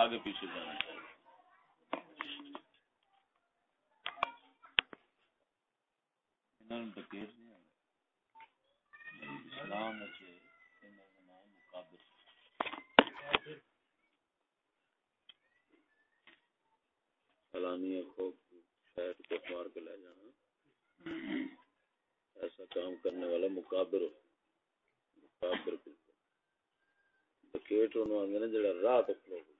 آگے پیچھے جانا چاہیے اسلام شاید کو مار کے لے جانا۔ ایسا کام کرنے والا مقابر مقابر بکیٹ انہوں آگے نا جڑا راہ تک لوگ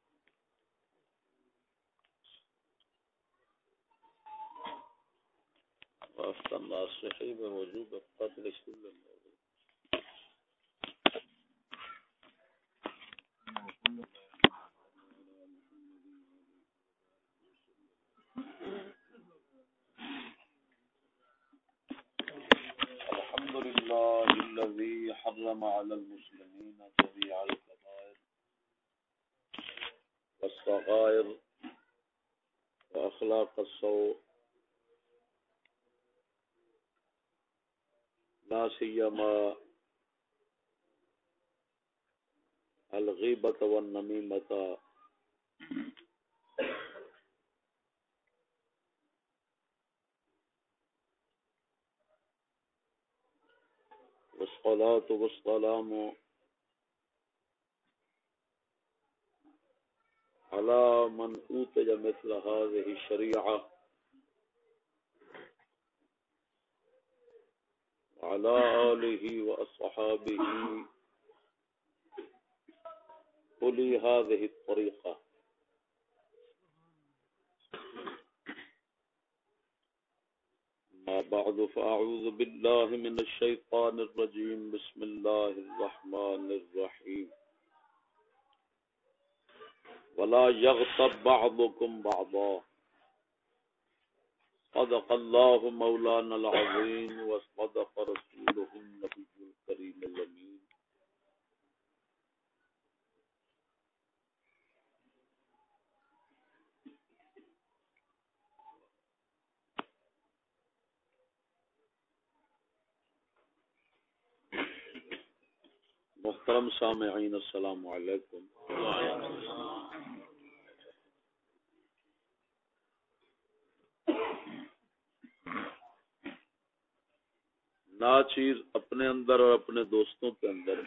وافتمع الصحيبة وجوب القتل كل موضوع الحمد لله الذي حرم على المسلمين جميع الكبائر والصغائر وأخلاق الصوت لا سيما الغيبة والنميمة والصلاة والسلام على من أوتج مثل هذه الشريعة وعلى آله وأصحابه أولي هذه الطريقة. ما بعد، فأعوذ بالله من الشيطان الرجيم. بسم الله الرحمن الرحيم. ولا يغتب بعضكم بعضا. صدق الله مولانا العظيم وصدق رسوله النبي الكريم الأمين محترم سامعین السلام علیکم. ناچیر اپنے اندر اور اپنے دوستوں کے اندر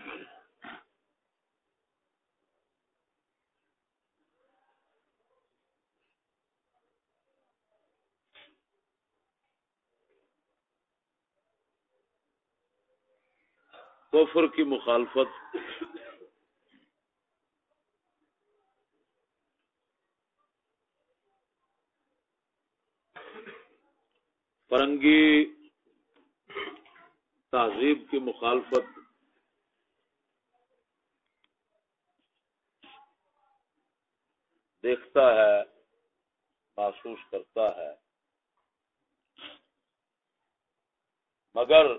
کفر کی مخالفت۔ فرنگی تہذیب کی مخالفت دیکھتا ہے محسوس کرتا ہے۔ مگر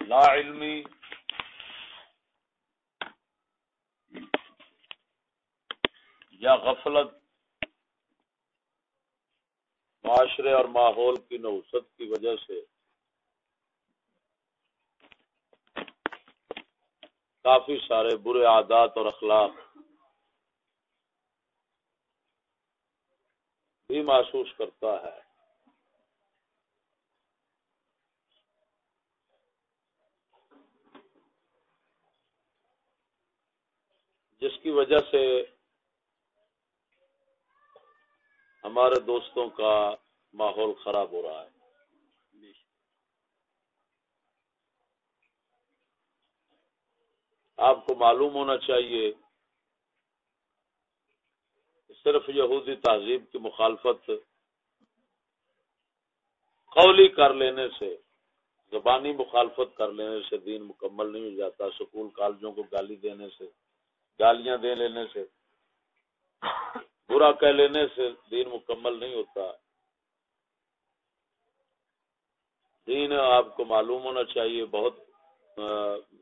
لا علمی یا غفلت، معاشرے اور ماحول کی نوسط کی وجہ سے کافی سارے برے عادات اور اخلاق بھی محسوس کرتا ہے۔ جس کی وجہ سے ہمارے دوستوں کا ماحول خراب ہو رہا ہے۔ آپ کو معلوم ہونا چاہیے، صرف یہودی تہذیب کی مخالفت قولی کر لینے سے، زبانی مخالفت کر لینے سے دین مکمل نہیں ہو جاتا، سکول، کالجوں کو گالی دینے سے، گالیاں دے لینے سے۔ برا کہہ لینے سے دین مکمل نہیں ہوتا۔ دین آپ کو معلوم ہونا چاہیے، بہت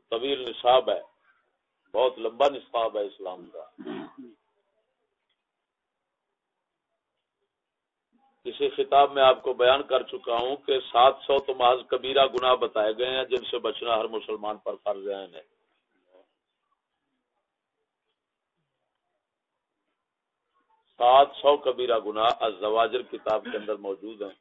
طویل نصاب ہے۔ بہت لمبا نصاب ہے اسلام کا۔ کسی خطاب میں آپ کو بیان کر چکا ہوں کہ سات سو تو محض کبیرہ گناہ بتائے گئے ہیں جن سے بچنا ہر مسلمان پر فرض ہے۔ سات سو کبیرہ گناہ الزواجر کتاب کے اندر موجود ہیں۔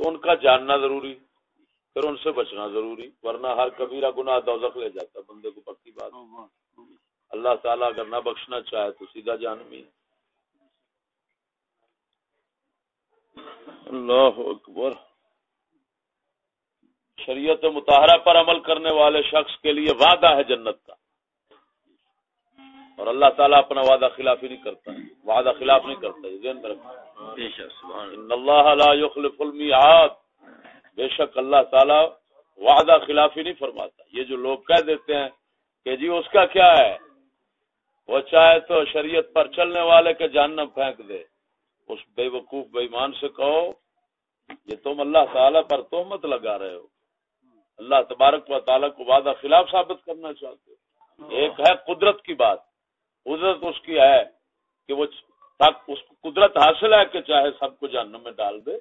تو ان کا جاننا ضروری، پھر ان سے بچنا ضروری، ورنہ ہر کبیرہ گناہ دوزخ لے جاتا بندے کو پکی بات۔ اللہ تعالیٰ اگر نہ بخشنا چاہے تو سیدھا جانمی اللہ اکبر۔ شریعت متحرہ پر عمل کرنے والے شخص کے لیے وعدہ ہے جنت کا۔ اور اللہ تعالیٰ اپنا وعدہ خلاف ہی نہیں کرتا وعدہ خلاف نہیں کرتا اللہ لا يخلف المیعاد۔ بے شک اللہ تعالی وعدہ خلافی نہیں فرماتا۔ یہ جو لوگ کہہ دیتے ہیں کہ جی اس کا کیا ہے؟ وہ چاہے تو شریعت پر چلنے والے کے جہنم پھینک دے۔ اس بے وقوف بے ایمان سے کہو، یہ تم اللہ تعالی پر تہمت لگا رہے ہو۔ اللہ تبارک و تعالیٰ کو وعدہ خلاف ثابت کرنا چاہتے ہو۔ ایک ہے قدرت کی بات۔ قدرت اس کی ہے کہ وہ اس کو قدرت حاصل ہے کہ چاہے سب کو جہنم میں ڈال دے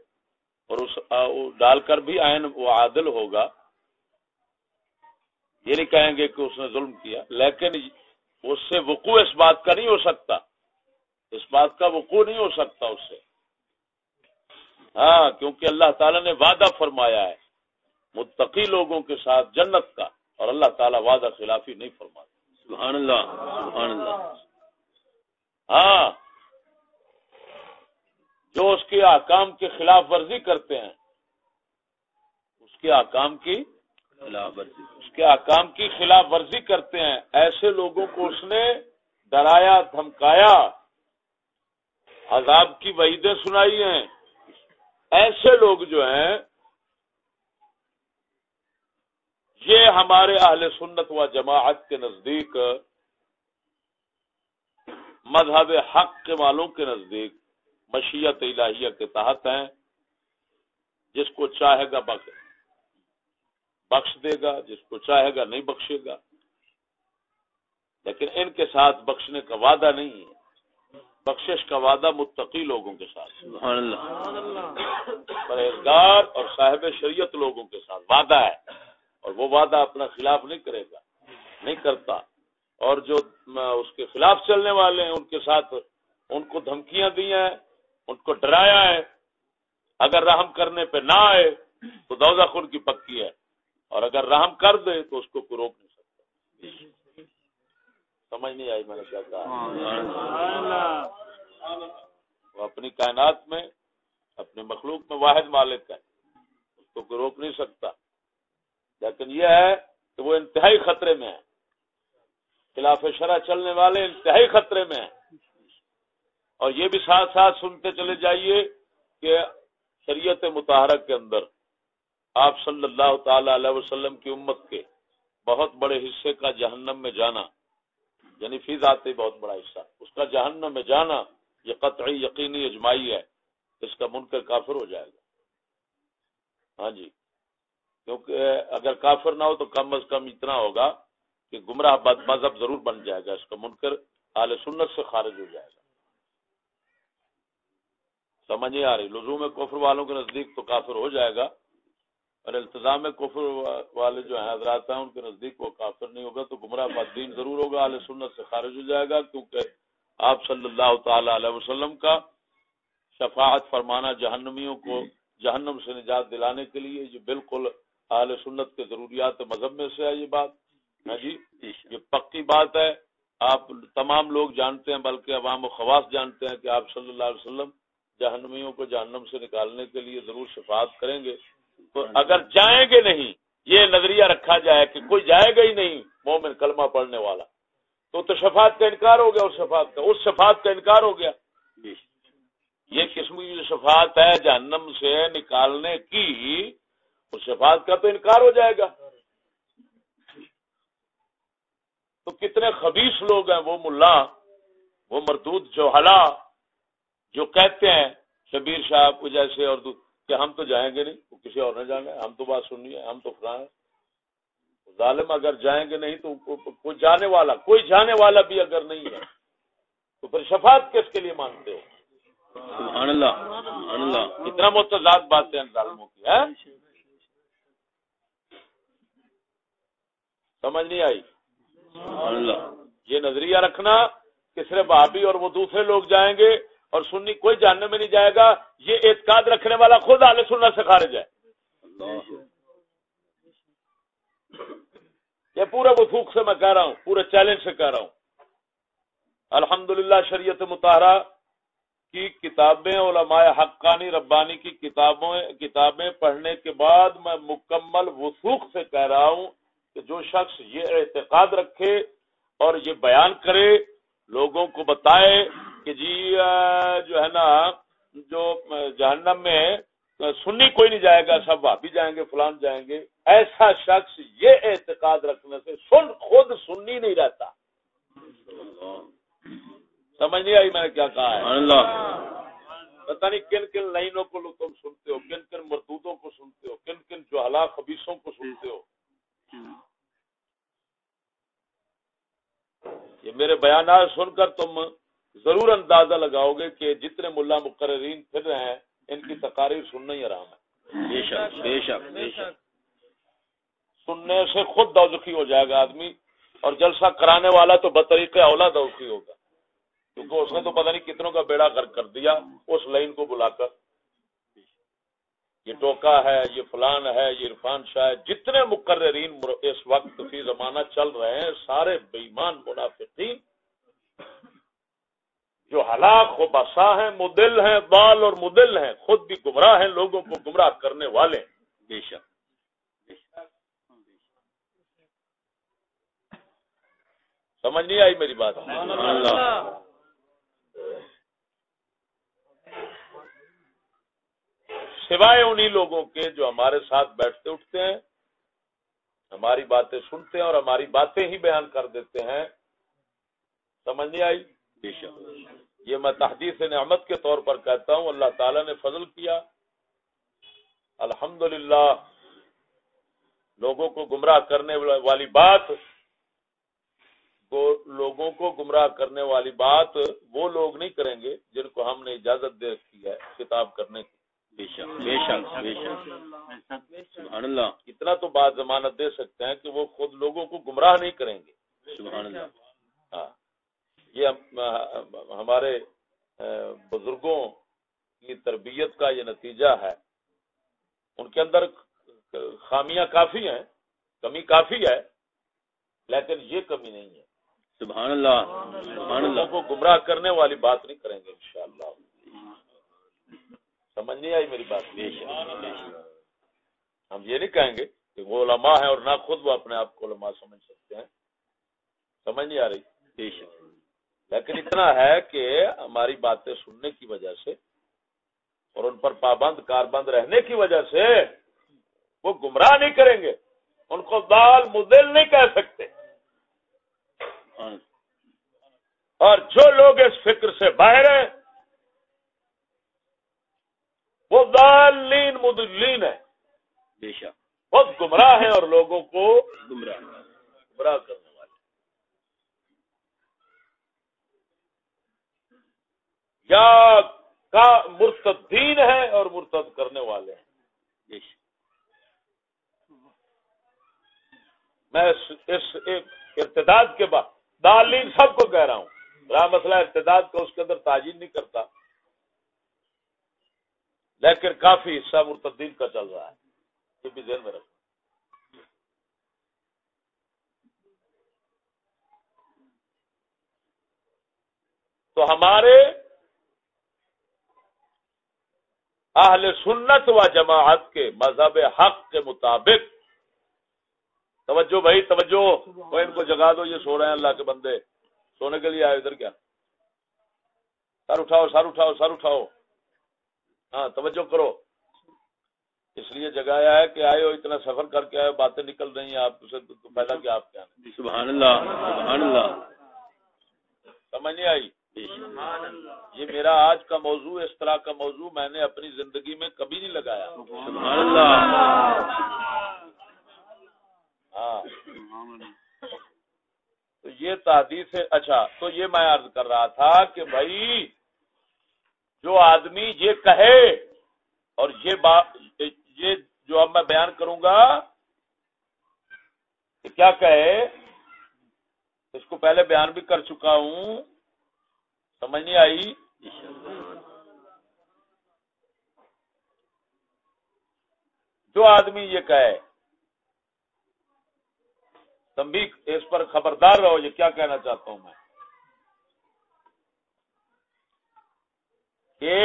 اور اس ڈال کر بھی آئین وہ عادل ہوگا۔ یہ نہیں کہیں گے کہ اس نے ظلم کیا لیکن اس سے وقوع اس بات کا نہیں ہو سکتا۔ اس بات کا وقوع نہیں ہو سکتا اس سے۔ ہاں کیونکہ اللہ تعالیٰ نے وعدہ فرمایا ہے۔ متقی لوگوں کے ساتھ جنت کا اور اللہ تعالیٰ وعدہ خلافی نہیں فرماتا۔ سبحان اللہ سبحان اللہ۔ ہاں جو اس کے آکام کے خلاف ورزی کرتے ہیں اس کے آکام کی خلاف ورزی۔ اس کے آکام کی خلاف ورزی کرتے ہیں۔ ایسے لوگوں کو اس نے ڈرایا دھمکایا عذاب کی وعیدیں سنائی ہیں۔ ایسے لوگ جو ہیں یہ ہمارے اہل سنت و جماعت کے نزدیک مذہب حق کے والوں کے نزدیک مشیت الہیہ کے تحت ہیں جس کو چاہے گا بخش دے گا جس کو چاہے گا نہیں بخشے گا۔ لیکن ان کے ساتھ بخشنے کا وعدہ نہیں ہے۔ بخشش کا وعدہ متقی لوگوں کے ساتھ۔ پرہیزگار اور صاحب شریعت لوگوں کے ساتھ۔ وعدہ ہے۔ اور وہ وعدہ اپنا خلاف نہیں کرے گا، نہیں کرتا۔ اور جو اس کے خلاف چلنے والے ہیں، ان کے ساتھ ان کو دھمکیاں دی ہیں، ان کو ڈرایا ہے۔ اگر رحم کرنے پہ نہ آئے تو دوزہ خون کی پکی ہے۔ اور اگر رحم کر دے تو اس کو کوئی روک نہیں سکتا۔ سمجھ نہیں آئی میں نے کیا کہا۔ وہ اپنی کائنات میں اپنی مخلوق میں واحد مالک ہے اس کو کوئی روک نہیں سکتا۔ لیکن یہ ہے کہ وہ انتہائی خطرے میں ہے خلاف شرح چلنے والے انتہائی خطرے میں ہیں۔ اور یہ بھی ساتھ ساتھ سنتے چلے جائیے کہ شریعت متحرہ کے اندر آپ صلی اللہ تعالی علیہ وسلم کی امت کے بہت بڑے حصے کا جہنم میں جانا یعنی فی ذاتی بہت بڑا حصہ۔ اس کا جہنم میں جانا یہ قطعی یقینی اجماعی ہے، اس کا منکر کافر ہو جائے گا۔ ہاں جی۔ کیونکہ اگر کافر نہ ہو تو کم از کم اتنا ہوگا کہ گمراہ مذہب ضرور بن جائے گا، اس کا منکر اعلی سنت سے خارج ہو جائے گا۔ سمجھ نہیں آ رہی، لزوم کفر والوں کے نزدیک تو کافر ہو جائے گا، اور التظام کفر والے جو ہیں، حضرات ہیں، ان کے نزدیک وہ کافر نہیں ہوگا، تو گمراہ بدین ضرور ہوگا علیہ سنت سے خارج ہو جائے گا، کیونکہ آپ صلی اللہ تعالی علیہ وسلم کا شفاعت فرمانا جہنمیوں کو جہنم سے نجات دلانے کے لیے یہ بالکل اعلی سنت کے ضروریات مذہب میں سے ہے یہ بات۔ ہاں جی؟ یہ پکی بات ہے۔ آپ تمام لوگ جانتے ہیں بلکہ عوام و خواص جانتے ہیں کہ آپ صلی اللہ علیہ وسلم جہنمیوں کو جہنم سے نکالنے کے لیے ضرور شفاعت کریں گے۔ تو اگر جائیں گے نہیں یہ نظریہ رکھا جائے کہ کوئی جائے گا ہی نہیں مومن کلمہ پڑھنے والا۔ تو تو شفاعت کا انکار ہو گیا اس شفاعت کا۔ اس شفاعت کا انکار ہو گیا۔ جی۔ یہ قسم کی جو شفاعت ہے جہنم سے نکالنے کی اس شفاعت کا تو انکار ہو جائے گا۔ تو کتنے خبیص لوگ ہیں وہ ملا وہ مردود جو ہلا جو کہتے ہیں شبیر صاحب کو جیسے اور کہ ہم تو جائیں گے نہیں وہ کسی اور نے جانا ہے ہم تو بات سننی ہے ہم تو فلاں ظالم اگر جائیں گے نہیں تو کوئی جانے والا کوئی جانے والا بھی اگر نہیں ہے تو پھر شفاعت کس کے لیے مانتے ہو؟ سبحان اللہ سبحان اللہ۔ اتنا متضاد باتیں ہیں ظالموں کی ہے سمجھ نہیں آئی؟ اللہ۔ یہ نظریہ رکھنا کہ صرف بھابھی اور وہ دوسرے لوگ جائیں گے اور سننی کوئی جاننے میں نہیں جائے گا یہ اعتقاد رکھنے والا خود آلے سننا سے خارج ہے۔ یہ پورے وفوق سے میں کہہ رہا ہوں پورے چیلنج سے کہہ رہا ہوں۔ الحمدللہ شریعت مطالعہ کی کتابیں علماء حقانی ربانی کی کتابوں کتابیں پڑھنے کے بعد میں مکمل وسوخ سے کہہ رہا ہوں کہ جو شخص یہ اعتقاد رکھے اور یہ بیان کرے لوگوں کو بتائے کہ جی جو ہے نا جو جہنم میں سنی کوئی نہیں جائے گا سب بھی جائیں گے فلان جائیں گے۔ ایسا شخص یہ اعتقاد رکھنے سے سن خود سننی نہیں رہتا۔ سمجھ نہیں آئی میں نے کیا کہا ہے؟ اللہ۔ پتا نہیں کن کن لائنوں کو تم سنتے ہو کن کن مردودوں کو سنتے ہو کن کن جو خبیصوں کو سنتے ہو۔ یہ میرے بیانات سن کر تم ضرور اندازہ لگاؤ گے کہ جتنے ملا مقررین پھر رہے ہیں ان کی تقاریر سننا ہی آرام ہے۔ بے شک بے شک بے شک۔ سننے سے خود دوزخی ہو جائے گا آدمی اور جلسہ کرانے والا تو بطریق اولا دوزخی ہوگا۔ کیونکہ اس نے تو پتہ نہیں کتنوں کا بیڑا غرق کر دیا اس لائن کو بلا کر۔ یہ ٹوکا ہے، یہ فلان ہے، یہ عرفان شاہ ہے، جتنے مقررین اس وقت فی زمانہ چل رہے ہیں، سارے بےمان منافقین جو ہلاک و بسا ہیں، مدل ہیں، بال اور مدل ہیں، خود بھی گمراہ ہیں، لوگوں کو گمراہ کرنے والے بے شک۔ سمجھ نہیں آئی میری بات؟ سوائے انہی لوگوں کے جو ہمارے ساتھ بیٹھتے اٹھتے ہیں، ہماری باتیں سنتے ہیں اور ہماری باتیں ہی بیان کر دیتے ہیں۔ سمجھ نہیں آئی؟ یہ میں تحدیث نعمت کے طور پر کہتا ہوں، اللہ تعالی نے فضل کیا۔ الحمد لوگوں کو گمراہ کرنے والی بات، لوگوں کو گمراہ کرنے والی بات وہ لوگ نہیں کریں گے جن کو ہم نے اجازت دے رکھی ہے کتاب کرنے کی۔ اللہ۔ اتنا تو بات ضمانت دے سکتے ہیں کہ وہ خود لوگوں کو گمراہ نہیں کریں گے۔ سبحان اللہ۔ ہاں۔ یہ ہمارے بزرگوں کی تربیت کا یہ نتیجہ ہے۔ ان کے اندر خامیاں کافی ہیں کمی کافی ہے لیکن یہ کمی نہیں ہے۔ سبحان اللہ سبحان اللہ۔ کو گمراہ کرنے والی بات نہیں کریں گے انشاءاللہ۔ سمجھ نہیں آئی میری بات؟ ہم یہ نہیں کہیں گے کہ وہ علماء ہے اور نہ خود وہ اپنے آپ کو علماء سمجھ سکتے ہیں۔ سمجھ نہیں آ رہی؟ لیکن اتنا ہے کہ ہماری باتیں سننے کی وجہ سے اور ان پر پابند، کاربند رہنے کی وجہ سے وہ گمراہ نہیں کریں گے۔ ان کو دال مدل نہیں کہہ سکتے۔ اور جو لوگ اس فکر سے باہر ہیں وہ دالین مدلین ہے بے شک۔ بہت گمراہ ہیں اور لوگوں کو گمراہ گمراہ کرنے والے۔ یا کا مرتدین ہے اور مرتد کرنے والے ہیں۔ میں اس ارتداد کے بعد دالین سب کو کہہ رہا ہوں۔ رہا مسئلہ ارتداد کا اس کے اندر تاجر نہیں کرتا۔ لیکن کافی حصہ مرتدین کا چل رہا ہے۔ یہ بھی ذہن میں رکھنا تو ہمارے اہل سنت و جماعت کے مذہب حق کے مطابق، توجہ بھائی، توجہ، وہ ان کو جگا دو، یہ سو رہے ہیں اللہ کے بندے۔ سونے کے لیے آئے ادھر کیا؟ سر اٹھاؤ سر اٹھاؤ سر اٹھاؤ۔ ہاں توجہ کرو۔ اس لیے جگایا ہے کہ آئے ہو اتنا سفر کر کے آئے باتیں نکل رہی ہیں آپ سے تو پہلا کیا آپ کیا سبحان اللہ سبحان اللہ۔ سمجھ نہیں آئی؟ یہ میرا آج کا موضوع اس طرح کا موضوع میں نے اپنی زندگی میں کبھی نہیں لگایا۔ سبحان اللہ۔ ہاں۔ تو یہ تحدیث ہے اچھا تو یہ میں عرض کر رہا تھا کہ بھائی جو آدمی یہ کہے اور یہ بات یہ جو اب میں بیان کروں گا کہ کیا کہے، اس کو پہلے بیان بھی کر چکا ہوں۔ سمجھ نہیں آئی؟ جو آدمی یہ کہے تمبی اس پر خبردار رہو، یہ کیا کہنا چاہتا ہوں میں؟ کہ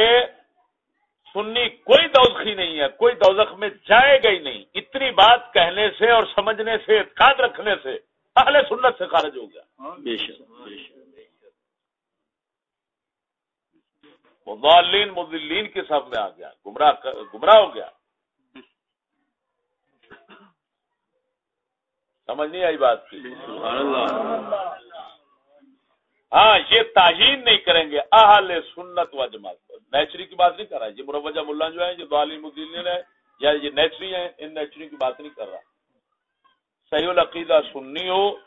سننی کوئی دوزخی نہیں ہے کوئی دوزخ میں جائے گا ہی نہیں۔ اتنی بات کہنے سے اور سمجھنے سے اعتقاد رکھنے سے اہل سنت سے خارج ہو گیا۔ بے شک مضالین مضلین کے سب میں آ گیا گمراہ گمراہ ہو گیا۔ سمجھ نہیں آئی بات کی؟ ہاں یہ تعین نہیں کریں گے اہل سنت و جماعت۔ نیچری کی بات نہیں کر رہا، یہ مروجہ ملا جو ہے یہ دعلی مدین ہے یا یہ نیچری ہیں، ان نیچری کی بات نہیں کر رہا۔ صحیح العقیدہ سننی ہو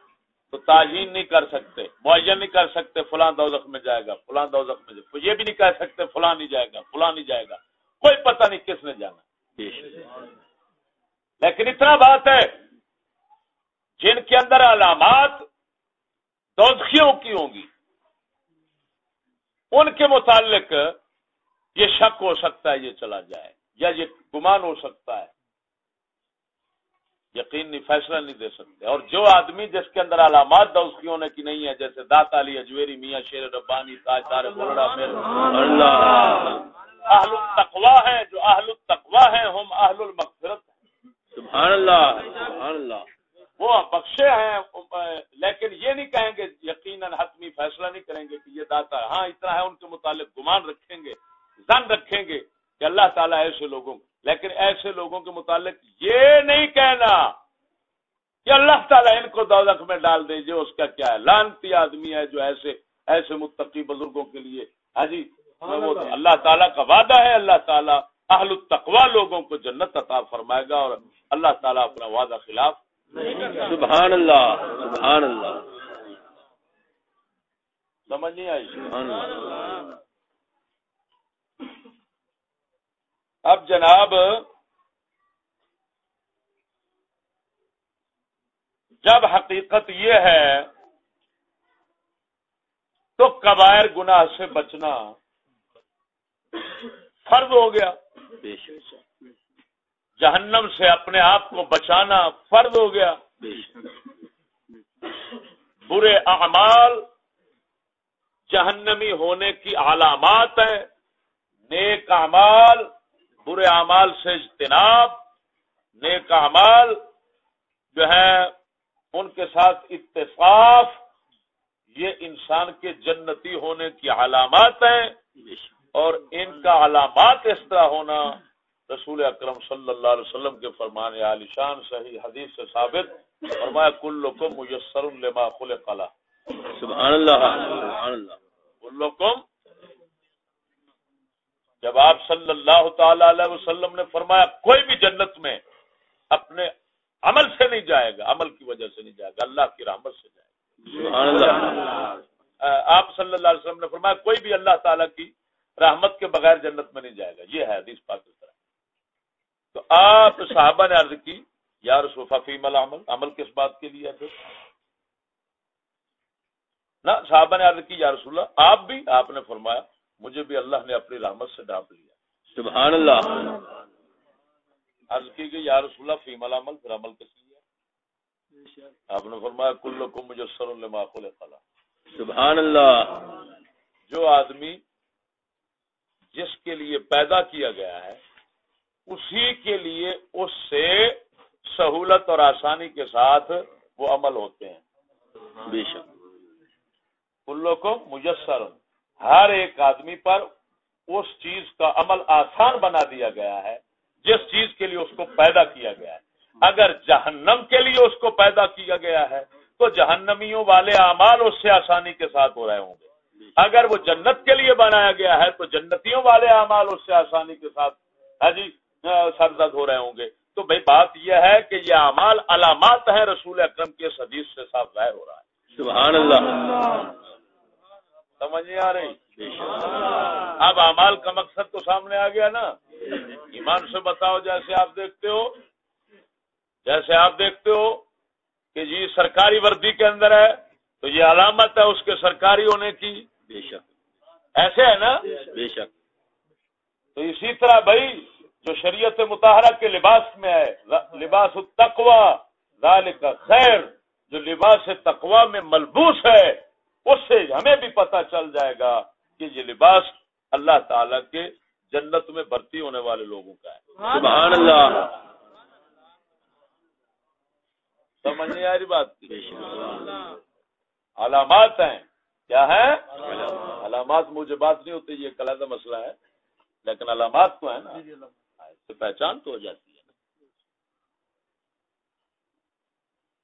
تو تعین نہیں کر سکتے، معین نہیں کر سکتے فلاں دوزخ میں جائے گا فلاں دوزخ میں جائے گا۔ یہ بھی نہیں کہہ سکتے فلاں نہیں جائے گا فلاں نہیں جائے گا۔ کوئی پتہ نہیں کس نے جانا۔ لیکن اتنا بات ہے، جن کے اندر علامات دوزخیوں کی ہوں گی، ان کے متعلق یہ شک ہو سکتا ہے یہ چلا جائے یا یہ گمان ہو سکتا ہے۔ یقینی فیصلہ نہیں دے سکتے۔ اور جو آدمی جس کے اندر علامات دوستی ہونے کی نہیں ہے جیسے داتا علی اجویری میاں شیر ربانی تاج تار اہل التقوا ہے جو اہل التقوا ہے ہم اہل المغفرت سبحان اللہ سبحان اللہ۔ وہ بخشے ہیں لیکن یہ نہیں کہیں گے یقیناً حتمی فیصلہ نہیں کریں گے کہ یہ داتا ہاں اتنا ہے ان کے متعلق گمان رکھیں گے۔ زن رکھیں گے کہ اللہ تعالیٰ ایسے لوگوں لیکن ایسے لوگوں کے متعلق یہ نہیں کہنا کہ اللہ تعالیٰ ان کو دولت میں ڈال دیجیے اس کا کیا ہے۔ لانتی آدمی ہے جو ایسے ایسے متقی بزرگوں کے لیے ہاں جی اللہ۔ تعالیٰ کا وعدہ ہے۔ اللہ تعالیٰ اہل التقوا لوگوں کو جنت عطا فرمائے گا اور اللہ تعالیٰ اپنا وعدہ خلاف سبحان اللہ سبحان اللہ۔ سمجھ نہیں آئی؟ سبحان اللہ۔ اب جناب جب حقیقت یہ ہے تو کبائر گناہ سے بچنا فرض ہو گیا۔ جہنم سے اپنے آپ کو بچانا فرض ہو گیا۔ برے اعمال جہنمی ہونے کی علامات ہیں۔ نیک اعمال برے اعمال سے اجتناب نیک اعمال جو ہے ان کے ساتھ اتفاق یہ انسان کے جنتی ہونے کی علامات ہیں اور ان کا علامات اس طرح ہونا رسول اکرم صلی اللہ علیہ وسلم کے فرمان عالی شان صحیح حدیث سے ثابت فرمایا کل کو میسر الما خل قلع سبحان اللہ سبحان اللہ۔ کل جب آپ صلی اللہ تعالی علیہ وسلم نے فرمایا کوئی بھی جنت میں اپنے عمل سے نہیں جائے گا عمل کی وجہ سے نہیں جائے گا اللہ کی رحمت سے جائے گا۔ آپ صلی اللہ علیہ وسلم نے فرمایا کوئی بھی اللہ تعالیٰ کی رحمت کے بغیر جنت میں نہیں جائے گا۔ یہ ہے حدیث پاک طرح۔ تو آپ صحابہ نے عرض کی یار صوفہ فیم العمل عمل کس بات کے لیے پھر؟ نہ صحابہ نے عرض کی یا رسول اللہ آپ بھی آپ نے فرمایا مجھے بھی اللہ نے اپنی رحمت سے ڈانپ لیا۔ سبحان اللہ۔ عرض کی گئی یا رسول اللہ فیم العمل پھر عمل کس لیے آپ نے فرمایا کل کو مجھے سر الماقل خلا سبحان اللہ۔ جو آدمی جس کے لیے پیدا کیا گیا ہے اسی کے لیے اس سے سہولت اور آسانی کے ساتھ وہ عمل ہوتے ہیں۔ بے شک۔ کلو کو مجسر۔ ہر ایک آدمی پر اس چیز کا عمل آسان بنا دیا گیا ہے جس چیز کے لیے اس کو پیدا کیا گیا ہے۔ اگر جہنم کے لیے اس کو پیدا کیا گیا ہے تو جہنمیوں والے اعمال اس سے آسانی کے ساتھ ہو رہے ہوں گے۔ اگر وہ جنت کے لیے بنایا گیا ہے تو جنتیوں والے اعمال اس سے آسانی کے ساتھ ہاں جی سرزد ہو رہے ہوں گے۔ تو بھائی بات یہ ہے کہ یہ اعمال علامات ہیں رسول اکرم کے حدیث سے صاف ظاہر ہو رہا ہے۔ سبحان اللہ۔ سمجھ نہیں آ رہی؟ اب اعمال کا مقصد تو سامنے آ گیا نا۔ ایمان سے بتاؤ جیسے آپ دیکھتے ہو جیسے آپ دیکھتے ہو کہ جی سرکاری وردی کے اندر ہے تو یہ علامت ہے اس کے سرکاری ہونے کی۔ بے شک۔ ایسے ہے نا؟ بے شک۔ تو اسی طرح بھائی جو شریعت متحرہ کے لباس میں ہے لباس التقوی ذالک خیر جو لباس تقوی میں ملبوس ہے اس سے ہمیں بھی پتہ چل جائے گا کہ یہ لباس اللہ تعالی کے جنت میں بھرتی ہونے والے لوگوں کا ہے۔ سبحان اللہ۔ سمجھ نہیں آ رہی بات؟ کی علامات ہیں۔ کیا ہے علامات۔ مجھے بات نہیں ہوتی یہ ایک علیحدہ مسئلہ ہے۔ لیکن علامات تو ہے نا۔ اس سے پہچان تو ہو جاتی ہے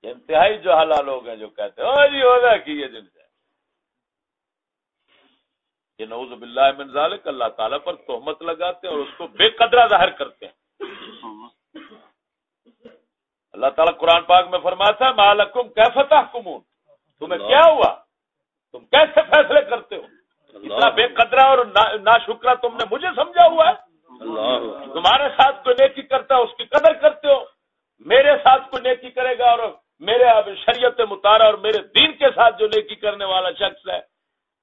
انتہائی جو حالات لوگ ہیں جو کہتے ہیں جی ہوگا کی یہ سے یہ نعوذ باللہ من ذالک اللہ تعالیٰ پر تہمت لگاتے ہیں اور اس کو بے قدرہ ظاہر کرتے ہیں۔ اللہ تعالیٰ قرآن پاک میں فرماتا ہے مالکم کیفتہ کمون تمہیں کیا ہوا؟ تم کیسے فیصلے کرتے ہو؟ اتنا بے قدرہ اور نا شکرہ تم نے مجھے سمجھا ہوا ہے۔ تمہارے ساتھ کوئی نیکی کرتا ہے اس کی قدر کرتے ہو۔ میرے ساتھ کوئی نیکی کرے گا اور میرے شریعت متارا اور میرے دین کے ساتھ جو نیکی کرنے والا شخص ہے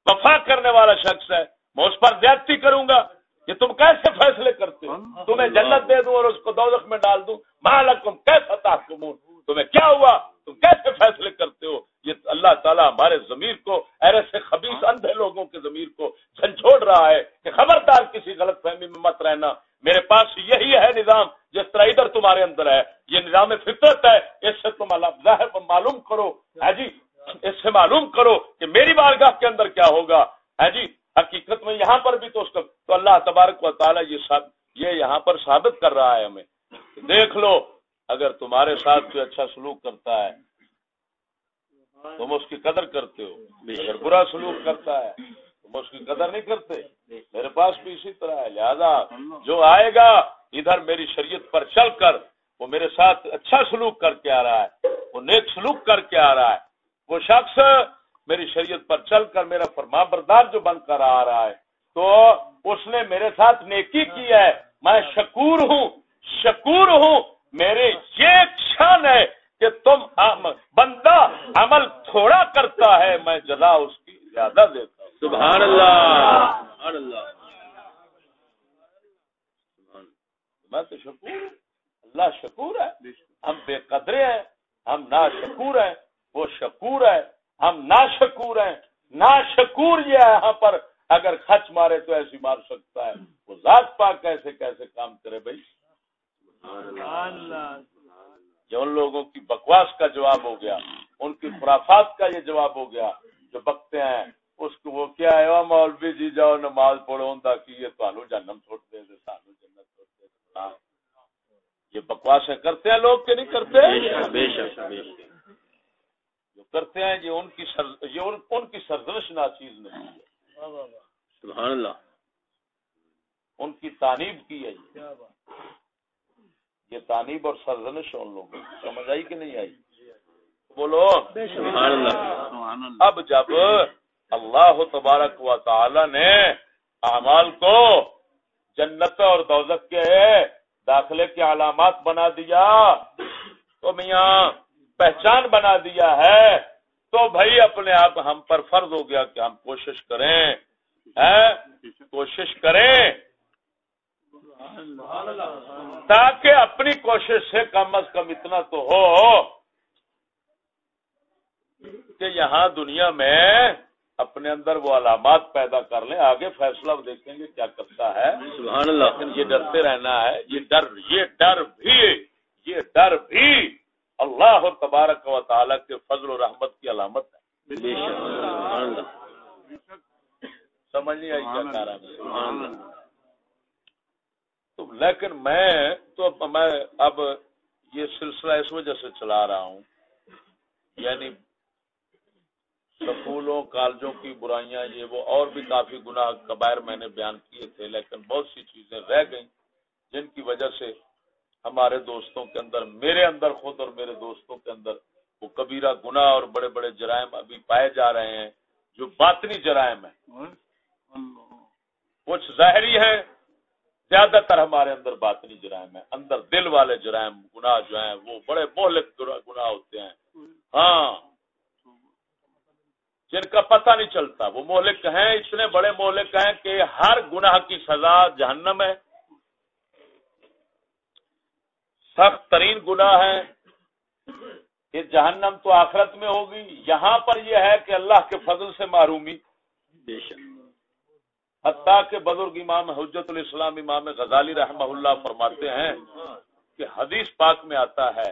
وفا کرنے والا شخص ہے، میں اس پر زیادتی کروں گا کہ تم کیسے فیصلے کرتے؟ ہو تمہیں جنت دے دوں اور اس کو دوزخ میں ڈال دوں۔ مالکم کیسا تحکمون؟ تمہیں کیا ہوا؟ تم کیسے فیصلے کرتے ہو؟ یہ اللہ تعالیٰ ہمارے ضمیر کو ایسے خبیص اندھے لوگوں کے ضمیر کو جھنجھوڑ رہا ہے کہ خبردار کسی غلط فہمی میں مت رہنا۔ میرے پاس یہی ہے نظام، جس طرح ادھر تمہارے اندر ہے۔ یہ نظام فطرت ہے اس سے تم ظاہر معلوم کرو ہے جی اس سے معلوم کرو کہ میری بارگاہ کے اندر کیا ہوگا ہے جی حقیقت میں یہاں پر بھی تو اس کا تو اللہ تبارک و تعالیٰ یہ یہ یہاں پر ثابت کر رہا ہے ہمیں۔ دیکھ لو، اگر تمہارے ساتھ کوئی اچھا سلوک کرتا ہے، تم اس کی قدر کرتے ہو۔ اگر برا سلوک کرتا ہے، تم اس کی قدر نہیں کرتے۔ میرے پاس بھی اسی طرح ہے۔ لہذا جو آئے گا، ادھر میری شریعت پر چل کر وہ میرے ساتھ اچھا سلوک کر کے آ رہا ہے وہ نیک سلوک کر کے آ رہا ہے وہ شخص میری شریعت پر چل کر میرا فرما بردار جو بن کر آ رہا ہے تو اس نے میرے ساتھ نیکی کی ہے میں شکور ہوں شکور ہوں میرے یہ شان ہے کہ تم بندہ عمل تھوڑا کرتا ہے میں جلا اس کی زیادہ دیتا ہوں سبحان اللہ سبحان اللہ میں تو شکور اللہ شکور ہے ہم بے قدرے ہیں ہم نا شکور ہیں وہ شکور ہے ہم نا شکور ہیں نا شکور یہ ہے یہاں پر اگر خچ مارے تو ایسی مار سکتا ہے وہ ذات پاک کیسے کیسے کام کرے بھائی یہ ان لوگوں کی بکواس کا جواب ہو گیا ان کی خرافات کا یہ جواب ہو گیا جو بکتے ہیں اس کو وہ کیا ہے مولوی جی جاؤ نماز پڑھو ہوں کہ یہ تو جنم چھوڑ دے سانو جنت چھوڑ دے یہ بکواسیں کرتے ہیں لوگ کہ نہیں کرتے بے شک بے شک جو کرتے ہیں یہ ان کی سر یہ ان, ان کی سرزنش ناچیز نہیں ہے سبحان اللہ ان کی تعریف کی ہے یہ یہ تعریف اور سرزنش ان لوگوں سمجھ آئی کہ نہیں آئی بولو سبحان اللہ اب جب اللہ تبارک و تعالی نے اعمال کو جنت اور دوزک کے داخلے کے علامات بنا دیا تو میاں پہچان بنا دیا ہے تو بھائی اپنے آپ ہم پر فرض ہو گیا کہ ہم کوشش کریں۔ کوشش کریں۔ تاکہ اپنی کوشش سے کم از کم اتنا تو ہو کہ یہاں دنیا میں اپنے اندر وہ علامات پیدا کر لیں۔ آگے فیصلہ دیکھیں گے کیا کرتا ہے۔ سبحان اللہ۔ لیکن یہ ڈرتے رہنا ہے۔ یہ ڈر یہ ڈر بھی یہ ڈر بھی اللہ تبارک و تعالیٰ کے فضل و رحمت کی علامت ہے بے شک سبحان اللہ سمجھ نہیں آئی کیا کہہ رہا میں سبحان اللہ تو لیکن میں تو میں اب یہ سلسلہ اس وجہ سے چلا رہا ہوں۔ یعنی سکولوں کالجوں کی برائیاں یہ وہ اور بھی کافی گناہ کبائر میں نے بیان کیے تھے لیکن بہت سی چیزیں رہ گئیں جن کی وجہ سے ہمارے دوستوں کے اندر میرے اندر خود اور میرے دوستوں کے اندر وہ کبیرہ گناہ اور بڑے بڑے جرائم ابھی پائے جا رہے ہیں جو باطنی جرائم ہیں۔ کچھ ظاہری ہے زیادہ تر ہمارے اندر باطنی جرائم ہے اندر دل والے جرائم گناہ جو ہیں وہ بڑے مہلک گناہ ہوتے ہیں۔ ہاں۔ جن کا پتہ نہیں چلتا وہ مہلک ہیں اتنے بڑے مہلک ہیں کہ ہر گناہ کی سزا جہنم ہے۔ سخت ترین گناہ ہے یہ جہنم تو آخرت میں ہوگی۔ یہاں پر یہ ہے کہ اللہ کے فضل سے بے شک۔ حتیٰ کہ بزرگ امام حجت الاسلام امام غزالی رحمہ اللہ فرماتے ہیں حدیث پاک میں آتا ہے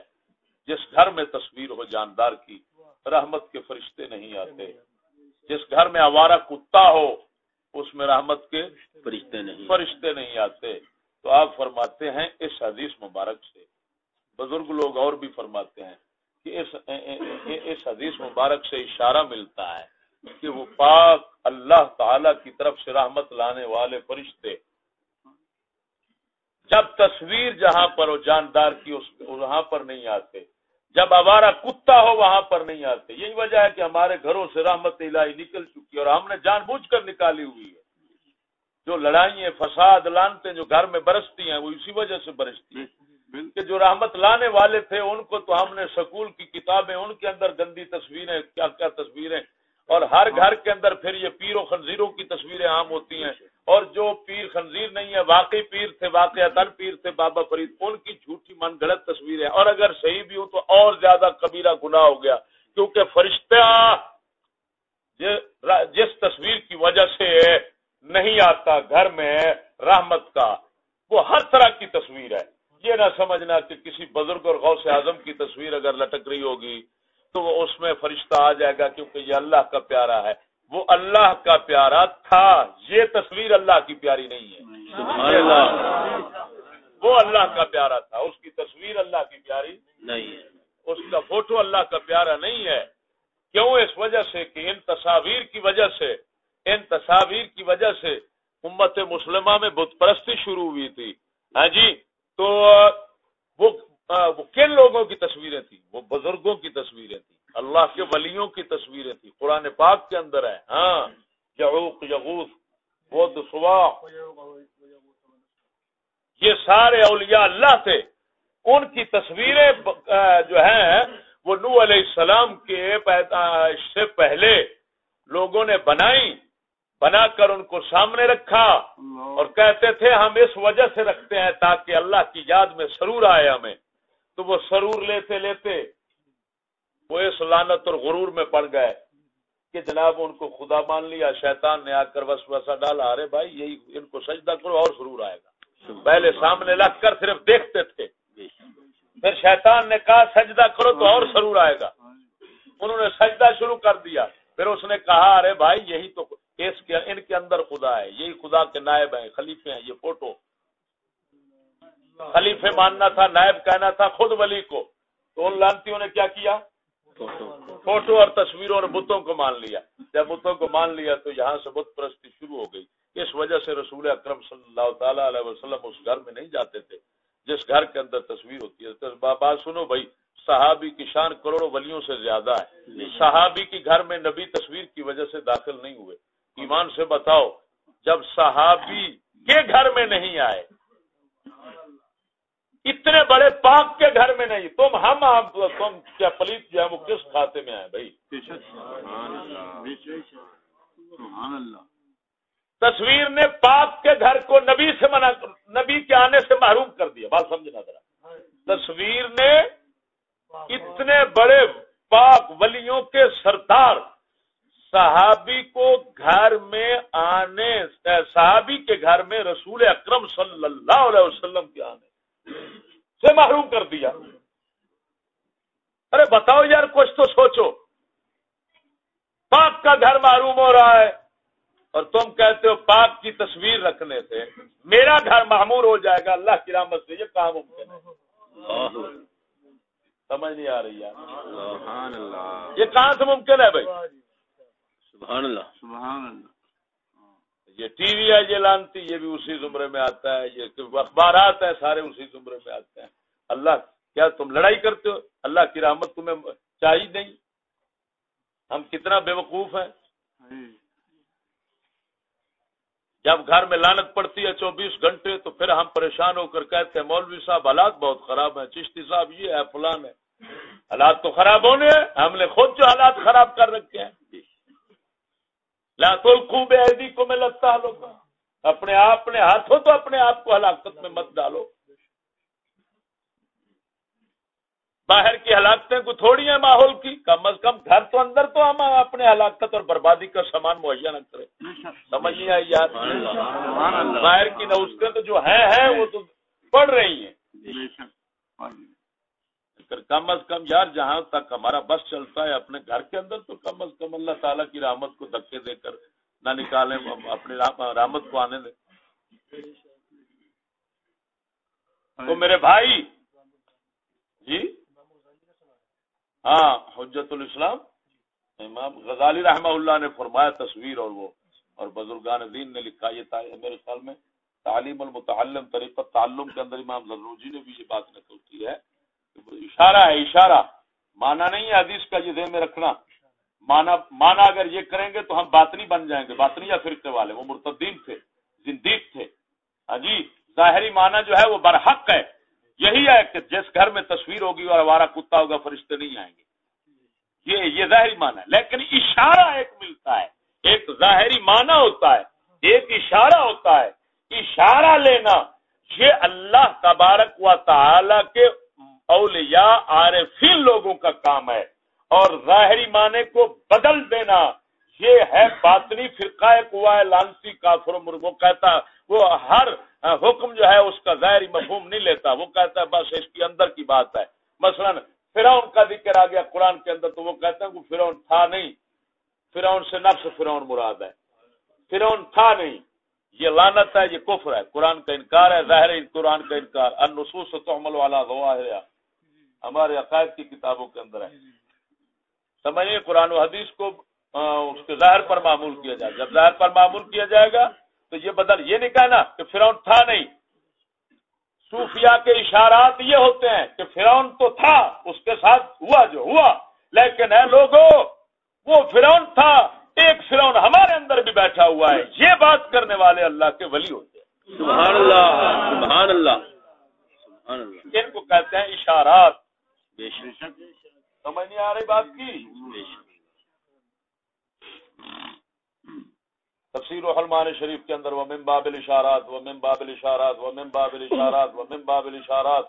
جس گھر میں تصویر ہو جاندار کی رحمت کے فرشتے نہیں آتے۔ جس گھر میں آوارہ کتا ہو اس میں رحمت کے فرشتے نہیں۔ فرشتے نہیں آتے۔ تو آپ فرماتے ہیں اس حدیث مبارک سے۔ بزرگ لوگ اور بھی فرماتے ہیں کہ اس اس حدیث مبارک سے اشارہ ملتا ہے کہ وہ پاک اللہ تعالی کی طرف سے رحمت لانے والے فرشتے تصویر جہاں پر ہو جاندار کی اس وہاں پر نہیں آتے۔ جب ہمارا کتا ہو، وہاں پر نہیں آتے۔ یہی وجہ ہے کہ ہمارے گھروں سے رحمت الہی نکل چکی اور ہم نے جان بوجھ کر نکالی ہوئی ہے۔ جو لڑائیں فساد لانتے جو گھر میں برستی ہیں، وہ اسی وجہ سے برستی ہیں۔ کہ جو رحمت لانے والے تھے، ان کو تو ہم نے سکول کی کتابیں، ان کے اندر گندی تصویریں، کیا کیا تصویریں۔ اور ہر گھر کے اندر پھر یہ پیر و خنزیروں کی تصویریں عام ہوتی ہیں۔ اور جو خنزیر نہیں ہے، واقعی پیر تھے واقع پیر تھے، بابا فرید، ان کی جھوٹی من گڑت تصویریں اور اگر صحیح بھی ہو تو اور زیادہ کبیرہ گناہ ہو گیا۔ کیونکہ فرشتہ جس تصویر کی وجہ سے نہیں آتا گھر میں رحمت کا، وہ ہر طرح کی تصویر ہے۔ یہ نہ سمجھنا کہ کسی بزرگ اور غوث اعظم کی تصویر اگر لٹک رہی ہوگی تو وہ اس میں فرشتہ آ جائے گا، کیونکہ یہ اللہ کا پیارا ہے۔ وہ اللہ کا پیارا تھا یہ تصویر اللہ کی پیاری نہیں ہے۔ سبحان اللہ۔ وہ اللہ کا پیارا تھا اس کی تصویر اللہ کی پیاری نہیں ہے۔ اس کا فوٹو اللہ کا پیارا نہیں ہے۔ کیوں؟ اس وجہ سے کہ ان تصاویر کی وجہ سے ان تصاویر کی وجہ سے امت مسلمہ میں بت پرستی شروع ہوئی تھی۔ ہاں جی تو وہ کن لوگوں کی تصویریں تھیں؟ وہ بزرگوں کی تصویریں تھیں۔ اللہ کے ولیوں کی تصویریں تھیں۔ قرآن پاک کے اندر ہے۔ ہاں۔ یعوق یغوث سوا یہ سارے اولیاء اللہ تھے۔ ان کی تصویریں جو ہیں وہ نو علیہ السلام کے سے پہلے لوگوں نے بنائی بنا کر ان کو سامنے رکھا۔ اور کہتے تھے ہم اس وجہ سے رکھتے ہیں تاکہ اللہ کی یاد میں سرور آئے ہمیں۔ تو وہ سرور لیتے لیتے وہ اس لانت اور غرور میں پڑ گئے۔ کہ جناب ان کو خدا مان لیا، شیطان نے آ کر بس وسا ڈالا۔ ارے بھائی، یہی ان کو سجدہ کرو اور سرور آئے گا۔ پہلے سامنے لگ کر صرف دیکھتے تھے۔ پھر شیطان نے کہا، سجدہ کرو تو اور سرور آئے گا۔ انہوں نے سجدہ شروع کر دیا۔ پھر اس نے کہا، ارے بھائی، یہی تو اس کے، ان کے اندر خدا ہے۔ یہی خدا کے نائب ہیں، خلیفے ہیں۔ یہ فوٹو۔ خلیفے ماننا تھا، نائب کہنا تھا خود ولی کو۔ تو ان لانتیوں نے کیا کیا؟ فوٹو اور تصویروں اور بتوں کو مان لیا۔ جب بتوں کو مان لیا تو یہاں سے بت پرستی شروع ہو گئی۔ اس وجہ سے رسول اکرم صلی اللہ تعالی علیہ وسلم اس گھر میں نہیں جاتے تھے۔ جس گھر کے اندر تصویر ہوتی ہے بات سنو بھائی صحابی کی شان کروڑوں ولیوں سے زیادہ ہے۔ صحابی کی گھر میں نبی تصویر کی وجہ سے داخل نہیں ہوئے۔ ایمان سے بتاؤ جب صحابی کے گھر میں نہیں آئے اتنے بڑے پاک کے گھر میں نہیں، تم ہم تم کیا پلیت جو ہے وہ کس کھاتے میں آئے بھائی؟ تصویر نے پاک کے گھر کو نبی سے منع، نبی کے آنے سے محروم کر دیا، بات سمجھنا ذرا۔ تصویر نے اتنے بڑے پاک ولیوں کے سردار صحابی کو گھر میں آنے، صحابی کے گھر میں رسول اکرم صلی اللہ علیہ وسلم کے آنے۔ سے محروم کر دیا۔ ارے بتاؤ یار کچھ تو سوچو۔ پاک کا گھر معروم ہو رہا ہے اور تم کہتے ہو پاک کی تصویر رکھنے سے میرا گھر معمور ہو جائے گا اللہ کی رحمت سے یہ کام ممکن ہے۔ سمجھ نہیں آ رہی یار۔ یہ کہاں سے ممکن ہے بھائی؟ سبحان اللہ۔ سبحان اللہ۔ یہ ٹی وی ہے یہ لانتی یہ بھی اسی زمرے میں آتا ہے یہ اخبارات ہیں سارے اسی زمرے میں آتے ہیں۔ اللہ کیا تم لڑائی کرتے ہو؟ اللہ کی رحمت تمہیں چاہیے نہیں؟ ہم کتنا بے وقوف ہیں جب گھر میں لانت پڑتی ہے چوبیس گھنٹے تو پھر ہم پریشان ہو کر کہتے ہیں مولوی صاحب حالات بہت خراب ہیں۔ چشتی صاحب یہ ہے فلان ہے۔ حالات تو خراب ہونے ہیں ہم نے خود جو حالات خراب کر رکھے ہیں۔ بے عیدی کو میں لگتا اپنے آپ اپنے ہاتھوں تو اپنے آپ کو ہلاکت میں مت ڈالو. باہر کی ہلاکتیں کو تھوڑی ہیں ماحول کی کم از کم گھر تو اندر تو ہم اپنے ہلاکت اور بربادی کا سامان مہیا نہ کرے سمجھ نہیں آئی یار باہر کی نوسطیں تو جو ہیں وہ تو پڑھ رہی ہیں. کم از کم یار جہاں تک ہمارا بس چلتا ہے، اپنے گھر کے اندر تو کم از کم اللہ تعالیٰ کی رحمت کو دھکے دے کر نہ نکالیں اپنی رحمت کو آنے دیں۔ تو میرے بھائی جی؟ ہاں حجت الاسلام۔ امام غزالی رحمہ اللہ نے فرمایا تصویر اور وہ، اور بزرگان دین نے لکھا، یہ میرے خیال میں تعلیم المتعلم طریقہ، تعلم کے اندر امام ضروری نے بھی یہ بات نقل کی ہے۔ اشارہ ہے، اشارہ۔ مانا نہیں ہے حدیث کا یہ ذہن میں رکھنا۔ مانا مانا اگر یہ کریں گے تو ہم باطنی بن جائیں گے۔ باطنی یا فرقے والے، وہ مرتدین تھے، زندیق تھے۔ ہاں جی ظاہری مانا جو ہے وہ برحق ہے۔ یہی ہے کہ جس گھر میں تصویر ہوگی اور ہمارا کتا ہوگا، فرشتے نہیں آئیں گے۔ یہ یہ ظاہری مانا ہے۔ لیکن اشارہ ایک ملتا ہے۔ ایک ظاہری مانا ہوتا ہے۔ ایک اشارہ ہوتا ہے۔ اشارہ لینا یہ اللہ تبارک و تعالی کے اولیاء عارفین لوگوں کا کام ہے اور ظاہری معنی کو بدل دینا یہ ہے باطنی فرقہ ہوا ہے لانسی کافر مرغو کہتا وہ ہر حکم جو ہے اس کا ظاہری مفہوم نہیں لیتا۔ وہ کہتا ہے بس اس کی اندر کی بات ہے۔ مثلا فرعون کا ذکر آ گیا قرآن کے اندر تو وہ کہتے ہیں کہ فرعون تھا نہیں۔ فرعون سے نفس فرعون مراد ہے۔ فرعون تھا نہیں۔ یہ لانت ہے، یہ کفر ہے۔ قرآن کا انکار ہے، ظاہر قرآن کا انکار۔ النصوص تحمل والا ظواہر ہمارے عقائد کی کتابوں کے اندر ہے۔ سمجھیے قرآن و حدیث کو اس کے ظاہر پر معمول کیا جائے۔ جب ظاہر پر معمول کیا جائے گا تو یہ بدل یہ نہیں کہنا کہ فرعون تھا نہیں۔ صوفیہ کے اشارات یہ ہوتے ہیں کہ فرعون تو تھا اس کے ساتھ ہوا جو ہوا۔ لیکن ہے لوگوں وہ فرعون تھا ایک فرعون ہمارے اندر بھی بیٹھا ہوا ہے۔ یہ بات کرنے والے اللہ کے ولی ہوتے ہیں۔ سبحان اللہ سبحان اللہ۔ ان کو کہتے ہیں اشارات۔ سمجھ نہیں آ رہی بات کی؟ تفسیر و حلمان شریف کے اندر وہ مم بابل اشارات وہ مم بابل اشارات وہ مم بابل اشارات وہ مم بابل اشارات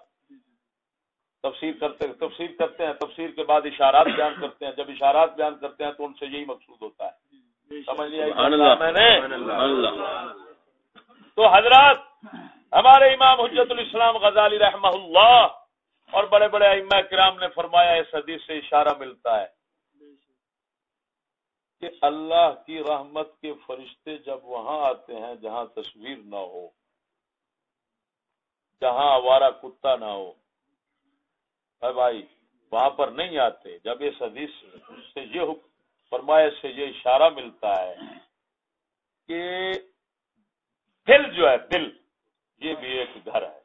تفسیر کرتے تفسیر کرتے ہیں تفسیر کے بعد اشارات بیان کرتے ہیں۔ جب اشارات بیان کرتے ہیں تو ان سے یہی مقصود ہوتا ہے۔ سمجھ آئی میں نے تو حضرات ہمارے امام حجت الاسلام غزالی رحمہ اللہ اور بڑے بڑے ائمہ کرام نے فرمایا اس حدیث سے اشارہ ملتا ہے کہ اللہ کی رحمت کے فرشتے جب وہاں آتے ہیں جہاں تصویر نہ ہو جہاں آوارہ کتا نہ ہو اے بھائی وہاں پر نہیں آتے۔ جب اس حدیث سے یہ فرمایا سے یہ اشارہ ملتا ہے کہ دل جو ہے دل یہ بھی ایک گھر ہے۔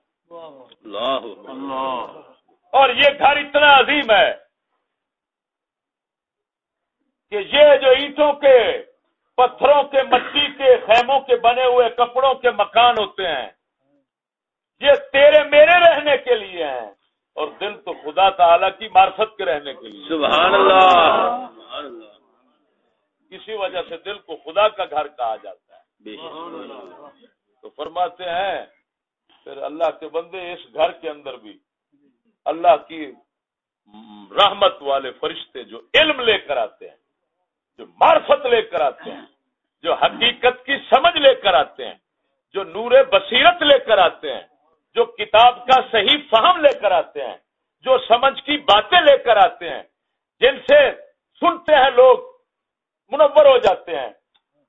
اور یہ گھر اتنا عظیم ہے کہ یہ جو اینٹوں کے پتھروں کے مٹی کے خیموں کے بنے ہوئے کپڑوں کے مکان ہوتے ہیں یہ تیرے میرے رہنے کے لیے ہیں اور دل تو خدا تعالی کی معرفت کے رہنے کے لیے سبحان اللہ۔ کسی وجہ سے دل کو خدا کا گھر کہا جاتا ہے۔ تو فرماتے ہیں پھر اللہ کے بندے اس گھر کے اندر بھی اللہ کی رحمت والے فرشتے جو علم لے کر آتے ہیں، جو معرفت لے کر آتے ہیں، جو حقیقت کی سمجھ لے کر آتے ہیں، جو نور بصیرت لے کر آتے ہیں، جو کتاب کا صحیح فہم لے کر آتے ہیں، جو سمجھ کی باتیں لے کر آتے ہیں، جن سے سنتے ہیں لوگ منور ہو جاتے ہیں،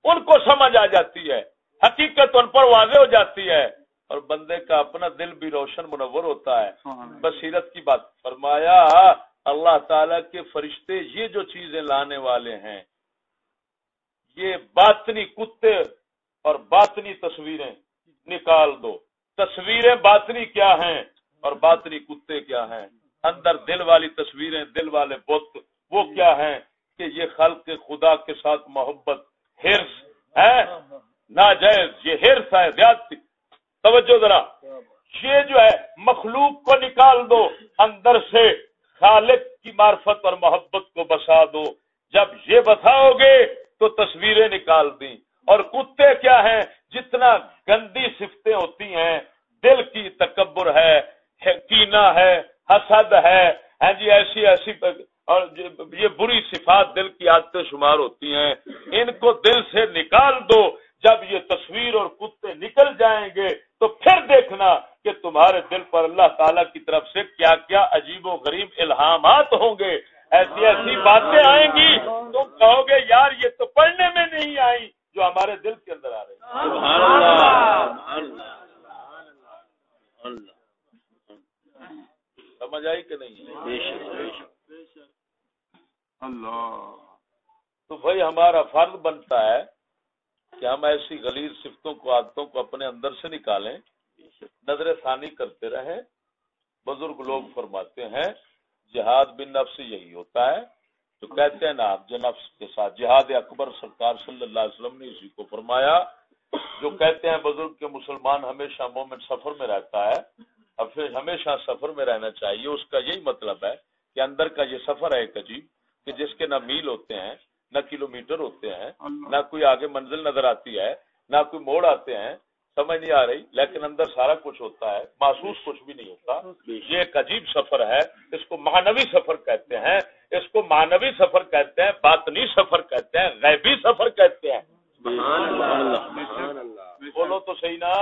ان کو سمجھ آ جاتی ہے، حقیقت ان پر واضح ہو جاتی ہے اور بندے کا اپنا دل بھی روشن منور ہوتا ہے۔ بصیرت کی بات۔ فرمایا اللہ تعالی کے فرشتے یہ جو چیزیں لانے والے ہیں یہ باطنی کتے اور باطنی تصویریں۔ نکال دو۔ تصویریں باطنی کیا ہیں اور باطنی کتے کیا ہیں؟ اندر دل والی تصویریں دل والے بت وہ کیا ہیں کہ یہ خلق خدا کے ساتھ محبت ہرس ہے؟ ناجائز یہ ہرس ہے زیادتی۔ توجہ ذرا۔ یہ جو ہے مخلوق کو نکال دو، اندر سے خالق کی معرفت اور محبت کو بسا دو۔ جب یہ بساؤ گے تو تصویریں نکال دیں۔ اور کتے کیا ہیں؟ جتنا گندی صفتیں ہوتی ہیں، دل کی تکبر ہے کینا ہے، حسد ہے۔ ہاں جی ایسی ایسی اور یہ بری صفات دل کی عادتیں شمار ہوتی ہیں۔ ان کو دل سے نکال دو۔ جب یہ تصویر اور کتے نکل جائیں گے تو پھر دیکھنا کہ تمہارے دل پر اللہ تعالی کی طرف سے کیا کیا عجیب و غریب الہامات ہوں گے۔ ایسی ایسی باتیں آئیں گی۔ تم کہو گے یار یہ تو پڑھنے میں نہیں آئی جو ہمارے دل کے اندر آ رہی سمجھ آئی کہ نہیں؟ اللہ۔ تو بھائی ہمارا فرض بنتا ہے کہ ہم ایسی غلیظ صفتوں کو، عادتوں کو اپنے اندر سے نکالیں؟ نظر ثانی کرتے رہیں بزرگ لوگ فرماتے ہیں، جہاد بن نفس یہی ہوتا ہے۔ جو کہتے ہیں نا، آپ جو نفس کے ساتھ جہاد اکبر سرکار صلی اللہ علیہ وسلم نے اسی کو فرمایا، جو کہتے ہیں بزرگ کے مسلمان ہمیشہ مومن سفر میں رہتا ہے پھر ہمیشہ سفر میں رہنا چاہیے، اس کا یہی مطلب ہے کہ اندر کا یہ سفر ہے ایک عجیب، کہ جس کے نہ میل ہوتے ہیں نہ کلو میٹر ہوتے ہیں نہ کوئی آگے منزل نظر آتی ہے نہ کوئی موڑ آتے ہیں سمجھ نہیں آ رہی لیکن اندر سارا کچھ ہوتا ہے محسوس کچھ بھی نہیں ہوتا۔ یہ ایک عجیب سفر ہے اس کو مہانوی سفر کہتے ہیں اس کو مہانوی سفر کہتے ہیں باطنی سفر کہتے ہیں غیبی سفر کہتے ہیں۔ بولو تو صحیح نا۔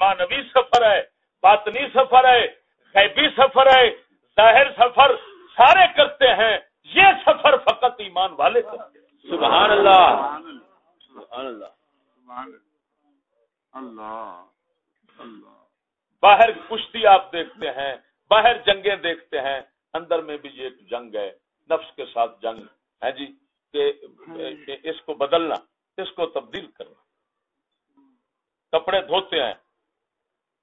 مانوی سفر ہے باطنی سفر ہے غیبی سفر ہے ظاہر سفر سارے کرتے ہیں۔ یہ سفر فقط ایمان والے سبحان اللہ. سبحان اللہ. باہر کشتی آپ دیکھتے ہیں، باہر جنگیں دیکھتے ہیں، اندر میں بھی یہ ایک جنگ ہے، نفس کے ساتھ جنگ ہے جی کہ اس کو بدلنا، اس کو تبدیل کرنا۔ کپڑے دھوتے ہیں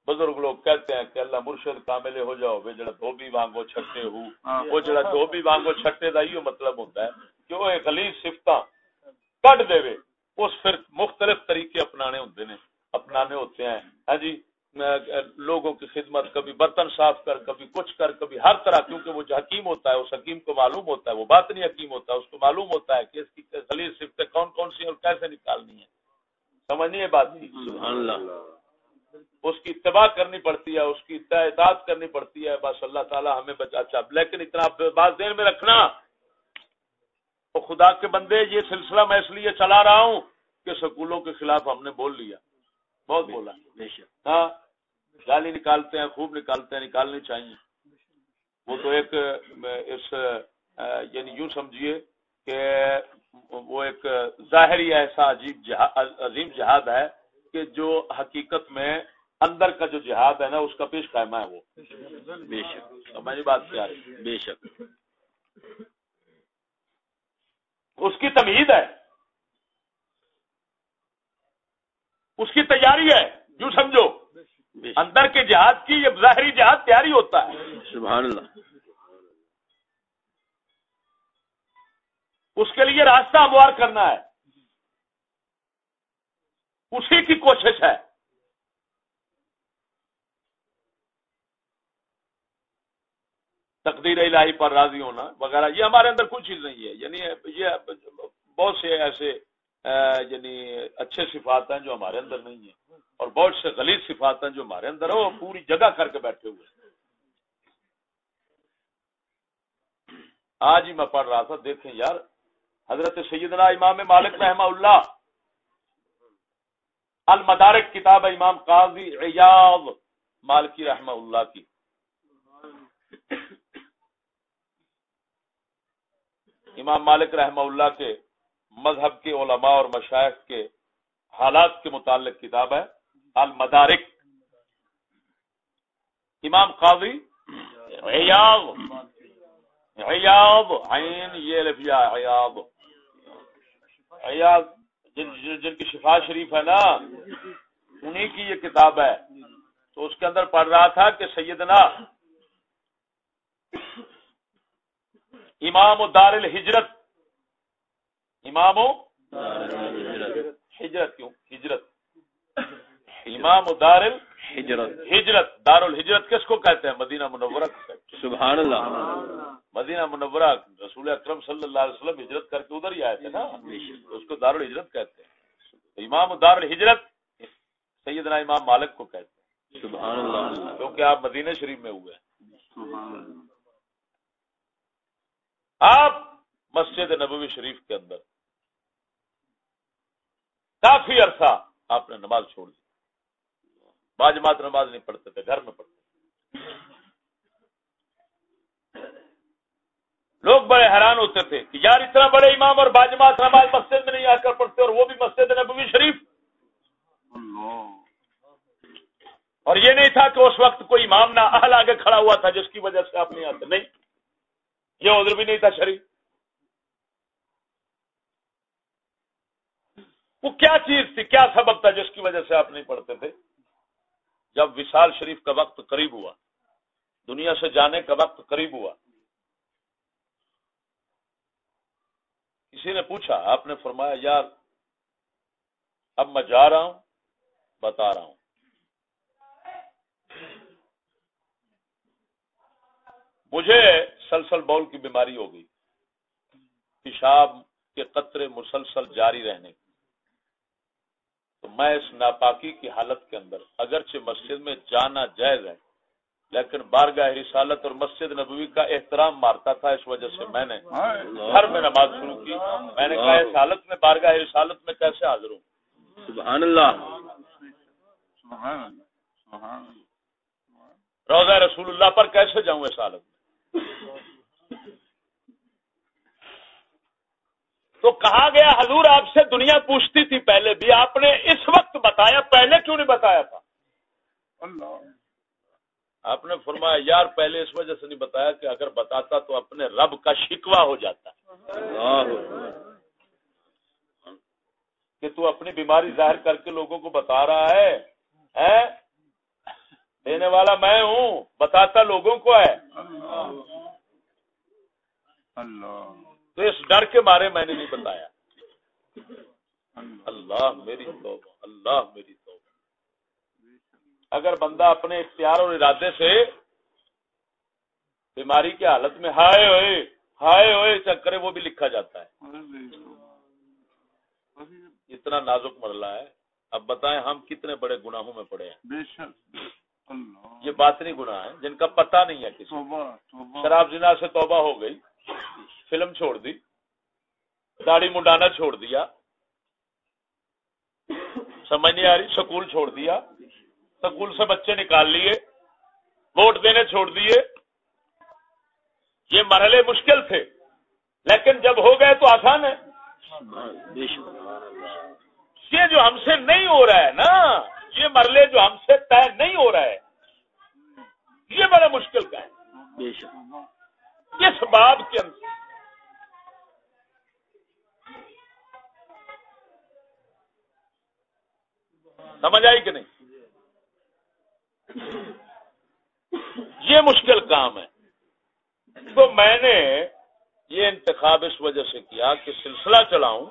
بزرگ لوگ کہتے ہیں کہ اللہ مرشد کاملے ہو جاؤ وہ جڑا دھوبی وانگو چھٹے ہو۔ ہاں۔ وہ جڑا دھوبی وانگو چھٹے دا یہ مطلب ہوتا ہے کہ وہ ایک غلیظ صفتہ کٹ دے وے۔ اس پھر مختلف طریقے اپنانے ہوتے ہیں اپنانے ہوتے ہیں۔ ہاں جی لوگوں کی خدمت کبھی برتن صاف کر کبھی کچھ کر کبھی ہر طرح کیونکہ وہ جو حکیم ہوتا ہے اس حکیم کو معلوم ہوتا ہے وہ بات نہیں حکیم ہوتا ہے اس کو معلوم ہوتا ہے کہ اس کی خلیج صفتیں کون کون سی اور کیسے نکالنی ہے۔ سمجھنی ہے بات؟ سبحان اللہ۔ اس کی اتباع کرنی پڑتی ہے اس کی اطاعت کرنی پڑتی ہے بس اللہ تعالیٰ ہمیں بچا اچھا لیکن اتنا بات دیر میں رکھنا تو خدا کے بندے یہ سلسلہ میں اس لیے چلا رہا ہوں کہ سکولوں کے خلاف ہم نے بول لیا۔ بہت بولا۔ ہاں گالی نکالتے ہیں خوب نکالتے ہیں نکالنی چاہیے۔ وہ تو ایک اس یعنی یوں سمجھیے کہ وہ ایک ظاہری ایسا عجیب جہاد عظیم جہاد ہے۔ کہ جو حقیقت میں اندر کا جو جہاد ہے نا اس کا پیش قائمہ ہے وہ۔ بے شک۔ سمجھ بات کیا ہے بے شک۔ اس کی تمہید ہے۔ اس کی تیاری ہے۔ جو سمجھو۔ اندر کے جہاد کی یہ ظاہری جہاد تیاری ہوتا ہے۔ سبحان اللہ۔ اس کے لیے راستہ ہموار کرنا ہے۔ اسی کی کوشش ہے۔ تقدیر الہی پر راضی ہونا وغیرہ، یہ ہمارے اندر کوئی چیز نہیں ہے۔ یعنی یہ بہت سے ایسے یعنی اچھے صفات ہیں جو ہمارے اندر نہیں ہیں اور بہت سے غلیظ صفات ہیں جو ہمارے اندر ہیں، وہ پوری جگہ کر کے بیٹھے ہوئے ہیں۔ آج ہی میں پڑھ رہا تھا، دیکھیں یار، حضرت سیدنا امام مالک رحمہ اللہ المدارک کتاب امام قاضی عیاض مالکی رحمہ اللہ کی۔ امام مالک رحمہ اللہ کے مذہب کے علماء اور مشائق کے حالات کے متعلق کتاب ہے المدارک۔ امام قاضی عیاض عیاض، عین یہ لفظ عیاض۔ عیاض جن, جن کی شفا شریف ہے نا انہی کی یہ کتاب ہے۔ تو اس کے اندر پڑھ رہا تھا کہ سیدنا امام و دار الحجرت امام و ہجرت۔ کیوں؟ ہجرت۔ امام و دار ہجرت. دار الحجرت کس کو کہتے ہیں؟ مدینہ منورہ سبحان اللہ مدینہ منورہ رسول اکرم صلی اللہ علیہ وسلم ہجرت کر کے ادھر ہی آئے تھے نا؟ اس کو دار الحجرت کہتے ہیں. امام دار الحجرت سیدنا امام مالک کو کہتے ہیں. سبحان اللہ کیونکہ آپ مدینہ شریف میں ہوئے آپ مسجد نبوی شریف کے اندر کافی عرصہ آپ نے نماز چھوڑ دی. باجمات نماز نہیں پڑھتے تھے گھر میں پڑھتے لوگ بڑے حیران ہوتے تھے کہ یار اتنا بڑے امام اور باجمات نماز مسجد میں نہیں آ کر پڑھتے اور وہ بھی مسجد نبوی شریف۔ اور یہ نہیں تھا کہ اس وقت کوئی امام نہ اہل آگے کھڑا ہوا تھا جس کی وجہ سے آپ نہیں آتے۔ نہیں یہ ادھر بھی نہیں تھا شریف۔ وہ کیا چیز تھی؟ کیا سبب تھا جس کی وجہ سے آپ نہیں پڑھتے تھے؟ جب وشال شریف کا وقت قریب ہوا، دنیا سے جانے کا وقت قریب ہوا۔ کسی نے پوچھا، آپ نے فرمایا، یار، اب میں جا رہا ہوں، بتا رہا ہوں۔ مجھے سلسل بول کی بیماری ہو گئی، پیشاب کے قطرے مسلسل جاری رہنے۔ کی میں اس ناپاکی کی حالت کے اندر اگرچہ مسجد میں جانا جائز ہے لیکن بارگاہ رسالت اور مسجد نبوی کا احترام مارتا تھا اس وجہ سے میں نے گھر میں نماز شروع کی۔ میں نے کہا اس حالت میں بارگاہ رسالت میں کیسے حاضر ہوں؟ سبحان اللہ۔ روزہ رسول اللہ پر کیسے جاؤں اس حالت میں؟ تو کہا گیا حضور آپ سے دنیا پوچھتی تھی پہلے بھی آپ نے اس وقت بتایا پہلے کیوں نہیں بتایا تھا؟ آپ نے فرمایا یار پہلے اس وجہ سے نہیں بتایا کہ اگر بتاتا تو اپنے رب کا شکوا ہو جاتا۔ کہ تو اپنی بیماری ظاہر کر کے لوگوں کو بتا رہا ہے دینے والا میں ہوں بتاتا لوگوں کو ہے۔ تو اس ڈر کے بارے میں نے نہیں بتایا۔ اللہ میری توبہ اللہ میری توبہ۔ اگر بندہ اپنے اختیار اور ارادے سے بیماری کی حالت میں ہائے ہوئے ہائے ہوئے چکرے وہ بھی لکھا جاتا ہے۔ اتنا نازک مرلہ ہے۔ اب بتائیں ہم کتنے بڑے گناہوں میں پڑے ہیں۔ یہ بات نہیں گناہ ہے جن کا پتہ نہیں ہے کسی شراب جنا سے توبہ ہو گئی۔ فلم چھوڑ دی، داڑھی منڈانا چھوڑ دیا، سمجھ نہیں آ رہی، سکول چھوڑ دیا، سکول سے بچے نکال لیے، ووٹ دینے چھوڑ دیے۔ یہ مرحلے مشکل تھے، لیکن جب ہو گئے تو آسان ہے۔ یہ جو ہم سے نہیں ہو رہا ہے نا، یہ مرلے جو ہم سے طے نہیں ہو رہا ہے، یہ بڑا مشکل کا ہے۔ اس باب کے اندر سمجھ آئی کہ نہیں؟ یہ مشکل کام ہے۔ تو میں نے یہ انتخاب اس وجہ سے کیا کہ سلسلہ چلاؤں۔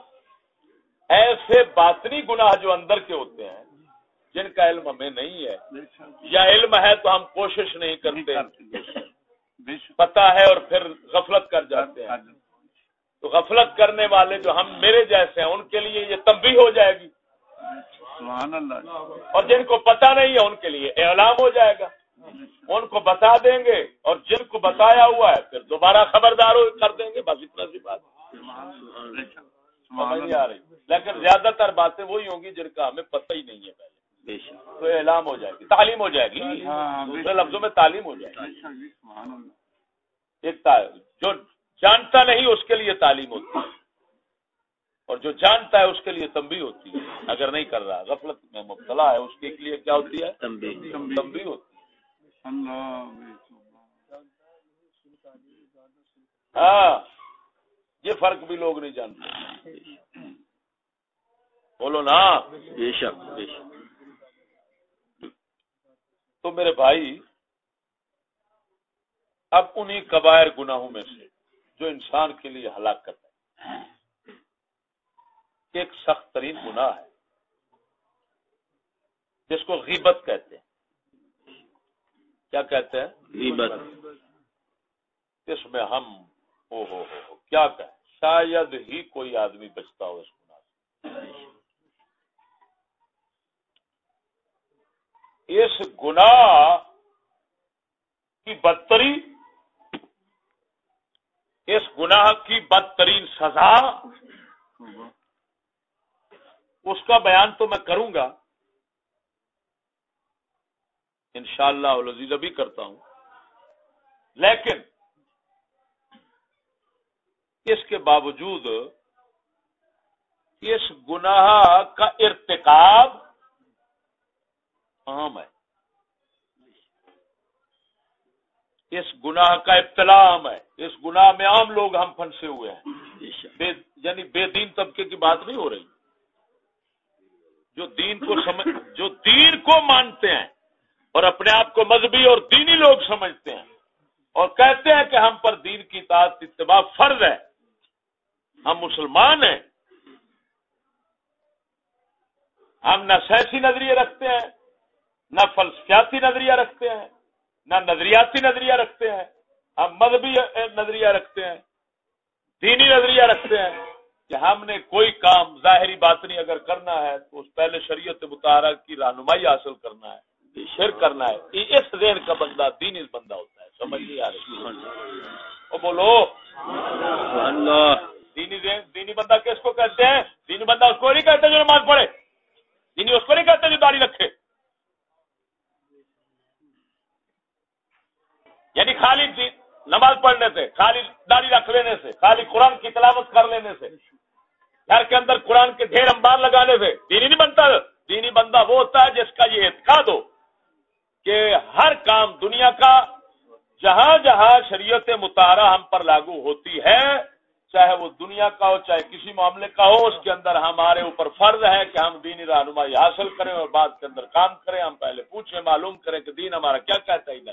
ایسے باطنی گناہ جو اندر کے ہوتے ہیں، جن کا علم ہمیں نہیں ہے۔ یا علم ہے تو ہم کوشش نہیں کرتے۔ پتا ہے اور پھر غفلت کر جاتے ہیں۔ تو غفلت کرنے والے جو ہم میرے جیسے ہیں، ان کے لیے یہ تب ہو جائے گی۔ اور جن کو پتا نہیں ہے ان کے لیے اعلام ہو جائے گا. ان کو بتا دیں گے اور جن کو بتایا ہوا ہے پھر دوبارہ خبردار کر دیں گے بس اتنا سی بات. سمجھ نہیں آ رہی. لیکن زیادہ تر باتیں وہی ہوں گی جن کا ہمیں پتہ ہی نہیں ہے پہلے. تو اعلام ہو جائے گی. تعلیم ہو جائے گی. دوسرے لفظوں میں تعلیم ہو جائے گی. ایک جو جانتا نہیں اس کے لیے تعلیم ہوتی ہے. اور جو جانتا ہے اس کے لیے تمبی ہوتی ہے۔ اگر نہیں کر رہا غفلت میں مبتلا ہے اس کے لیے کیا ہوتی ہے؟ تمبی ہوتی ہے۔ ہاں یہ فرق بھی لوگ نہیں جانتے۔ بولو نا۔ بے شک بے شک۔ تو میرے بھائی اب انہی قبائر گناہوں میں سے جو انسان کے لیے ہلاکت ہے۔ ایک سخت ترین گناہ ہے جس کو غیبت کہتے ہیں۔ کیا کہتے ہیں؟ غیبت۔ اس میں ہم او ہو ہو کیا کہ شاید ہی کوئی آدمی بچتا ہو اس گناہ سے۔ اس گناہ کی بدتری اس گناہ کی بدترین سزا اس کا بیان تو میں کروں گا۔ انشاءاللہ شاء اللہ ابھی کرتا ہوں۔ لیکن اس کے باوجود اس گناہ کا ارتکاب عام ہے۔ اس گناہ کا ابتلا عام ہے۔ اس گناہ میں عام لوگ ہم پھنسے ہوئے ہیں۔ بے یعنی بے دین طبقے کی بات نہیں ہو رہی۔ جو دین کو سمجھ جو دین کو مانتے ہیں اور اپنے آپ کو مذہبی اور دینی لوگ سمجھتے ہیں اور کہتے ہیں کہ ہم پر دین کی تعداد اتباع فرض ہے، ہم مسلمان ہیں۔ ہم نہ سیاسی نظریے رکھتے ہیں، نہ فلسفیاتی نظریہ رکھتے ہیں، نہ نظریاتی نظریہ رکھتے ہیں۔ ہم مذہبی نظریہ رکھتے ہیں، دینی نظریہ رکھتے ہیں۔ کہ ہم نے کوئی کام ظاہری بات نہیں اگر کرنا ہے تو اس پہلے شریعت مطالعہ کی رہنمائی حاصل کرنا ہے پھر کرنا ہے۔ اس ذہن کا بندہ دینی بندہ ہوتا ہے سمجھ نہیں آ رہی۔ بولو۔ دینی دینی بندہ کس کو کہتے ہیں؟ دینی بندہ اس کو نہیں کہتے جو نماز پڑھے۔ دینی اس کو نہیں کہتے جو داڑھی رکھے۔ یعنی خالی نماز پڑھنے سے، خالی داڑھی رکھ لینے سے، خالی قرآن کی تلاوت کر لینے سے۔ گھر کے اندر قرآن کے ڈھیر امبار لگانے سے۔ دینی نہیں بنتا، دینی بندہ وہ ہوتا ہے جس کا یہ اعتقاد ہو کہ ہر کام دنیا کا، جہاں جہاں شریعت مطالعہ ہم پر لاگو ہوتی ہے، چاہے وہ دنیا کا ہو، چاہے کسی معاملے کا ہو، اس کے اندر ہمارے اوپر فرض ہے کہ ہم دینی رہنمائی حاصل کریں اور بعد کے اندر کام کریں، ہم پہلے پوچھیں، معلوم کریں کہ دین ہمارا کیا کہتا ہے ادھر۔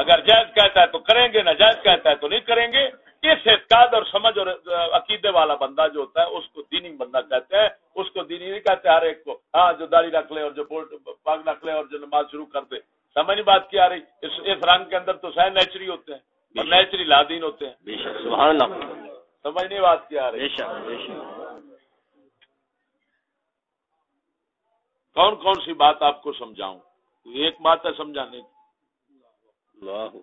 اگر جائز کہتا ہے تو کریں گے نہ جائز کہتا ہے تو نہیں کریں گے۔ اس اعتقاد اور سمجھ اور عقیدے والا بندہ جو ہوتا ہے اس کو دینی بندہ کہتے ہیں۔ اس کو دینی نہیں کہتے ہر ایک کو ہاں جو داڑھی رکھ لے اور جو پاگ رکھ لے اور جو نماز شروع کر دے۔ سمجھ نہیں بات کی آ رہی۔ اس اس رنگ کے اندر تو سہ نیچری ہوتے ہیں اور نیچری لادین ہوتے ہیں۔ سمجھ نہیں بات کی آ رہی۔ کون کون سی بات آپ کو سمجھاؤں؟ ایک بات ہے سمجھانے کی۔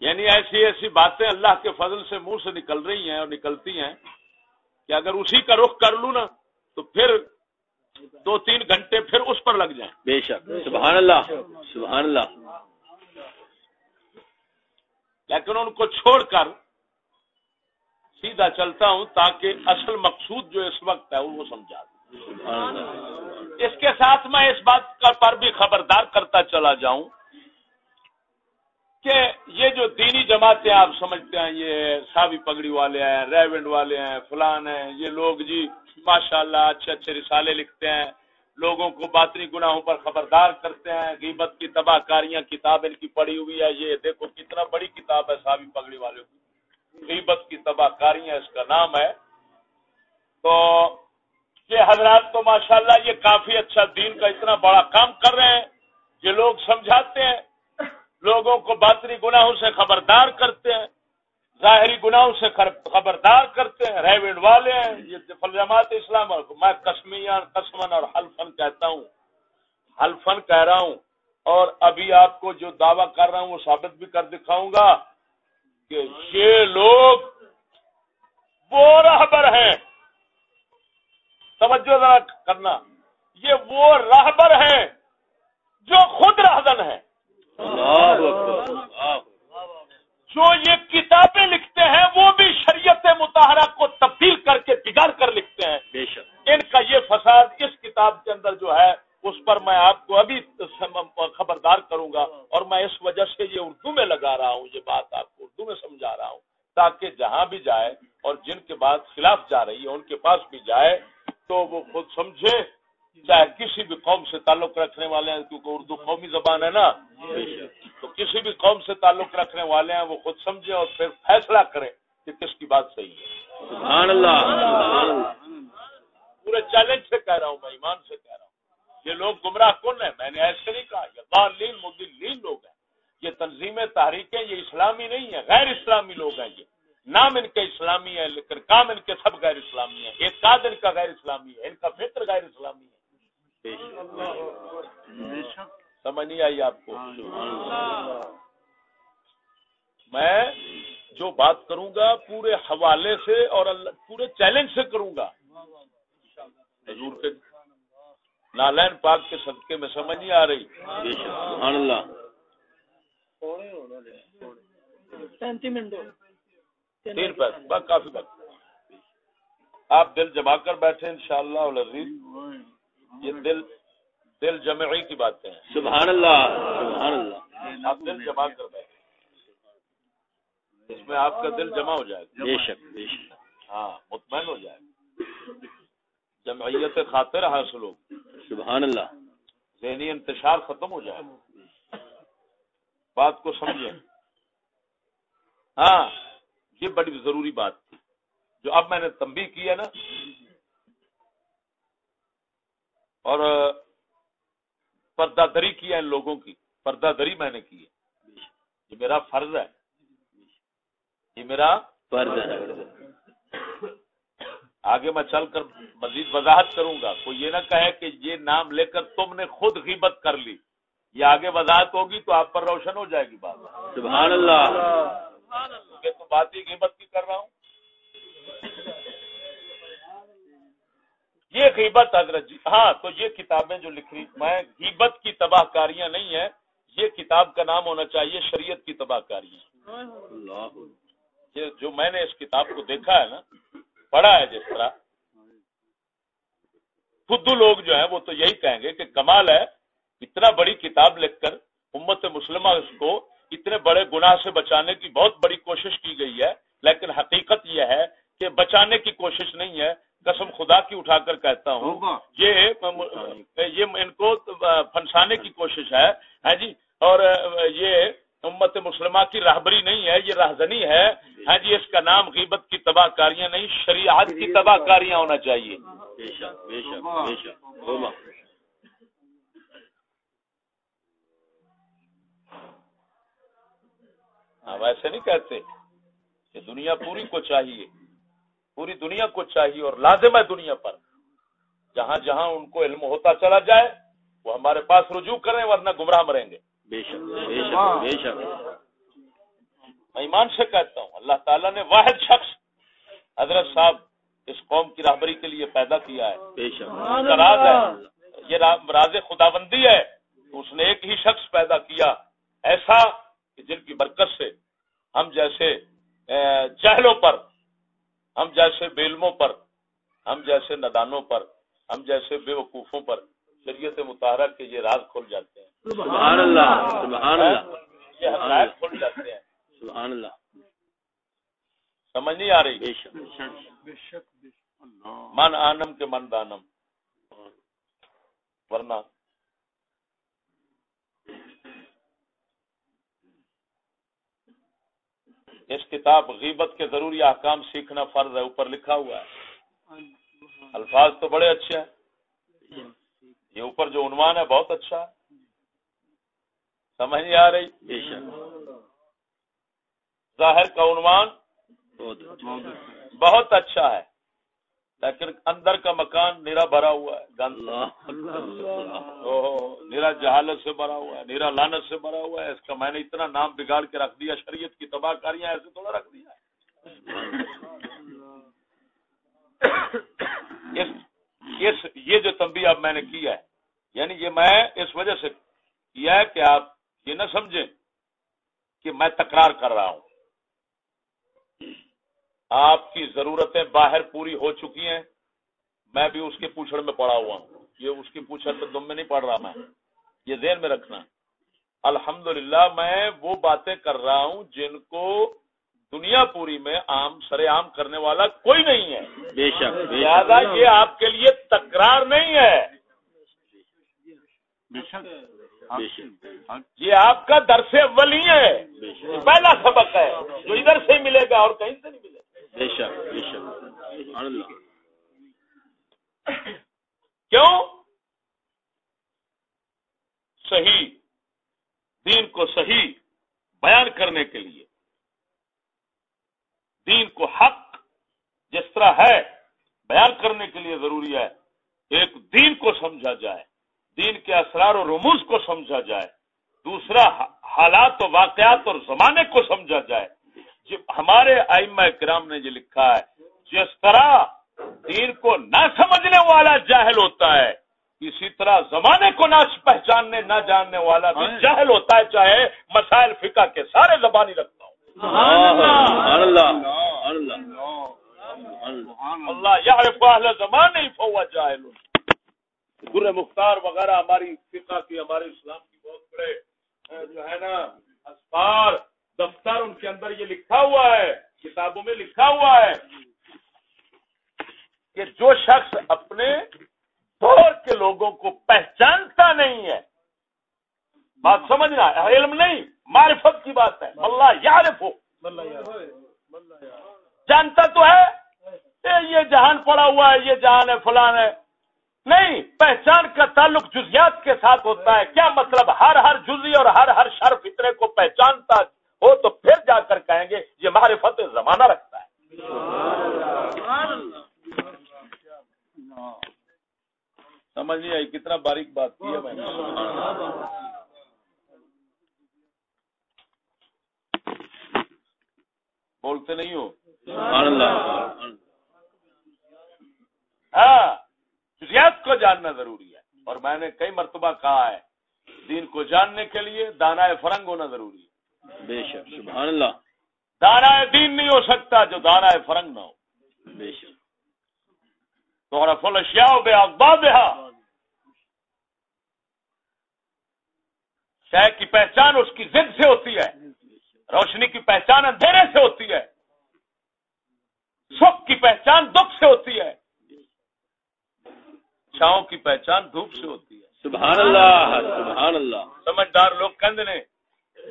یعنی ایسی ایسی باتیں اللہ کے فضل سے منہ سے نکل رہی ہیں اور نکلتی ہیں کہ اگر اسی کا رخ کر لوں نا تو پھر دو تین گھنٹے پھر اس پر لگ جائیں۔ بے شک۔ سبحان اللہ۔ سبحان اللہ۔ لیکن ان کو چھوڑ کر سیدھا چلتا ہوں تاکہ اصل مقصود جو اس وقت ہے وہ سمجھا دوں اس کے ساتھ میں اس بات پر بھی خبردار کرتا چلا جاؤں کہ یہ جو دینی جماعتیں آپ سمجھتے ہیں، یہ سابی پگڑی والے ہیں، ریونڈ والے ہیں، فلان ہیں، یہ لوگ جی ماشاء اللہ اچھے اچھے رسالے لکھتے ہیں، لوگوں کو باطنی گناہوں پر خبردار کرتے ہیں، غیبت کی تباہ کاریاں کتاب ان کی پڑھی ہوئی ہے، یہ دیکھو کتنا بڑی کتاب ہے سابی پگڑی والے کی۔ غیبت کی تباہ کاریاں اس کا نام ہے۔ تو یہ حضرات تو ماشاءاللہ یہ کافی اچھا دین کا اتنا بڑا کام کر رہے ہیں، یہ لوگ سمجھاتے ہیں، لوگوں کو باطنی گناہوں سے خبردار کرتے ہیں، ظاہری گناہوں سے خبردار کرتے ہیں ریوڈ والے ہیں، یہ فلجمات اسلام میں کسمیان کسمن اور حلفن کہتا ہوں، حلفن کہہ رہا ہوں، اور ابھی آپ کو جو دعویٰ کر رہا ہوں وہ ثابت بھی کر دکھاؤں گا کہ یہ لوگ وہ رہبر ہیں۔ توجہ ذرا کرنا۔ یہ وہ رہبر ہیں جو خود رہدن ہیں۔ جو یہ کتابیں لکھتے ہیں وہ بھی شریعت متحرہ کو تبدیل کر کے بگاڑ کر لکھتے ہیں۔ ان کا یہ فساد اس کتاب کے اندر جو ہے اس پر میں آپ کو ابھی خبردار کروں گا اور میں اس وجہ سے یہ اردو میں لگا رہا ہوں یہ بات آپ کو اردو میں سمجھا رہا ہوں تاکہ جہاں بھی جائے اور جن کے بعد خلاف جا رہی ہے ان کے پاس بھی جائے تو وہ خود سمجھے چاہے کسی بھی قوم سے تعلق رکھنے والے ہیں کیونکہ اردو قومی زبان ہے نا۔ تو کسی بھی قوم سے تعلق رکھنے والے ہیں وہ خود سمجھے اور پھر فیصلہ کریں کہ کس کی بات صحیح ہے۔ سبحان اللہ۔ پورے چیلنج سے کہہ رہا ہوں میں ایمان سے کہہ رہا ہوں۔ یہ لوگ گمراہ کون ہیں؟ میں نے ایسے نہیں کہا یہ بالین مدلین لوگ ہیں۔ یہ تنظیمیں تحریکیں یہ اسلامی نہیں ہے غیر اسلامی لوگ ہیں یہ۔ نام ان کے اسلامی ہے لیکن کام ان کے سب غیر اسلامی ہے اعتقاد ان کا غیر اسلامی ہے ان کا فکر غیر اسلامی ہے۔ سمجھ نہیں آئی آپ کو؟ میں جو بات کروں گا پورے حوالے سے اور پورے چیلنج سے کروں گا۔ حضور کے نالین پاک کے صدقے میں سمجھ نہیں آ رہی۔ سبحان اللہ۔ تین پیسے کافی وقت آپ دل جما کر بیٹھے ان شاء اللہ یہ دل دل جمعی کی باتیں ہیں۔ سبحان اللہ سبحان اللہ۔ آپ دل جمع کر بیٹھے اس میں آپ کا دل جمع ہو جائے۔ گا بے شک بے شک۔ ہاں مطمئن ہو جائے۔ گا جمعیت خاطر حاصل ہو۔ سبحان اللہ۔ ذہنی انتشار ختم ہو جائے۔ گا بات کو سمجھیں۔ ہاں۔ یہ بڑی ضروری بات تھی۔ جو اب میں نے تمبی کی ہے نا۔ اور پردہ دری کیا ان لوگوں کی۔ پردہ دری میں نے کی ہے۔ یہ میرا فرض ہے۔ یہ میرا فرض ہے۔ آگے میں چل کر مزید وضاحت کروں گا۔ کوئی یہ نہ کہے کہ یہ نام لے کر تم نے خود غیبت کر لی۔ یہ آگے وضاحت ہوگی تو آپ پر روشن ہو جائے گی بات۔ سبحان اللہ۔ تو بات ہی غیبت کی کر رہا ہوں۔ یہ غیبت حضرت جی ہاں تو یہ کتابیں جو لکھ رہی میں غیبت کی تباہ کاریاں نہیں ہیں یہ کتاب کا نام ہونا چاہیے شریعت کی تباہ کاریاں۔ یہ جو میں نے اس کتاب کو دیکھا ہے نا پڑھا ہے جس طرح۔ خود لوگ جو ہیں وہ تو یہی کہیں گے کہ کمال ہے اتنا بڑی کتاب لکھ کر امت مسلمہ اس کو اتنے بڑے گناہ سے بچانے کی بہت بڑی کوشش کی گئی ہے لیکن حقیقت یہ ہے کہ بچانے کی کوشش نہیں ہے۔ قسم خدا کی اٹھا کر کہتا ہوں۔ یہ یہ ان کو پھنسانے کی کوشش ہے۔ ہاں جی؟ اور یہ امت مسلمہ کی راہبری نہیں ہے یہ راہزنی ہے۔ ہاں جی؟ اس کا نام غیبت کی تباہ کاریاں نہیں شریعت کی تباہ کاریاں ہونا چاہیے۔ ہاں ویسے نہیں کہتے کہ دنیا پوری کو چاہیے پوری دنیا کو چاہیے اور لازم ہے دنیا پر۔ جہاں جہاں ان کو علم ہوتا چلا جائے وہ ہمارے پاس رجوع کریں ورنہ گمراہ مریں گے۔ بے شک بے شک بے شک۔ میں ایمان سے کہتا ہوں اللہ تعالیٰ نے واحد شخص حضرت صاحب اس قوم کی رہبری کے لیے پیدا کیا ہے۔ بے شک۔ راز ہے یہ راز خدا بندی ہے۔ اس نے ایک ہی شخص پیدا کیا۔ ایسا کہ جن کی برکت سے ہم جیسے چہلوں پر ہم جیسے بیلموں پر ہم جیسے ندانوں پر ہم جیسے بے وقوفوں پر شریعت مطالعہ کے یہ راز کھل جاتے ہیں۔ سبحان اللہ سبحان اللہ۔ یہ حقائق کھل جاتے ہیں۔ سبحان اللہ۔ سمجھ نہیں آ رہی؟ بے شک من آنم کے من دانم۔ ورنہ اس کتاب غیبت کے ضروری احکام سیکھنا فرض ہے اوپر لکھا ہوا ہے۔ الفاظ تو بڑے اچھے ہیں۔ یہ اوپر جو عنوان ہے بہت اچھا ہے۔ سمجھ نہیں آ رہی؟ ظاہر کا عنوان بہت بہت اچھا ہے۔ لیکن اندر کا مکان نیرا بھرا ہوا ہے گند نیرا جہالت سے بھرا ہوا ہے نیرا لانت سے بھرا ہوا ہے۔ اس کا میں نے اتنا نام بگاڑ کے رکھ دیا شریعت کی تباہ کاریاں ایسے تھوڑا رکھ دیا۔ اس یہ جو تنبیہ اب میں نے کیا ہے یعنی یہ میں اس وجہ سے کیا ہے کہ آپ یہ نہ سمجھیں کہ میں تکرار کر رہا ہوں۔ آپ کی ضرورتیں باہر پوری ہو چکی ہیں میں بھی اس کے پوچھڑ میں پڑا ہوا ہوں۔ یہ اس کی پوچھڑ میں دم میں نہیں پڑ رہا میں۔ یہ ذہن میں رکھنا۔ الحمدللہ میں وہ باتیں کر رہا ہوں جن کو دنیا پوری میں عام سر عام کرنے والا کوئی نہیں ہے۔ بے شک لہذا یہ آپ کے لیے تکرار نہیں ہے۔ بے شک۔ یہ آپ کا درس اول ہی ہے پہلا سبق ہے۔ جو ادھر سے ملے گا اور کہیں سے نہیں ملے گا۔ بے شک بے شک۔ اللہ۔ کیوں؟ صحیح، دین کو صحیح بیان کرنے کے لیے۔ دین کو حق جس طرح ہے، بیان کرنے کے لیے ضروری ہے۔ ایک دین کو سمجھا جائے۔ دین کے اسرار و رموز کو سمجھا جائے۔ دوسرا حالات و واقعات اور زمانے کو سمجھا جائے۔ ہمارے آئمہ کرام نے یہ لکھا ہے جس طرح دین کو نہ سمجھنے والا جاہل ہوتا ہے اسی طرح زمانے کو نہ پہچاننے نہ جاننے والا بھی جاہل ہوتا ہے چاہے مسائل فقہ کے سارے زبانی رکھتا ہوں سبحان اللہ۔ سبحان اللہ۔ سبحان اللہ۔ اللہ۔ یعرف اہل زمانے فوا جاہل۔ گر مختار وغیرہ ہماری فقہ کی ہمارے اسلام کی بہت بڑے جو ہے نا اسفار دفتر ان کے اندر یہ لکھا ہوا ہے کتابوں میں لکھا ہوا ہے کہ جو شخص اپنے دور کے لوگوں کو پہچانتا نہیں ہے بات سمجھنا علم نہیں معرفت کی بات ہے اللہ یعرف ہو۔ جانتا تو ہے اے یہ جہان پڑا ہوا ہے یہ جہان ہے فلان ہے۔ نہیں پہچان کا تعلق جزیات کے ساتھ ہوتا ہے۔ کیا مطلب ہر ہر جزی اور ہر ہر شر فطرے کو پہچانتا ہو تو پھر جا کر کہیں گے یہ معرفت زمانہ رکھتا ہے۔ سمجھ نہیں آئی کتنا باریک بات کی ہے میں نے۔ بولتے نہیں ہو؟ ہاں جزیات کو جاننا ضروری ہے۔ اور میں نے کئی مرتبہ کہا ہے دین کو جاننے کے لیے دانا فرنگ ہونا ضروری ہے۔ بے شک سبحان اللہ۔ دانا دین نہیں ہو سکتا جو دانا فرنگ نہ ہو۔ بے شک۔ تو رفل اشیاء بے اخبار شہ کی پہچان اس کی ضد سے ہوتی ہے روشنی کی پہچان اندھیرے سے ہوتی ہے سکھ کی پہچان دکھ سے ہوتی ہے چھاؤں کی پہچان دھوپ سے ہوتی ہے۔ سبحان اللہ سبحان اللہ۔ سمجھدار لوگ کہندے نے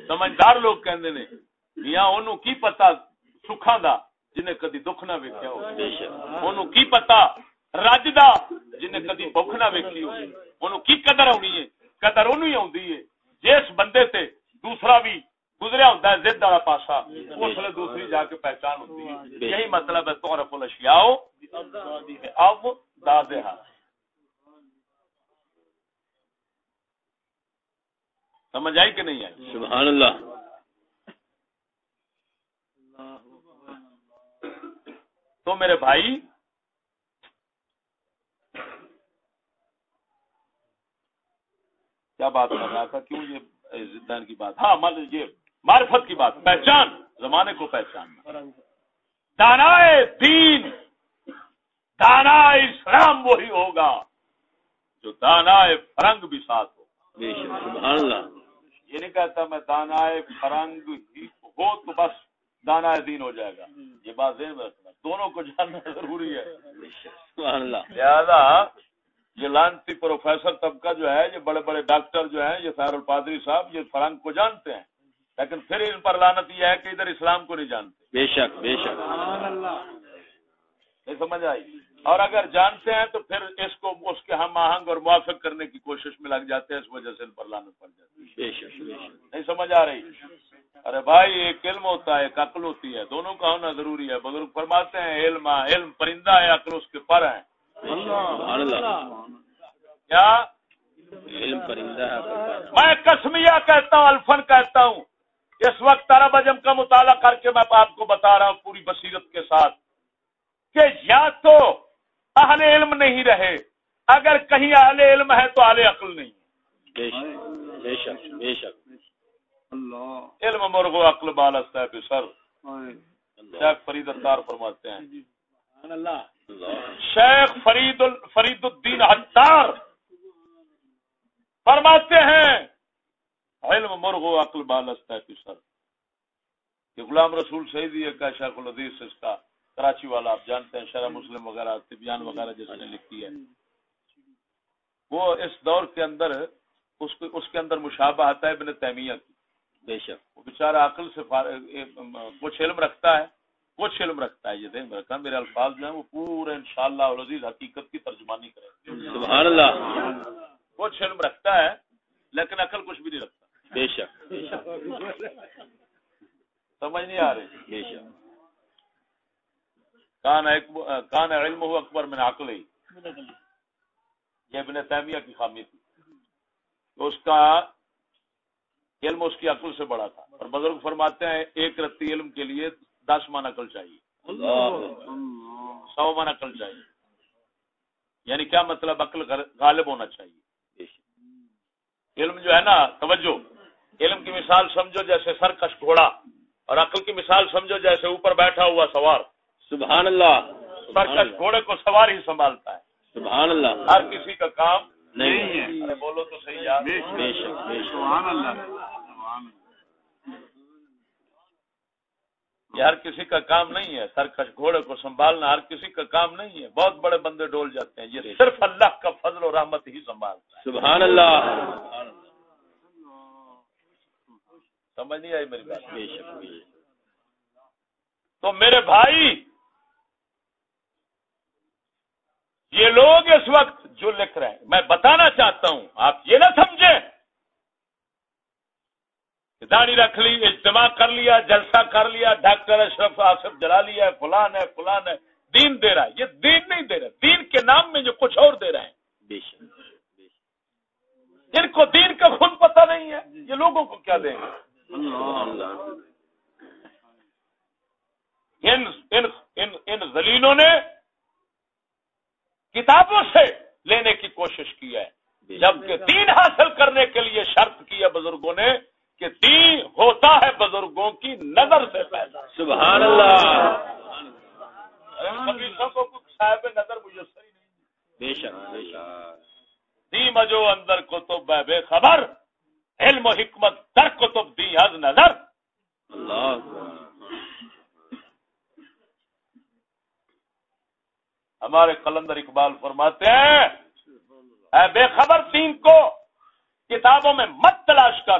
سمجھدار لوگ کہندے نے، میاں اونوں کی پتا سکھاں دا جنہیں کدی دکھ نہ ویکھیا ہو؟ اونوں کی پتا رج دا جنہیں کدی بھوک نہ ویکھی ہو؟ اونوں کی قدر ہونی ہے؟ قدر اونوں ہی ہوندی ہے۔ جس بندے تے دوسرا بھی گزریا ہوتا ہے، زد والا پاسا اس لیے دوسری جا کے پہچان ہوتی ہے۔ یہی مطلب ہے تعرف الاشیاء، اب دادہا سمجھ آئی کہ نہیں آئی؟ سبحان اللہ۔ تو میرے بھائی کیا بات کر رہا تھا؟ کیوں یہ زدان کی بات؟ ہاں مان یہ معرفت کی بات پہچان زمانے کو پہچاننا دانائے دین دانا اسلام وہی ہوگا جو دانائے فرنگ بھی ساتھ ہو۔ بے شک سبحان اللہ۔ یہ نہیں کہتا میں دانائے فرنگ ہی ہو تو بس دانا دین ہو جائے گا۔ یہ بات ذہن میں رکھنا۔ دونوں کو جاننا ضروری ہے۔ سبحان اللہ۔ لہذا یہ لانتی پروفیسر طبقہ جو ہے یہ بڑے بڑے ڈاکٹر جو ہیں یہ سہر الپادری صاحب یہ فرنگ کو جانتے ہیں۔ لیکن پھر ان پر لانت یہ ہے کہ ادھر اسلام کو نہیں جانتے۔ بے شک بے شک۔ نہیں سمجھ آئی؟ اور اگر جانتے ہیں تو پھر اس کو اس کے ہم آہنگ اور موافق کرنے کی کوشش میں لگ جاتے ہیں اس وجہ سے ان پر لانت پڑ جاتی ہے۔ نہیں سمجھ آ رہی؟ ارے بھائی ایک علم ہوتا ہے ایک عقل ہوتی ہے۔ دونوں کا ہونا ضروری ہے۔ بزرگ فرماتے ہیں علم علم پرندہ ہے عقل اس کے پر اللہ کیا؟ علم پرندہ ہے میں کسمیا کہتا ہوں الفن کہتا ہوں۔ اس وقت تارا بجم کا مطالعہ کر کے میں آپ کو بتا رہا ہوں پوری بصیرت کے ساتھ کہ یا تو اہل علم نہیں رہے۔ اگر کہیں اہل علم ہے تو اہل عقل نہیں۔ بے شک بے شک بے شک۔ علم مرغ و عقل بالست ہے سر۔ شیخ فرید اتار فرماتے ہیں۔ اللہ۔ شیخ فرید. فرید الدین حتار فرماتے ہیں علم مرغ و عقل بالست ہے سر۔ کہ غلام رسول سعیدی کا شیخ الحدیث اس کا؟ کراچی والا آپ جانتے ہیں شرح مسلم وغیرہ طبیان وغیرہ جس نے لکھی ہے۔ وہ اس دور کے اندر اس کے اس کے اندر مشابہ آتا ہے ابن تیمیہ کی۔ بے شک۔ وہ بیچارہ عقل سے کچھ علم رکھتا ہے کچھ علم رکھتا ہے یہ دین میں رکھا میرے الفاظ جو ہیں وہ پورے انشاءاللہ العزیز حقیقت کی ترجمانی کریں گے۔ سبحان اللہ۔ کچھ علم رکھتا ہے لیکن عقل کچھ بھی نہیں رکھتا۔ بے شک۔ سمجھ نہیں آ رہی۔ بے شک۔ کان کان علم ہو اکبر میں عقل ہی یہ ابن تیمیہ کی خامی تھی۔ اس کا علم اس کی عقل سے بڑا تھا۔ اور بزرگ فرماتے ہیں ایک رتی علم کے لیے دس من عقل چاہیے۔ سو من عقل چاہیے۔ یعنی کیا مطلب عقل غالب ہونا چاہیے؟ علم جو ہے نا توجہ۔ علم کی مثال سمجھو جیسے سرکش گھوڑا اور عقل کی مثال سمجھو جیسے اوپر بیٹھا ہوا سوار۔ سبحان اللہ. سبحان سرکش اللہ. گھوڑے کو سوار ہی سنبھالتا ہے. سبحان اللہ. ہر کسی کا کام نہیں ارے بولو تو صحیح یار بے شک بے شک یہ ہر کسی کا کام نہیں ہے. سرکش گھوڑے کو سنبھالنا ہر کسی کا کام نہیں ہے. بہت بڑے بندے ڈول جاتے ہیں. یہ صرف اللہ کا فضل و رحمت ہی سنبھالتا ہے. سبحان اللہ. سبحان اللہ سمجھ نہیں آئی میری بات؟ بے شک. تو میرے بھائی یہ لوگ اس وقت جو لکھ رہے ہیں میں بتانا چاہتا ہوں آپ یہ نہ سمجھیں کہ داڑھی رکھ لی اجتماع کر لیا جلسہ کر لیا ڈاکٹر اشرف آصف جلا لیا فلان ہے فلان ہے دین دے رہا ہے۔ یہ دین نہیں دے رہا دین کے نام میں جو کچھ اور دے رہے ہیں۔ جن کو دین کا خود پتہ نہیں ہے یہ لوگوں کو کیا دیں گے؟ ان ان ان ان ذلیلوں نے کتابوں سے لینے کی کوشش کی ہے۔ شک جبکہ دین حاصل کرنے کے لیے شرط کی ہے بزرگوں نے کہ دین ہوتا ہے بزرگوں کی نظر سے پیدا۔ سبحان اللہ۔ کو کچھ صاحب نظر میسر ہی نہیں۔ دی مجو اندر کتب بے خبر علم و حکمت در کتب دی از نظر۔ اللہ ہمارے قلندر اقبال فرماتے ہیں، اے بے خبر دین کو کتابوں میں مت تلاش کر۔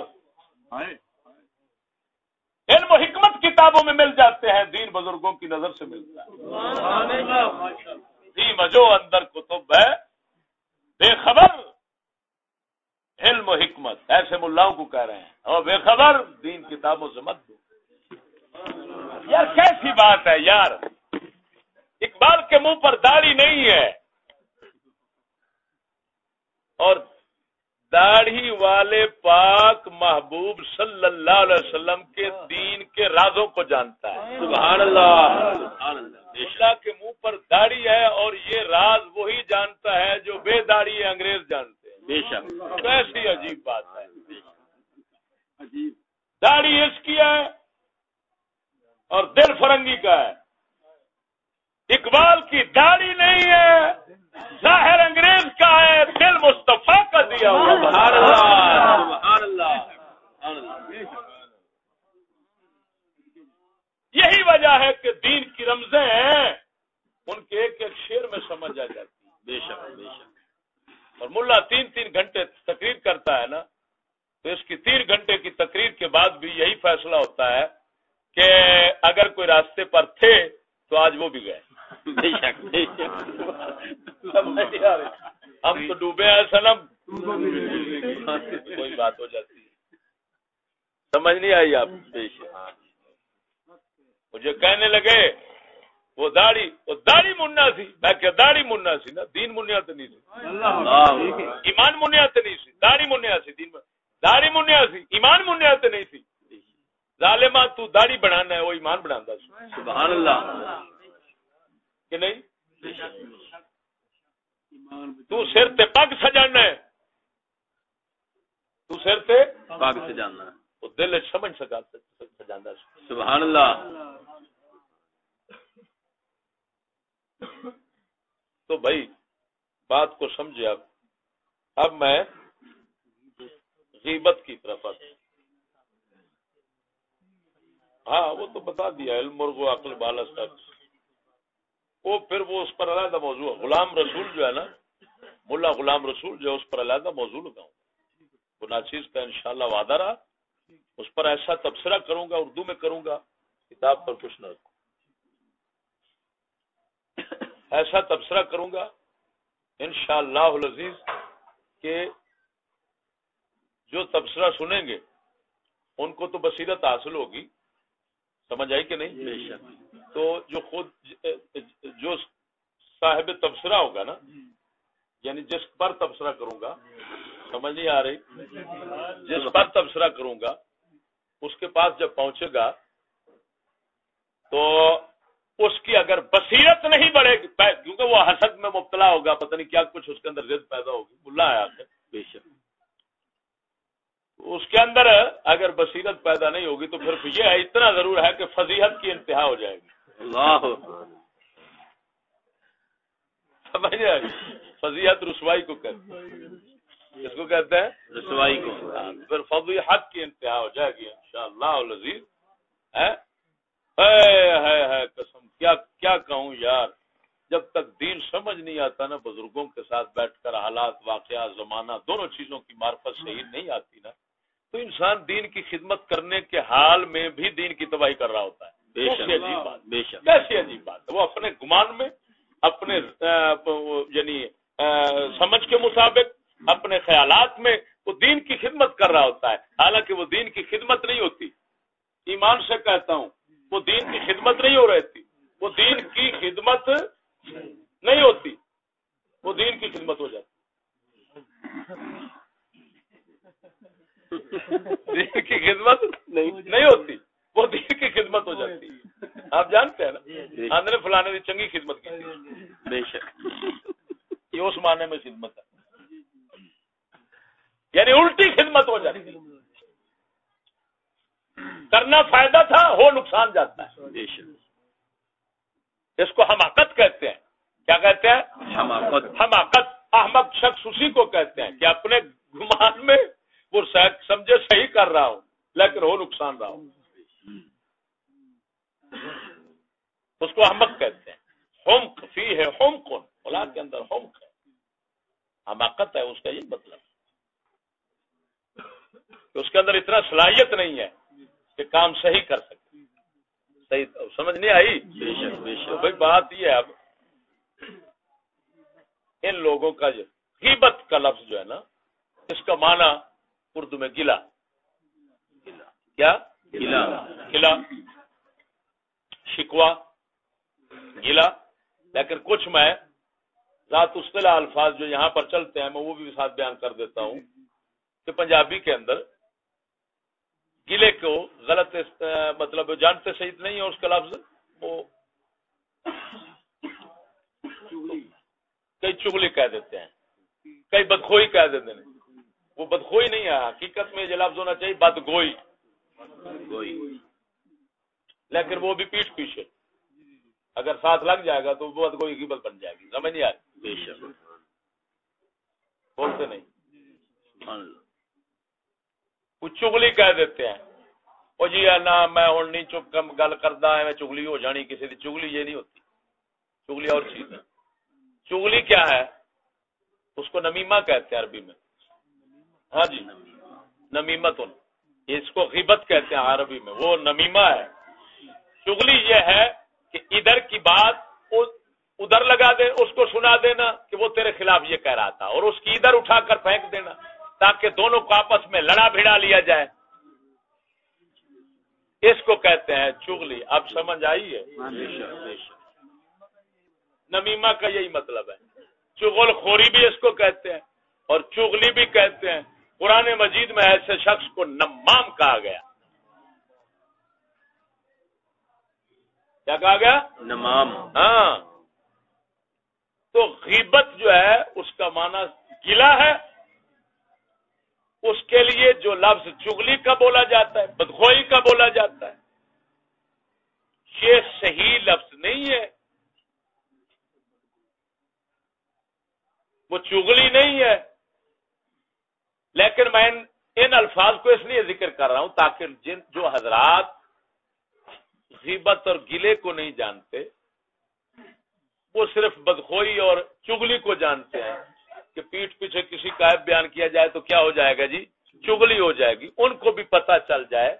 علم و حکمت کتابوں میں مل جاتے ہیں، دین بزرگوں کی نظر سے ملتا ہے۔ جی دی مجو اندر کتب ہے۔ بے خبر علم و حکمت، ایسے ملاؤں کو کہہ رہے ہیں۔ اور بے خبر دین کتابوں سے مت دو۔ یار، کیسی بات ہے یار۔ اقبال کے منہ پر داڑھی نہیں ہے۔ اور داڑھی والے پاک محبوب صلی اللہ علیہ وسلم کے دین کے رازوں کو جانتا ہے۔ سبحان اللہ۔ اللہ۔ کے منہ پر داڑھی ہے اور یہ راز وہی جانتا ہے جو بے داڑھی انگریز جانتے ہیں۔ بے شک۔ کیسی عجیب بات ہے۔ داڑھی اس کی ہے اور دل فرنگی کا ہے۔ اقبال کی داڑھی نہیں ہے۔ ظاہر انگریز کا ہے دل مصطفیٰ کا دیا ہوا۔ سبحان اللہ یہی وجہ ہے کہ دین کی رمزیں ہیں ان کے ایک ایک شیر میں سمجھ آ جاتی۔ ہے بے شک بے شک۔ اور ملا تین تین گھنٹے تقریر کرتا ہے نا تو اس کی تین گھنٹے کی تقریر کے بعد بھی یہی فیصلہ ہوتا ہے کہ اگر کوئی راستے پر تھے تو آج وہ بھی گئے۔ ہم تو ڈوبے ہیں سنم کوئی بات ہو جاتی ہے۔ سمجھ نہیں آئی آپ؟ مجھے کہنے لگے وہ داڑھی وہ داڑھی مننا سی۔ میں کیا داڑھی مننا سی نا۔ دین منیا تو نہیں سی۔ ایمان منیا تو نہیں سی۔ داڑھی منیا سی دین داڑھی منیا سی ایمان منیا تو نہیں سی۔ ظالما تو داڑھی بنانا ہے وہ ایمان بنا سبحان اللہ۔ کہ نہیں؟ تو سر تے پگ سجانا ہے۔ تو سر تے پگ سجانا وہ دل سمجھ سکا سجانا سبحان اللہ۔ تو بھائی بات کو سمجھے اب اب میں غیبت کی طرف ہاں وہ تو بتا دیا علم اور عقل بالس تک وہ پھر وہ اس پر علیحدہ موضوع غلام رسول جو ہے نا، ملا غلام رسول جو ہے، اس پر علیحدہ موضوع لگاؤں وہ ناچیز کا انشاءاللہ وعدہ رہا۔ اس پر ایسا تبصرہ کروں گا، اردو میں کروں گا، کتاب پر کچھ نہ رکھوں۔ ایسا تبصرہ کروں گا، انشاءاللہ العزیز، کہ جو تبصرہ سنیں گے، ان کو تو بصیرت حاصل ہوگی۔ سمجھ آئی کہ نہیں؟ تو جو خود جو صاحب تبصرہ ہوگا نا یعنی جس پر تبصرہ کروں گا سمجھ نہیں آ رہی؟ جس پر تبصرہ کروں گا اس کے پاس جب پہنچے گا تو اس کی اگر بصیرت نہیں بڑھے گی کیونکہ وہ حسد میں مبتلا ہوگا پتہ نہیں کیا کچھ اس کے اندر ضد پیدا ہوگی۔ بلا ہے آپ بے شک۔ اس کے اندر اگر بصیرت پیدا نہیں ہوگی تو پھر یہ ہے اتنا ضرور ہے کہ فضیحت کی انتہا ہو جائے گی۔ اللہ سمجھ فضیحت رسوائی کو کہتے ہیں۔ اس کو کہتے ہیں؟ رسوائی کو۔ پھر فضیحت کی انتہا ہو جائے گی ان شاء اللہ قسم۔ کیا کیا کہوں یار؟ جب تک دین سمجھ نہیں آتا نا بزرگوں کے ساتھ بیٹھ کر حالات واقعات زمانہ دونوں چیزوں کی معرفت صحیح نہیں آتی نا تو انسان دین کی خدمت کرنے کے حال میں بھی دین کی تباہی کر رہا ہوتا ہے۔ کیسی عجیب بات؟ وہ اپنے گمان میں اپنے یعنی سمجھ کے مطابق اپنے خیالات میں وہ دین کی خدمت کر رہا ہوتا ہے۔ حالانکہ وہ دین کی خدمت نہیں ہوتی۔ ایمان سے کہتا ہوں وہ دین کی خدمت نہیں ہو رہی تھی وہ دین کی خدمت نہیں ہوتی۔ وہ دین کی خدمت ہو جاتی۔ دین کی خدمت نہیں ہوتی۔ وہ دین کی خدمت ہو جاتی۔ آپ جانتے ہیں نا؟ آندر فلانے کی چنگی خدمت کی۔ بے شک۔ یہ اس معنی میں خدمت ہے۔ یعنی الٹی خدمت ہو جاتی۔ کرنا فائدہ تھا ہو نقصان جاتا ہے۔ اس کو حماقت کہتے ہیں۔ کیا کہتے ہیں؟ حماقت۔ حماقت۔ احمد شخص اسی کو کہتے ہیں کہ اپنے گمان میں وہ سمجھے صحیح کر رہا ہوں لیکن ہو نقصان رہا ہوں اس کو احمد کہتے ہیں۔ ہوم فی ہے ہوم کون اولاد کے اندر ہوم ہے۔ حماقت ہے اس کا یہ مطلب۔ اس کے اندر اتنا صلاحیت نہیں ہے کہ کام صحیح کر سکتے صحیح سمجھ نہیں آئی؟ بھائی بات یہ ہے اب ان لوگوں کا جو غیبت کا لفظ جو ہے نا اس کا معنی اردو میں گلا۔ کیا؟ گلا گلا شکوا گلا لیکن کچھ میں ذات اصطلاح الفاظ جو یہاں پر چلتے ہیں میں وہ بھی ساتھ بیان کر دیتا ہوں کہ پنجابی کے اندر گلے کو غلط مطلب جانتے صحیح نہیں ہے اس کا لفظ؟ وہ کئی چگلی کہہ دیتے ہیں۔ کئی بدخوئی کہہ دیتے ہیں۔ وہ بدخوئی نہیں ہے حقیقت میں یہ لفظ ہونا چاہیے بدگوئی۔ لیکن وہ بھی پیٹ پیچھے۔ اگر ساتھ لگ جائے گا تو وہ بدگوئی کی بت بن جائے گی۔ سمجھ نہیں آئی بولتے نہیں۔ چگلی کہہ دیتے ہیں۔ وہ جی نہ میں ہوں نہیں چپ گل کرتا ہے میں چگلی ہو جانی کسی کی چگلی یہ نہیں ہوتی۔ چگلی اور چیز ہے۔ چگلی کیا ہے؟ اس کو نمیما کہتے ہیں عربی میں۔ ہاں جی۔ نمیمت اس کو غیبت کہتے ہیں عربی میں وہ نمیما ہے۔ چگلی یہ ہے کہ ادھر کی بات ادھر لگا دے اس کو سنا دینا کہ وہ تیرے خلاف یہ کہہ رہا تھا اور اس کی ادھر اٹھا کر پھینک دینا تاکہ دونوں کو آپس میں لڑا بھیڑا لیا جائے۔ اس کو کہتے ہیں چگلی اب سمجھ آئی ہے؟ نمیما کا یہی مطلب ہے۔ چغل خوری بھی اس کو کہتے ہیں اور چغلی بھی کہتے ہیں۔ پرانے مجید میں ایسے شخص کو نمام کہا گیا۔ کیا کہا گیا؟ نمام۔ ہاں۔ تو غیبت جو ہے اس کا معنی گلا ہے۔ اس کے لیے جو لفظ چگلی کا بولا جاتا ہے بدخوئی کا بولا جاتا ہے یہ صحیح لفظ نہیں ہے۔ وہ چگلی نہیں ہے۔ لیکن میں ان الفاظ کو اس لیے ذکر کر رہا ہوں تاکہ جن جو حضرات غیبت اور گلے کو نہیں جانتے، وہ صرف بدخوئی اور چگلی کو جانتے ہیں کہ پیٹ پیچھے کسی کا بیان کیا جائے تو کیا ہو جائے گا جی؟ چگلی ہو جائے گی۔ ان کو بھی پتا چل جائے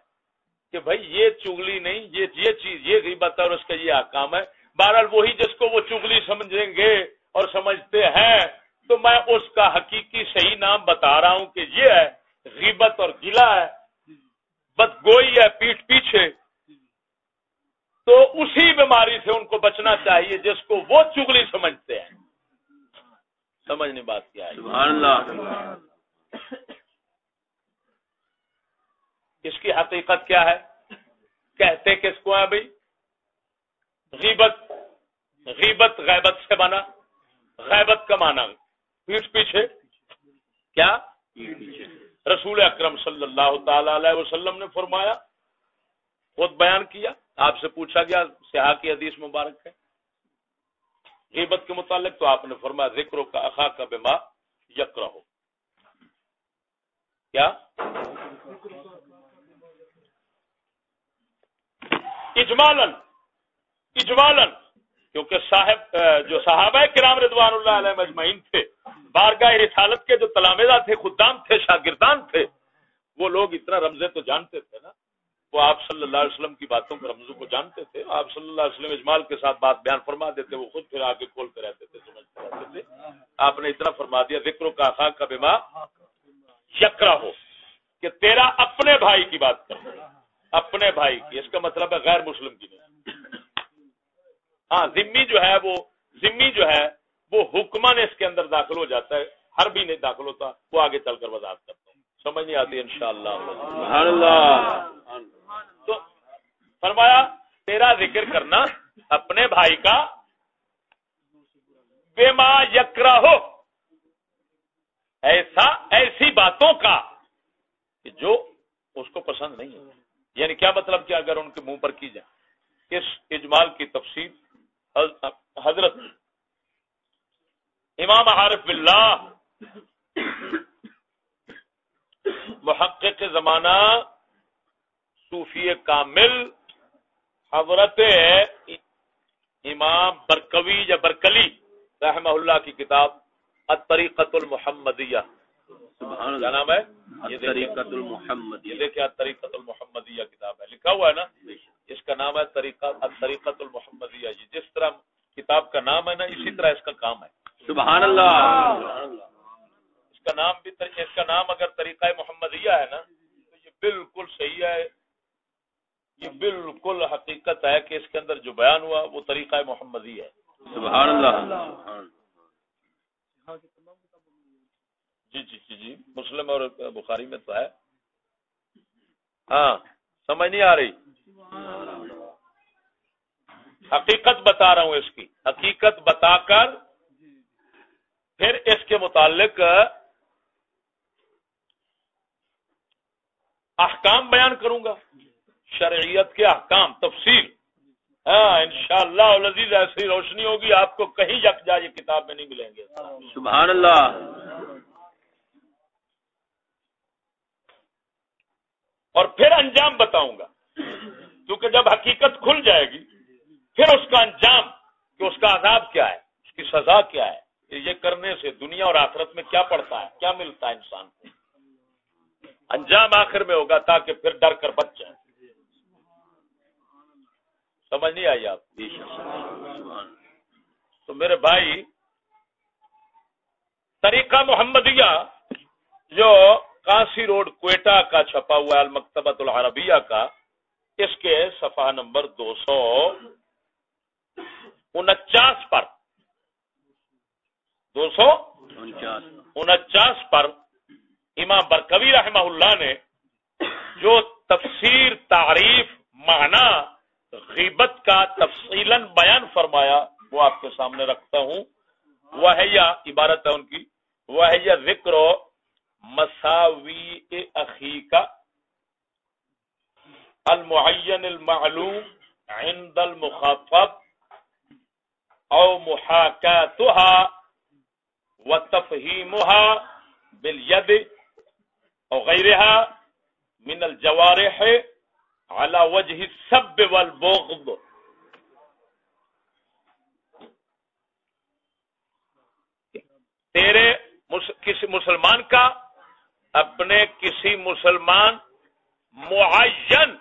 کہ بھائی یہ چگلی نہیں، یہ یہ چیز، یہ غیبت ہے اور اس کا یہ آکام ہے۔ بہرحال وہی جس کو وہ چگلی سمجھیں گے اور سمجھتے ہیں۔ تو میں اس کا حقیقی صحیح نام بتا رہا ہوں کہ یہ ہے غیبت اور گلا ہے بد گوئی ہے پیٹ پیچھے۔ تو اسی بیماری سے ان کو بچنا چاہیے جس کو وہ چگلی سمجھتے ہیں۔ سمجھنے بات کیا ہے۔ سبحان اللہ۔ اس کی حقیقت کیا ہے؟ کہتے کس کو ہے بھائی؟ غیبت۔ غیبت غیبت سے بنا غیبت کا مانا پیٹ پیچھے۔ کیا؟ رسول اکرم صلی اللہ تعالی علیہ وسلم نے فرمایا، خود بیان کیا، آپ سے پوچھا گیا، سیاح کی حدیث مبارک ہے۔ غیبت کے متعلق تو آپ نے فرمایا، ذکر کا اخا کا بیما یک رہو کیا؟ اجمالن اجمالن کیونکہ صاحب جو صحابہ کرام رضوان اللہ علیہ مجمعین تھے، بارگاہ رسالت کے جو تلامزہ تھے، خدام تھے، شاگردان تھے، وہ لوگ اتنا رمضے تو جانتے تھے نا۔ وہ آپ صلی اللہ علیہ وسلم کی باتوں کو رمضوں کو جانتے تھے۔ آپ صلی اللہ علیہ وسلم اجمال کے ساتھ بات بیان فرما دیتے، وہ خود پھر آگے کھولتے رہتے تھے، سمجھتے رہتے تھے۔ آپ نے اتنا فرما دیا، ذکر کا خاک کا بیما یکرا ہو کہ تیرا اپنے بھائی کی بات کر اپنے بھائی کی، اس کا مطلب ہے غیر مسلم کی نہیں۔ ہاں ذمی جو ہے وہ ذمی جو ہے وہ حکمان اس کے اندر داخل ہو جاتا ہے۔ ہر بھی نہیں داخل ہوتا وہ آگے چل کر وضاحت کرتا ہوں۔ سمجھ نہیں آتی ان شاء اللہ۔ تو فرمایا تیرا ذکر کرنا اپنے بھائی کا بے ماں یکرا ہو ایسا ایسی باتوں کا کہ جو اس کو پسند نہیں ہے۔ یعنی کیا مطلب کہ اگر ان کے منہ پر کی جائے؟ اس اجمال کی تفصیل حضرت امام عارف اللہ محقق زمانہ صوفی کامل حضرت امام برکوی یا برکلی رحمہ اللہ کی کتاب الطریقت المحمدیہ۔ نام ہے؟ طریقت یہ دیکھیں طریقت المحمدیہ کتاب ہے۔ لکھا ہوا ہے نا؟ اس کا نام ہے طریقہ طریقت المحمدیہ یہ جس طرح کتاب کا نام ہے نا اسی طرح اس کا کام ہے۔ سبحان اللہ۔ اس کا نام بھی اس کا نام اگر طریقہ محمدیہ ہے نا تو یہ بالکل صحیح ہے۔ یہ بالکل حقیقت ہے کہ اس کے اندر جو بیان ہوا وہ طریقہ محمدی ہے۔ سبحان اللہ۔ جی جی جی جی۔ مسلم اور بخاری میں تو ہے۔ ہاں سمجھ نہیں آ رہی۔ حقیقت بتا رہا ہوں اس کی۔ حقیقت بتا کر پھر اس کے متعلق احکام بیان کروں گا۔ شرعیت کے احکام تفصیل۔ ہاں ان شاء اللہ ایسی روشنی ہوگی آپ کو کہیں یک جا یہ کتاب میں نہیں ملیں گے۔ سبحان اللہ۔ اور پھر انجام بتاؤں گا۔ کیونکہ جب حقیقت کھل جائے گی، پھر اس کا انجام کہ اس کا عذاب کیا ہے، اس کی سزا کیا ہے یہ کرنے سے دنیا اور آخرت میں کیا پڑتا ہے، کیا ملتا ہے انسان کو؟ انجام آخر میں ہوگا تاکہ پھر ڈر کر بچ جائے۔ سمجھ نہیں آئی آپ؟ تو میرے بھائی، طریقہ محمدیہ جو کانسی روڈ کوئٹہ کا چھپا ہوا ہے المکتبت العربیہ کا اس کے صفحہ نمبر دو سو انچاس پر۔ دو سو انچاس پر۔ امام برکوی رحمہ اللہ نے جو تفسیر تعریف معنی غیبت کا تفصیل بیان فرمایا وہ آپ کے سامنے رکھتا ہوں۔ وہ ہے یا عبارت ہے ان کی۔ وہ ہے یا ذکر مساوی اخی کا المعین المعلوم عند المخفف او محاکاتها وتفهيمها باليد او غيرها من الجوارح على وجه السب والبغض. تیرے کسی مسلمان کا اپنے کسی مسلمان معین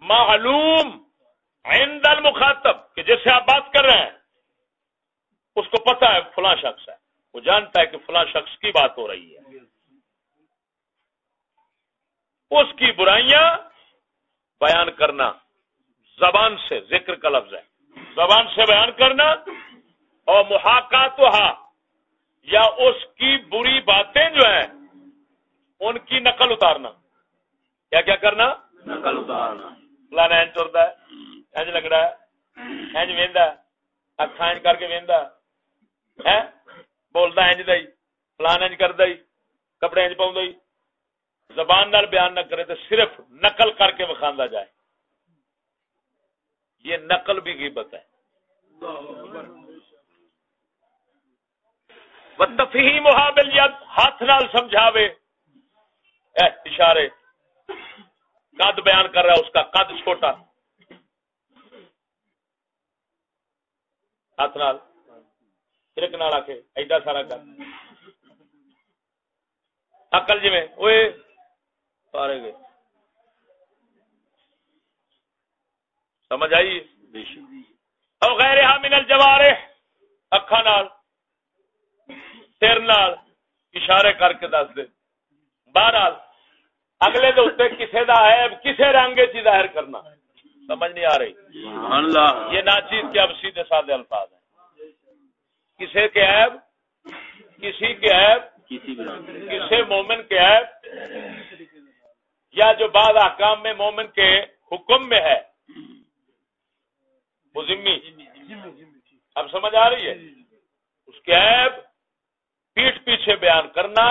معلوم عند المخاطب کہ جیسے آپ بات کر رہے ہیں، اس کو پتا ہے فلاں شخص ہے۔ وہ جانتا ہے کہ فلاں شخص کی بات ہو رہی ہے۔ اس کی برائیاں بیان کرنا زبان سے ذکر کا لفظ ہے۔ زبان سے بیان کرنا اور محاقات یا اس کی بری باتیں جو ہیں، ان کی نقل اتارنا۔ کیا کیا کرنا؟ نقل اتارنا۔ فلانا اینج چورتا ہے، اینج لگ ہے، اینج ویندا اکھا اینج کر کے ویندا ہے۔ بولتا اینج دئی، فلان اینج کر دئی، کپڑے اینج پاؤں دئی۔ زبان نال بیان نہ کرے تو صرف نقل کر کے وکھاندا جائے۔ یہ نقل بھی غیبت ہے۔ تفہیم محابل ید ہاتھ نال سمجھاوے۔ اے اشارے۔ قد بیان کر رہا ہے، اس کا قد چھوٹا۔ ہاتھ نال۔ سرک نال آ کے ایڈا سارا کر۔ اکل جی میں اوے پارے گئے۔ سمجھ آئی؟ اور غیر من الجوارح اکھا نال۔ سر نال۔ اشارے کر کے دس دے۔ بہرحال اگلے دے اتنے کسے دا عیب کسے رنگ چی ظاہر کرنا۔ سمجھ نہیں آ رہی۔ اللہ۔ یہ ناچیز کے اب سیدھے سادے الفاظ ہیں۔ کسے کے عیب کسی کے عیب کسی مومن کے عیب یا جو بعض احکام میں مومن کے حکم میں ہے۔ وہ ذمی اب سمجھ آ رہی ہے؟ اس کے عیب پیٹ پیچھے بیان کرنا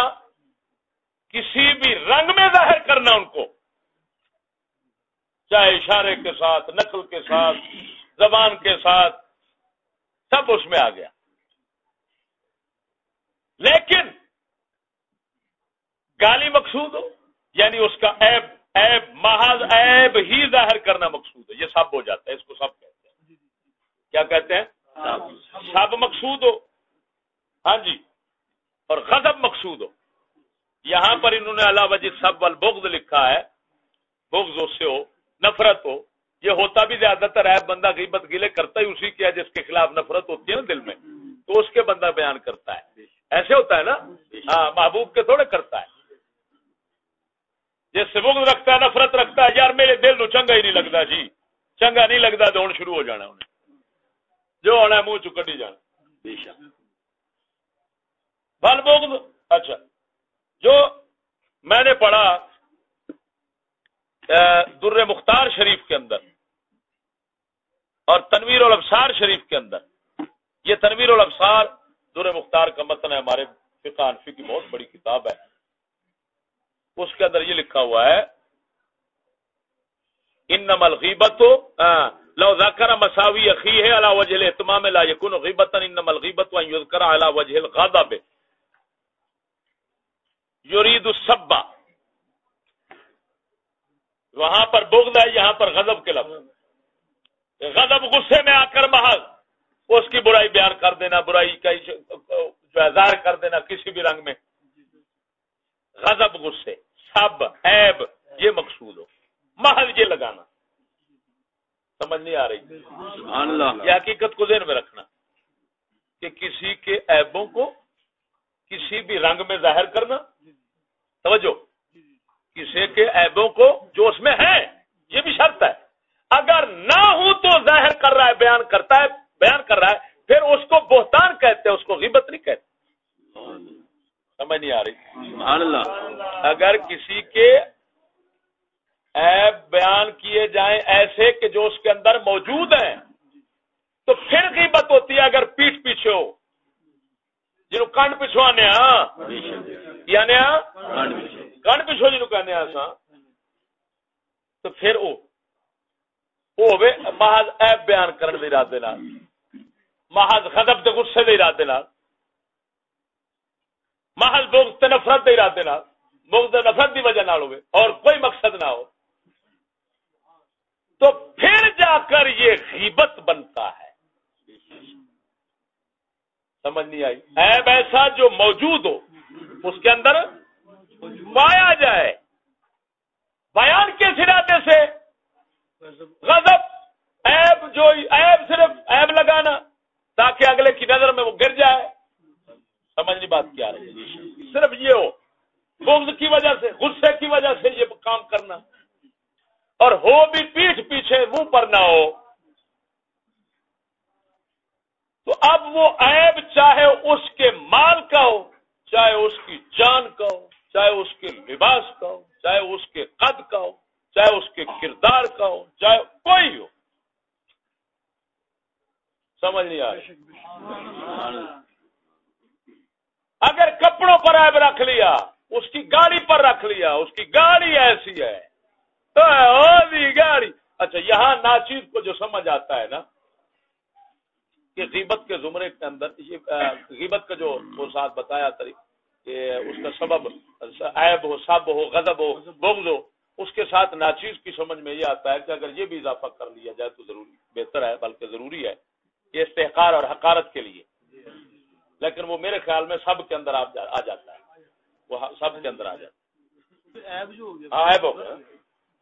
کسی بھی رنگ میں ظاہر کرنا ان کو۔ چاہے اشارے کے ساتھ نقل کے ساتھ زبان کے ساتھ سب اس میں آ گیا۔ لیکن گالی مقصود ہو یعنی اس کا عیب عیب محض عیب ہی ظاہر کرنا مقصود ہے۔ یہ سب ہو جاتا ہے اس کو سب کہتے ہیں۔ کیا کہتے ہیں؟ سب۔ مقصود ہو۔ ہاں جی اور غضب مقصود ہو۔ یہاں پر انہوں نے اللہ وجہ جی سب البغض لکھا ہے، بغض اس سے ہو، نفرت ہو، یہ ہوتا بھی زیادہ تر ہے، بندہ غیبت گلے کرتا ہی اسی کیا جس کے خلاف نفرت ہوتی ہے نا دل میں، تو اس کے بندہ بیان کرتا ہے۔ ایسے ہوتا ہے نا؟ ہاں محبوب کے تھوڑے کرتا ہے۔ جس سے بغض رکھتا ہے، نفرت رکھتا ہے، یار میرے دل نو چنگا ہی نہیں لگتا جی۔ چنگا نہیں لگتا تو ہوں شروع ہو جانا انہیں۔ جو ہونا ہے، منہ چکٹی جانا۔ بل بغض اچھا۔ جو میں نے پڑھا در مختار شریف کے اندر اور تنویر الابصار شریف کے اندر۔ یہ تنویر الابصار در مختار کا متن ہے، ہمارے فقہ انفی کی بہت بڑی کتاب ہے۔ اس کے اندر یہ لکھا ہوا ہے ان نمل غیبت لو ذکر مساوی اخی ہے اللہ وجہ اہتمام لا یکن غیبتا ان نمل غیبت وان یذکر علی وجہ الغضب۔ یرید السبا وہاں پر بغض ہے یہاں پر غضب کے لفظ۔ غضب غصے میں آ کر محض۔ اس کی برائی بیان کر دینا برائی کا جو ظاہر کر دینا کسی بھی رنگ میں۔ غضب غصے سب عیب یہ مقصود ہو۔ محض یہ لگانا۔ سمجھ نہیں آ رہی۔ اللہ۔ یہ حقیقت کو ذہن میں رکھنا کہ کسی کے عیبوں کو کسی بھی رنگ میں ظاہر کرنا توجہ کسی کے عیبوں کو جو اس میں ہے یہ بھی شرط ہے۔ اگر نہ ہو تو ظاہر کر رہا ہے بیان کرتا ہے بیان کر رہا ہے پھر اس کو بہتان کہتے ہیں اس کو غیبت نہیں کہتے۔ سمجھ نہیں آ رہی۔ سبحان اللہ۔ اگر کسی کے عیب بیان کیے جائیں ایسے کہ جو اس کے اندر موجود ہیں تو پھر غیبت ہوتی ہے۔ اگر پیٹ پیچھے ہو جنہوں کنڈ پچھو آنے یعنی کنڈ پچھو جنہوں کہنے ہاں تو پھر او او محض عیب بیان کرن دے ارادے نال محض غضب تے غصے دے ارادے نال محض بغض تے نفرت دے ارادے نال بغض تے نفرت دی وجہ نال ہوے اور کوئی مقصد نہ ہو تو پھر جا کر یہ غیبت بنتا ہے سمجھ نہیں آئی۔ عیب ایسا جو موجود ہو، اس کے اندر پایا جائے۔ بیان کے ارادے سے غضب، عیب جو، عیب صرف عیب لگانا، تاکہ اگلے کی نظر میں وہ گر جائے۔ سمجھنی بات کیا رہی صرف یہ ہو، بغض کی وجہ سے، غصے کی وجہ سے یہ کام کرنا۔ اور ہو بھی پیٹھ پیچھے، منہ پر نہ ہو تو اب وہ عیب چاہے اس کے مال کا ہو، چاہے اس کی جان کا ہو، چاہے اس کے لباس کا ہو، چاہے اس کے قد کا ہو، چاہے اس کے کردار کا ہو، چاہے کوئی ہو۔ سمجھ نہیں آ اگر کپڑوں پر عیب رکھ لیا، اس کی گاڑی پر رکھ لیا، اس کی گاڑی ایسی ہے، تو گاڑی۔ اچھا یہاں ناچیز کو جو سمجھ آتا ہے نا کہ غیبت کے زمرے کے اندر غیبت کا جو ساتھ بتایا کہ اس کا سبب عیب ہو سب ہو غضب ہو بغض ہو اس کے ساتھ ناچیز کی سمجھ میں یہ آتا ہے کہ اگر یہ بھی اضافہ کر لیا جائے تو ضروری بہتر ہے بلکہ ضروری ہے یہ استحقار اور حقارت کے لیے۔ لیکن وہ میرے خیال میں سب کے اندر آ جاتا ہے۔ وہ سب کے اندر آ جاتا ہے۔ ہاں عیب ہو گیا۔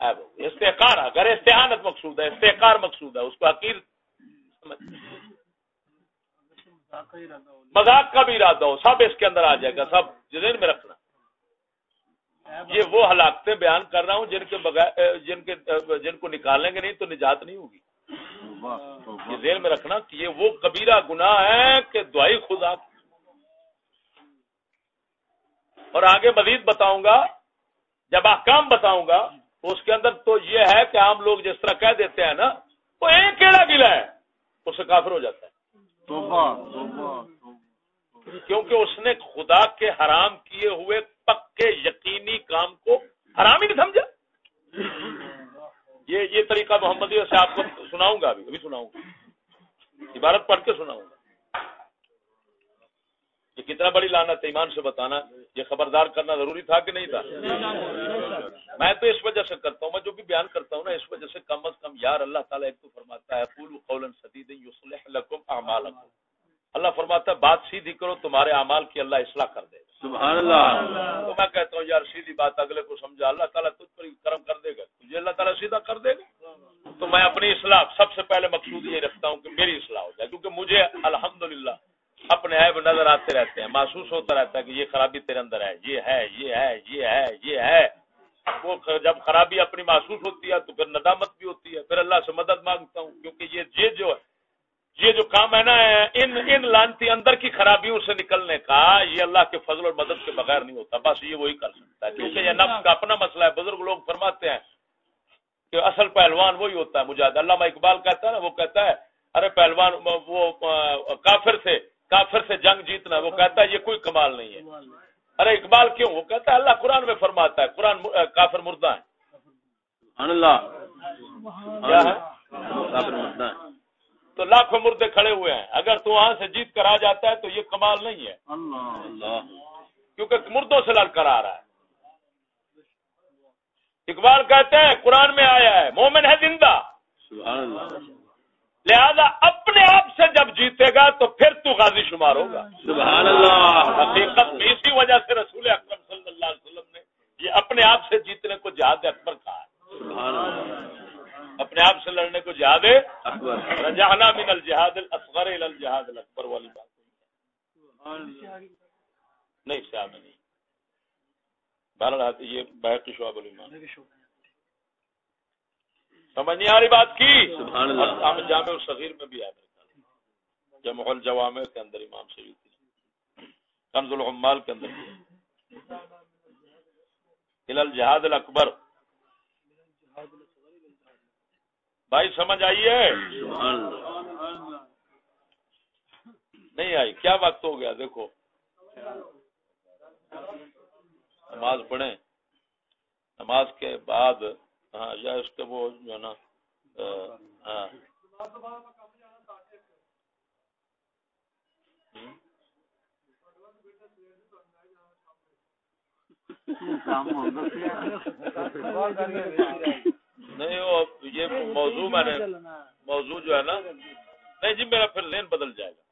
عیب ہو گیا۔ استحقار اگر استحانت مقصود ہے استحقار مقصود ہے اس کو حقیر مذاق کا بھی ارادہ ہو، سب اس کے اندر آ جائے گا، سب ذہن میں رکھنا۔ یہ وہ ہلاکتیں بیان کر رہا ہوں جن کے بغیر، جن کے، جن کو نکالیں گے نہیں تو نجات نہیں ہوگی۔ یہ ذہن میں رکھنا کہ یہ وہ کبیرہ گناہ ہے کہ دعائی خدا اور آگے مزید بتاؤں گا، جب احکام بتاؤں گا، اس کے اندر تو یہ ہے کہ عام لوگ جس طرح کہہ دیتے ہیں نا، وہ ایک کیڑا گلا ہے، اس سے کافر ہو جاتا ہے۔ کیونکہ اس نے خدا کے حرام کیے ہوئے پکے یقینی کام کو حرام ہی نہیں سمجھا؟ یہ یہ طریقہ محمدی سے آپ کو سناؤں گا ابھی ابھی سناؤں گا۔ عبارت پڑھ کے سناؤں گا۔ یہ کتنا بڑی لانت ہے، ایمان سے بتانا، یہ خبردار کرنا ضروری تھا کہ نہیں تھا؟ میں تو اس وجہ سے کرتا ہوں میں جو بھی بیان کرتا ہوں نا اس وجہ سے کم از کم یار اللہ تعالیٰ ایک تو فرماتا ہے اللہ فرماتا ہے بات سیدھی کرو تمہارے اعمال کی اللہ اصلاح کر دے۔ سبحان اللہ۔ تو میں کہتا ہوں یار سیدھی بات اگلے کو سمجھا اللہ تعالیٰ تجھ پر کرم کر دے گا۔ تجھے اللہ تعالیٰ سیدھا کر دے گا۔ تو میں اپنی اصلاح سب سے پہلے مقصود یہ رکھتا ہوں کہ میری اصلاح ہو جائے کیونکہ مجھے الحمدللہ اپنے عیب نظر آتے رہتے ہیں محسوس ہوتا رہتا ہے کہ یہ خرابی تیرے اندر ہے یہ ہے یہ ہے یہ ہے یہ ہے۔ وہ جب خرابی اپنی محسوس ہوتی ہے تو پھر ندامت بھی ہوتی ہے۔ پھر اللہ سے مدد مانگتا ہوں کیونکہ یہ یہ جو ہے یہ جو کام ہے نا، ان ان لانتی اندر کی خرابیوں سے نکلنے کا یہ اللہ کے فضل اور مدد کے بغیر نہیں ہوتا۔ بس یہ وہی کر سکتا ہے۔ کیونکہ یہ نفس کا اپنا مسئلہ ہے۔ بزرگ لوگ فرماتے ہیں کہ اصل پہلوان وہی ہوتا ہے مجھے علامہ اقبال کہتا ہے نا، وہ کہتا ہے، ارے پہلوان، وہ کافر سے کافر سے جنگ جیتنا وہ کہتا ہے، یہ کوئی کمال نہیں ہے۔ ارے اقبال کیوں؟ وہ کہتا ہے اللہ قرآن میں فرماتا ہے قرآن کافر مردہ ہے۔ اللہ۔ تو لاکھوں مردے کھڑے ہوئے ہیں۔ اگر تو وہاں سے جیت کر آ جاتا ہے تو یہ کمال نہیں ہے۔ کیونکہ مردوں سے لڑ کر آ رہا ہے۔ اقبال کہتے ہیں قرآن میں آیا ہے مومن ہے زندہ۔ لہذا اپنے آپ سے جب جیتے گا تو پھر تو غازی شمار ہوگا۔ سبحان اللہ۔ حقیقت میں اسی وجہ سے رسول اکرم صلی اللہ علیہ وسلم نے یہ اپنے آپ سے جیتنے کو جہاد اکبر کہا ہے۔ اپنے آپ سے لڑنے کو جہاد رجحنا من الجہاد الاصغر الى الجہاد الاکبر والی بات نہیں صاحب نہیں۔ بہرحال یہ بحق شعب الایمان۔ سمجھ نہیں آ رہی بات کی؟ سبحان اللہ۔ ہم جامع الصغیر میں بھی آ رہے جمع الجوامع کے اندر امام سیوطی کنز العمال کے اندر۔ الى الجہاد الاکبر۔ بھائی سمجھ آئیے نہیں آئی۔ کیا وقت ہو گیا؟ دیکھو۔ نماز پڑھیں۔ نماز کے بعد ہاں یا اس کے وہ جو ہے نا ہاں نہیں، وہ یہ موضوع میں نے، موضوع جو ہے نا، نہیں جی میرا پھر لین بدل جائے گا۔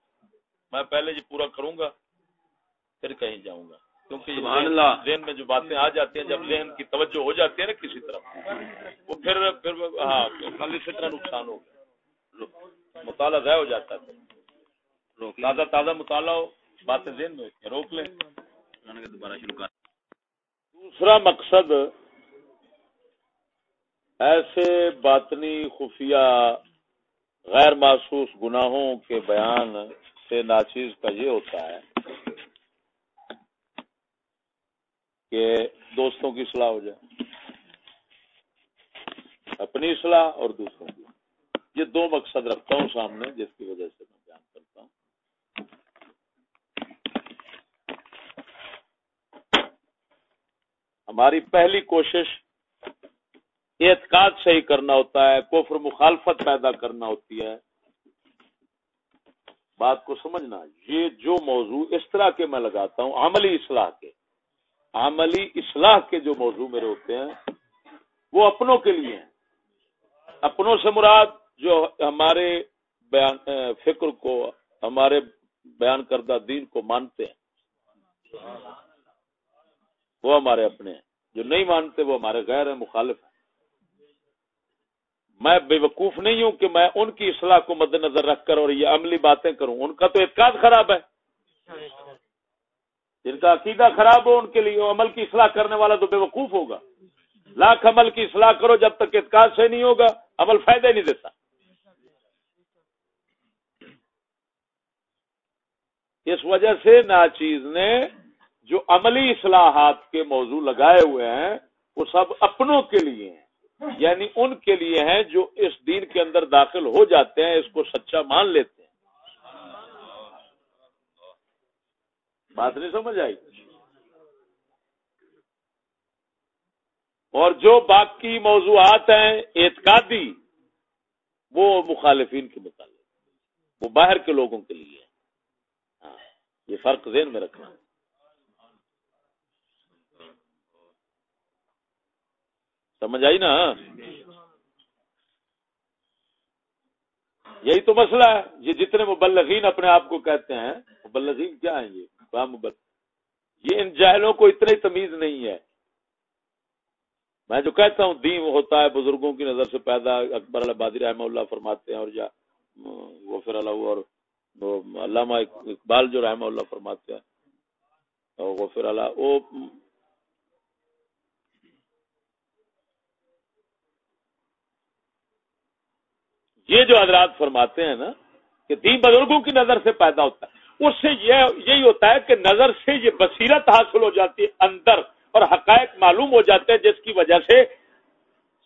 میں پہلے یہ پورا کروں گا، پھر کہیں جاؤں گا۔ کیونکہ سبحان اللہ۔ ذہن میں جو باتیں آ جاتی ہیں جب ذہن کی توجہ ہو جاتی ہے نا کسی طرف وہ پھر پھر ہاں خالی سے اتنا نقصان ہو گیا۔ مطالعہ ضائع ہو جاتا ہے۔ تازہ تازہ مطالعہ ہو باتیں ذہن میں روک لیں۔ دوبارہ شروع کر دوسرا مقصد ایسے باطنی خفیہ غیر محسوس گناہوں کے بیان سے ناچیز کا یہ ہوتا ہے کہ دوستوں کی صلاح ہو جائے۔ اپنی صلاح اور دوسروں کی۔ یہ دو مقصد رکھتا ہوں سامنے، جس کی وجہ سے میں بیان کرتا ہوں۔ ہماری پہلی کوشش، اعتقاد صحیح کرنا ہوتا ہے، کفر مخالفت پیدا کرنا ہوتی ہے۔ بات کو سمجھنا، یہ جو موضوع اس طرح کے میں لگاتا ہوں، عملی اصلاح کے۔ عملی اصلاح کے جو موضوع میرے ہوتے ہیں، وہ اپنوں کے لیے ہیں۔ اپنوں سے مراد جو ہمارے بیان، فکر کو، ہمارے بیان کردہ دین کو مانتے ہیں، وہ ہمارے اپنے ہیں۔ جو نہیں مانتے، وہ ہمارے غیر ہیں، مخالف ہیں۔ میں بے وقوف نہیں ہوں کہ میں ان کی اصلاح کو مد نظر رکھ کر اور یہ عملی باتیں کروں۔ ان کا تو اعتقاد خراب ہے۔ جن کا عقیدہ خراب ہو، ان کے لیے عمل کی اصلاح کرنے والا تو بے وقوف ہوگا۔ لاکھ عمل کی اصلاح کرو جب تک اعتقاد سے نہیں ہوگا، عمل فائدہ ہی نہیں دیتا۔ اس وجہ سے ناچیز نے جو عملی اصلاحات کے موضوع لگائے ہوئے ہیں، وہ سب اپنوں کے لیے ہیں۔ یعنی ان کے لیے ہیں جو اس دین کے اندر داخل ہو جاتے ہیں، اس کو سچا مان لیتے ہیں۔ بات نہیں سمجھ آئی؟ اور جو باقی موضوعات ہیں، اعتقادی، وہ مخالفین کے متعلق، وہ باہر کے لوگوں کے لیے ہاں یہ فرق ذہن میں رکھنا۔ ہے سمجھ آئی نا؟ یہی تو مسئلہ ہے۔ یہ جتنے مبلغین اپنے آپ کو کہتے ہیں، مبلغین کیا ہیں یہ؟ یہ ان جاہلوں کو اتنی تمیز نہیں ہے۔ میں جو کہتا ہوں، دین ہوتا ہے، بزرگوں کی نظر سے پیدا۔ اکبر البادی رحمہ اللہ فرماتے ہیں اور یا وہ پھر اللہ اور علامہ اقبال جو رحمہ اللہ فرماتے ہیں۔ وہ پھر اللہ، وہ یہ جو حضرات فرماتے ہیں نا، کہ دین بزرگوں کی نظر سے پیدا ہوتا ہے۔ اس سے یہ یہی ہوتا ہے کہ نظر سے یہ بصیرت حاصل ہو جاتی ہے اندر اور حقائق معلوم ہو جاتے ہیں، جس کی وجہ سے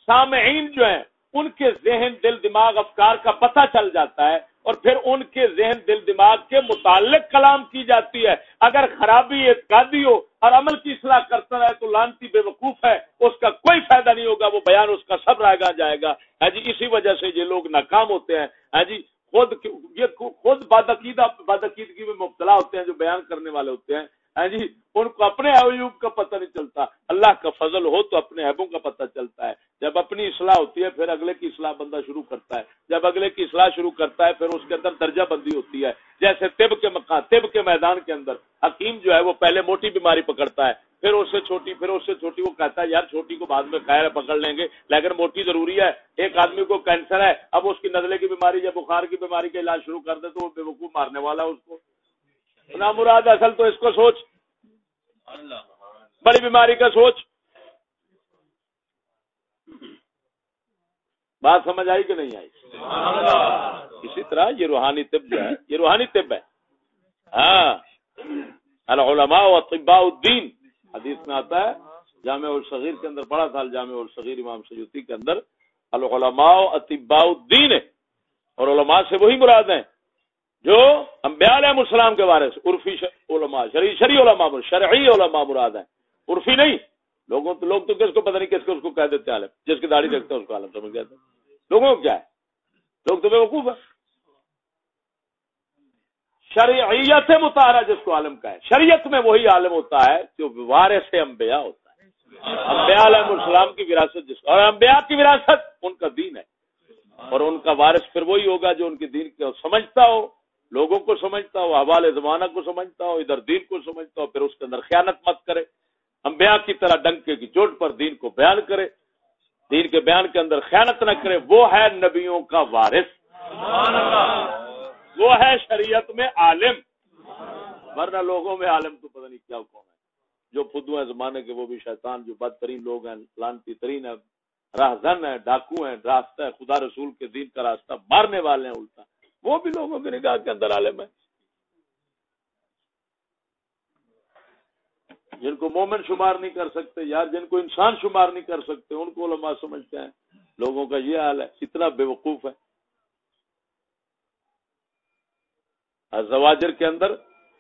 سامعین جو ہیں، ان کے ذہن، دل، دماغ، افکار کا پتہ چل جاتا ہے اور پھر ان کے ذہن، دل، دماغ کے متعلق کلام کی جاتی ہے۔ اگر خرابی اعتقادی ہو اور عمل کی اصلاح کرتا رہے تو لانتی بے وقوف ہے، اس کا کوئی فائدہ نہیں ہوگا، وہ بیان اس کا سب رائے گا جائے گا۔ ہاں جی اسی وجہ سے یہ لوگ ناکام ہوتے ہیں۔ ہاں جی خود یہ خود بادعقیدہ بادعقیدگی میں مبتلا ہوتے ہیں جو بیان کرنے والے ہوتے ہیں ہاں جی ان کو اپنے عیوب کا پتہ نہیں چلتا۔ اللہ کا فضل ہو تو اپنے عیبوں کا پتہ چلتا ہے۔ جب اپنی اصلاح ہوتی ہے، پھر اگلے کی اصلاح بندہ شروع کرتا ہے۔ جب اگلے کی اصلاح شروع کرتا ہے، پھر اس کے اندر درجہ بندی ہوتی ہے۔ جیسے طب کے مکان طب کے میدان کے اندر حکیم جو ہے، وہ پہلے موٹی بیماری پکڑتا ہے، پھر اس سے چھوٹی، پھر اس سے چھوٹی، وہ کہتا ہے، یار چھوٹی کو بعد میں خیر پکڑ لیں گے۔ لیکن موٹی ضروری ہے، ایک آدمی کو کینسر ہے، اب اس کی نزلے کی بیماری یا بخار کی بیماری کا علاج شروع کر دے تو وہ بے وقوف مارنے والا ہے اس کو۔ نہ مراد اصل تو اس کو سوچ۔ بڑی بیماری کا سوچ۔ بات سمجھ آئی کہ نہیں آئی؟ اسی طرح یہ روحانی طب جو ہے، یہ روحانی طب ہے۔ ہاں۔ العلماء و طباء الدین۔ حدیث میں آتا ہے، جامع الصغیر کے اندر پڑھا تھا، جامع الصغیر امام سیوتی کے اندر۔ العلماء اطباء الدین۔ اور علماء سے وہی مراد ہیں۔ جو انبیاء علیہ السلام کے بارے سے عرفی علماء، شرعی شرعی علماء شرعی علماء مراد ہیں۔ عرفی نہیں۔ لوگوں تو لوگ تو کس کو پتہ نہیں کس کو اس کو کہہ دیتے عالم۔ جس کی داڑھی دیکھتے ہیں اس کو عالم سمجھ کہتے ہیں لوگوں کو کیا ہے؟ لوگ تو بے وقوف ہے شریعت متحرہ جس کو عالم کا ہے شریعت میں وہی عالم ہوتا ہے جو وارث انبیاء ہوتا ہے۔ انبیاء علیہ السلام کی وراثت جس اور انبیاء کی وراثت ان کا دین ہے۔ اور ان کا وارث پھر وہی ہوگا جو ان کے دین کو سمجھتا ہو۔ لوگوں کو سمجھتا ہو حوالے زمانہ کو سمجھتا ہو، ادھر دین کو سمجھتا ہو، پھر اس کے اندر خیانت مت کرے۔ انبیاء کی طرح ڈنکے کی چوٹ پر دین کو بیان کرے۔ دین کے بیان کے اندر خیانت نہ کرے۔ وہ ہے نبیوں کا وارث۔ وہ ہے شریعت میں عالم۔ ورنہ لوگوں میں عالم تو پتہ نہیں کیا کون ہے۔ جو خدو ہیں زمانے کے، وہ بھی شیطان، جو بدترین لوگ ہیں لانتی ترین ہے راہ زن ہے ڈاکو ہیں، راستہ ہے، خدا رسول کے دین کا راستہ، مارنے والے ہیں، الٹا۔ وہ بھی لوگوں کی نگاہ کے اندر عالم ہے۔ جن کو مومن شمار نہیں کر سکتے یار جن کو انسان شمار نہیں کر سکتے، ان کو علماء سمجھتے ہیں۔ لوگوں کا یہ حال ہے، اتنا بے وقوف ہے۔ زواجر کے اندر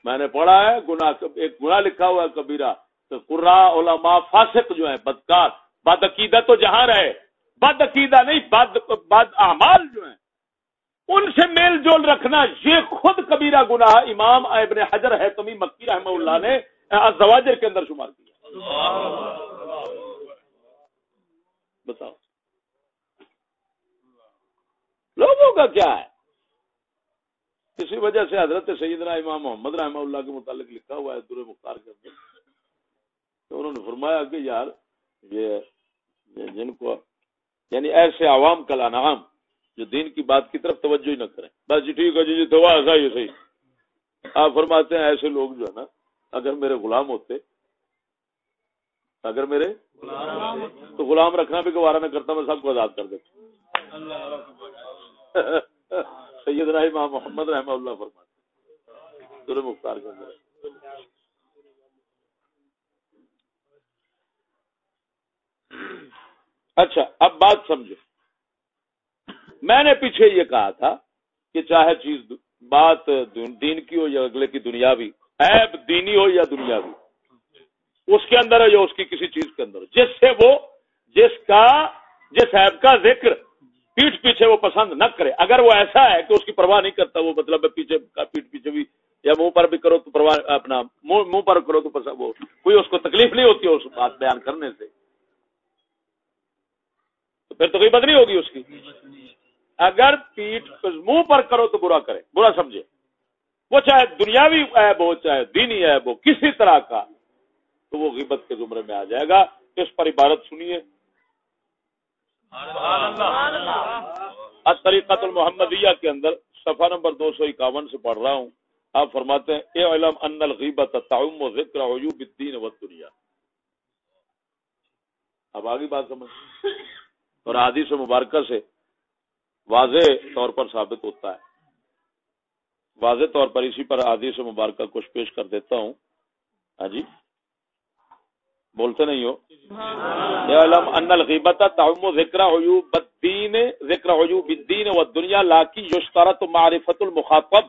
میں نے پڑھا ہے گنا ایک گنا لکھا ہوا ہے کبیرہ تو قرا علماء فاسق جو ہیں، بدکار، بد عقیدہ تو جہاں رہے۔ بد عقیدہ نہیں، بد بد اعمال جو ہیں۔ ان سے میل جول رکھنا، یہ خود کبیرہ گناہ امام ابن حجر ہے تمی مکی رحمہ اللہ نے زواجر کے اندر شمار کیا۔ بتاؤ۔ لوگوں کا کیا ہے؟ اسی وجہ سے حضرت سیدنا امام محمد رحمہ اللہ کے متعلق لکھا ہوا ہے، دور مختار کے اندر۔ تو انہوں نے فرمایا کہ یار، یہ جن کو یعنی ایسے عوام کا نام جو دین کی بات کی طرف توجہ ہی نہ کریں۔ بس جی ٹھیک ہے جی جی تو ایسا ہی صحیح۔ آپ فرماتے ہیں ایسے لوگ جو ہے نا، اگر میرے غلام ہوتے، اگر میرے تو غلام رکھنا بھی گوارا نہ کرتا، میں سب کو آزاد کر دیتا۔ سیدنا امام محمد رحمہ اللہ فرماتے سورہ مختار کے اندر۔ اچھا اب بات سمجھو۔ میں نے پیچھے یہ کہا تھا کہ چاہے چیز بات دین کی ہو یا اگلے کی دنیاوی، عیب دینی ہو یا دنیاوی، اس کے اندر ہے یا اس کی کسی چیز کے اندر جس سے وہ، جس کا، جس عیب کا ذکر پیٹ پیچھے وہ پسند نہ کرے۔ اگر وہ ایسا ہے کہ اس کی پرواہ نہیں کرتا، وہ مطلب پیچھے پیٹ پیچھے بھی، یا منہ پر بھی کرو تو پرواہ، اپنا منہ پر کرو تو پسند، وہ کوئی اس کو تکلیف نہیں ہوتی اس بات بیان کرنے سے۔ تو پھر تو کوئی بد نہیں ہوگی اس کی؟ اگر پیٹ منہ پر کرو تو برا کرے، برا سمجھے۔ وہ چاہے دنیاوی عیب ہو، چاہے دینی عیب ہو، کسی طرح کا، تو وہ غیبت کے زمرے میں آ جائے گا۔ اس پر عبارت سنیے۔ طریقت المحمدیہ کے اندر صفحہ نمبر دو سو اکاون سے پڑھ رہا ہوں۔ آپ فرماتے ہیں، اے علم ان الغیبت تعم و ذکر عیوب الدین و دنیا اب آگے بات سمجھ۔ اور حدیث مبارکہ سے واضح طور پر ثابت ہوتا ہے۔ واضح طور پر اسی پر حدیث مبارکہ کچھ پیش کر دیتا ہوں۔ ہاں جی؟ بولتے نہیں ہو؟ علم ان الغیبت تعم ذکر عیوب الدین، ذکر عیوب الدین و دنیا لاکی یشترط معرفت المخاطب۔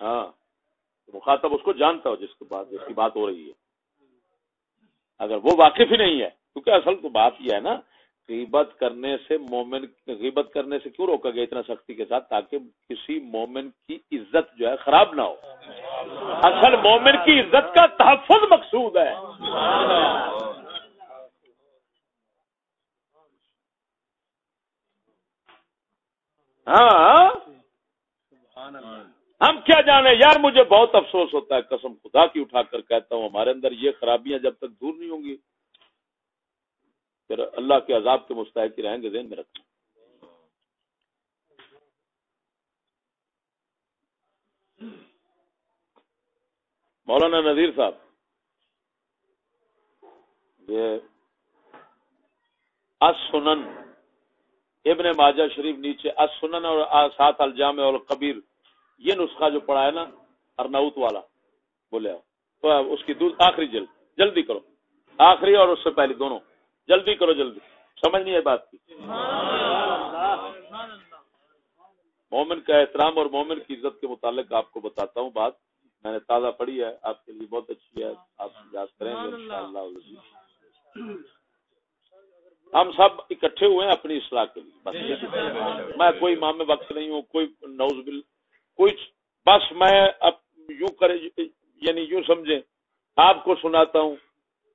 ہاں مخاطب اس کو جانتا ہو جس کے بعد جس کی بات ہو رہی ہے۔ اگر وہ واقف ہی نہیں ہے کیونکہ اصل تو بات یہ ہے نا، غیبت کرنے سے مومن، غیبت کرنے سے کیوں روکا گیا اتنا سختی کے ساتھ تاکہ کسی مومن کی عزت جو ہے خراب نہ ہو؟ اصل مومن کی عزت کا تحفظ مقصود ہے۔ ہاں؟ ہم کیا جانے؟ یار مجھے بہت افسوس ہوتا ہے، قسم خدا کی اٹھا کر کہتا ہوں، ہمارے اندر یہ خرابیاں جب تک دور نہیں ہوں گی۔ پھر اللہ کے عذاب کے مستحق رہیں گے، ذہن میں رکھنا۔ مولانا نذیر صاحب، یہ سنن ابن ماجہ شریف نیچے سنن اور سات الجام اور کبیر یہ نسخہ جو پڑھا ہے نا، ارناؤت والا، بولے تو اس کی دودھ آخری جلد، جلدی کرو۔ آخری اور اس سے پہلے دونوں۔ جلدی کرو جلدی۔ سمجھ نہیں ہے بات۔ کی مومن کا احترام اور مومن کی عزت کے متعلق آپ کو بتاتا ہوں بات۔ میں نے تازہ پڑھی ہے، آپ کے لیے بہت اچھی ہے۔ آپ یاد کریں گے ہم سب اکٹھے ہوئے ہیں اپنی اصلاح کے لیے میں کوئی امام وقت نہیں ہوں، کوئی نوز بل کوئی بس میں اب یوں کرے یعنی یوں سمجھیں۔ آپ کو سناتا ہوں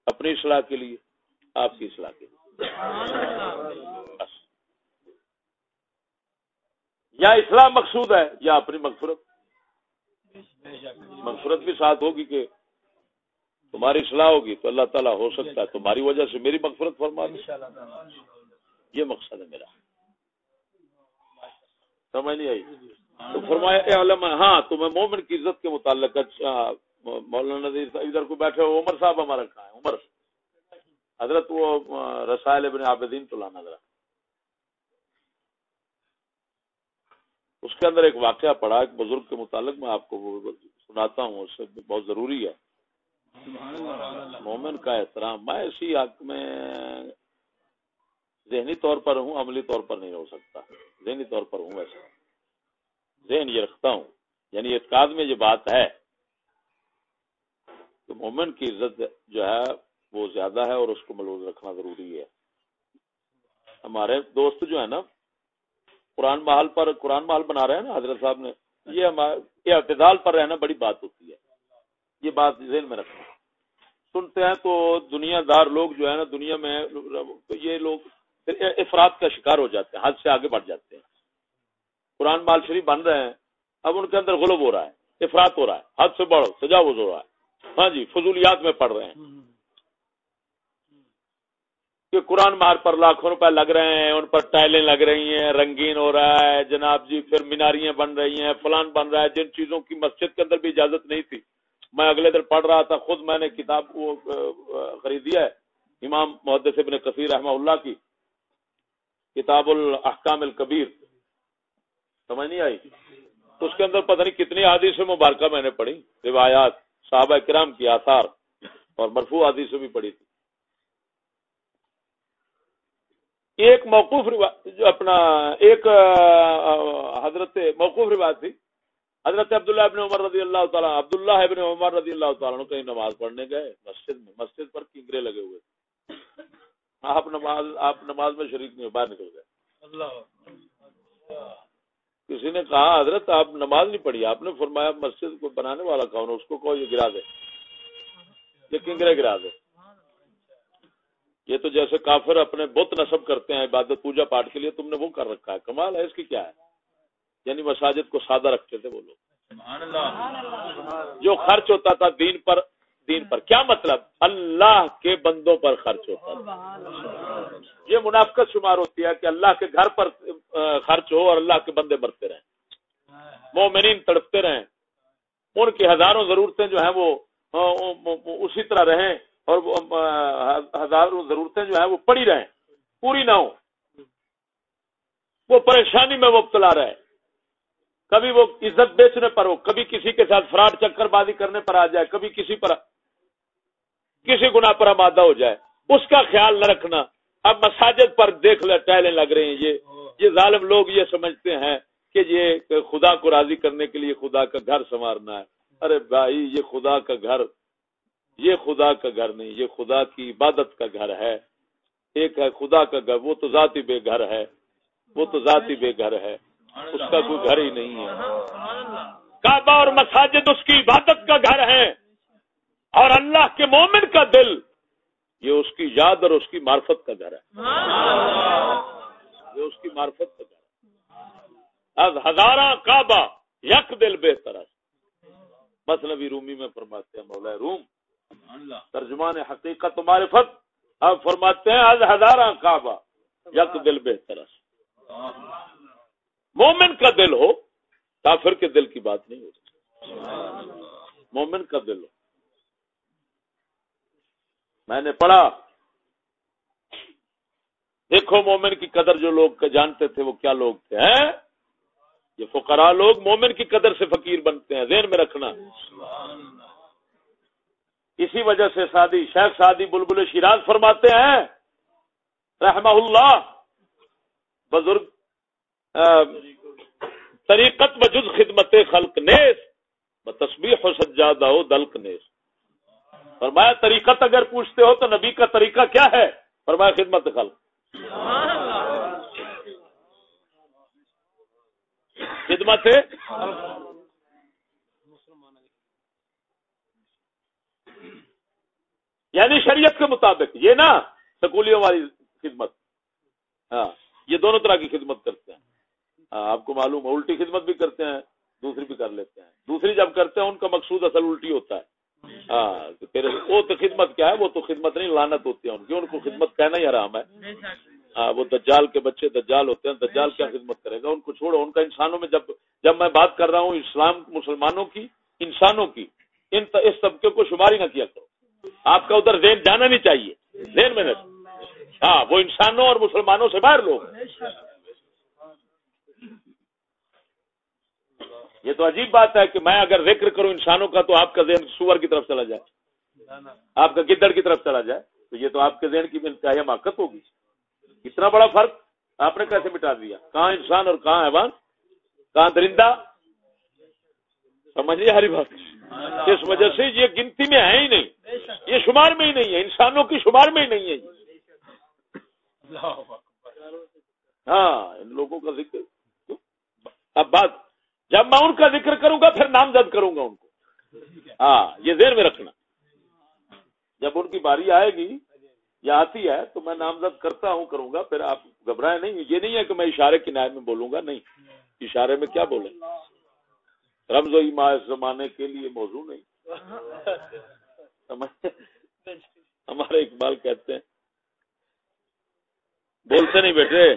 اپنی اصلاح کے لیے۔ آپ کی اصلاح کے یا اصلاح مقصود ہے یا اپنی مغفرت۔ مغفرت بھی ساتھ ہوگی کہ تمہاری اصلاح ہوگی تو اللہ تعالیٰ ہو سکتا ہے۔ تمہاری وجہ سے میری مغفرت فرما یہ مقصد ہے میرا۔ سمجھ نہیں آئی؟ تو فرمایا ہاں تمہیں مومن کی عزت کے متعلق اچھا، مولانا نظیر ادھر کو بیٹھے ہو عمر صاحب ہمارا کہاں ہے؟ عمر۔ صاحب حضرت وہ رسائل ابن عابدین تو لانا ذرا۔ اس کے اندر ایک واقعہ پڑا، ایک بزرگ کے متعلق میں آپ کو سناتا ہوں، اس سے بہت ضروری ہے۔ مومن کا احترام، میں اسی حق میں ذہنی طور پر ہوں، عملی طور پر نہیں ہو سکتا۔ ذہنی طور پر ہوں ویسے ذہن یہ رکھتا ہوں یعنی اعتقاد میں یہ بات ہے کہ مومن کی عزت جو ہے وہ زیادہ ہے اور اس کو ملوز رکھنا ضروری ہے۔ ہمارے دوست جو ہے نا، قرآن محل پر، قرآن محل بنا رہے ہیں نا، حضرت صاحب نے۔ یہ ہمارے اعتدال پر رہنا بڑی بات ہوتی ہے۔ یہ بات ذہن میں رکھنا۔ سنتے ہیں تو دنیا دار لوگ جو ہے نا، دنیا میں یہ لوگ افراد کا شکار ہو جاتے ہیں، حد سے آگے بڑھ جاتے ہیں۔ قرآن مال شریف بن رہے ہیں، اب ان کے اندر غلب ہو رہا ہے، افراد ہو رہا ہے، حد سے بڑھو سجاوز ہو رہا ہے۔ ہاں جی فضولیات میں پڑھ رہے ہیں۔ کہ قرآن مار پر لاکھوں روپے لگ رہے ہیں، ان پر ٹائلیں لگ رہی ہیں، رنگین ہو رہا ہے، جناب جی پھر میناریاں بن رہی ہیں، فلان بن رہا ہے، جن چیزوں کی مسجد کے اندر بھی اجازت نہیں تھی۔ میں اگلے دن پڑھ رہا تھا، خود میں نے کتاب وہ خریدیا ہے، امام محدث ابن کثیر رحمہ اللہ کی، کتاب الاحکام الکبیر۔ سمجھ نہیں آئی؟ اس کے اندر پتہ نہیں کتنی حادث مبارکہ میں نے پڑھی، روایات، صحابہ کرام کی آثار، اور مرفوع حادث بھی پڑھی تھی۔ ایک موقوف جو اپنا ایک حضرت موقوف روایت تھی۔ حضرت عبداللہ ابن عمر رضی اللہ تعالیٰ عبداللہ ابن عمر رضی اللہ تعالیٰ کہیں نماز پڑھنے گئے مسجد میں مسجد پر کنگرے لگے ہوئے تھے۔ آپ نماز آپ نماز میں شریک نہیں باہر نکل گئے۔ کسی نے کہا حضرت آپ نماز نہیں پڑھی آپ نے فرمایا مسجد کو بنانے والا کون اس کو کہو یہ گرا دے۔ یہ کنگرے گرا دے۔ یہ تو جیسے کافر اپنے بت نصب کرتے ہیں عبادت پوجا پاٹ کے لیے تم نے وہ کر رکھا ہے۔ کمال ہے اس کی کیا ہے؟ یعنی مساجد کو سادہ رکھتے تھے وہ لوگ۔ جو خرچ ہوتا تھا دین پر دین پر۔ کیا مطلب؟ اللہ کے بندوں پر خرچ ہوتا تھا۔ یہ منافقت شمار ہوتی ہے کہ اللہ کے گھر پر خرچ ہو اور اللہ کے بندے مرتے رہیں۔ مومنین تڑپتے رہیں۔ ان کی ہزاروں ضرورتیں جو ہیں وہ اسی طرح رہیں۔ اور ہزاروں ضرورتیں جو ہیں وہ پڑی رہیں، پوری نہ ہو وہ پریشانی میں مبتلا رہے کبھی وہ عزت بیچنے پر ہو، کبھی کسی کے ساتھ فراڈ چکر بازی کرنے پر آ جائے، کبھی کسی پر کسی گنا پر آمادہ ہو جائے۔ اس کا خیال نہ رکھنا۔ اب مساجد پر دیکھ لے ٹائلیں لگ رہی ہیں۔ یہ یہ ظالم لوگ یہ سمجھتے ہیں کہ یہ خدا کو راضی کرنے کے لیے خدا کا گھر سنوارنا ہے۔ ارے بھائی، یہ خدا کا گھر یہ خدا کا گھر نہیں، یہ خدا کی عبادت کا گھر ہے۔ ایک ہے خدا کا گھر، وہ تو ذاتی بے گھر ہے۔ وہ تو ذاتی بے گھر ہے۔ اس کا کوئی گھر ہی نہیں ہے۔ کعبہ اور مساجد اس کی عبادت کا گھر ہے اور اللہ کے مومن کا دل، یہ اس کی یاد اور اس کی معرفت کا گھر ہے۔ یہ اس کی معرفت کا گھر ہے۔ اب ہزارہ کعبہ یک دل بہتر ہے۔ مطلبی رومی میں فرماتے ہیں، مولا روم ترجمان حقیقت و معرفت۔ اب فرماتے ہیں از ہزارہ کعبہ، یک دل بہتر مومن کا دل ہو، کافر کے دل کی بات نہیں ہوتی۔ مومن کا دل ہو۔ میں نے پڑھا، دیکھو مومن کی قدر جو لوگ جانتے تھے، وہ کیا لوگ تھے، ہیں؟ یہ فقراء لوگ مومن کی قدر سے فقیر بنتے ہیں، ذہن میں رکھنا۔ اسی وجہ سے سادی شیخ سادی بلبل شیراز فرماتے ہیں، رحمہ اللہ، بزرگ طریقت بجز خدمت خلق نیس تصویر و سجادہ ہو دلک نیس فرمایا، طریقت اگر پوچھتے ہو تو نبی کا طریقہ کیا ہے؟ فرمایا، خدمت خلق۔ خدمت؟ یعنی شریعت کے مطابق یہ نا سکولیوں والی خدمت۔ ہاں یہ دونوں طرح کی خدمت کرتے ہیں۔ ہاں آپ کو معلوم ہے الٹی خدمت بھی کرتے ہیں دوسری بھی کر لیتے ہیں۔ دوسری جب کرتے ہیں ان کا مقصود اصل الٹی ہوتا ہے۔ ہاں پھر وہ تو خدمت کیا ہے؟ وہ تو خدمت نہیں لانت ہوتی ہے ان کی۔ ان کو خدمت کہنا ہی آرام ہے۔ ہاں وہ دجال کے بچے دجال ہوتے ہیں دجال کیا خدمت کرے گا؟ ان کو چھوڑو۔ ان کا انسانوں میں جب جب میں بات کر رہا ہوں اسلام مسلمانوں کی انسانوں کی ان اس طبقے کو شماری نہ کیا کرو۔ آپ کا ادھر ذہن جانا نہیں چاہیے۔ ذہن میں ہاں وہ انسانوں اور مسلمانوں سے باہر لوگ یہ تو عجیب بات ہے کہ میں اگر ذکر کروں انسانوں کا تو آپ کا ذہن سور کی طرف چلا جائے۔ آپ کا گدڑ کی طرف چلا جائے۔ تو یہ تو آپ کے ذہن کی انتہائی حماقت ہوگی۔ اتنا بڑا فرق آپ نے کیسے مٹا دیا؟ کہاں انسان اور کہاں حیوان؟ کہاں درندہ؟ سمجھیے ہری بات؟ اس وجہ سے یہ گنتی میں ہے ہی نہیں۔ یہ شمار میں ہی نہیں ہے۔ انسانوں کی شمار میں ہی نہیں ہے ہاں ان لوگوں کا ذکر۔ اب بات جب میں ان کا ذکر کروں گا پھر نامزد کروں گا ان کو۔ ہاں یہ دیر میں رکھنا۔ جب ان کی باری آئے گی یا آتی ہے تو میں نامزد کرتا ہوں کروں گا پھر آپ گھبرائے نہیں۔ یہ نہیں ہے کہ میں اشارے کی نائب میں بولوں گا نہیں۔ اشارے میں کیا بولے رمز و ماہ زمانے کے لیے موضوع نہیں۔ ہمارے اقبال کہتے ہیں۔ بولتے نہیں بیٹے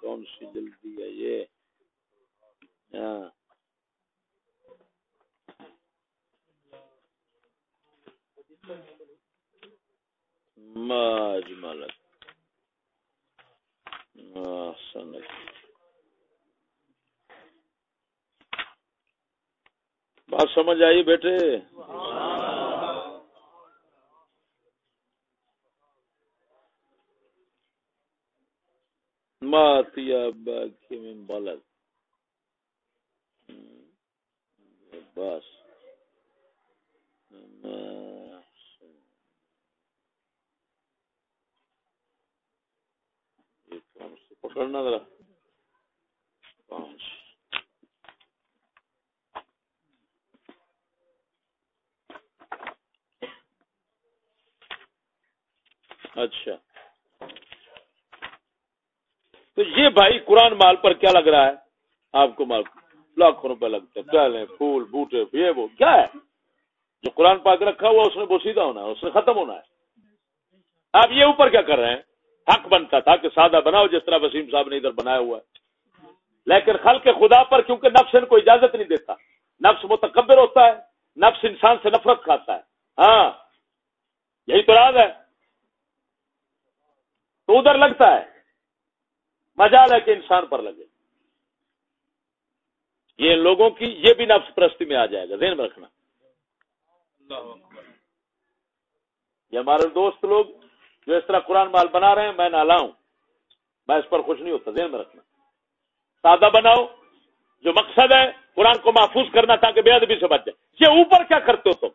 کون سی جلدی ہے یہ؟ ہاں۔ ملک بات سمجھ آئی بیٹے؟ ماتیا باقی میں بلد۔ بس۔ پکڑنا ذرا۔ پانچ۔ اچھا۔ تو یہ بھائی قرآن مال پر کیا لگ رہا ہے؟ آپ کو مال لاکھوں روپے لگتے کیا پھول، بوٹے، یہ وہ کیا ہے؟ جو قرآن پاک رکھا ہوا اس نے بوسیدہ ہونا ہے، اس نے ختم ہونا ہے۔ آپ یہ اوپر کیا کر رہے ہیں؟ حق بنتا تھا کہ سادہ بناؤ، جس طرح وسیم صاحب نے ادھر بنایا ہوا ہے۔ لیکن خل کے خدا پر کیونکہ نفس ان کو اجازت نہیں دیتا۔ نفس متکبر ہوتا ہے، نفس انسان سے نفرت کھاتا ہے۔ ہاں یہی تو راز ہے۔ تو ادھر لگتا ہے۔ مجال ہے کہ انسان پر لگے۔ یہ لوگوں کی یہ بھی نفس پرستی میں آ جائے گا ذہن میں رکھنا۔ یہ ہمارے دوست لوگ جو اس طرح قرآن مال بنا رہے ہیں میں نہ لاؤں میں اس پر خوش نہیں ہوتا ذہن میں رکھنا۔ سادہ بناؤ جو مقصد ہے قرآن کو محفوظ کرنا تاکہ بے ادبی سے بچ جائے۔ یہ اوپر کیا کرتے ہو تم؟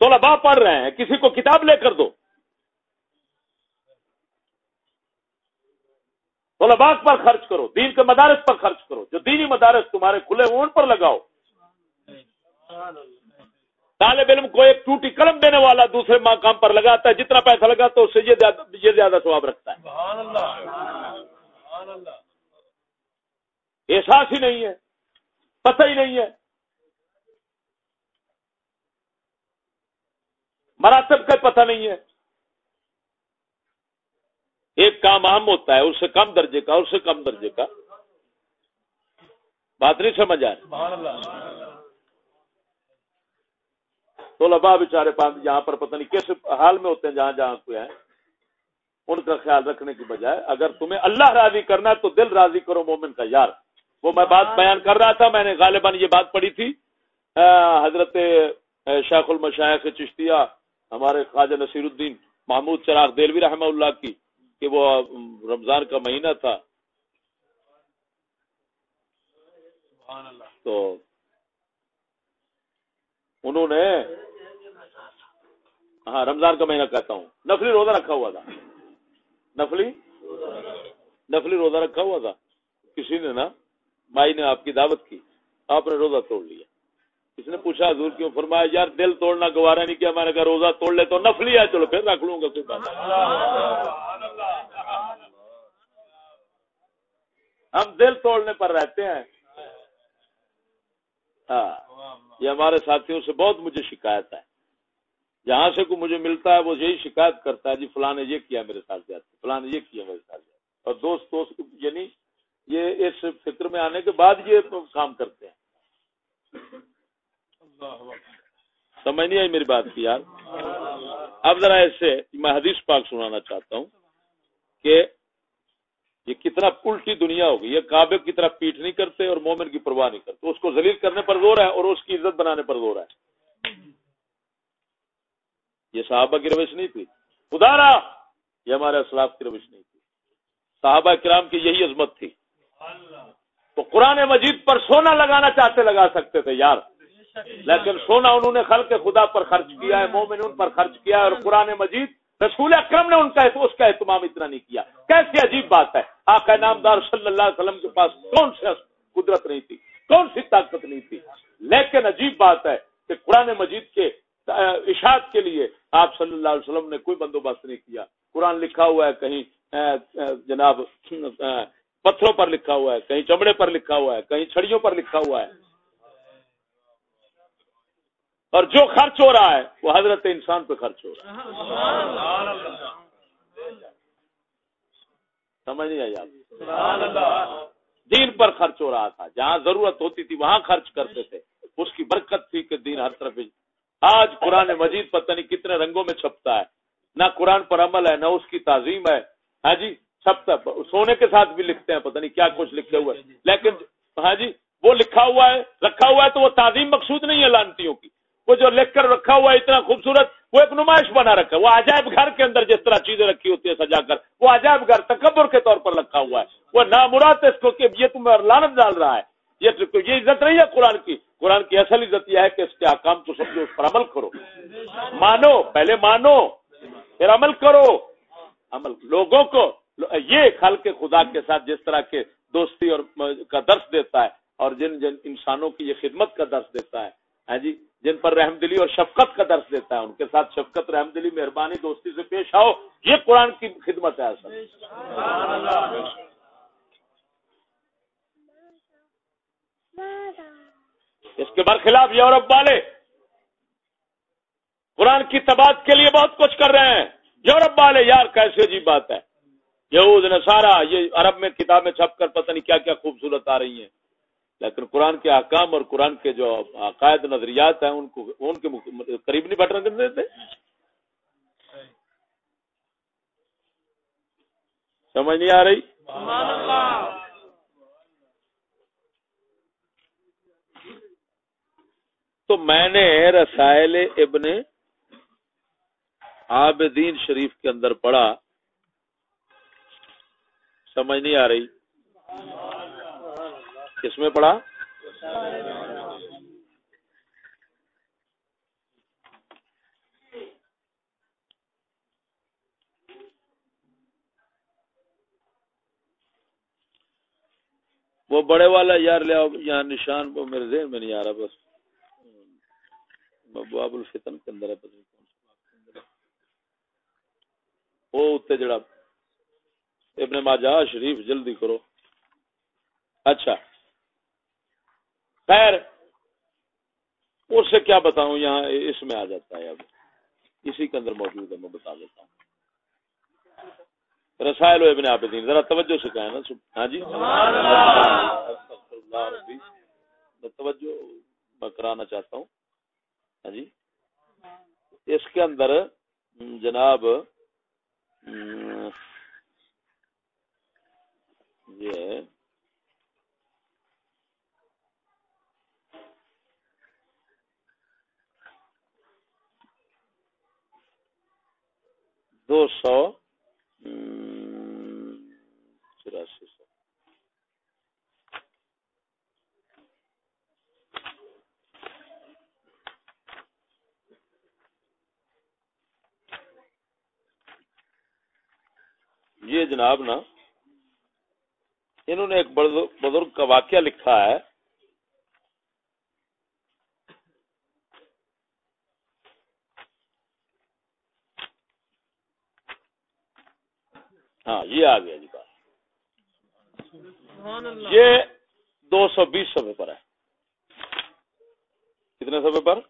طلبا پڑھ رہے ہیں کسی کو کتاب لے کر دو۔ طلباء پر خرچ کرو، دین کے مدارس پر خرچ کرو، جو دینی مدارس تمہارے کھلے ان پر لگاؤ۔ طالب علم کو ایک ٹوٹی قلم دینے والا دوسرے مقام پر لگاتا ہے، جتنا پیسہ لگاتا ہے، اس سے یہ زیادہ ثواب رکھتا ہے۔ احساس ہی نہیں ہے، پتہ ہی نہیں ہے۔ مراتب کا پتہ نہیں ہے۔ ایک کام عام ہوتا ہے اس سے کم درجے کا اس سے کم درجے کا۔ بات نہیں سمجھ آ رہی۔ تو لبا بےچارے پاک جہاں پر پتہ نہیں کس حال میں ہوتے ہیں جہاں جہاں کوئی ہے۔ ان کا خیال رکھنے کی بجائے اگر تمہیں اللہ راضی کرنا ہے تو دل راضی کرو مومن کا یار۔ وہ میں بات بیان کر رہا تھا میں نے غالباً یہ بات پڑھی تھی۔ حضرت شیخ المشاہ چشتیہ ہمارے خواجہ نصیر الدین محمود چراغ دلوی رحمہ اللہ کی۔ کہ وہ رمضان کا مہینہ تھا۔ تو انہوں نے ہاں رمضان کا مہینہ کہتا ہوں۔ نفلی روزہ رکھا ہوا تھا۔ نفلی؟ نفلی روزہ رکھا ہوا تھا۔ کسی نے نا مائی نے آپ کی دعوت کی آپ نے روزہ توڑ لیا۔ اس نے پوچھا، حضور کیوں فرمایا، یار دل توڑنا گوارا نہیں کیا میں نے کہا روزہ توڑ لے تو نفلی ہے، چلو پھر رکھ لوں گا، کوئی بات ہم دل توڑنے پر رہتے ہیں۔ ہاں یہ ہمارے ساتھیوں سے بہت مجھے شکایت ہے۔ جہاں سے کوئی مجھے ملتا ہے، وہ یہی شکایت کرتا ہے جی فلاں نے یہ کیا میرے ساتھ جاتے فلاں نے یہ کیا میرے ساتھ جاتے اور دوست دوست یعنی یہ اس فکر میں آنے کے بعد یہ کام کرتے ہیں۔ سمجھ نہیں آئی میری بات کی یار۔ اب ذرا ایسے میں حدیث پاک سنانا چاہتا ہوں کہ یہ کتنا الٹی دنیا ہوگی یہ کعبے کی طرف پیٹ نہیں کرتے اور مومن کی پرواہ نہیں کرتے۔ اس کو ذلیل کرنے پر زور ہے اور اس کی عزت بنانے پر زور ہے۔ یہ صحابہ کی روش نہیں تھی۔ ادارا یہ ہمارے اسلاف کی روش نہیں تھی۔ صحابہ کرام کی یہی عظمت تھی۔ تو قرآن مجید پر سونا لگانا چاہتے لگا سکتے تھے، یار۔ لیکن سونا انہوں نے خلق خدا پر خرچ کیا ہے، مومن ان پر خرچ کیا ہے اور قرآن مجید رسول اکرم نے ان کا اس کا اہتمام اتنا نہیں کیا۔ کیسی عجیب بات ہے۔ آقا نامدار صلی اللہ علیہ وسلم کے پاس کون سی قدرت نہیں تھی، کون سی طاقت نہیں تھی۔ لیکن عجیب بات ہے کہ قرآن مجید کے اشاعت کے لیے آپ صلی اللہ علیہ وسلم نے کوئی بندوبست نہیں کیا۔ قرآن لکھا ہوا ہے کہیں جناب پتھروں پر لکھا ہوا ہے، کہیں چمڑے پر لکھا ہوا ہے، کہیں چھڑیوں پر لکھا ہوا ہے۔ اور جو خرچ ہو رہا ہے، وہ حضرت انسان پہ خرچ ہو رہا ہے۔ سمجھ نہیں آئی آپ؟ دین پر خرچ ہو رہا تھا۔ جہاں ضرورت ہوتی تھی، وہاں خرچ کرتے تھے۔ اس کی برکت تھی کہ دین ہر طرف آج قرآن مجید پتہ نہیں کتنے رنگوں میں چھپتا ہے۔ نہ قرآن پر عمل ہے، نہ اس کی تعظیم ہے۔ ہاں جی چھپتا سونے کے ساتھ بھی لکھتے ہیں، پتہ نہیں کیا کچھ لکھے ہوئے۔ لیکن ہاں جی وہ لکھا ہوا ہے، رکھا ہوا ہے تو وہ تعظیم مقصود نہیں ہے لانتیوں کی۔ وہ جو لکھ کر رکھا ہوا ہے اتنا خوبصورت، وہ ایک نمائش بنا رکھا ہے۔ وہ عجائب گھر کے اندر جس طرح چیزیں رکھی ہوتی ہے سجا کر، وہ عجائب گھر تکبر کے طور پر رکھا ہوا ہے۔ وہ نامراد اس کو کہ یہ تمہیں لانت ڈال رہا ہے۔ یہ یہ عزت نہیں ہے قرآن کی۔ قرآن کی اصل عزت یہ ہے کہ اس کے حکام تو سمجھو اس پر عمل کرو۔ مانو، پہلے مانو، پھر عمل کرو۔ عمل لوگوں کو یہ خل کے خدا کے ساتھ جس طرح کے دوستی اور کا درس دیتا ہے اور جن جن انسانوں کی یہ خدمت کا درس دیتا ہے۔ ہاں جی؟ جن پر رحم دلی اور شفقت کا درس دیتا ہے، ان کے ساتھ شفقت، رحم دلی، مہربانی، دوستی سے پیش آؤ۔ یہ قرآن کی خدمت ہے اصل۔ اس کے برخلاف یورپ والے قرآن کی تباد کے لیے بہت کچھ کر رہے ہیں۔ یورپ والے، یار، کیسی عجیب بات ہے۔ یہود نے سارا یہ عرب میں کتابیں چھپ کر پتہ نہیں کیا کیا خوبصورت آ رہی ہیں۔ لیکن قرآن کے احکام اور قرآن کے جو عقائد نظریات ہیں، ان کو ان کے قریب نہیں بٹنے دیتے؟ سمجھ نہیں آ رہی؟ تو میں نے رسائل ابن عابدین شریف کے اندر پڑھا۔ سمجھ نہیں آ رہی؟ کس میں پڑھا؟ وہ بڑے والا یار لے آؤ، یہاں نشان، وہ میرے ذہن میں نہیں آ رہا، بس۔ باب الفتن کے اندر ہے، پتہ نہیں کون سا وہ اتنے جڑا، ابن ماجہ شریف، جلدی کرو۔ اچھا۔ خیر، اس سے کیا بتاؤں؟ یہاں اس میں آ جاتا ہے اب۔ اسی کے اندر موجود ہے، میں بتا دیتا ہوں۔ رسائل و ابن عابدین، ذرا توجہ سے کہیں نا۔ ہاں جی؟ توجہ میں کرانا چاہتا ہوں۔ ہاں جی؟ اس کے اندر، جناب، یہ دو سو چوراسی سو۔ یہ جناب نا، انہوں نے ایک بزرگ کا واقعہ لکھا ہے۔ ہاں یہ آ گیا جی بات۔ یہ دو سو بیس سفے پر ہے۔ کتنے سفے پر؟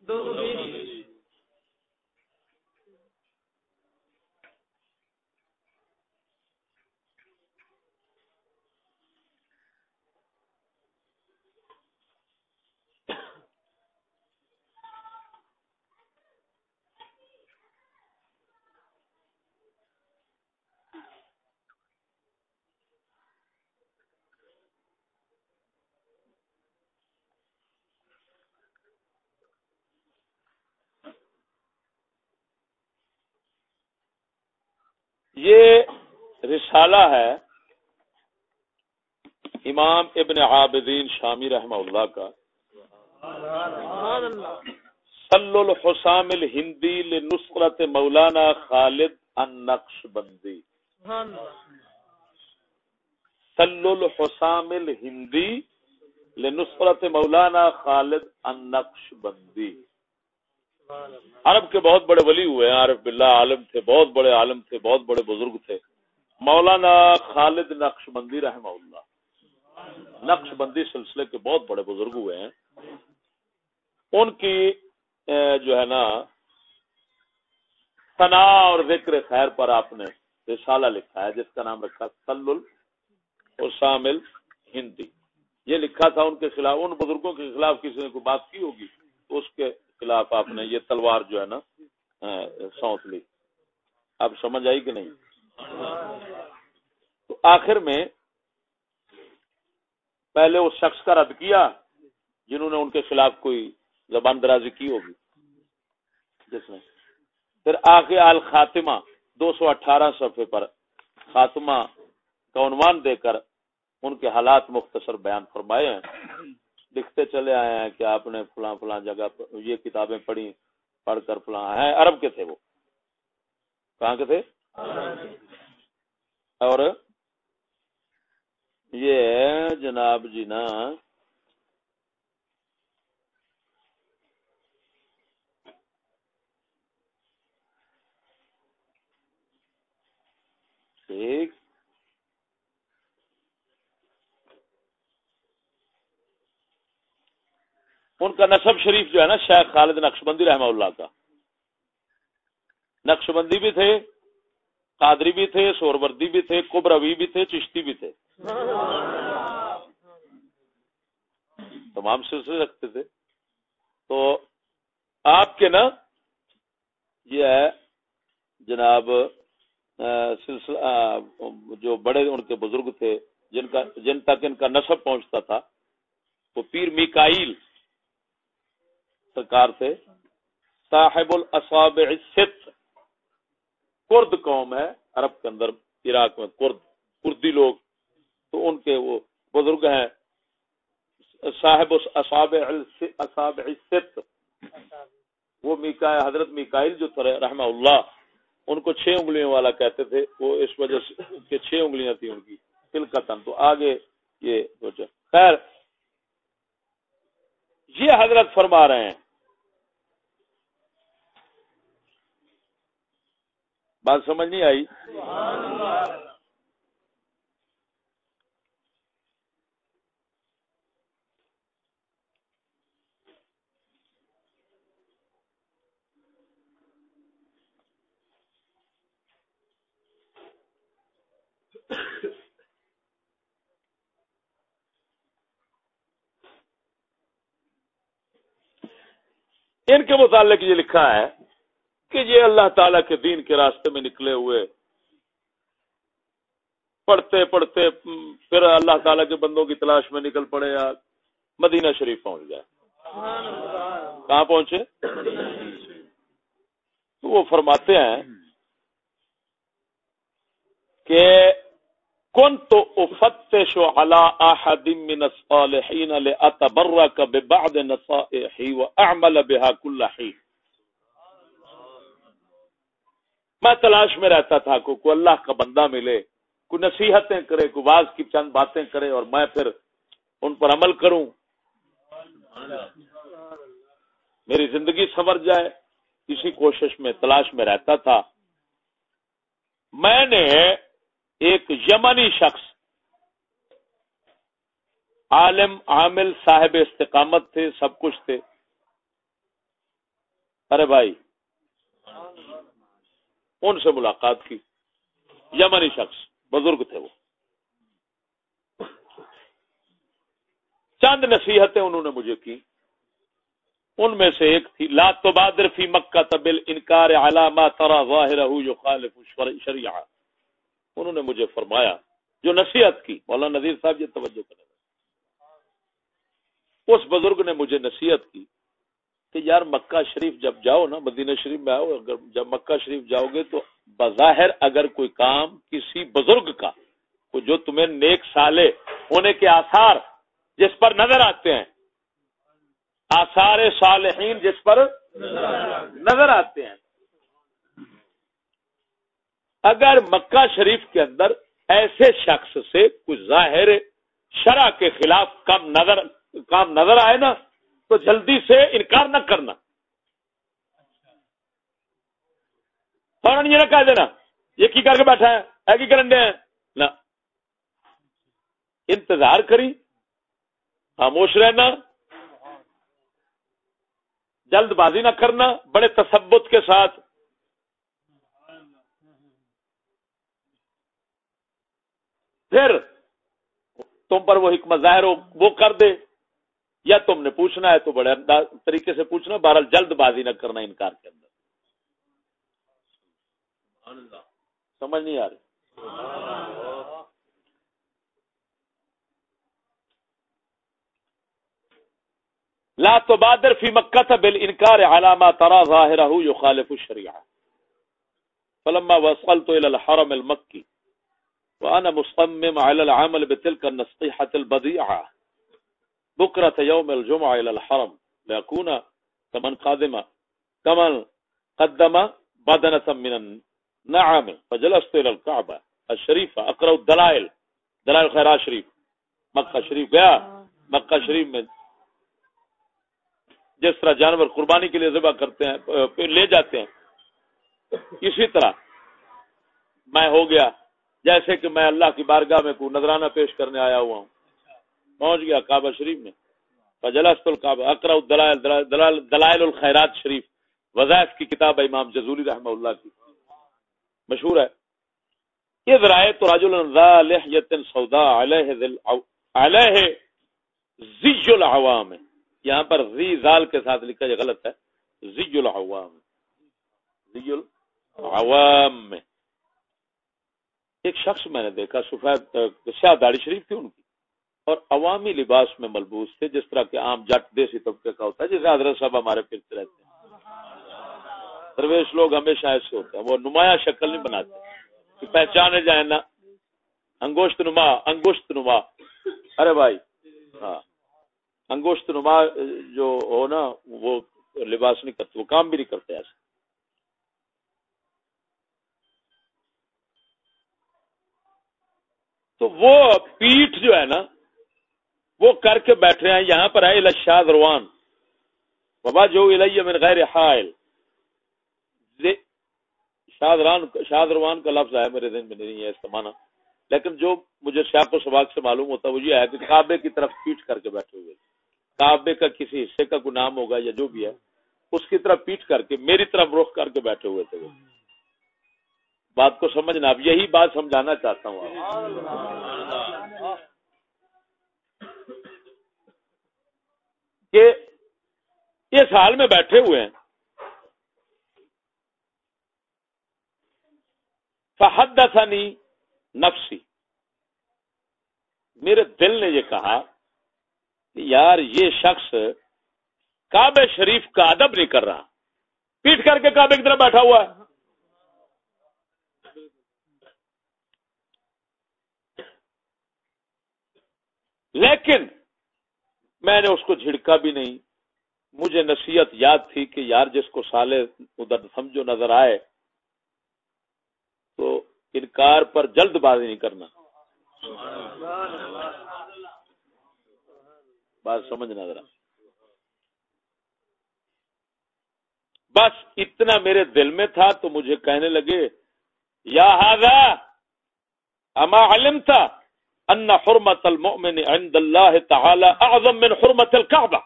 یہ رسالہ ہے امام ابن عابدین شامی رحمہ اللہ کا۔ صل الحسام الہندی لنصرت مولانا خالد النقش بندی صل الحسام الہندی لنصرت مولانا خالد النقش بندی عرب کے بہت بڑے ولی ہوئے ہیں، عارف باللہ عالم تھے، بہت بڑے عالم تھے، بہت بڑے بزرگ تھے۔ مولانا خالد نقش بندی رحمہ اللہ۔ نقش بندی سلسلے کے بہت بڑے بزرگ ہوئے ہیں۔ ان کی جو ہے نا تنا اور ذکر خیر پر آپ نے رسالہ لکھا ہے، جس کا نام رکھا سل شامل ہندی۔ یہ لکھا تھا ان کے خلاف، ان بزرگوں کے خلاف کسی نے کوئی بات کی ہوگی اس کے خلاف آپ نے یہ تلوار جو ہے نا سونپ لی۔ اب سمجھ آئی کہ نہیں؟ تو آخر میں پہلے اس شخص کا رد کیا جنہوں نے ان کے خلاف کوئی زبان درازی کی ہوگی۔ جس نے۔ پھر آگے آل خاتمہ، دو سو اٹھارہ صفحے پر خاتمہ کا عنوان دے کر ان کے حالات مختصر بیان فرمائے ہیں۔ لکھتے چلے آئے ہیں کہ آپ نے فلاں فلاں جگہ یہ کتابیں پڑھی، پڑھ کر فلاں ہیں۔ عرب کے تھے وہ۔ کہاں کے تھے؟ اور یہ جناب جی نا ٹھیک ان کا نصب شریف جو ہے نا شیخ خالد نقشبندی رحمہ اللہ کا۔ نقشبندی بھی تھے، قادری بھی تھے سوروردی بھی تھے، کبروی بھی تھے، چشتی بھی تھے۔ تمام سلسلے رکھتے تھے۔ تو آپ کے نا یہ ہے جناب سلسلہ جو بڑے ان کے بزرگ تھے، جن کا، جن تک ان کا نصب پہنچتا تھا، وہ پیر میکائیل۔ سرکار سے، صاحب الاصابع ست کرد قوم ہے، عرب کے اندر، عراق میں کرد، کردی لوگ۔ تو ان کے وہ بزرگ ہیں، صاحب اصابع اصابع ست وہ میکا، حضرت میکائل جو تھے، رحمہ اللہ، ان کو چھ انگلیوں والا کہتے تھے۔ وہ اس وجہ سے چھ انگلیاں تھیں ان کی دل کا تن تو آگے یہ خیر، یہ حضرت فرما رہے ہیں۔ بات سمجھ نہیں آئی؟ ان کے متعلق یہ لکھا ہے کہ یہ اللہ تعالی کے دین کے راستے میں نکلے ہوئے پڑھتے پڑھتے پھر اللہ تعالی کے بندوں کی تلاش میں نکل پڑے یا مدینہ شریف پہنچ گئے۔ کہاں پہنچے؟ تو وہ فرماتے ہیں کہ کن تو افتش على احد من الصالحين لاتبرك ببعض نصائحي واعمل بها كل حين میں تلاش میں رہتا تھا کو کوئی اللہ کا بندہ ملے، کوئی نصیحتیں کرے، کوئی باز کی چند باتیں کرے اور میں پھر ان پر عمل کروں۔ میری زندگی سنور جائے، اسی کوشش میں، تلاش میں رہتا تھا۔ میں نے ایک یمنی شخص، عالم، عامل، صاحب استقامت تھے، سب کچھ تھے۔ ارے بھائی ان سے ملاقات کی۔ یمنی شخص، بزرگ تھے وہ۔ چند نصیحتیں انہوں نے مجھے کی۔ ان میں سے ایک تھی، لا تبادر فی مکہ تبل انکار علامہ ترا ظاہر یخالف شریعہ۔ انہوں نے مجھے فرمایا، جو نصیحت کی، مولانا نذیر صاحب یہ توجہ کرے اس بزرگ نے مجھے نصیحت کی کہ یار مکہ شریف جب جاؤ نا، مدینہ شریف میں آؤ، اگر جب مکہ شریف جاؤ گے تو بظاہر اگر کوئی کام کسی بزرگ کا جو تمہیں نیک سالے ہونے کے آثار جس پر نظر آتے ہیں، آثار صالحین جس پر نظر آتے ہیں۔ اگر مکہ شریف کے اندر ایسے شخص سے کچھ ظاہر شرح کے خلاف کام نظر کام نظر آئے نا تو جلدی سے انکار نہ کرنا۔ فوراً یہ نہ کہہ دینا، یہ کی کر کے بیٹھا ہے؟ اے کی کرن ہیں؟ نہ۔ انتظار کری، خاموش رہنا، جلد بازی نہ کرنا، بڑے تثبت کے ساتھ۔ پھر تم پر وہ حکمت ظاہر ہو، وہ کر دے۔ یا تم نے پوچھنا ہے تو بڑے طریقے سے پوچھنا بہرحال جلد بازی نہ کرنا انکار کے اندر۔ سمجھ نہیں آ رہی؟ لا تبادر فی مکہ بالانکار على ما ترى ظاهره يخالف الشریعہ۔ فلما وصلت الى الحرم المکی وانا مصمم على العمل بتلك النصيحة البضيعة بكرة يوم الجمعة الى الحرم ليكون كمن قادم كمن قدم بدنة من النعم فجلست الى الكعبة. الشريفة اقرأ الدلائل. دلائل خیرات شریف مکہ شریف گیا مکہ شریف میں جس طرح جانور قربانی کے لیے ذبح کرتے ہیں لے جاتے ہیں. اسی طرح میں ہو گیا، جیسے کہ میں اللہ کی بارگاہ میں کو نظرانہ پیش کرنے آیا ہوا ہوں۔ پہنچ گیا کعبہ شریف میں۔ فجلست القعبہ اقرا الدلائل دلائل, دلائل الخیرات شریف وظائف کی کتاب امام جزولی رحمہ اللہ کی۔ مشہور ہے۔ یہ ذرائع تو رجل ذا لحیت سودا علیہ ذل علیہ زی العوام یہاں پر زی زال کے ساتھ لکھا یہ غلط ہے۔ زی العوام زی العوام میں ایک شخص میں نے دیکھا سفید شاہ داڑی شریف تھی ان کی۔ اور عوامی لباس میں ملبوس تھے، جس طرح کے عام جٹ دیسی طبقے کا ہوتا ہے، جیسے حضرت صاحب ہمارے پھرتے رہتے ہیں۔ درویش لوگ ہمیشہ ایسے ہوتے ہیں، وہ نمایاں شکل نہیں بناتے۔ کہ پہچانے جائیں نا انگوشت نما انگوشت نما۔ ارے بھائی ہاں۔ انگوشت نما، جو ہو نا، وہ لباس نہیں کرتے، وہ کام بھی نہیں کرتے ایسے۔ تو وہ پیٹھ جو ہے نا وہ کر کے بیٹھے ہیں، یہاں پر ہے شاد روان. بابا جو من غیر حائل. شاد روان کا لفظ ہے میرے دن میں نہیں ہے استعمال لیکن جو مجھے شاپ و سباق سے معلوم ہوتا وہ یہ ہے کہ کعبے کی طرف پیٹ کر کے بیٹھے ہوئے. کعبے کا کسی حصے کا کوئی نام ہوگا یا جو بھی ہے، اس کی طرف پیٹ کر کے، میری طرف رخ کر کے بیٹھے ہوئے تھے. بات کو سمجھنا، اب یہی بات سمجھانا چاہتا ہوں آپ کہ اس حال میں بیٹھے ہوئے ہیں۔ فحدثنی نفسی۔ میرے دل نے یہ کہا کہ یار یہ شخص کعبے شریف کا ادب نہیں کر رہا۔ پیٹ کر کے کعبے کی طرف بیٹھا ہوا ہے۔ لیکن میں نے اس کو جھڑکا بھی نہیں۔ مجھے نصیحت یاد تھی کہ یار جس کو سالے ادھر سمجھو نظر آئے، تو انکار پر جلد بازی نہیں کرنا۔ بات سمجھنا ذرا۔ بس اتنا میرے دل میں تھا تو مجھے کہنے لگے، یا ہاضا اما علم تھا ان حرمت المؤمن عند اللہ تعالی اعظم من حرمت الكعبہ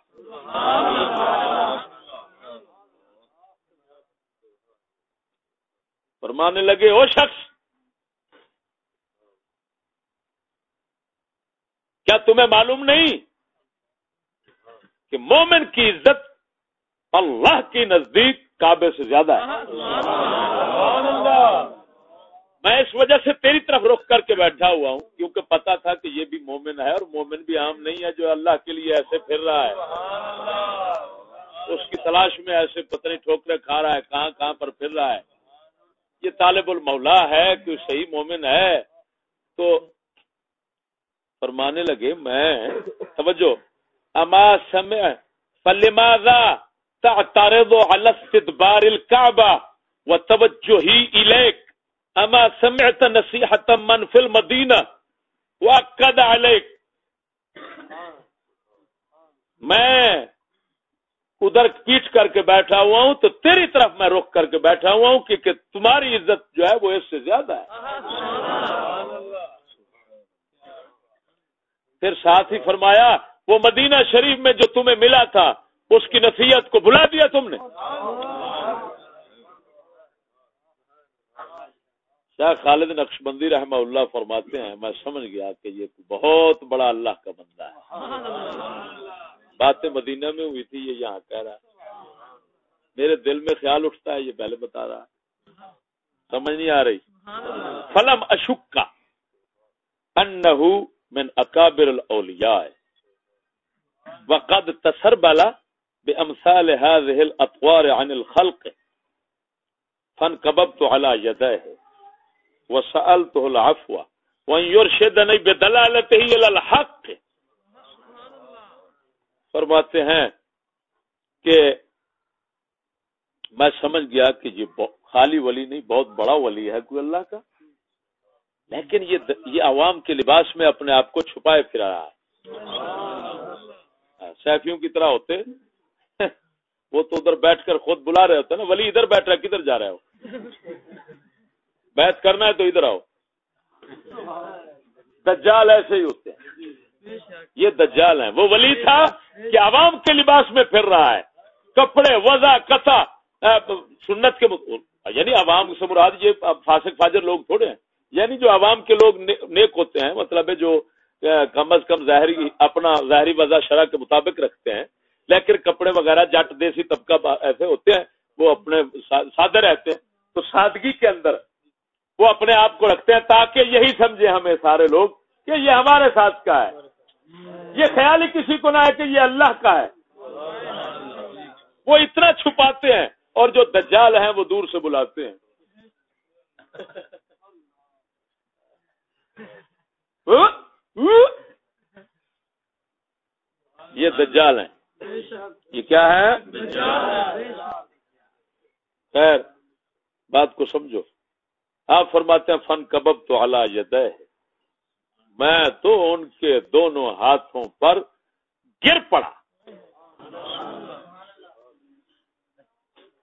فرمانے لگے وہ شخص، کیا تمہیں معلوم نہیں کہ مومن کی عزت اللہ کے نزدیک کعبے سے زیادہ ہے؟ میں اس وجہ سے تیری طرف رخ کر کے بیٹھا ہوا ہوں کیونکہ پتا تھا کہ یہ بھی مومن ہے اور مومن بھی عام نہیں ہے جو اللہ کے لیے ایسے پھر رہا ہے۔ اس کی تلاش میں ایسے پتنی ٹھوکرے کھا رہا ہے کہاں کہاں پر پھر رہا ہے۔ یہ طالب المولا ہے کہ صحیح مومن ہے۔ تو فرمانے لگے میں توجہ اما سمع فلماذا تعترض على استدبار الكعبه وتوجهي اليك اما سمعت نصيحه من في المدينه واكد عليك. میں ادھر پیٹ کر کے بیٹھا ہوا ہوں تو تیری طرف میں رخ کر کے بیٹھا ہوا ہوں کہ تمہاری عزت جو ہے وہ اس سے زیادہ ہے۔ پھر ساتھ ہی فرمایا، وہ مدینہ شریف میں جو تمہیں ملا تھا، اس کی نصیحت کو بلا دیا تم نے۔ شاہ خالد نقشبندی رحمہ اللہ فرماتے ہیں، میں سمجھ گیا کہ یہ بہت بڑا اللہ کا بندہ ہے۔ باتیں مدینہ میں ہوئی تھی، یہ یہاں کہہ رہا میرے دل میں خیال اٹھتا ہے، یہ پہلے بتا رہا سمجھ نہیں آ رہی۔ فلم اشکا انہو من اکابر الاولیاء۔ وقد تسربلا بامثال هذه الاطوار عن الخلق۔ فانقبضت على يديه۔ وسالته العفو. وان يرشدني بدلالته الى الحق. فرماتے ہیں کہ میں سمجھ گیا کہ یہ خالی ولی نہیں، بہت بڑا ولی ہے کوئی اللہ کا۔ لیکن یہ یہ عوام کے لباس میں اپنے آپ کو چھپائے پھرا رہا ہے۔ ہاں، سیفیوں کی طرح ہوتے۔ وہ تو ادھر بیٹھ کر خود بلا رہے ہوتے نا، ولی ادھر بیٹھ رہا کدھر جا رہے ہو بیت کرنا ہے تو ادھر آؤ۔ دجال ایسے ہی ہوتے ہیں۔ یہ دجال ہیں۔ وہ ولی تھا کہ عوام کے لباس میں پھر رہا ہے۔ کپڑے، وضع کتا سنت کے یعنی عوام سے مراد یہ فاسق، فاجر لوگ تھوڑے ہیں۔ یعنی جو عوام کے لوگ نیک ہوتے ہیں مطلب ہے جو کم از کم ظاہری، اپنا ظاہری وضع شرح کے مطابق رکھتے ہیں۔ لیکن کپڑے وغیرہ، جٹ دیسی طبقہ ایسے ہوتے ہیں، وہ اپنے سادے رہتے ہیں۔ تو سادگی کے اندر وہ اپنے آپ کو رکھتے ہیں تاکہ یہی سمجھے ہمیں سارے لوگ کہ یہ ہمارے ساتھ کا ہے۔ یہ خیال ہی کسی کو نہ ہے کہ یہ اللہ کا ہے۔ وہ اتنا چھپاتے ہیں اور جو دجال ہیں وہ دور سے بلاتے ہیں۔ یہ دجال ہیں۔ یہ کیا ہے؟ خیر، بات کو سمجھو۔ آپ فرماتے ہیں، فن کبب تو اللہ ید میں تو ان کے دونوں ہاتھوں پر گر پڑا۔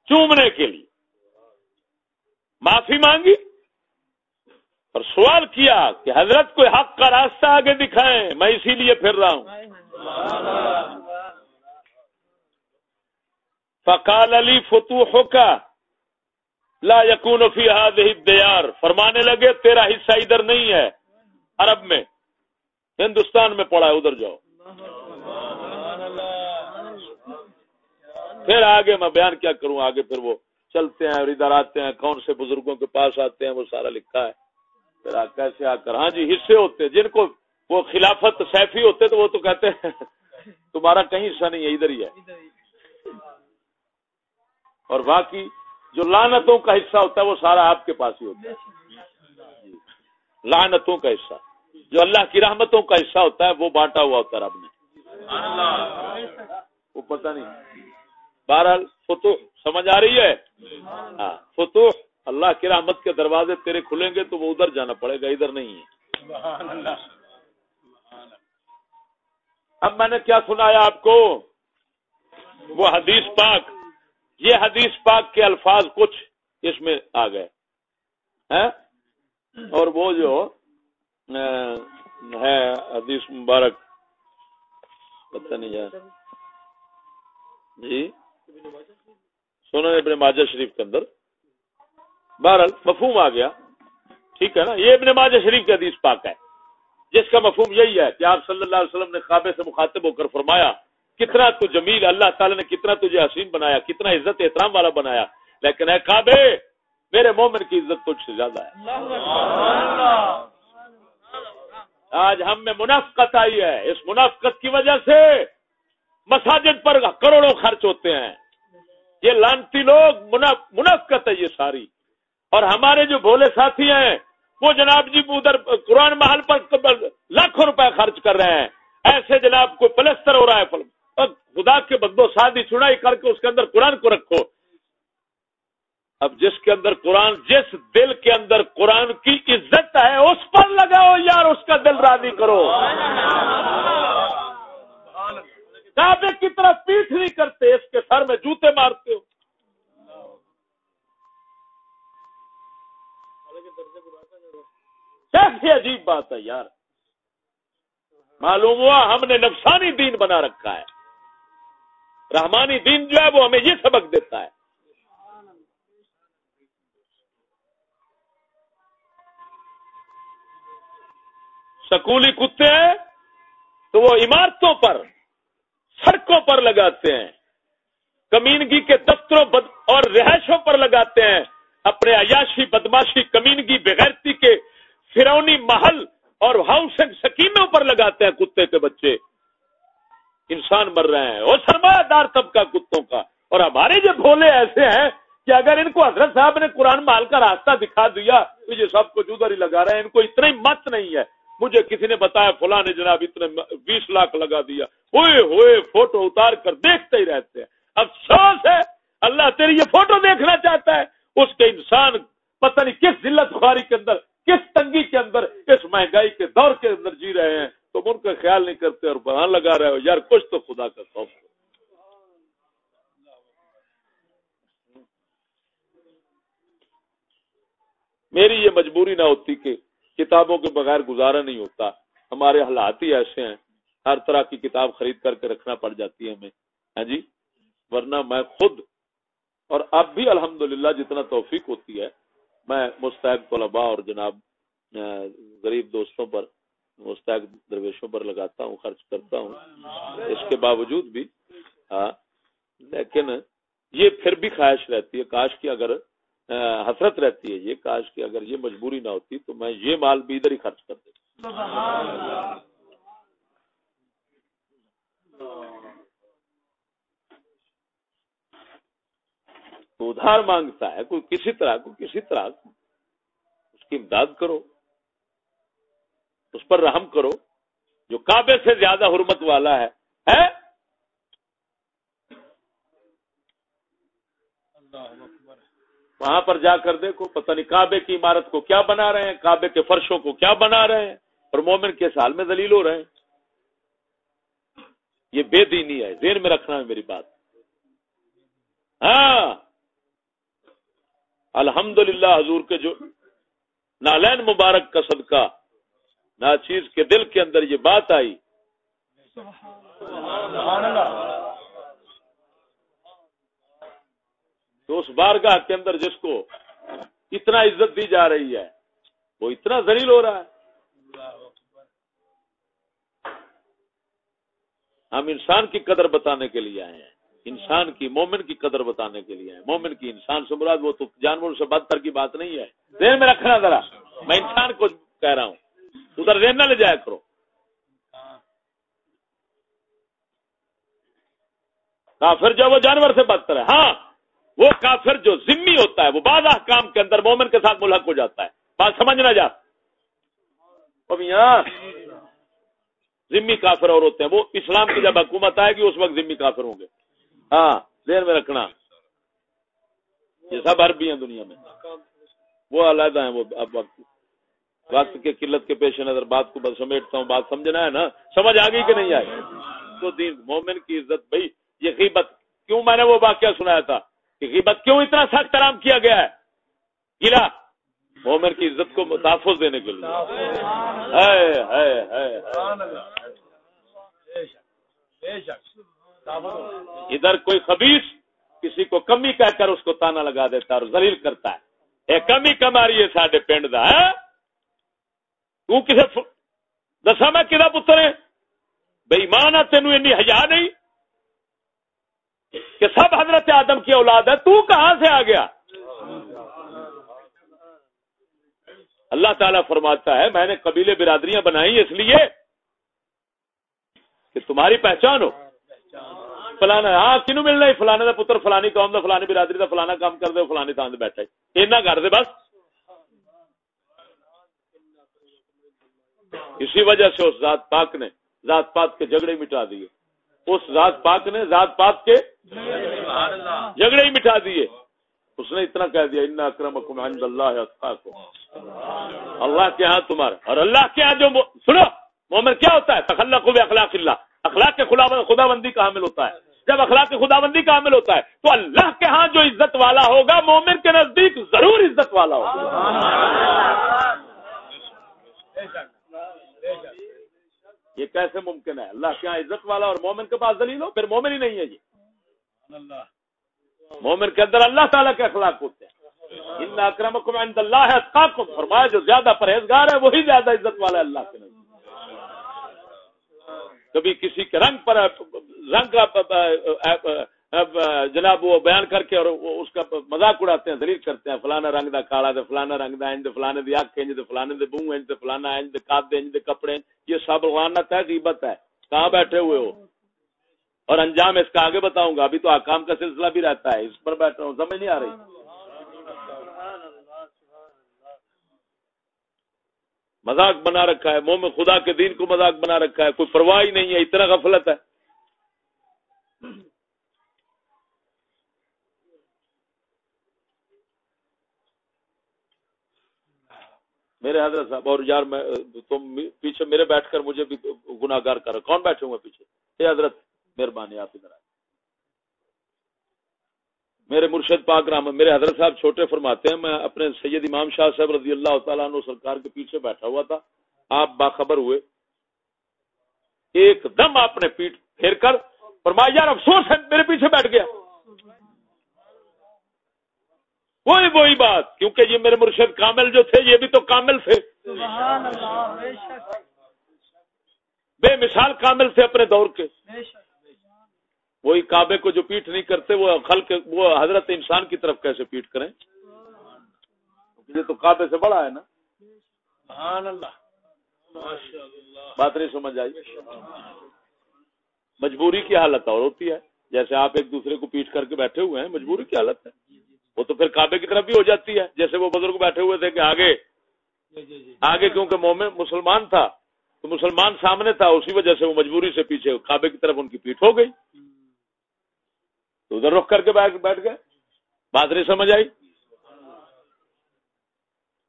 چومنے کے لیے۔ معافی مانگی اور سوال کیا کہ حضرت کوئی حق کا راستہ آگے دکھائیں، میں اسی لیے پھر رہا ہوں۔ فقال علی فتوح کا لا یقون فی هذه الديار فرمانے لگے، تیرا حصہ ادھر نہیں ہے، عرب میں، ہندوستان میں پڑا ہے، ادھر جاؤ۔ پھر آگے میں بیان کیا کروں، آگے پھر وہ چلتے ہیں اور ادھر آتے ہیں، کون سے بزرگوں کے پاس آتے ہیں، وہ سارا لکھا ہے۔ پھر کیسے آ کر؟ ہاں جی حصے ہوتے ہیں، جن کو وہ خلافت سیفی ہوتے تو وہ تو کہتے ہیں، تمہارا کہیں حصہ نہیں ہے، ادھر ہی ہے۔ اور باقی جو لانتوں کا حصہ ہوتا ہے وہ سارا آپ کے پاس ہی ہوتا ہے۔ جی۔ لانتوں کا حصہ۔ جو اللہ کی رحمتوں کا حصہ ہوتا ہے وہ بانٹا ہوا ہوتا ہے رب نے۔ وہ پتہ نہیں۔ بہرحال فتوح، سمجھ آ رہی ہے؟ ہاں فتوح۔ اللہ کی رحمت کے دروازے تیرے کھلیں گے تو وہ ادھر جانا پڑے گا، ادھر نہیں ہے۔ اب میں نے کیا سنایا آپ کو؟ وہ حدیث پاک۔ یہ حدیث پاک کے الفاظ کچھ اس میں آ گئے۔ ہاں؟ اور وہ جو ہے حدیث مبارک، پتہ نہیں جائے جی؟ سونا ابن ماجہ شریف کے اندر۔ بہرحال مفہوم آ گیا۔ ٹھیک ہے نا؟ یہ ابن ماجہ شریف کے حدیث پاک ہے۔ جس کا مفہوم یہی ہے کہ آپ صلی اللہ علیہ وسلم نے خوابے سے مخاطب ہو کر فرمایا کتنا تو جمیل اللہ تعالی نے کتنا تجھے حسین بنایا، کتنا عزت احترام والا بنایا۔ لیکن اے کعبے، میرے مومن کی عزت تجھ سے زیادہ ہے۔ آج ہم میں منافقت آئی ہے۔ اس منافقت کی وجہ سے مساجد پر کروڑوں خرچ ہوتے ہیں۔ یہ لانتی لوگ منافقت ہے یہ ساری۔ اور ہمارے جو بھولے ساتھی ہیں، وہ جناب جی ادھر قرآن محل پر لاکھوں روپے خرچ کر رہے ہیں۔ ایسے جناب کو پلستر ہو رہا ہے خدا کے بدو شادی چڑائی کر کے اس کے اندر قرآن کو رکھو۔ اب جس کے اندر قرآن، جس دل کے اندر قرآن کی عزت ہے، اس پر لگاؤ یار، اس کا دل راضی کرو۔ کعبے کی طرف پیٹ نہیں کرتے، اس کے سر میں جوتے مارتے ہو۔ کیسے عجیب بات ہے یار۔ معلوم ہوا ہم نے نفسانی دین بنا رکھا ہے۔ رحمانی دین جو ہے وہ ہمیں یہ سبق دیتا ہے۔ سکولی کتے ہیں تو وہ عمارتوں پر، سڑکوں پر لگاتے ہیں۔ کمینگی کے دفتروں اور رہائشوں پر لگاتے ہیں۔ اپنے عیاشی بدماشی کمینگی بغیرتی کے فرونی محل اور ہاؤسنگ سکیموں پر لگاتے ہیں کتے کے بچے۔ انسان مر رہے ہیں اور سرمایہ دار طبقہ کتوں کا۔ اور ہمارے جو بھولے ایسے ہیں کہ اگر ان کو حضرت صاحب نے قرآن مال کا راستہ دکھا دیا تو یہ سب کو ادھر ہی لگا رہے ہیں ان کو اتنا ہی مت نہیں ہے۔ مجھے کسی نے بتایا فلاں نے جناب اتنے بیس لاکھ لگا دیا۔ ہوئے ہوئے فوٹو اتار کر دیکھتے ہی رہتے ہیں۔ افسوس ہے۔ اللہ تیری یہ فوٹو دیکھنا چاہتا ہے۔ اس کے انسان پتہ نہیں کس ذلت خواری کے اندر، کس تنگی کے اندر، اس مہنگائی کے دور کے اندر جی رہے ہیں۔ تو ان کا خیال نہیں کرتے اور بہان لگا رہے ہو، یار کچھ تو خدا کا خوف میری یہ مجبوری نہ ہوتی کہ کتابوں کے بغیر گزارا نہیں ہوتا۔ ہمارے حالات ہی ایسے ہیں۔ ہر طرح کی کتاب خرید کر کے رکھنا پڑ جاتی ہے ہمیں۔ ہاں جی؟ ورنہ میں خود، اور اب بھی الحمدللہ جتنا توفیق ہوتی ہے، میں مستحق طلباء اور جناب غریب دوستوں پر مستحق درویشوں پر لگاتا ہوں، خرچ کرتا ہوں۔ اس کے باوجود بھی ہاں لیکن یہ پھر بھی خواہش رہتی ہے۔ کاش کی اگر حسرت رہتی ہے یہ، کاش کی اگر یہ مجبوری نہ ہوتی تو میں یہ مال بھی ادھر ہی خرچ کر دیتا۔ تو ادھار مانگتا ہے، کوئی کسی طرح کو کسی طرح، اس کی امداد کرو۔ اس پر رحم کرو جو کعبے سے زیادہ حرمت والا ہے۔ وہاں پر جا کر دیکھو پتہ نہیں کعبے کی عمارت کو کیا بنا رہے ہیں کعبے کے فرشوں کو کیا بنا رہے ہیں اور مومن کے سال میں دلیل ہو رہے ہیں؟ یہ بے دینی ہے ذہن میں رکھنا ہے میری بات۔ ہاں۔ الحمد حضور کے جو نالین مبارک کا صدقہ نہ چیز کے دل کے اندر یہ بات آئی۔ تو اس بارگاہ کے اندر جس کو اتنا عزت دی جا رہی ہے، وہ اتنا ذلیل ہو رہا ہے۔ ہم انسان کی قدر بتانے کے لیے آئے ہیں۔ انسان کی، مومن کی قدر بتانے کے لیے مومن کی انسان سے مراد وہ تو جانور سے بدتر کی بات نہیں ہے۔ ذہن میں رکھنا ذرا، میں انسان کو کہہ رہا ہوں۔ ادھر ذہن نہ لے جایا کرو۔ کافر جو وہ جانور سے بدتر ہے۔ ہاں وہ کافر جو ذمی ہوتا ہے، وہ بعض احکام کے اندر مومن کے ساتھ ملحق ہو جاتا ہے۔ بات سمجھ نہ جا۔ ذمی کافر اور ہوتے ہیں۔ وہ اسلام کی جب حکومت آئے گی، اس وقت ذمی کافر ہوں گے۔ ہاں ذہن میں رکھنا۔ یہ سب عربی ہیں دنیا میں۔ وہ علیحدہ ہیں، وہ اب وقت۔ وقت کے قلت کے پیش نظر، بات کو بس سمیٹتا ہوں، بات سمجھنا ہے نا؟ سمجھ آ گئی کہ نہیں آئی؟ تو دین، مومن کی عزت بھائی یہ غیبت، کیوں میں نے وہ واقعہ سنایا تھا کہ غیبت کیوں اتنا سخت آرام کیا گیا ہے؟ گلا مومن کی عزت کو تحفظ دینے کے لیے۔ ادھر کوئی خبیص کسی کو کمی کہہ کر اس کو تانا لگا دیتا ہے اور ذلیل کرتا ہے۔ اے کمی کماری ہے ساڈے پنڈ دا ہے تو کسے دسا میں کدا پتر ہے بے ماں تینو اینی حیا نہیں۔ کہ سب حضرت آدم کی اولاد ہے، تو کہاں سے آ گیا؟ اللہ تعالیٰ فرماتا ہے، میں نے قبیلے برادریاں بنائی، اس لیے کہ تمہاری پہچان ہو۔ فلانا ہاں کنو ملنا فلانے دا پتر، فلانی قوم دا، فلانی برادری دا، فلانا کام کر دے فلانی تان بیٹھا اینا کر دے بس۔ اسی وجہ سے اس ذات پاک نے ذات پاک کے جھگڑے مٹا دیے۔ اس ذات پاک نے ذات پاک کے جھگڑے ہی مٹا دیے۔ اس نے اتنا کہہ دیا ان اکرم عند اللہ اللہ کے ہاں تمہارا۔ اور اللہ کے ہاں جو سنو، مومن کیا ہوتا ہے؟ تخلق اخلاق اللہ۔ اخلاق کے خدا خدا بندی کا حامل ہوتا ہے۔ جب اخلاق کی خدا بندی کا حامل ہوتا ہے، تو اللہ کے ہاں جو عزت والا ہوگا، مومن کے نزدیک ضرور عزت والا ہوگا۔ یہ کیسے ممکن ہے؟ اللہ کیا عزت والا اور مومن کے پاس دلیل ہو، پھر مومن ہی نہیں ہے جی۔ مومن کے اندر اللہ تعالیٰ کے اخلاق ہوتے ہیں۔ ان اکرم عند اللہ ہے فرمایا، جو زیادہ پرہیزگار ہے، وہی زیادہ عزت والا ہے اللہ کے نظر کبھی کسی کے رنگ پر، رنگ جناب، وہ بیان کر کے اور اس کا مذاق اڑاتے ہیں، دلیل کرتے ہیں، فلانا رنگ دا کالا دے، فلانا رنگ دا انج فلانے دی اکھ انج دے، فلانے دے منہ انج دے، فلانا انج دے قد انج دے کپڑے یہ سب غانت ہے غیبت ہے۔ کہاں بیٹھے ہوئے ہو؟ اور انجام اس کا آگے بتاؤں گا۔ ابھی تو آکام کا سلسلہ بھی رہتا ہے، اس پر بیٹھ رہا ہوں سمجھ نہیں آ رہی۔ مذاق بنا رکھا ہے موم خدا کے دین کو مذاق بنا رکھا ہے، کوئی پرواہ ہی نہیں ہے، اتنا غفلت ہے۔ میرے حضرت صاحب، اور یار میں، تم پیچھے میرے بیٹھ کر مجھے بھی گناگار کر کون بیٹھے ہوئے پیچھے؟ اے حضرت، مہربانی، آپ ادھر آئے میرے مرشد پاک رام میرے حضرت صاحب چھوٹے فرماتے ہیں، میں اپنے سید امام شاہ صاحب رضی اللہ تعالیٰ عنہ سرکار کے پیچھے بیٹھا ہوا تھا۔ آپ باخبر ہوئے۔ ایک دم آپ نے پیٹ پھیر کر فرمایا، یار افسوس ہے، میرے پیچھے بیٹھ گیا۔ وہی وہی بات کیونکہ یہ میرے مرشد کامل جو تھے یہ بھی تو کامل تھے۔ بے مثال کامل تھے اپنے دور کے۔ وہی کعبے کو جو پیٹ نہیں کرتے وہ خلق وہ حضرت انسان کی طرف کیسے پیٹ کریں؟ یہ تو کعبے سے بڑا ہے نا۔ بات نہیں سمجھ آئی۔ مجبوری کی حالت اور ہوتی ہے جیسے آپ ایک دوسرے کو پیٹ کر کے بیٹھے ہوئے ہیں مجبوری کی حالت ہے۔ وہ تو پھر کعبے کی طرف بھی ہو جاتی ہے۔ جیسے وہ بزرگ بیٹھے ہوئے تھے کہ آگے آگے کیونکہ مومن مسلمان تھا تو مسلمان سامنے تھا اسی وجہ سے وہ مجبوری سے پیچھے کعبے کی طرف ان کی پیٹ ہو گئی۔ تو ادھر رخ کر کے بیٹھ گئے۔ بات نہیں سمجھ آئی۔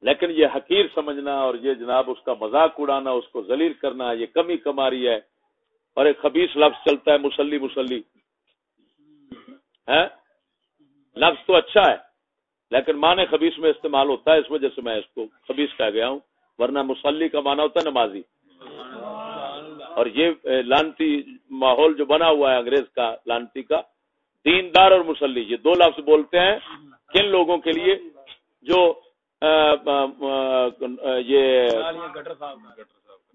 لیکن یہ حقیر سمجھنا اور یہ جناب اس کا مذاق اڑانا اس کو ذلیل کرنا یہ کمی کماری ہے۔ اور ایک خبیص لفظ چلتا ہے مسلی مسلی۔ لفظ تو اچھا ہے لیکن معنی خبیص میں استعمال ہوتا ہے اس وجہ سے میں اس کو خبیص کہہ گیا ہوں ورنہ مسلی کا معنی ہوتا ہے نمازی۔ اور یہ لانتی ماحول جو بنا ہوا ہے انگریز کا لانتی کا دیندار اور مسلی یہ دو لفظ بولتے ہیں کن لوگوں کے لیے؟ جو یہ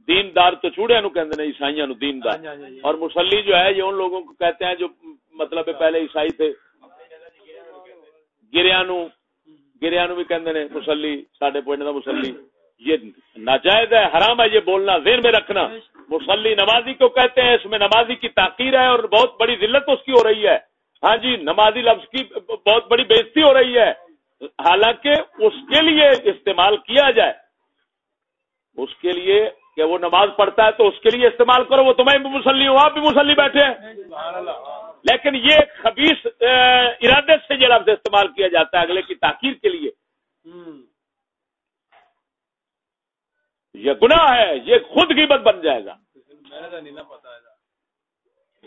دیندار تو چوڑے نو کہندے نے عیسائیاں نو دیندار اور مسلی جو ہے یہ ان لوگوں کو کہتے ہیں جو مطلب پہلے عیسائی تھے گریا نو گریا نو بھی کہندے نے، مسلی، ساڈے پوائنٹ دا مسلی۔ یہ ناجائز ہے، حرام ہے، یہ بولنا، ذہن میں رکھنا۔ مسلی نمازی کو کہتے ہیں، اس میں نمازی کی تاخیر ہے اور بہت بڑی ذلت اس کی ہو رہی ہے۔ ہاں جی نمازی لفظ کی بہت بڑی بےزتی ہو رہی ہے۔ حالانکہ اس کے لیے استعمال کیا جائے۔ اس کے لیے کہ وہ نماز پڑھتا ہے تو اس کے لیے استعمال کرو، وہ تمہیں بھی مسلی ہو آپ بھی مسلی بیٹھے ہیں۔ لیکن یہ خبیص ارادے سے یہ لفظ استعمال کیا جاتا ہے اگلے کی تاخیر کے لیے۔ یہ گناہ ہے یہ خود کی بن جائے گا۔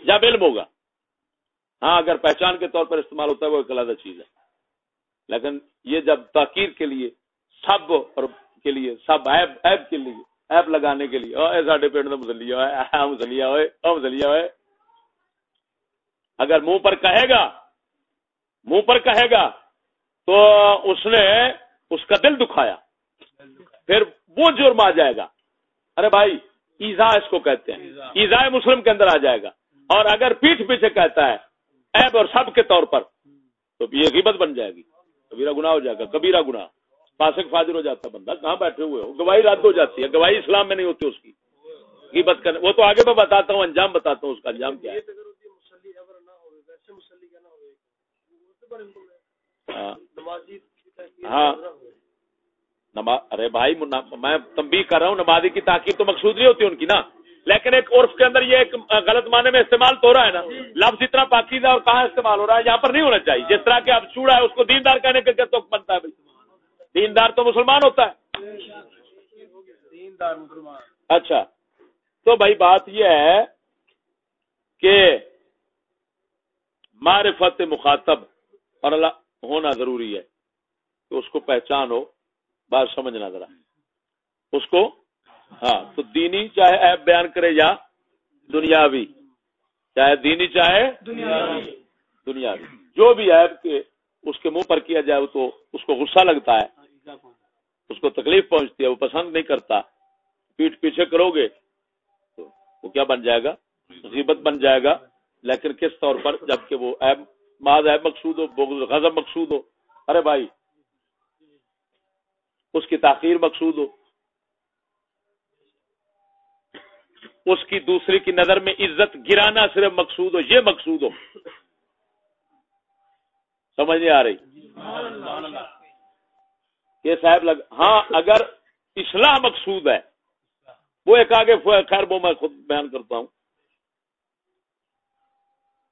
جب علم ہوگا۔ ہاں اگر پہچان کے طور پر استعمال ہوتا ہے وہ ایک علیحدہ چیز ہے۔ لیکن یہ جب تاکیر کے لیے سب کے لیے سب ایب ایب کے لیے ایپ لگانے کے لیے ساڈے پیٹ میں مسلیا مسلیا ہوئے مسلیا ہوئے اگر منہ پر کہے گا، منہ پر کہے گا، تو اس نے اس کا دل دکھایا۔ پھر وہ جرم آ جائے گا۔ ارے بھائی، ایزا اس کو کہتے ہیں۔ ایزا مسلم کے اندر آ جائے گا۔ اور اگر پیٹھ پیچھے کہتا ہے ایب اور سب کے طور پر، تو یہ غیبت بن جائے گی۔ کبیرہ گناہ ہو جائے گا، کبیرہ گناہ۔ فاسق فاضر ہو جاتا بندہ کہاں بیٹھے ہوئے ہو؟ گواہی رد ہو جاتی ہے۔ گواہی اسلام میں نہیں ہوتی اس کی۔ غیبت کرنے، وہ تو آگے میں بتاتا ہوں، انجام بتاتا ہوں اس کا انجام کیا ہے۔ ہاں, ہاں۔ ارے بھائی میں تنبیہ کر رہا ہوں نمازی کی تاکید تو مقصود نہیں ہوتی ان کی نا۔ لیکن ایک عرف کے اندر یہ ایک غلط معنی میں استعمال تو ہو رہا ہے نا۔ لفظ اتنا پاکیزہ اور کہاں استعمال ہو رہا ہے یہاں پر نہیں ہونا چاہیے۔ جس طرح کے اب چوڑا ہے اس کو دیندار کہنے کا تو بنتا ہے بھائی۔ دیندار تو مسلمان ہوتا ہے۔ اچھا۔ تو بھائی بات یہ ہے کہ معرفت مخاطب اور اللہ ہونا ضروری ہے کہ اس کو پہچان ہو بات سمجھنا ذرا۔ اس کو ہاں تو دینی چاہے ایپ بیان کرے یا دنیاوی چاہے دینی چاہے دنیاوی۔ جو بھی ایپ کے اس کے منہ پر کیا جائے تو اس کو غصہ لگتا ہے۔ اس کو تکلیف پہنچتی ہے وہ پسند نہیں کرتا۔ پیٹ پیچھے کرو گے تو وہ کیا بن جائے گا؟ مصیبت بن جائے گا۔ لیکن کس طور پر؟ جبکہ وہ ایپ ماض ایپ مقصود ہو غضب مقصود ہو۔ ارے بھائی، اس کی تاخیر مقصود ہو۔ اس کی دوسری کی نظر میں عزت گرانا صرف مقصود ہو، یہ مقصود ہو۔ سمجھ نہیں آ رہی؟ یہ صاحب لگ ہاں اگر اصلاح مقصود ہے، وہ ایک آگے خیر، وہ میں خود بیان کرتا ہوں۔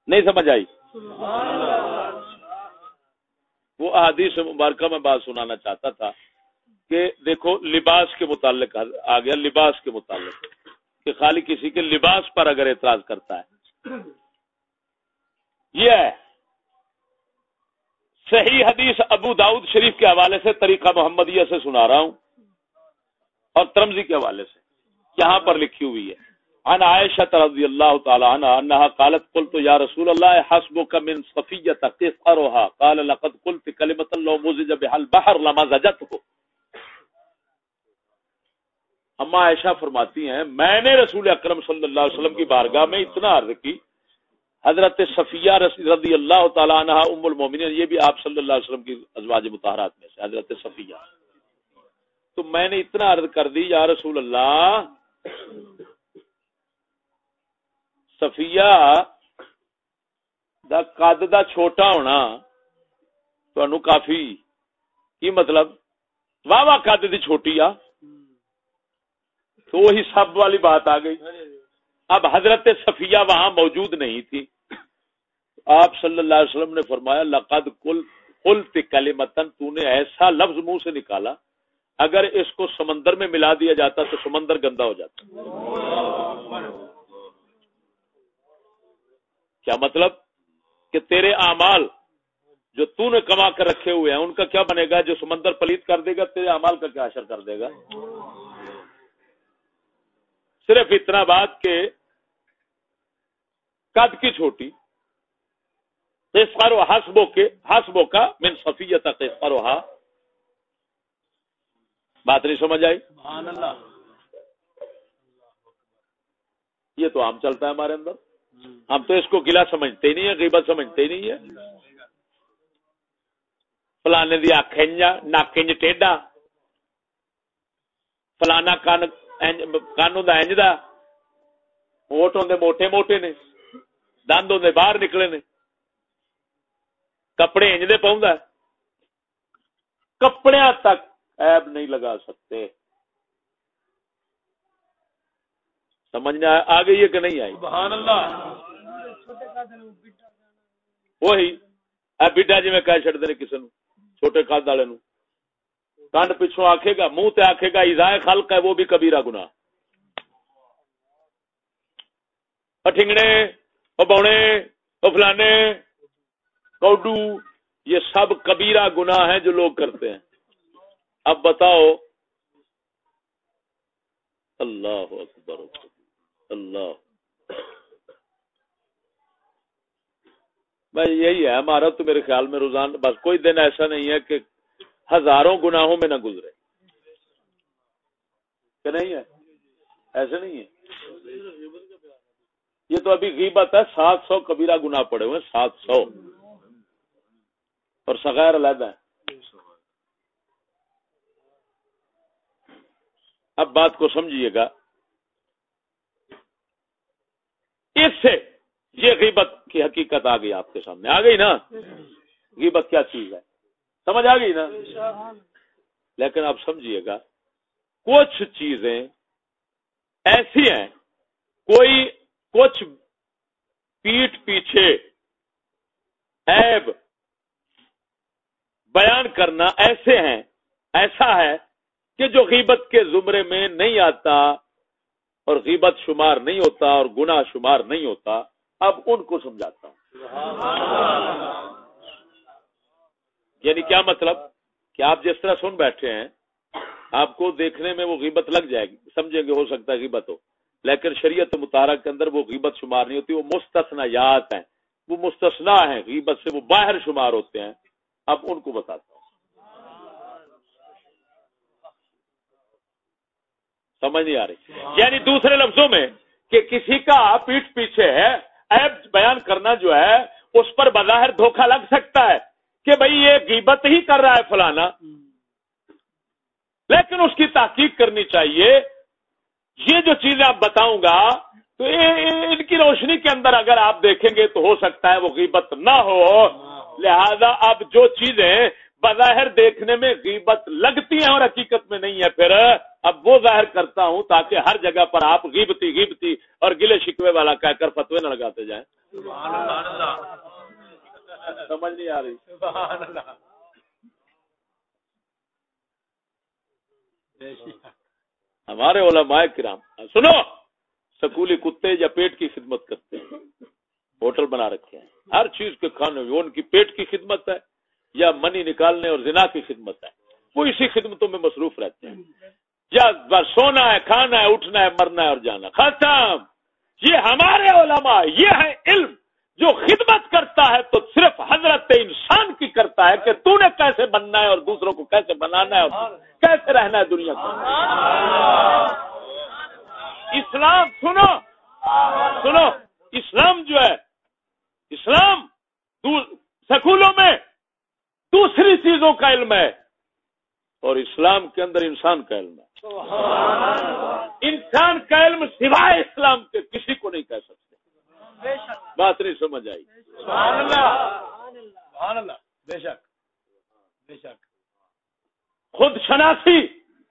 نہیں سمجھ آئی؟ وہ احادیث مبارکہ میں بات سنانا چاہتا تھا کہ دیکھو لباس کے متعلق آ گیا، لباس کے متعلق۔ کہ خالی کسی کے لباس پر اگر اعتراض کرتا ہے۔ یہ ہے۔ صحیح حدیث ابو داؤد شریف کے حوالے سے طریقہ محمدیہ سے سنا رہا ہوں اور ترمزی کے حوالے سے۔ یہاں پر لکھی ہوئی ہے۔ ان عائشہ رضی اللہ تعالی عنہ انها قالت قلت یا رسول اللہ حسبك من صفیہ قصرها. قال لقد قلت كلمه لو مزج بها البحر لمزجته اما عائشہ فرماتی ہیں، میں نے رسول اکرم صلی اللہ علیہ وسلم کی بارگاہ میں اتنا عرض کی، حضرت صفیہ رضی اللہ تعالیٰ عنہ ام المومنین، یہ بھی آپ صلی اللہ علیہ وسلم کی ازواج متحرات میں سے، حضرت صفیہ۔ تو میں نے اتنا عرض کر دی، یا رسول اللہ صفیہ دا قد دا چھوٹا ہونا تو کافی، کی مطلب؟ واہ واہ قد دی چھوٹی آ۔ تو وہی سب والی بات آ گئی۔ اب حضرت صفیہ وہاں موجود نہیں تھی۔ آپ صلی اللہ علیہ وسلم نے فرمایا، لقد کل قلت کلمتن تو نے ایسا لفظ منہ سے نکالا، اگر اس کو سمندر میں ملا دیا جاتا تو سمندر گندا ہو جاتا۔ کیا مطلب کہ تیرے اعمال جو تو نے کما کر رکھے ہوئے ہیں ان کا کیا بنے گا؟ جو سمندر پلیت کر دے گا تیرے اعمال کا کیا اثر کر دے گا؟ صرف اتنا بات کہ قد کی چھوٹی ہسبو کے ہسبو کا من صفیت فروہا بات نہیں سمجھ آئی؟ یہ تو عام چلتا ہے ہمارے اندر۔ ہم تو اس کو گلا سمجھتے ہی نہیں ہے غیبت سمجھتے ہی نہیں ہے فلانے دی اکھنج ناکنج ٹیڈا فلانا کان کان ہوں انج دا۔ ہوٹ ہوں موٹے موٹے نے، دند ہوں باہر نکلے نے۔ کپڑے انج دے پاؤں کپڑے تک ایب نہیں لگا سکتے۔ سمجھنا آ گئی ہے کہ نہیں آئی؟ سبحان اللہ۔ وہی بیٹا جی میں کہہ چڑ دے کسی نو چھوٹے کد والے نو کنڈ پچھوں آکھے گا منہ تے آکھے گا ایزائے خلق ہے وہ بھی کبیرہ گناہ۔ ٹھنگنے بونے فلانے کوڈو یہ سب کبیرہ گناہ ہیں جو لوگ کرتے ہیں۔ اب بتاؤ اللہ اکبر۔ اللہ۔ بھائی یہی ہے ہمارا تو میرے خیال میں روزانہ بس کوئی دن ایسا نہیں ہے کہ ہزاروں گناہوں میں نہ گزرے۔ کہ نہیں ہے؟ ایسے نہیں ہے۔ یہ تو ابھی غیبت ہے، سات سو کبیرہ گناہ پڑے ہوئے سات سو۔ اور سغیر علیحدہ ہے اب بات کو سمجھیے گا۔ اس سے یہ غیبت کی حقیقت آ گئی آپ کے سامنے. آ گئی نا؟ غیبت کیا چیز ہے؟ سمجھ آ گئی نا؟ لیکن آپ سمجھیے گا، کچھ چیزیں ایسی ہیں، کوئی کچھ پیٹ پیچھے ایب بیان کرنا ایسے ہیں، ایسا ہے کہ جو غیبت کے زمرے میں نہیں آتا اور غیبت شمار نہیں ہوتا اور گناہ شمار نہیں ہوتا، اب ان کو سمجھاتا ہوں۔ یعنی کیا مطلب؟ کہ آپ جس طرح سن بیٹھے ہیں، آپ کو دیکھنے میں وہ غیبت لگ جائے گی، سمجھیں گے ہو سکتا ہے غیبت ہو۔ لیکن شریعت مطالعہ کے اندر وہ غیبت شمار نہیں ہوتی، وہ مستثنا یات ہیں۔ وہ مستثنا ہیں، غیبت سے وہ باہر شمار ہوتے ہیں۔ اب ان کو بتاتا ہوں۔ سمجھ نہیں آ رہی۔ یعنی دوسرے لفظوں میں کہ کسی کا پیٹ پیچھے ہے ایپ بیان کرنا جو ہے، اس پر بظاہر دھوکہ لگ سکتا ہے کہ بھئی یہ غیبت ہی کر رہا ہے فلانا۔ لیکن اس کی تحقیق کرنی چاہیے۔ یہ جو چیزیں آپ بتاؤں گا، تو ان کی روشنی کے اندر اگر آپ دیکھیں گے تو ہو سکتا ہے وہ غیبت نہ ہو۔ لہذا اب جو چیزیں بظاہر دیکھنے میں غیبت لگتی ہیں اور حقیقت میں نہیں ہے۔ پھر اب وہ ظاہر کرتا ہوں تاکہ ہر جگہ پر آپ غیبتی غیبتی اور گلے شکوے والا کہہ کر فتوے نہ لگاتے جائیں۔ سمجھ نہیں آ رہی۔ ہمارے علماء کرام، سنو، سکولی کتے یا پیٹ کی خدمت کرتے ہیں، ہوٹل بنا رکھے ہیں۔ ہر چیز کے کھانے ان کی پیٹ کی خدمت ہے۔ یا منی نکالنے اور زنا کی خدمت ہے۔ وہ اسی خدمتوں میں مصروف رہتے ہیں۔ یا سونا ہے، کھانا ہے، اٹھنا ہے، مرنا ہے اور جانا۔ ختم۔ یہ ہمارے علماء، یہ ہے علم۔ جو خدمت کرتا ہے تو صرف حضرت انسان کی کرتا ہے کہ تو نے کیسے بننا ہے اور دوسروں کو کیسے بنانا ہے اور کیسے رہنا ہے دنیا کو۔ اسلام سنو۔ سنو۔ اسلام جو ہے، اسلام سکولوں میں دوسری چیزوں کا علم ہے اور اسلام کے اندر انسان کا علم ہے۔ انسان کا علم سوائے اسلام کے کسی کو نہیں کہہ سکتے۔ بات نہیں سمجھ آئی۔ خود شناسی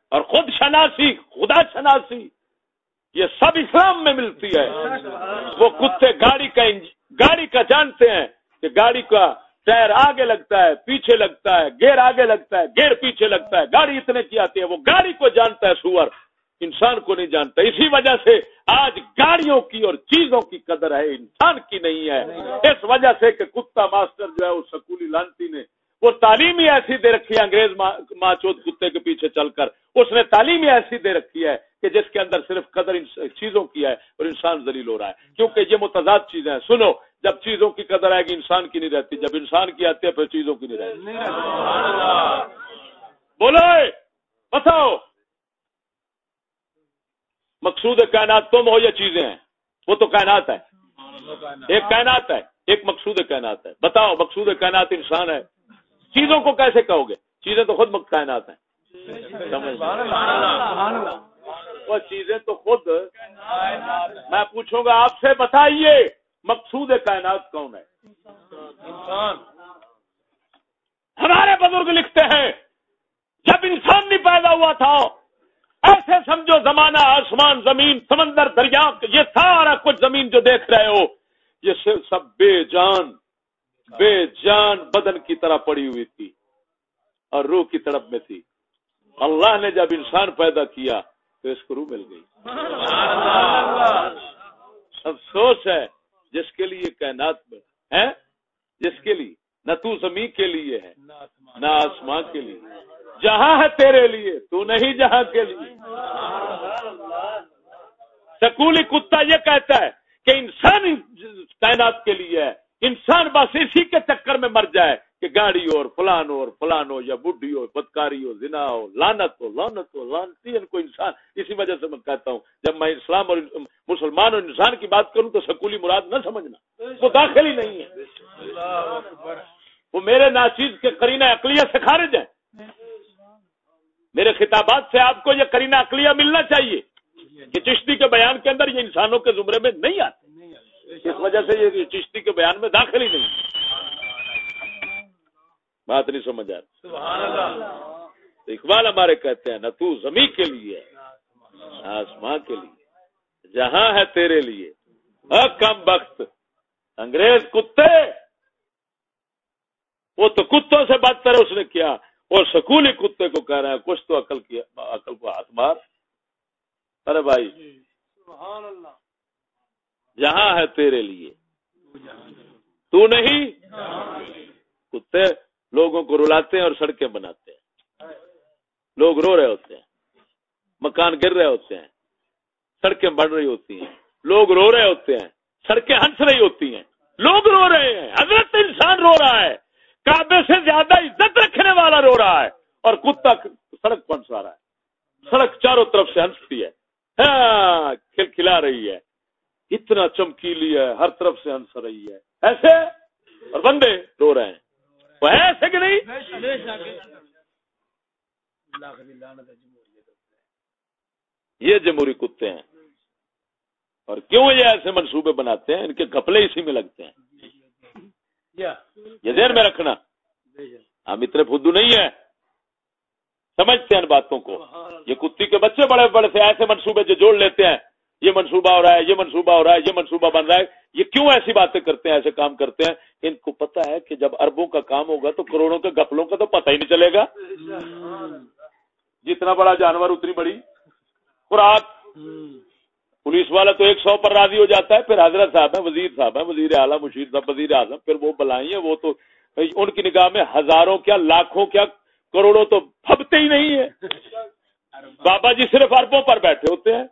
اور خود شناسی، خدا شناسی، یہ سب اسلام میں ملتی ہے۔ وہ کتے گاڑی کا گاڑی کا جانتے ہیں کہ گاڑی کا ٹائر آگے لگتا ہے، پیچھے لگتا ہے، گیئر آگے لگتا ہے، گیئر پیچھے لگتا ہے۔ گاڑی اتنے کی آتی ہے، وہ گاڑی کو جانتا ہے سور۔ انسان کو نہیں جانتا، اسی وجہ سے آج گاڑیوں کی اور چیزوں کی قدر ہے، انسان کی نہیں ہے۔ اس وجہ سے کہ کتا ماسٹر جو ہے، اس سکولی لانتی نے وہ تعلیم ہی ایسی دے رکھی ہے، انگریز ماں چوت کتے کے پیچھے چل کر۔ اس نے تعلیم ہی ایسی دے رکھی ہے کہ جس کے اندر صرف قدر چیزوں کی ہے اور انسان ذلیل ہو رہا ہے۔ کیونکہ یہ متضاد چیزیں ہیں۔ سنو جب چیزوں کی قدر آئے گی انسان کی نہیں رہتی۔ جب انسان کی آتی ہے پھر چیزوں کی نہیں رہتی۔ بولو بتاؤ۔ مقصود کائنات تم ہو یا چیزیں ہیں؟ وہ تو کائنات ہے ایک کائنات ہے ایک مقصود کائنات ہے۔ بتاؤ مقصود کائنات انسان ہے۔ چیزوں کو کیسے کہو گے؟ چیزیں تو خود کائنات ہیں۔ وہ چیزیں تو خود میں پوچھوں گا آپ سے بتائیے۔ مقصود کائنات کون ہے؟ ہمارے بزرگ لکھتے ہیں جب انسان نہیں پیدا ہوا تھا ایسے سمجھو زمانہ آسمان زمین سمندر دریا یہ سارا کچھ زمین جو دیکھ رہے ہو یہ سب بے جان بے جان بدن کی طرح پڑی ہوئی تھی اور روح کی طرف میں تھی۔ اللہ نے جب انسان پیدا کیا تو اس کو روح مل گئی۔ افسوس ہے۔ جس کے لیے کائنات میں ہے جس کے لیے؟ نہ تو زمین کے لیے ہے نہ آسمان کے لیے۔ جہاں ہے تیرے لیے تو نہیں جہاں کے لیے۔ سکولی کتا یہ کہتا ہے کہ انسان کائنات کے لیے ہے انسان بس اسی کے چکر میں مر جائے۔ کہ گاڑی ہو فلان ہو فلان ہو یا بڈھی ہو، بدکاری ہو، زنا ہو لانت ہو لانت ہو لانتی ان کو انسان۔ اسی وجہ سے میں کہتا ہوں، جب میں اسلام اور مسلمان اور انسان کی بات کروں تو سکولی مراد نہ سمجھنا۔ وہ داخل ہی نہیں ہے۔ وہ میرے ناچیز کے کرینہ اقلیہ سے خارج ہے میرے خطابات سے آپ کو یہ کرینہ اقلیہ ملنا چاہیے کہ چشتی کے بیان کے اندر یہ انسانوں کے زمرے میں نہیں آتے۔ اس وجہ سے یہ چشتی کے بیان میں داخل ہی نہیں۔ بات نہیں سمجھ آتی۔ اقبال ہمارے کہتے ہیں نہ تو زمین کے لیے آسمان کے لیے۔ جہاں ہے تیرے لیے۔ کم وقت انگریز کتے۔ وہ تو کتوں سے بات کرے اس نے کیا۔ اور سکولی کتے کو کہہ رہا ہے کچھ تو عقل کیا عقل کو ہاتھ مار۔ ارے بھائی۔ جہاں ہے تیرے لیے۔ تو نہیں۔ کتے۔ لوگوں کو رلاتے ہیں اور سڑکیں بناتے ہیں۔ لوگ رو رہے ہوتے ہیں۔ مکان گر رہے ہوتے ہیں۔ سڑکیں بڑھ رہی ہوتی ہیں۔ لوگ رو رہے ہوتے ہیں۔ سڑکیں ہنس رہی ہوتی ہیں۔ لوگ رو رہے ہیں۔ حضرت انسان رو رہا ہے۔ کعبے سے زیادہ عزت رکھنے والا رو رہا ہے۔ اور کتا سڑک پنسا رہا ہے۔ سڑک چاروں طرف سے ہنستی ہے۔ ہاں، کھل کھلا رہی ہے۔ اتنا چمکیلی ہے، ہر طرف سے ہنس رہی ہے۔ ایسے اور بندے رو رہے ہیں۔ وہ ایسے کہ نہیں؟ یہ جمہوری کتے ہیں۔ اور کیوں یہ ایسے منصوبے بناتے ہیں؟ ان کے کپڑے اسی میں لگتے ہیں۔ یہ دیر میں رکھنا۔ ہم اتنے فدو نہیں ہیں۔ سمجھتے ہیں ان باتوں کو۔ یہ کتی کے بچے بڑے بڑے سے ایسے منصوبے جو جوڑ لیتے ہیں۔ یہ منصوبہ ہو رہا ہے یہ منصوبہ ہو رہا ہے یہ منصوبہ بن رہا ہے۔ یہ کیوں ایسی باتیں کرتے ہیں ایسے کام کرتے ہیں؟ ان کو پتا ہے کہ جب اربوں کا کام ہوگا تو کروڑوں کے گپلوں کا تو پتہ ہی نہیں چلے گا۔ جتنا بڑا جانور اتنی بڑی۔ خوراک پولیس والا تو ایک سو پر راضی ہو جاتا ہے پھر حضرت صاحب ہیں وزیر صاحب ہیں وزیر اعلیٰ مشیر صاحب وزیر اعظم پھر وہ بلائیں ہیں وہ تو ان کی نگاہ میں ہزاروں کیا لاکھوں کیا کروڑوں تو پھبتے ہی نہیں ہے بابا جی صرف اربوں پر بیٹھے ہوتے ہیں۔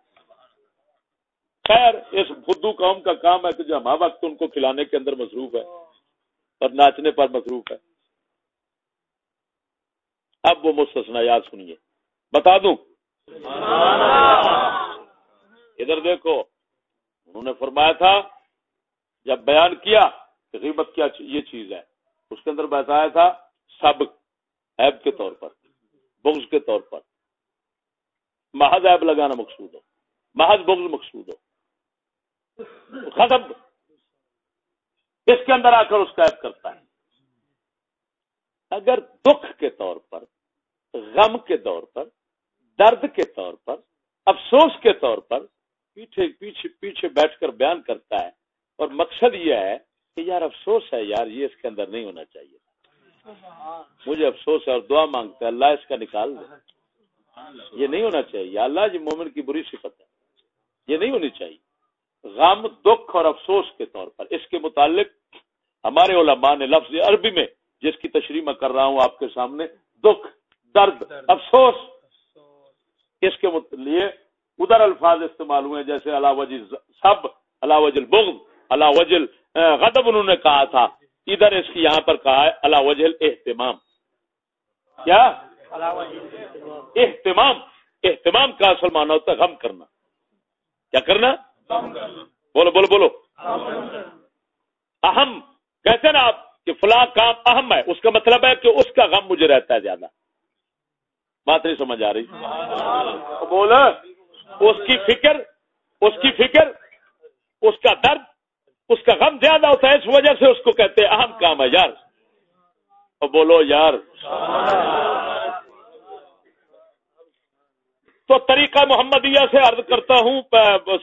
خیر، اس بدھو قوم کا کام ہے کہ جو ہما وقت ان کو کھلانے کے اندر مصروف ہے اور ناچنے پر مصروف ہے۔ اب وہ مستثنا یاد سنیے۔ بتا دوں۔ ادھر دیکھو، انہوں نے فرمایا تھا، جب بیان کیا کہ غیبت کیا یہ چیز ہے۔ اس کے اندر بتایا تھا، سب ایب کے طور پر، بغض کے طور پر۔ محض ایب لگانا مقصود ہو۔ محض بغض مقصود ہو۔ ختم اس کے اندر آ کر اس کا کرتا ہے۔ اگر دکھ کے طور پر، غم کے طور پر، درد کے طور پر، افسوس کے طور پر پیچھے پیچھے پیچھے بیٹھ کر بیان کرتا ہے، اور مقصد یہ ہے کہ یار افسوس ہے، یار یہ اس کے اندر نہیں ہونا چاہیے۔ مجھے افسوس ہے اور دعا مانگتا ہے، اللہ اس کا نکال دے۔ یہ نہیں ہونا چاہیے۔ اللہ جی مومن کی بری صفت ہے۔ یہ نہیں ہونی چاہیے۔ غم، دکھ اور افسوس کے طور پر۔ اس کے متعلق ہمارے علماء نے لفظ عربی میں جس کی تشریح میں کر رہا ہوں آپ کے سامنے، دکھ، درد، افسوس۔ اس کے لیے ادھر الفاظ استعمال ہوئے جیسے اللہ وجل جی سب اللہ وجل بغض اللہ وجل غضب انہوں نے کہا تھا۔ ادھر اس کی یہاں پر کہا ہے جی اللہ وجل اہتمام کیا؟ اہتمام اہتمام کا اصل مانا ہوتا ہے غم کرنا۔ کیا کرنا؟ بولو بولو بولو۔ اہم کہتے ہیں نا آپ کہ فلاں کام اہم ہے۔ اس کا مطلب ہے کہ اس کا غم مجھے رہتا ہے زیادہ۔ بات نہیں سمجھ آ رہی۔ بول اس کی فکر اس کی فکر اس کا درد اس کا غم زیادہ ہوتا ہے اس وجہ سے اس کو کہتے ہیں اہم کام ہے یار۔ بولو یار۔ تو طریقہ محمدیہ سے عرض کرتا ہوں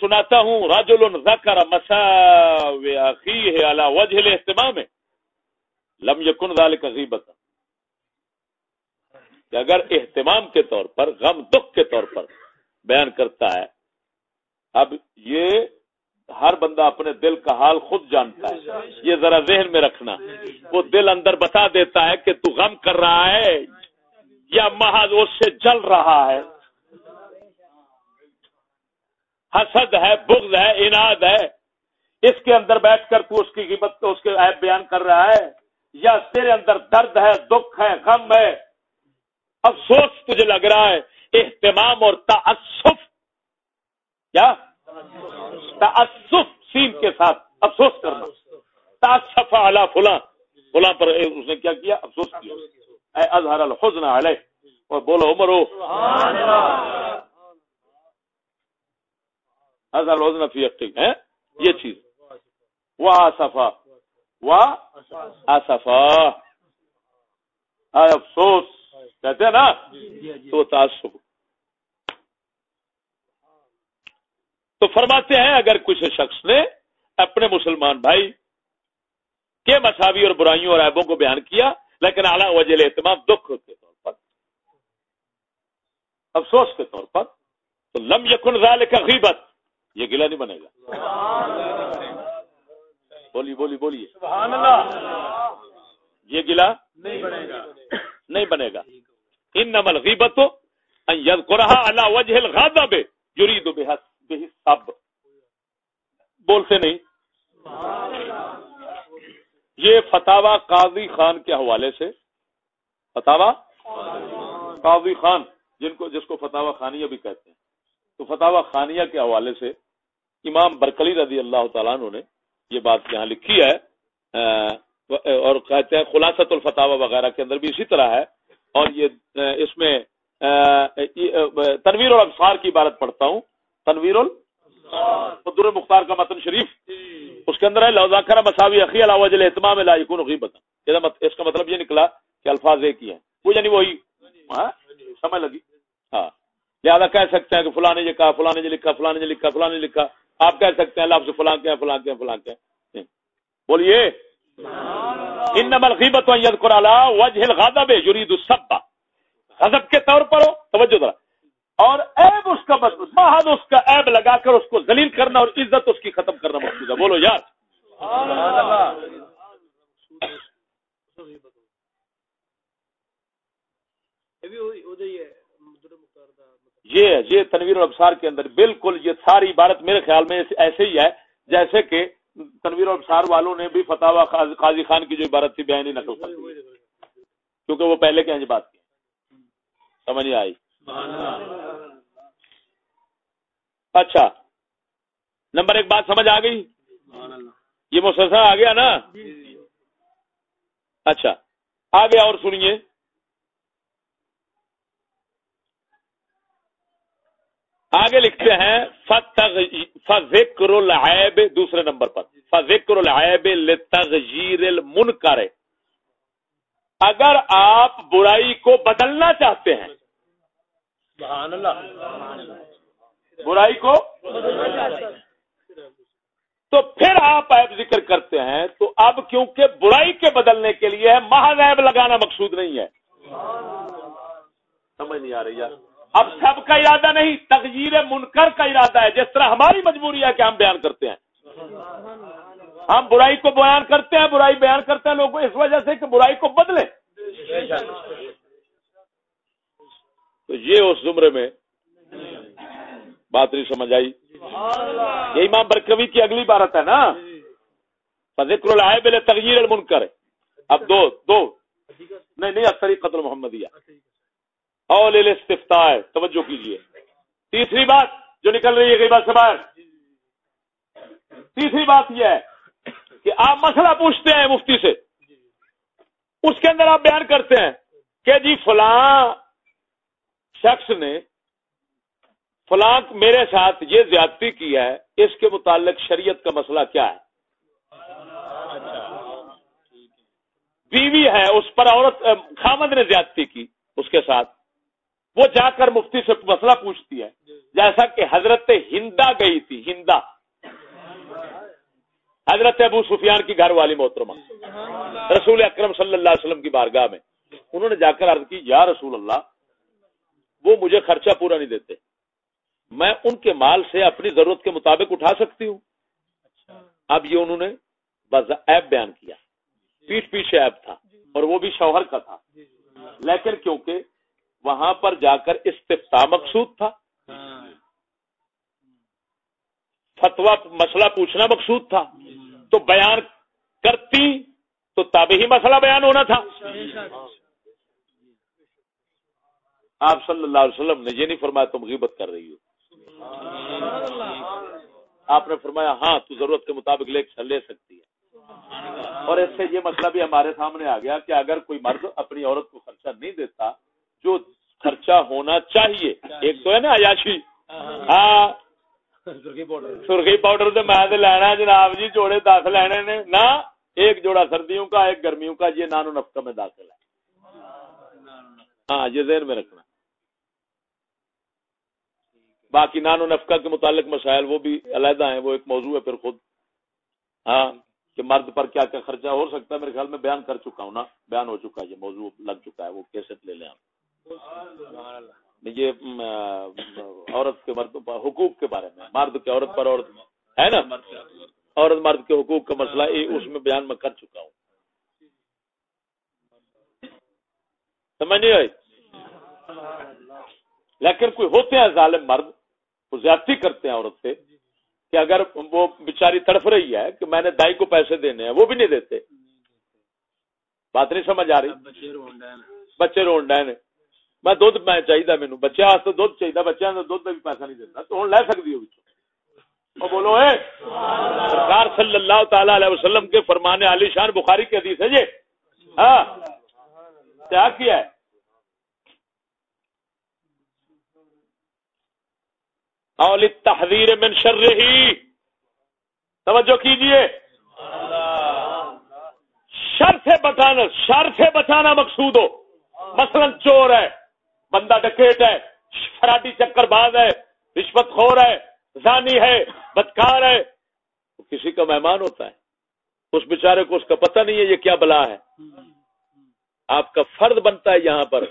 سناتا ہوں راج ذکر مساوی ہے وجہ اہتمام میں لم یکن ذالک غیبت کہ اگر اہتمام کے طور پر، غم دکھ کے طور پر بیان کرتا ہے، اب یہ ہر بندہ اپنے دل کا حال خود جانتا ہے۔ یہ ذرا ذہن میں رکھنا۔ وہ دل اندر بتا دیتا ہے کہ تو غم کر رہا ہے یا محض اس سے جل رہا ہے۔ حسد ہے، بغض ہے، اناد ہے۔ اس کے اندر بیٹھ کر تو اس کی قیمت اس کے عیب بیان کر رہا ہے۔ یا تیرے اندر درد ہے، دکھ ہے، غم ہے۔ افسوس تجھے لگ رہا ہے۔ اہتمام اور تعصف کیا؟ تعصف سین کے ساتھ۔ افسوس کرنا۔ تعصف علی فلاں فلاں پر اس نے کیا کیا؟ افسوس کیا۔ اے اظہر الحزن علیہ۔ اور بولو، عمر اظہر الحزن فی یقین ہے یہ چیز۔ وہ آصفا۔ وہ آصفا۔ افسوس۔ کہتے ہیں نا؟ تو تعصب۔ تو فرماتے ہیں اگر کچھ شخص نے اپنے مسلمان بھائی کے مساوی اور برائیوں اور عیبوں کو بیان کیا لیکن اعلیٰ وجہ اہتمام دکھ کے طور پر افسوس کے طور پر تو لم یکن ذال کا غیبت۔ یہ گلا نہیں بنے گا۔ بولی بولی بولیے۔ یہ گلا نہیں بنے گا۔ نہیں بنے گا۔ ان نمل غیبت اللہ وجہ الغاضب یرید سب۔ بولتے نہیں۔ یہ فتوا قاضی خان کے حوالے سے فتوا قاضی خان جن کو جس کو فتوا خانیہ بھی کہتے ہیں۔ تو فتوا خانیہ کے حوالے سے امام برکلی رضی اللہ تعالیٰ نے یہ بات یہاں لکھی ہے اور کہتے ہیں خلاصت الفتاوا وغیرہ کے اندر بھی اسی طرح ہے۔ اور یہ اس میں تنویر اور افسار کی عبارت پڑھتا ہوں۔ تنویر الدر مختار کا متن شریف۔ اس کے اندر ہے لوزاکرہ مساوی عقی علاوہ اہتمام لاکن غیبت اس کا مطلب یہ نکلا کہ الفاظ ایک ہی ہیں۔ وہ یعنی وہی۔ ہاں؟ سمجھ لگی؟ ہاں۔ لہٰذا کہہ سکتے ہیں کہ فلاں نے یہ کہا فلاں نے لکھا فلاں نے لکھا فلاں نے لکھا۔ آپ کہہ سکتے ہیں لفظ فلاں کے فلاں کے فلاں کے جی۔ بولیے۔ ان نمل غیبت وجہ یرید السبا غضب کے طور پر ہو؟ توجہ ذرا۔ اور عیب اس کا مطلب محض اس کا عیب لگا کر اس کو ذلیل کرنا اور عزت اس کی ختم کرنا مقصود ہے۔ بولو یار۔ یہ یہ تنویر الابصار کے اندر بالکل یہ ساری عبارت میرے خیال میں ایسے ہی ہے، جیسے کہ تنویر الابصار والوں نے بھی فتح قاضی خان کی جو عبارت تھی بیانی نقل کر دی کیونکہ وہ پہلے کے بات کی۔ سمجھ نہیں آئی۔ اچھا۔ نمبر ایک بات سمجھ آ گئی؟ یہ مسلسل آ گیا نا؟ اچھا۔ آ گیا اور سنیے۔ آگے لکھتے ہیں فذکر العیب دوسرے نمبر پر۔ فذکر العیب لتغیر المنکر اگر آپ برائی کو بدلنا چاہتے ہیں برائی کو تو پھر آپ ایب ذکر کرتے ہیں۔ تو اب کیونکہ برائی کے بدلنے کے لیے محض ایب لگانا مقصود نہیں ہے۔ سمجھ نہیں آ رہی ہے اب سب کا ارادہ نہیں تغیر منکر کا ارادہ ہے، جس طرح ہماری مجبوری ہے کہ ہم بیان کرتے ہیں۔ ہم برائی کو بیان کرتے ہیں، برائی بیان کرتے ہیں لوگوں، اس وجہ سے کہ برائی کو بدلے تو یہ اس زمرے میں بات نہیں سمجھ آئی۔ یہ امام برکوی کی اگلی بارت ہے نا۔ ذکر العائب تغیر المنکر۔ اب دو دو۔ نہیں نہیں اکثر قتل محمدیہ اول استفتا ہے، توجہ کیجیے تیسری بات جو نکل رہی ہے کئی سے باہر۔ تیسری بات یہ ہے کہ آپ مسئلہ پوچھتے ہیں مفتی سے۔ اس کے اندر آپ بیان کرتے ہیں کہ جی فلاں شخص نے فلاں میرے ساتھ یہ زیادتی کی ہے، اس کے متعلق شریعت کا مسئلہ کیا ہے۔ بیوی ہے، اس پر عورت، خامد نے زیادتی کی اس کے ساتھ۔ وہ جا کر مفتی سے مسئلہ پوچھتی ہے۔ جیسا کہ حضرت ہندا گئی تھی، ہندا۔ حضرت ابو سفیان کی گھر والی محترمہ۔ رسول اکرم صلی اللہ علیہ وسلم کی بارگاہ میں۔ انہوں نے جا کر عرض کی، یا رسول اللہ، وہ مجھے خرچہ پورا نہیں دیتے۔ میں ان کے مال سے اپنی ضرورت کے مطابق اٹھا سکتی ہوں۔ اب یہ انہوں نے بس ایپ بیان کیا۔ پیٹ پیچھے ایپ تھا اور وہ بھی شوہر کا تھا۔ لیکن کیونکہ وہاں پر جا کر استفتا مقصود تھا۔ فتوا مسئلہ پوچھنا مقصود تھا۔ تو بیان کرتی تو تب ہی مسئلہ بیان ہونا تھا۔ آپ صلی اللہ علیہ وسلم نے یہ نہیں فرمایا تم غیبت کر رہی ہو۔ آپ نے فرمایا ہاں تو ضرورت کے مطابق لے سکتی ہے۔ اور اس سے یہ مسئلہ بھی ہمارے سامنے آ گیا کہ اگر کوئی مرد اپنی عورت کو خرچہ نہیں دیتا جو خرچہ ہونا چاہیے۔ ایک تو ہے نا عیاشی۔ ہاں۔ سرخی پاؤڈر۔ تو میں لینا جناب جی جوڑے دس لینے نے نہ ایک جوڑا سردیوں کا ایک گرمیوں کا یہ نانو نفقہ میں داخل ہے ہاں یہ ذہن میں رکھنا۔ باقی نانو نفقہ کے متعلق مسائل وہ بھی علیحدہ ہیں وہ ایک موضوع ہے پھر خود۔ ہاں کہ مرد پر کیا کیا خرچہ ہو سکتا ہے میرے خیال میں بیان کر چکا ہوں نا۔ بیان ہو چکا ہے یہ موضوع لگ چکا ہے وہ کیسے لے لیں آپ یہ عورت کے مرد حقوق کے بارے میں۔ مرد کے عورت پر عورت، ہے نا؟ عورت مرد کے حقوق کا مسئلہ اس میں بیان میں کر چکا ہوں۔ سمجھ نہیں آئی؟ لیکن کوئی ہوتے ہیں ظالم مرد، وہ زیادتی کرتے ہیں عورت سے کہ اگر وہ بیچاری تڑف رہی ہے کہ میں نے دائی کو پیسے دینے ہیں، وہ بھی نہیں دیتے۔ بات نہیں سمجھ آ رہی؟ بچے رونڈا نے میں دھد میں چاہیے مینو، بچے دھد چاہیے بچے دھد بھی پیسہ نہیں دیتا تو ہوں لے سکتی ہو بولو، اے! سرکار صلی اللہ تعالی علیہ وسلم کے فرمانے علی شان بخاری کے حدیث ہے جی؟ ہاں۔ کیا کیا ہے؟ اول تحریر من شر ہی توجہ کیجیے۔ شر سے بچانا، شر سے بچانا مقصود ہو۔ مثلا چور ہے۔ بندہ ڈکیٹ ہے فراٹی چکر باز ہے، رشوت خور ہے، زانی ہے، بدکار ہے۔ کسی کا مہمان ہوتا ہے۔ اس بیچارے کو اس کا پتہ نہیں ہے یہ کیا بلا ہے۔ آپ کا فرد بنتا ہے یہاں پر۔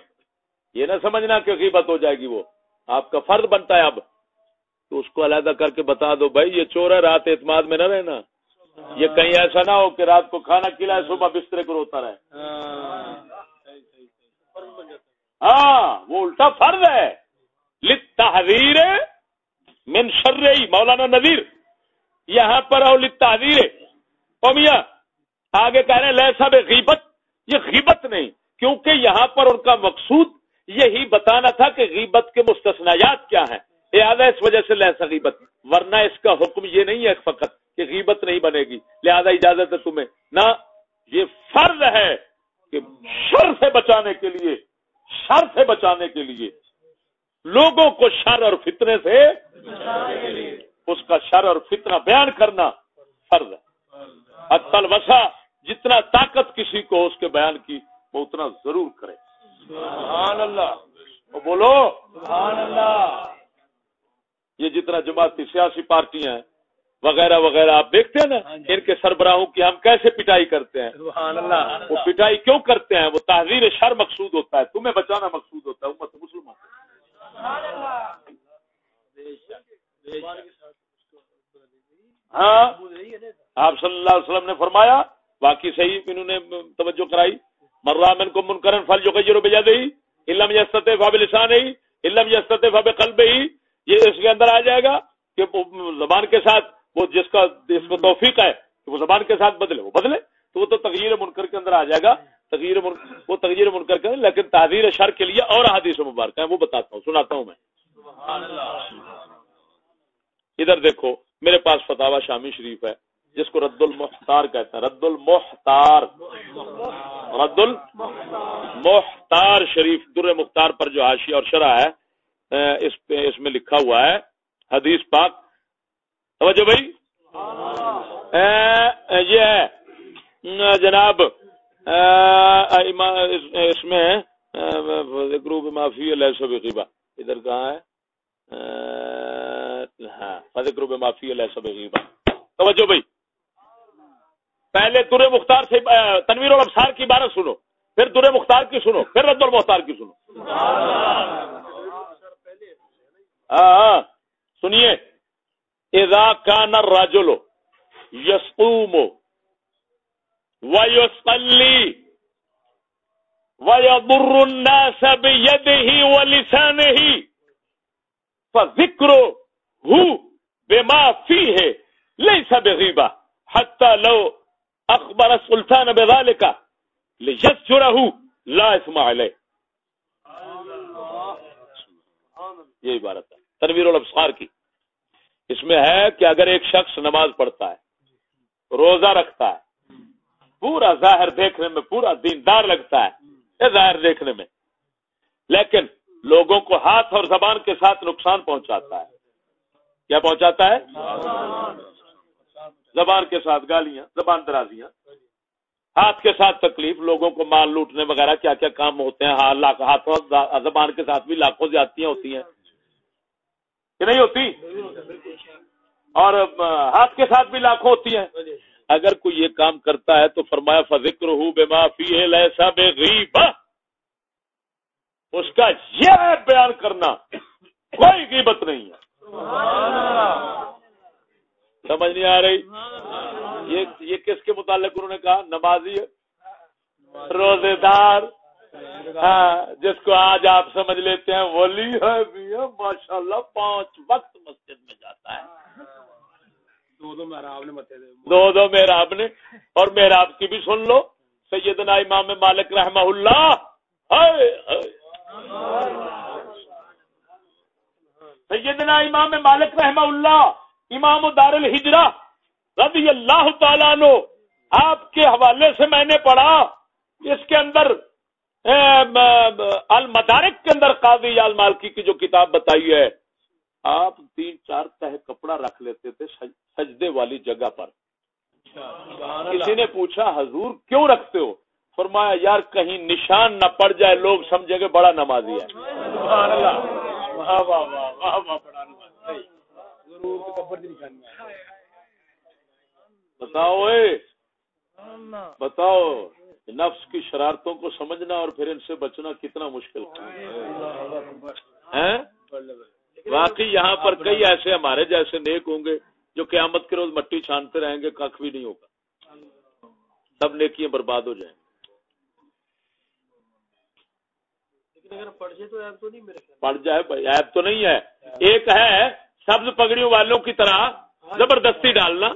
یہ نہ سمجھنا کہ غیبت ہو جائے گی وہ۔ آپ کا فرد بنتا ہے اب۔ تو اس کو علیحدہ کر کے بتا دو، بھائی یہ چور ہے، رات اعتماد میں نہ رہنا۔ یہ کہیں ایسا نہ ہو کہ رات کو کھانا کھلائے، صبح بسترے کو روتا رہے۔ ہاں۔ ہاں وہ الٹا فرض ہے۔ تحریر من شر مولانا نذیر۔ یہاں پر تحریر قومیہ آگے کہہ رہے ہیں صاحب غیبت۔ یہ غیبت نہیں، کیونکہ یہاں پر ان کا مقصود یہی بتانا تھا کہ غیبت کے مستثنیات کیا ہیں۔ لہٰذا اس وجہ سے لہسا غیبت۔ ورنہ اس کا حکم یہ نہیں ہے فقط کہ غیبت نہیں بنے گی۔ لہذا اجازت ہے تمہیں۔ نہ، یہ فرض ہے کہ شر سے بچانے کے لیے شر سے بچانے کے لیے۔ لوگوں کو شر اور فتنے سے اس کا شر اور فتنہ بیان کرنا فرض ہے۔ اکل وسا جتنا طاقت کسی کو اس کے بیان کی وہ اتنا ضرور کرے۔ سبحان اللہ۔ بولو۔ سبحان اللہ۔ یہ جتنا جماعتی سیاسی پارٹیاں ہیں وغیرہ وغیرہ آپ دیکھتے ہیں نا ہاں جی۔ ان کے سربراہوں کی ہم کیسے پٹائی کرتے ہیں؟ وہ پٹائی کیوں کرتے ہیں؟ وہ تحریر شر مقصود ہوتا ہے۔ تمہیں بچانا مقصود ہوتا ہے امت مسلموں ہاں؟ آپ صلی اللہ علیہ وسلم نے فرمایا باقی صحیح انہوں نے توجہ کرائی۔ مرامن کو منکرن فل جو کہ بجا دئی علم یستتے فاب لسان ہی علم یستتے فاب قلب ہی یہ اس کے اندر آ جائے گا کہ زبان کے ساتھ وہ جس کا جس کو توفیق ہے کہ وہ زبان کے ساتھ بدلے وہ بدلے تو وہ تو تغیر منکر کے اندر آ جائے گا۔ تغیر وہ تغیر منکر کے لیکن تحریر شر کے لیے اور حدیث مبارک ہیں وہ بتاتا ہوں سناتا ہوں میں۔ ادھر دیکھو میرے پاس فتح شامی شریف ہے جس کو رد المختار کہتے ہیں۔ رد المختار رد المختار شریف در مختار پر جو حاشی اور شرح ہے اس اس میں لکھا ہوا ہے حدیث پاک۔ توجہ بھائی؟ یہ ہے جناب اس میں گروپ معافی غیبہ۔ ادھر کہاں ہے؟ ہاں, ہاں، گروپ معافی غیبہ۔ توجہ بھائی۔ پہلے در مختار سے تنویر الابصار کی بارہ سنو۔ پھر در مختار کی سنو۔ پھر رد المختار کی سنو۔ ہاں، سنیے۔ اذا کان الرجل یسقوم ویصلی ویضر الناس بیده ولسانه فذکره بما فیه لیس بغیبہ حتی لو اخبر السلطان بذالک لیجسره لا اسمع علیہ یہ عبارت ہے. تنویر الابصار کی. اس میں ہے کہ اگر ایک شخص نماز پڑھتا ہے، روزہ رکھتا ہے، پورا ظاہر دیکھنے میں، پورا دیندار لگتا ہے، یہ ظاہر دیکھنے میں۔ لیکن لوگوں کو ہاتھ اور زبان کے ساتھ نقصان پہنچاتا ہے۔ کیا پہنچاتا ہے؟ زبان کے ساتھ گالیاں، زبان درازیاں۔ ہاتھ کے ساتھ تکلیف، لوگوں کو مال لوٹنے وغیرہ کیا کیا کام ہوتے ہیں۔ ہاں، ہاتھوں زبان کے ساتھ بھی لاکھوں زیادتیاں ہوتی ہیں۔ کہ نہیں ہوتی؟ اور ہاتھ کے ساتھ بھی لاکھوں ہوتی ہیں۔ اگر کوئی یہ کام کرتا ہے تو فرمایا فکر ہوں بے معافی لہسا بے غیب اس کا یہ بیان کرنا کوئی غیبت نہیں ہے۔ سمجھ نہیں آ رہی؟ یہ کس کے متعلق انہوں نے کہا؟ نمازی روزے دار۔ ہاں جس کو آج آپ سمجھ لیتے ہیں ولی ہے ماشاء اللہ پانچ وقت مسجد میں جاتا ہے۔ دو دو محراب نے اور محراب کی بھی سن لو سیدنا امام مالک رحمہ اللہ۔ سیدنا امام مالک رحمہ اللہ امام دار الحجرا رضی اللہ تعالیٰ نو آپ کے حوالے سے میں نے پڑھا اس کے اندر المدارک کے اندر قاضی المالکی کی جو کتاب بتائی ہے آپ تین چار تہ کپڑا رکھ لیتے تھے سجدے والی جگہ پر۔ کسی نے پوچھا حضور کیوں رکھتے ہو؟ فرمایا یار کہیں نشان نہ پڑ جائے لوگ سمجھے گے بڑا نمازی ہے۔ بتاؤ بتاؤ۔ نفس کی شرارتوں کو سمجھنا اور پھر ان سے بچنا کتنا مشکل ہے۔ واقعی یہاں پر کئی ایسے ہمارے جیسے نیک ہوں گے جو قیامت کے روز مٹی چھانتے رہیں گے کھ بھی نہیں ہوگا۔ سب نیکیاں برباد ہو جائیں پڑ جائے ایپ تو نہیں ہے۔ ایک ہے سبز پگڑیوں والوں کی طرح زبردستی ڈالنا۔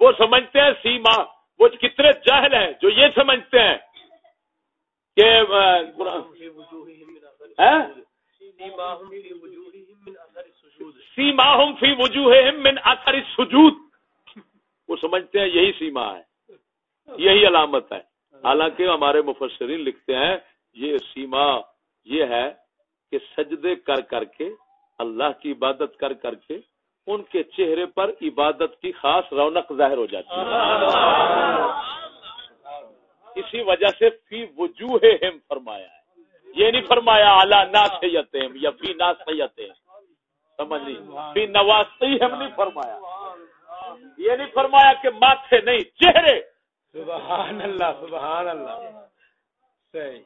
وہ سمجھتے ہیں سیما وہ کتنے جاہل ہیں جو یہ سمجھتے ہیں کہ سیما ہم فی وجوہ من اثر سجود وہ سمجھتے ہیں یہی سیما ہے۔ یہی علامت ہے۔ حالانکہ ہمارے مفسرین لکھتے ہیں یہ سیما یہ ہے کہ سجدے کر کر کے اللہ کی عبادت کر کر کے ان کے چہرے پر عبادت کی خاص رونق ظاہر ہو جاتی ہے۔ اسی وجہ سے فی وجوہ ہم فرمایا ہے۔ یہ نہیں فرمایا اعلیٰ نا سید یا فی نا سید سمجھ نہیں۔ فی نوازی ہم نہیں فرمایا۔ یہ نہیں فرمایا کہ ماتھے نہیں، چہرے۔ سبحان اللہ سبحان اللہ۔ صحیح۔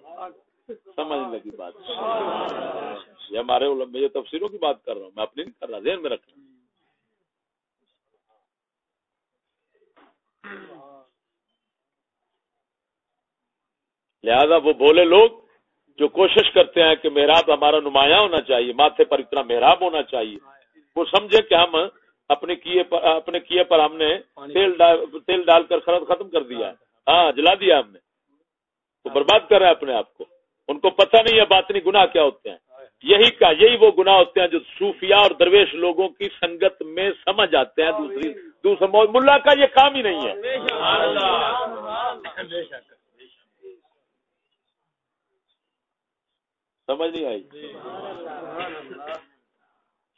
سمجھ لگی بات۔ یہ ہمارے میں یہ تفسیروں کی بات کر رہا ہوں، میں اپنی نہیں کر رہا، ذہن میں رکھنا لہذا وہ بولے لوگ جو کوشش کرتے ہیں کہ محراب ہمارا نمایاں ہونا چاہیے، ماتھے پر اتنا محراب ہونا چاہیے، وہ سمجھے کہ ہم اپنے کیے پر، اپنے کیے پر ہم نے تیل ڈال تیل ڈال کر خرد ختم کر دیا۔ ہاں جلا دیا ہم نے۔ تو برباد کر رہے ہیں اپنے آپ کو۔ ان کو پتہ نہیں ہے باطنی گناہ کیا ہوتے ہیں۔ یہی کا یہی وہ گناہ ہوتے ہیں جو صوفیہ اور درویش لوگوں کی سنگت میں سمجھ آتے ہیں۔ دوسری دوسرا ملا کا یہ کام ہی نہیں ہے۔ سمجھ نہیں آئی؟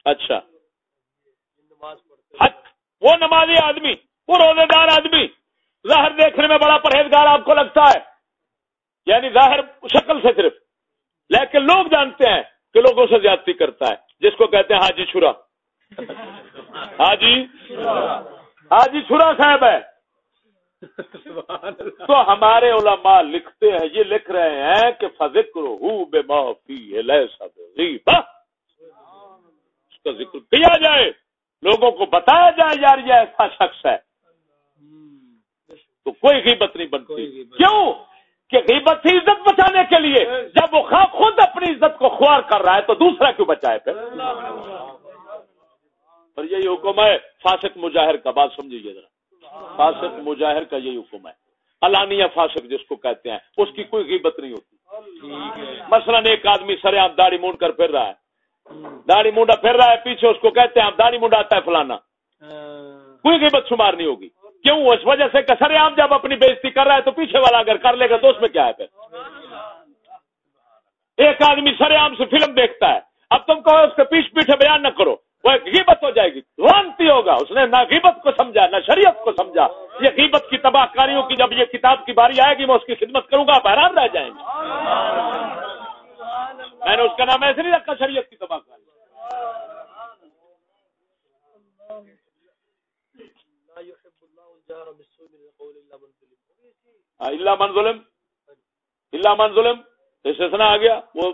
اچھا۔ حق۔ وہ نمازی آدمی، وہ روزے دار آدمی۔ ظاہر دیکھنے میں بڑا پرہیزگار آپ کو لگتا ہے۔ یعنی ظاہر شکل سے صرف۔ لیکن لوگ جانتے ہیں کہ لوگوں سے زیادتی کرتا ہے۔ جس کو کہتے ہیں حاجی چھرا۔ حاجی؟ حاجی چھرا صاحب ہے۔ تو ہمارے علماء لکھتے ہیں یہ لکھ رہے ہیں کہ فذکر ہو بے معافی اس کا ذکر کیا جائے؟ لوگوں کو بتایا جائے یار یہ ایسا شخص ہے۔ تو کوئی غیبت نہیں بنتی۔ کیوں؟ کہ غیبت سے عزت بچانے کے لیے جب وہ خود اپنی عزت کو خوار کر رہا ہے تو دوسرا کیوں بچائے پھر؟ اور یہی حکم ہے فاسق مجاہر کا بات سمجھیے ذرا۔ فاسق مجاہر کا یہی حکم ہے۔ علانیہ فاسق جس کو کہتے ہیں اس کی کوئی غیبت نہیں ہوتی۔ مثلا ایک آدمی سر آپ داڑھی مونڈ کر پھر رہا ہے۔ داڑھی مونڈا پھر رہا ہے پیچھے اس کو کہتے ہیں آپ داڑھی مونڈا آتا ہے فلانا۔ کوئی غیبت شمار نہیں ہوگی۔ کیوں؟ اس وجہ سے کسر عام جب اپنی بےزتی کر رہا ہے تو پیچھے والا اگر کر لے گا تو اس میں کیا ہے پھر؟ ایک آدمی سر عام سے فلم دیکھتا ہے، اب تم کہو اس کے پیچھ پیچھے بیان نہ کرو، وہ غیبت ہو جائے گی۔ وانتی ہوگا، اس نے نہ غیبت کو سمجھا، نہ شریعت کو سمجھا۔ یہ غیبت کی تباہ کاریوں کی، جب یہ کتاب کی باری آئے گی، میں اس کی خدمت کروں گا، آپ حیران رہ جائیں گے۔ میں نے اس کا نام ایسے نہیں رکھا، شریعت کی تباہ کاری۔ اللہ من ظلم. اللہ من ظلم؟ استثناء آ گیا وہ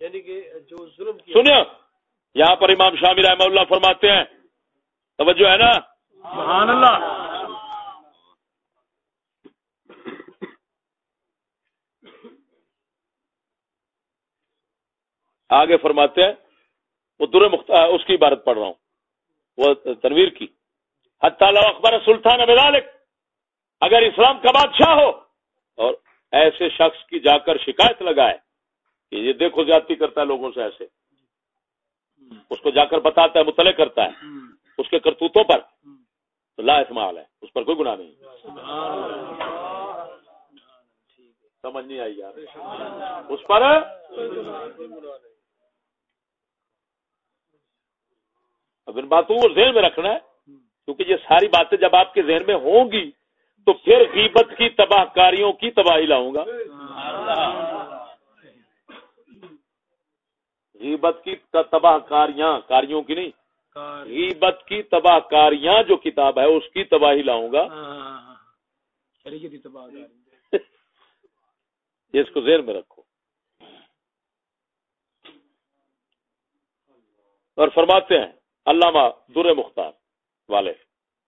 یعنی کہ جو ظلم سنیا یہاں پر امام شامل رحمہ اللہ فرماتے ہیں۔ توجہ ہے نا؟ سبحان اللہ۔ آگے فرماتے ہیں وہ در مختار اس کی عبارت پڑھ رہا ہوں وہ تنویر کی۔ حتی لو اخبار سلطان ابالک اگر اسلام کا بادشاہ ہو۔ اور ایسے شخص کی جا کر شکایت لگائے کہ یہ دیکھو زیادتی کرتا ہے لوگوں سے ایسے۔ اس کو جا کر بتاتا ہے، مطلع کرتا ہے۔ اس کے کرتوتوں پر۔ تو لا اسمال ہے، اس پر کوئی گناہ نہیں۔ سمجھ نہیں آئی یار۔ اس پر اب ان باتوں کو ذہن میں رکھنا ہے کیونکہ یہ ساری باتیں جب آپ کے ذہن میں ہوں گی تو پھر غیبت کی تباہ کاریوں کی تباہی لاؤں گا۔ غیبت کی تباہ کاریاں کاریوں کی نہیں۔ غیبت کی تباہ کاریاں جو کتاب ہے اس کی تباہی لاؤں گا۔ اس کو ذہن میں رکھو۔ اور فرماتے ہیں علامہ در مختار۔ والے۔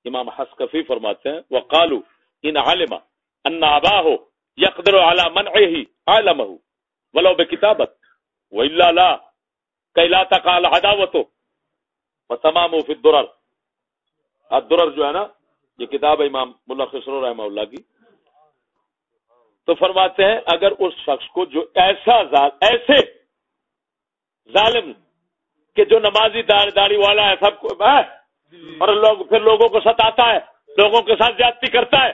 امام حسکفی فرماتے ہیں وہ کالو ان عالما ان آبا ہو یقدر اعلی من ہی عالم ہو ولو بے کتابت وہ اللہ کیلا تقال عداوت و تمام فی الدرر۔ الدرر جو ہے نا، یہ کتاب ہے امام ملا خسرو رحمہ اللہ کی۔ تو فرماتے ہیں، اگر اس شخص کو جو ایسا ایسے ظالم، کہ جو نمازی داڑھی والا ہے، سب کو اور لوگ پھر لوگوں کو ستاتا ہے، لوگوں کے ساتھ زیادتی کرتا ہے۔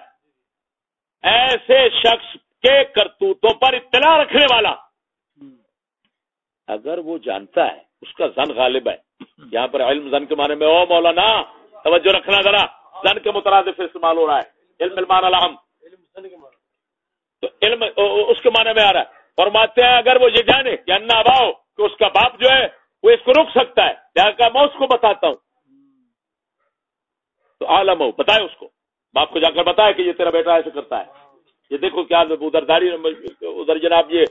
ایسے شخص کے کرتوتوں پر اطلاع رکھنے والا۔ اگر وہ جانتا ہے، اس کا زن غالب ہے۔ یہاں پر علم زن کے معنی میں، او مولانا، توجہ رکھنا ذرا۔ زن کے مترادف استعمال ہو رہا ہے۔ علم علمان تو علم اس کے معنی میں آ رہا ہے۔ فرماتے ہیں، اگر وہ یہ جانے کہ انا باؤ، کہ اس کا باپ جو ہے، وہ اس کو روک سکتا ہے۔ میں اس کو بتاتا ہوں۔ تو عالم ہو، بتائے اس کو۔ باپ کو جا کر بتایا کہ یہ تیرا بیٹا ایسے کرتا ہے۔ یہ دیکھو کیا ادھر داری ادھر جناب یہ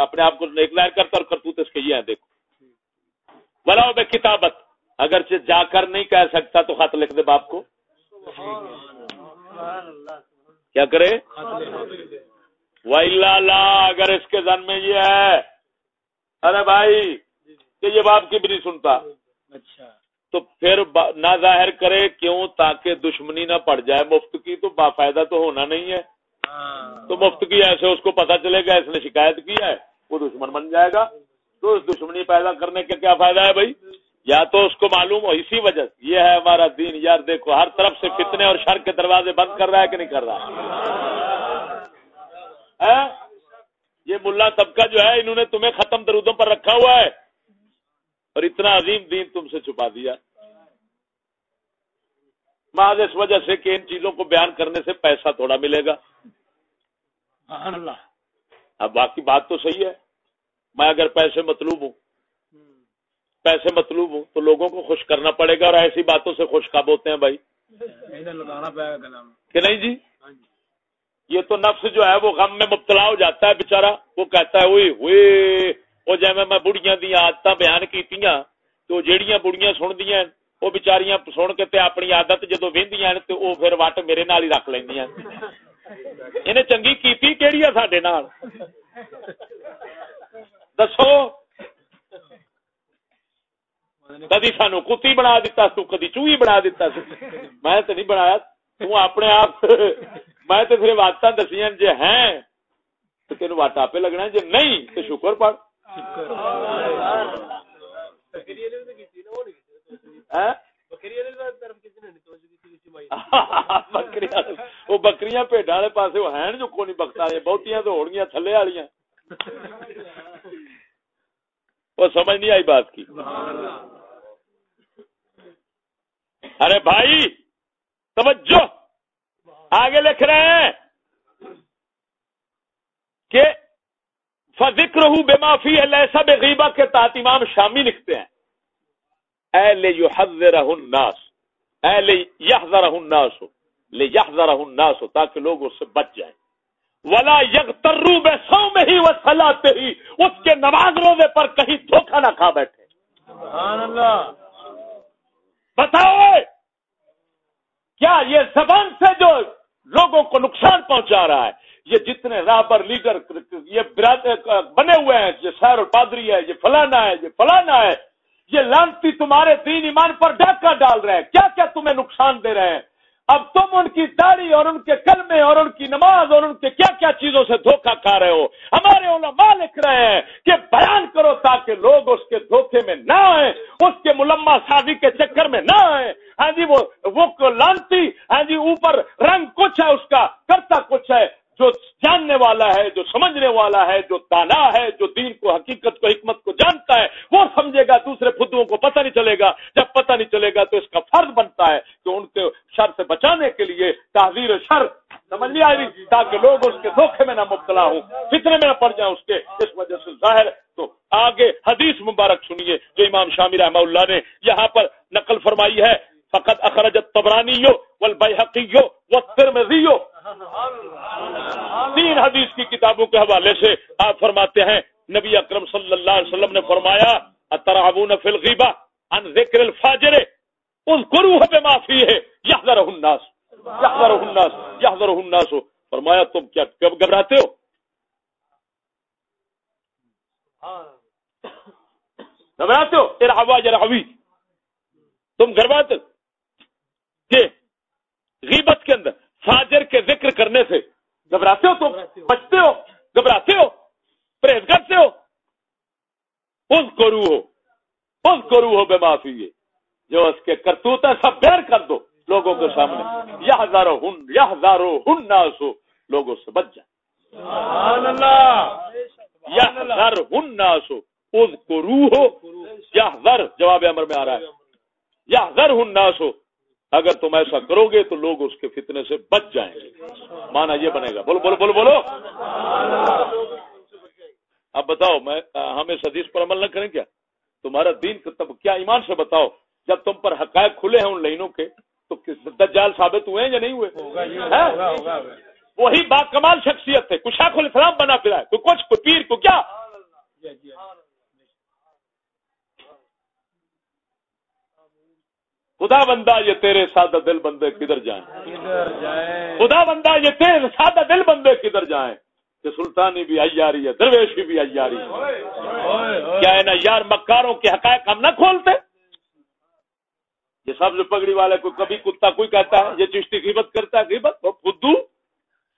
اپنے آپ کو ایک لائر کرتا اور کرتوت اس کے یہ ہیں، دیکھو۔ بلاؤ بے کتابت اگر جا کر نہیں کہہ سکتا تو خط لکھ دے باپ کو۔ کیا کرے؟ اللہ اگر اس کے زن میں یہ ہے۔ ارے بھائی، کہ یہ باپ کی بھی نہیں سنتا۔ اچھا۔ تو پھر نہ ظاہر کرے کیوں تاکہ دشمنی نہ پڑ جائے مفت کی، تو باقاعدہ تو ہونا نہیں ہے۔ تو مفت کی ایسے اس کو پتا چلے گا، اس نے شکایت کی ہے، وہ دشمن بن جائے گا۔ تو اس دشمنی پیدا کرنے کا کیا فائدہ ہے بھائی؟ یا تو اس کو معلوم ہو، اسی وجہ سے۔ یہ ہے ہمارا دین۔ یار دیکھو، ہر طرف سے فتنے اور شر کے دروازے بند کر رہا ہے کہ نہیں کر رہا؟ ہے یہ ملا طبقہ جو ہے، انہوں نے تمہیں ختم درودوں پر رکھا ہوا ہے۔ اور اتنا عظیم دین تم سے چھپا دیا۔ بعض اس وجہ سے کہ ان چیزوں کو بیان کرنے سے پیسہ تھوڑا ملے گا۔ اب باقی بات تو صحیح ہے۔ میں اگر پیسے مطلوب ہوں پیسے مطلوب ہوں تو لوگوں کو خوش کرنا پڑے گا اور ایسی باتوں سے خوش کب ہوتے ہیں بھائی؟ کہ نہیں جی؟ یہ تو نفس جو ہے وہ غم میں مبتلا ہو جاتا ہے بےچارا وہ کہتا ہے ہوئی ہوئی وہ جی میں بڑیاں دیا آدت بیان کی تو جیڑیاں بڑیاں سن دیا وہ بچاریاں سن کے تے اپنی عادت جدو وہدیاں تو وہ پھر وٹ میرے نال ہی رکھ لینی انہیں چنگی کیتی کیڑی ہے سڈے نال دسو کدی سانو کتی بنا دیتا تو کدی چوہی بنا دیتا میں تو نہیں بنایا تو اپنے آپ میں تو پھر وقت دسیاں جی ہیں تو تین وٹ آپ لگنا جی نہیں تو شکر پڑ وہ بکریاں پیڈا والے پاس ہیں جو کونی بخت والے بہتیاں تو ہو گیا تھلے والی وہ سمجھ نہیں آئی بات کی ارے بھائی توجہ آگے لکھ رہے ہیں کہ فکر ہوں بے معافی ہے لہسا بے غیبہ کے تحت امام شامی لکھتے ہیں یو حضر الناس اے لے یحضر الناس لے یحضر الناس تاکہ لوگ اس سے بچ جائیں۔ ولا یغترو بے سو میں ہی اس کے نماز روزے پر کہیں دھوکہ نہ کھا بیٹھے۔ سبحان اللہ۔ بتاؤ کیا یہ زبان سے جو لوگوں کو نقصان پہنچا رہا ہے یہ جتنے رابر لیڈر یہ بنے ہوئے ہیں یہ سیر پادری ہے یہ فلانا ہے یہ فلانا ہے یہ لانتی تمہارے دین ایمان پر ڈاکہ ڈال رہے ہیں۔ کیا کیا تمہیں نقصان دے رہے ہیں؟ اب تم ان کی داڑھی اور ان کے کلمے اور ان کی نماز اور ان کے کیا کیا چیزوں سے دھوکہ کھا رہے ہو؟ ہمارے علماء لکھ رہے ہیں کہ بیان کرو تاکہ لوگ اس کے دھوکے میں نہ آئے اس کے ملما شادی کے چکر میں نہ آئے ہاں جی وہ وہ لانتی ہاں جی اوپر رنگ کچھ ہے، اس کا کرتا کچھ ہے۔ جو جاننے والا ہے، جو سمجھنے والا ہے، جو دانا ہے، جو دین کو، حقیقت کو، حکمت کو جانتا ہے، وہ سمجھے گا، دوسرے خدو کو پتہ نہیں چلے گا۔ جب پتہ نہیں چلے گا تو اس کا فرض بنتا ہے کہ ان کے شر سے بچانے کے لیے تحریر شر، سمجھ نہیں آئی تاکہ لوگ اس کے دھوکے میں نہ مبتلا ہوں فطرے میں نہ پڑ جائیں اس کے۔ اس وجہ سے ظاہر تو آگے حدیث مبارک سنیے جو امام شامی رحمہ اللہ نے یہاں پر نقل فرمائی ہے۔ فقط اخرجت تبرانی والبیحقی والترمذی تین حدیث کی کتابوں کے حوالے سے آپ فرماتے ہیں، نبی اکرم صلی اللہ علیہ وسلم نے فرمایا اترعبون فی الغیبہ عن ذکر الفاجر. اذکروہ بما فیہ، یحذرہ الناس. یحذرہ الناس یحذرہ الناس. فرمایا، تم کیا گھبراتے ہو؟ گھبراتے ہو؟ ارحوا یرحوی تم گھبراتے کہ غیبت کے اندر فاجر کے ذکر کرنے سے۔ گھبراتے ہو تم؟ بچتے ہو؟ گھبراتے ہو؟ پرہیز کرتے ہو؟ اس کرو ہو اس کرو ہو بے معافی جو اس کے کرتوت ہے سب بیر کر دو لوگوں کے سامنے۔ یہ ہزاروں ہن یہ ہزاروں ہن نہ سو لوگوں سے بچ جائے یا ہزار ہن نہ سو اس کو ہو یا ہزار جواب امر میں آ رہا ہے۔ یا ہزار ہن نہ سو اگر تم ایسا کرو گے تو لوگ اس کے فتنے سے بچ جائیں گے۔ مانا یہ بنے گا۔ بولو بولو بولو بولو۔ اب بتاؤ میں ہم اس حدیث پر عمل نہ کریں کیا؟ تمہارا دین تب کیا ایمان سے بتاؤ؟ جب تم پر حقائق کھلے ہیں ان لائنوں کے تو دجال ثابت ہوئے ہیں یا نہیں ہوئے؟ وہی با کمال شخصیت ہے۔ کچھ السلام بنا پھرا ہے۔ تو کچھ پیر کو کیا؟ خدا بندہ یہ تیرے سادہ دل بندے کدھر جائیں؟ خدا بندہ یہ تیرے سادہ دل بندے کدھر جائیں؟ کہ سلطانی بھی ایاری ہے درویشی بھی ایاری کیا ہے نا یار مکاروں کے حقائق ہم نہ کھولتے؟ یہ سب جو پگڑی والے کو کبھی کتا کوئی کہتا ہے یہ چشتی قیمت کرتا ہے قیمت خدو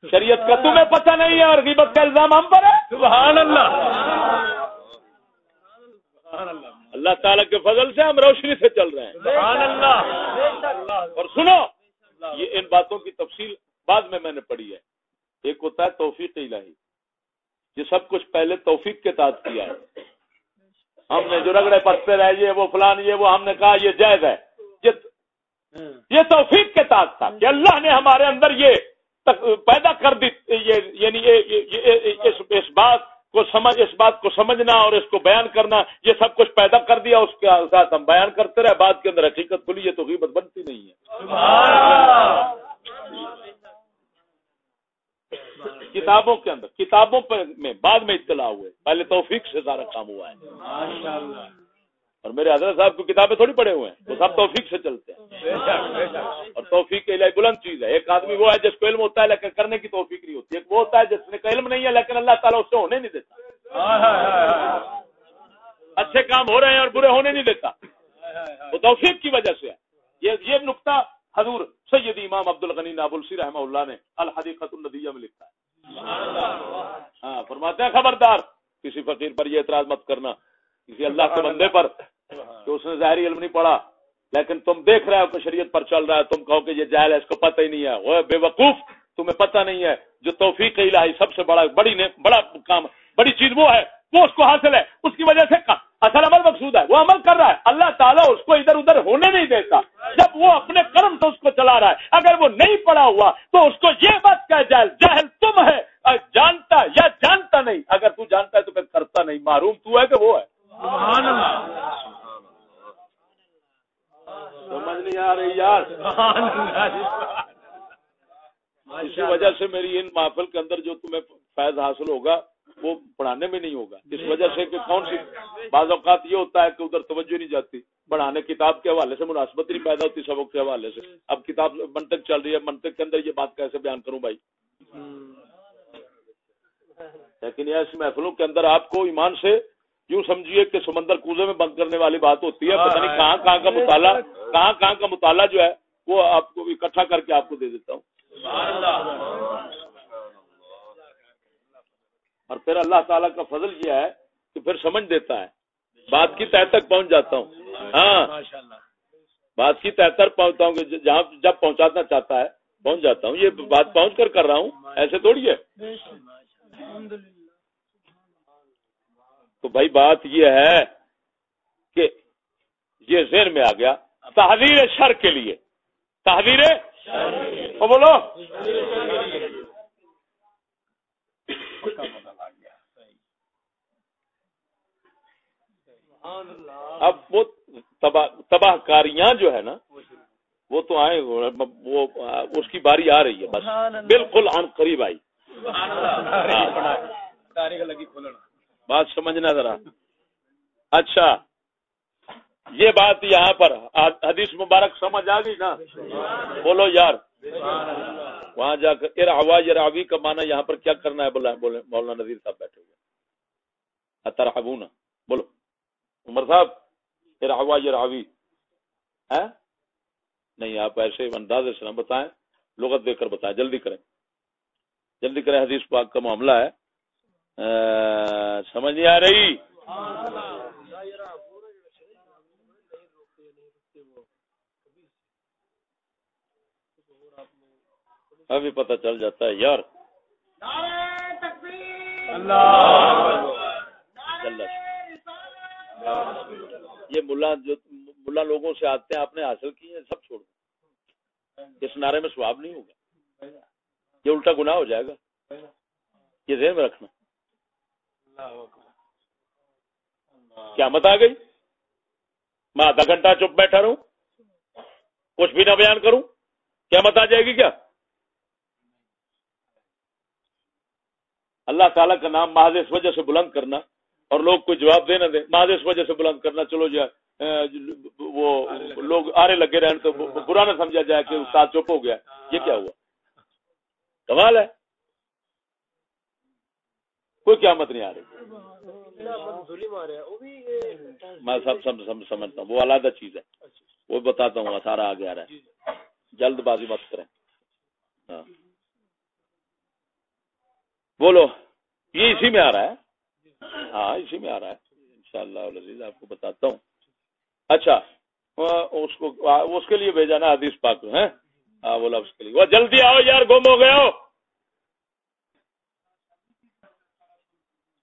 شریعت کا تمہیں پتہ نہیں ہے اور غیبت کا الزام ہم پر ہے؟ سبحان اللہ۔ سبحان اللہ۔ اللہ تعالیٰ کے فضل سے ہم روشنی سے چل رہے ہیں۔ سبحان اللہ۔ اور سنو یہ ان باتوں کی تفصیل بعد میں میں نے پڑھی ہے۔ ایک ہوتا ہے توفیق الہی یہ سب کچھ پہلے توفیق کے تحت کیا ہے۔ ہم نے جو رگڑے پڑتے رہے یہ وہ فلان یہ وہ ہم نے کہا یہ جائز ہے۔ یہ یہ توفیق کے تحت تھا کہ اللہ نے ہمارے اندر یہ پیدا کر دی یہ یعنی اس بات کو سمجھ، اس بات کو سمجھنا اور اس کو بیان کرنا، یہ سب کچھ پیدا کر دیا، اس کے ساتھ ہم بیان کرتے رہے بات کے اندر حقیقت کھلی، یہ تو غیبت بنتی نہیں ہے۔ کتابوں کے اندر، کتابوں میں، بعد میں اطلاع ہوئے، پہلے توفیق سے سارا کام ہوا ہے۔ اور میرے حضرت صاحب کو کتابیں تھوڑی پڑھے ہوئے ہیں۔ وہ سب توفیق سے چلتے ہیں۔ اور توفیق کے لیے بلند چیز ہے۔ ایک آدمی وہ ہے جس کو علم ہوتا ہے لیکن کرنے کی توفیق نہیں ہوتی۔ ایک وہ ہوتا ہے جس نے علم نہیں ہے لیکن اللہ تعالیٰ اس سے ہونے نہیں دیتا۔ اچھے کام ہو رہے ہیں اور برے ہونے نہیں دیتا۔ وہ توفیق کی وجہ سے ہے۔ یہ یہ نقطہ حضور سید امام عبد الغنی نابلسی رحمہ اللہ نے الحدیقت الندیہ میں لکھا ہے۔ ہاں فرماتے ہیں خبردار کسی فقیر پر یہ اعتراض مت کرنا۔ کسی اللہ کے بندے پر کہ اس نے ظاہری علم نہیں پڑھا، لیکن تم دیکھ رہے ہو کہ شریعت پر چل رہا ہے، تم کہو کہ یہ جاہل ہے، اس کو پتہ ہی نہیں ہے۔ وہ بے وقوف، تمہیں پتہ نہیں ہے۔ جو توفیق الہی سب سے بڑا، بڑی نے بڑا کام، بڑی چیز وہ ہے، وہ اس کو حاصل ہے۔ اس کی وجہ سے اصل عمل مقصود ہے، وہ عمل کر رہا ہے۔ اللہ تعالیٰ اس کو ادھر ادھر ہونے نہیں دیتا۔ جب وہ اپنے کرم سے اس کو چلا رہا ہے، اگر وہ نہیں پڑا ہوا، تو اس کو یہ بات کہ جاہل جاہل تم ہے، جانتا یا جانتا نہیں۔ اگر تو جانتا ہے تو پھر کرتا نہیں، معروم تو ہے کہ وہ ہے۔ سبحان اللہ۔ سمجھ نہیں آ رہی یار۔ اسی وجہ سے میری ان محفل کے اندر جو تمہیں فیض حاصل ہوگا، وہ پڑھانے میں نہیں ہوگا۔ اس وجہ سے کہ کون سی بعض اوقات یہ ہوتا ہے کہ ادھر توجہ نہیں جاتی۔ پڑھانے کتاب کے حوالے سے مناسبت نہیں پیدا ہوتی سبق کے حوالے سے۔ اب کتاب منطق چل رہی ہے، منطق کے اندر یہ بات کیسے بیان کروں بھائی؟ لیکن ایسی محفلوں کے اندر آپ کو ایمان سے یوں سمجھیے کہ سمندر کوزے میں بند کرنے والی بات ہوتی ہے، پتہ نہیں کہاں کہاں کا مطالعہ، کہاں کہاں کا مطالعہ جو ہے، وہ آپ کو اکٹھا کر کے آپ کو دے دیتا ہوں۔ اور پھر اللہ تعالیٰ کا فضل یہ ہے کہ پھر سمجھ دیتا ہے۔ بات کی تہ تک پہنچ جاتا ہوں۔ ہاں۔ بات کی تہ تک پہنچتا ہوں کہ جہاں جب پہنچانا چاہتا ہے، پہنچ جاتا ہوں۔ یہ بات پہنچ کر کر رہا ہوں۔ ایسے تھوڑی تو بھائی بات یہ ہے کہ یہ ذہن میں آ گیا تحریر شر کے لیے۔ تحریر بولو۔ اب وہ تباہ کاریاں جو ہے نا وہ تو آئے وہ اس کی باری آ رہی ہے بس۔ بالکل قریب آئی۔ تاریخ لگی کھولنا بات سمجھنا ذرا۔ اچھا یہ بات یہاں پر حدیث مبارک سمجھ آ گئی نا؟ بولو یار۔ وہاں جا کر ارعوا یراوی کا معنی یہاں پر کیا کرنا ہے؟ بولا بولے، مولانا نذیر صاحب بیٹھے ہوئے اترحبونا بولو۔ عمر صاحب، ارعوا یراوی ہے نہیں، آپ ایسے انداز سے نہ بتائیں، لغت دے کر بتائیں۔ جلدی کریں۔ جلدی کریں، حدیث پاک کا معاملہ ہے۔ سمجھ نہیں آ رہی؟ ابھی پتہ چل جاتا ہے، یار۔ یہ ملا جو ملا لوگوں سے آتے ہیں، آپ نے حاصل کی ہیں، سب چھوڑ دیں۔ اس نعرے میں سواب نہیں ہوگا۔ یہ الٹا گناہ ہو جائے گا۔ یہ ذہن میں رکھنا۔ کیا مت آ گئی؟ میں آدھا گھنٹہ چپ بیٹھا رہوں، کچھ بھی نہ بیان کروں، کیا مت آ جائے گی کیا؟ اللہ تعالیٰ کا نام محض اس وجہ سے بلند کرنا اور لوگ کوئی جواب دے نہ دے محض اس وجہ سے بلند کرنا، چلو جی وہ لوگ آرے لگے رہنے تو برا نہ سمجھا جائے کہ استاد چپ ہو گیا۔ یہ کیا ہوا؟ کمال ہے۔ کوئی قیامت نہیں آ رہی۔ میں سب سمجھتا ہوں، وہ علیحدہ چیز ہے۔ وہ بتاتا ہوں، سارا آگے آ رہا ہے۔ جلد بازی مت کریں۔ ہاں۔ بولو، یہ اسی میں آ رہا ہے۔ ہاں اسی میں آ رہا ہے۔ انشاءاللہ العزیز، آپ کو بتاتا ہوں۔ اچھا اس کو اس کے لیے بھیجا نا حدیث پاک ہے ہاں بولا اس کے لیے۔ وہ جلدی آؤ یار، گم ہو گئے ہو۔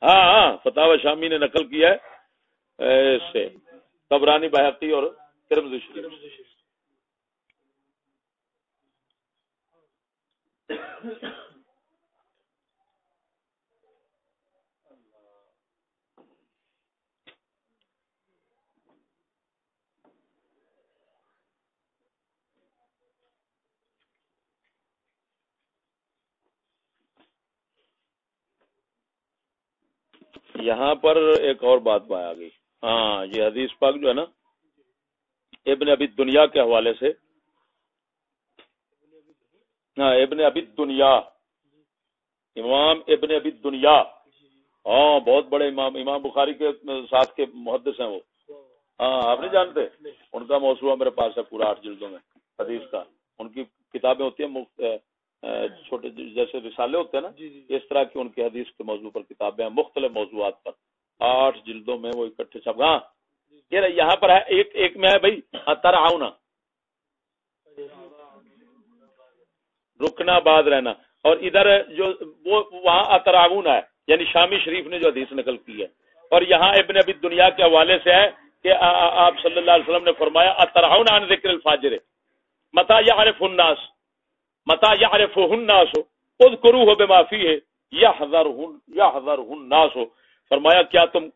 ہاں ہاں فتح شامی نے نقل کیا ہے اس سے۔ قبرانی بحقی اور شریف۔ یہاں پر ایک اور بات پایا گئی۔ ہاں یہ حدیث پاک جو ہے نا، ابن ابھی دنیا کے حوالے سے۔ ہاں ابن ابھی دنیا امام ابن ابھی دنیا ہاں بہت بڑے امام امام بخاری کے ساتھ کے محدث ہیں وہ۔ ہاں آپ نہیں جانتے؟ ان کا موضوع میرے پاس ہے پورا آٹھ جلدوں میں، حدیث کا۔ ان کی کتابیں ہوتی ہیں چھوٹے جیسے رسالے ہوتے ہیں نا جی، جی۔ اس طرح کی ان کی حدیث کے موضوع پر کتابیں ہیں مختلف موضوعات پر۔ آٹھ جلدوں میں وہ اکٹھے سب ہاں یہاں پر ہے ایک ایک میں ہے بھائی آؤنا رکنا بعد رہنا۔ اور ادھر جو وہ وہاں اتراون ہے یعنی شامی شریف نے جو حدیث نقل کی ہے۔ اور یہاں ابن ابھی دنیا کے حوالے سے ہے کہ آپ صلی اللہ علیہ وسلم نے فرمایا اتراؤن عن ذکر الفاجر۔ متا یعرف الناس؟ متا یعرف الناس اذکروه بما فیہ یحذرہن یحذرہن الناس۔ فرمایا، کیا تم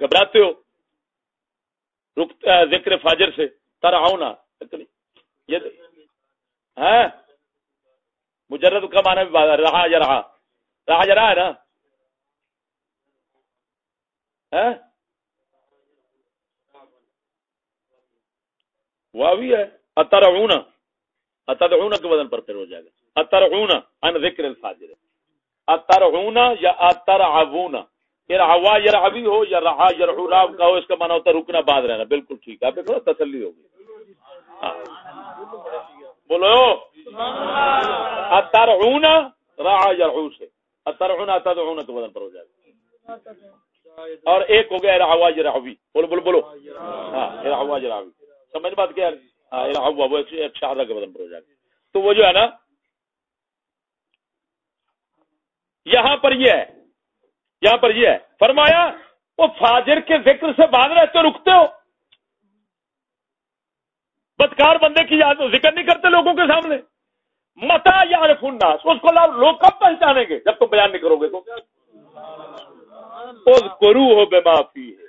گھبراتے ہو؟ ذکر فاجر سے ترعونا یہ ہاں؟ مجرد کا معنی رہا یا رہا؟ رہا یا رہا ہے نا؟ ہاں؟ وہ بھی ہے اترعون اترعون کے وزن پر پھر ہو جائے گا. اترعون ان ذکر الفاجر. اترعون یا اترعون یہ رہا یا رہوی ہو یا رہا یا رہو راو کا ہو اس کا معنی ہوتا رکنا بعد رہنا. بالکل ٹھیک ہے. آپ دیکھو تسلی ہوگی ہاں. بولو. اترعون رہا یا رہو سے. اترعون اترعون کے وزن پر ہو جائے گا. اور ایک ہو گیا رہوا یا رہوی بولو بولو بولو. ہاں رہوا یا سمجھ بات کیا ہاں رہوا وہ ایک شہادہ کے وزن پر ہو جائے گا۔ تو وہ جو ہے نا یہاں پر یہ ہے یہاں پر یہ ہے۔ فرمایا وہ فاجر کے ذکر سے بعد رہتے رکتے ہو۔ بدکار بندے کی یاد ذکر نہیں کرتے لوگوں کے سامنے۔ متا یار فنڈاس اس کو لوگ کب پہچانیں گے؟ جب تم بیان نہیں کرو گے تو۔ کرو ہو بے معافی ہے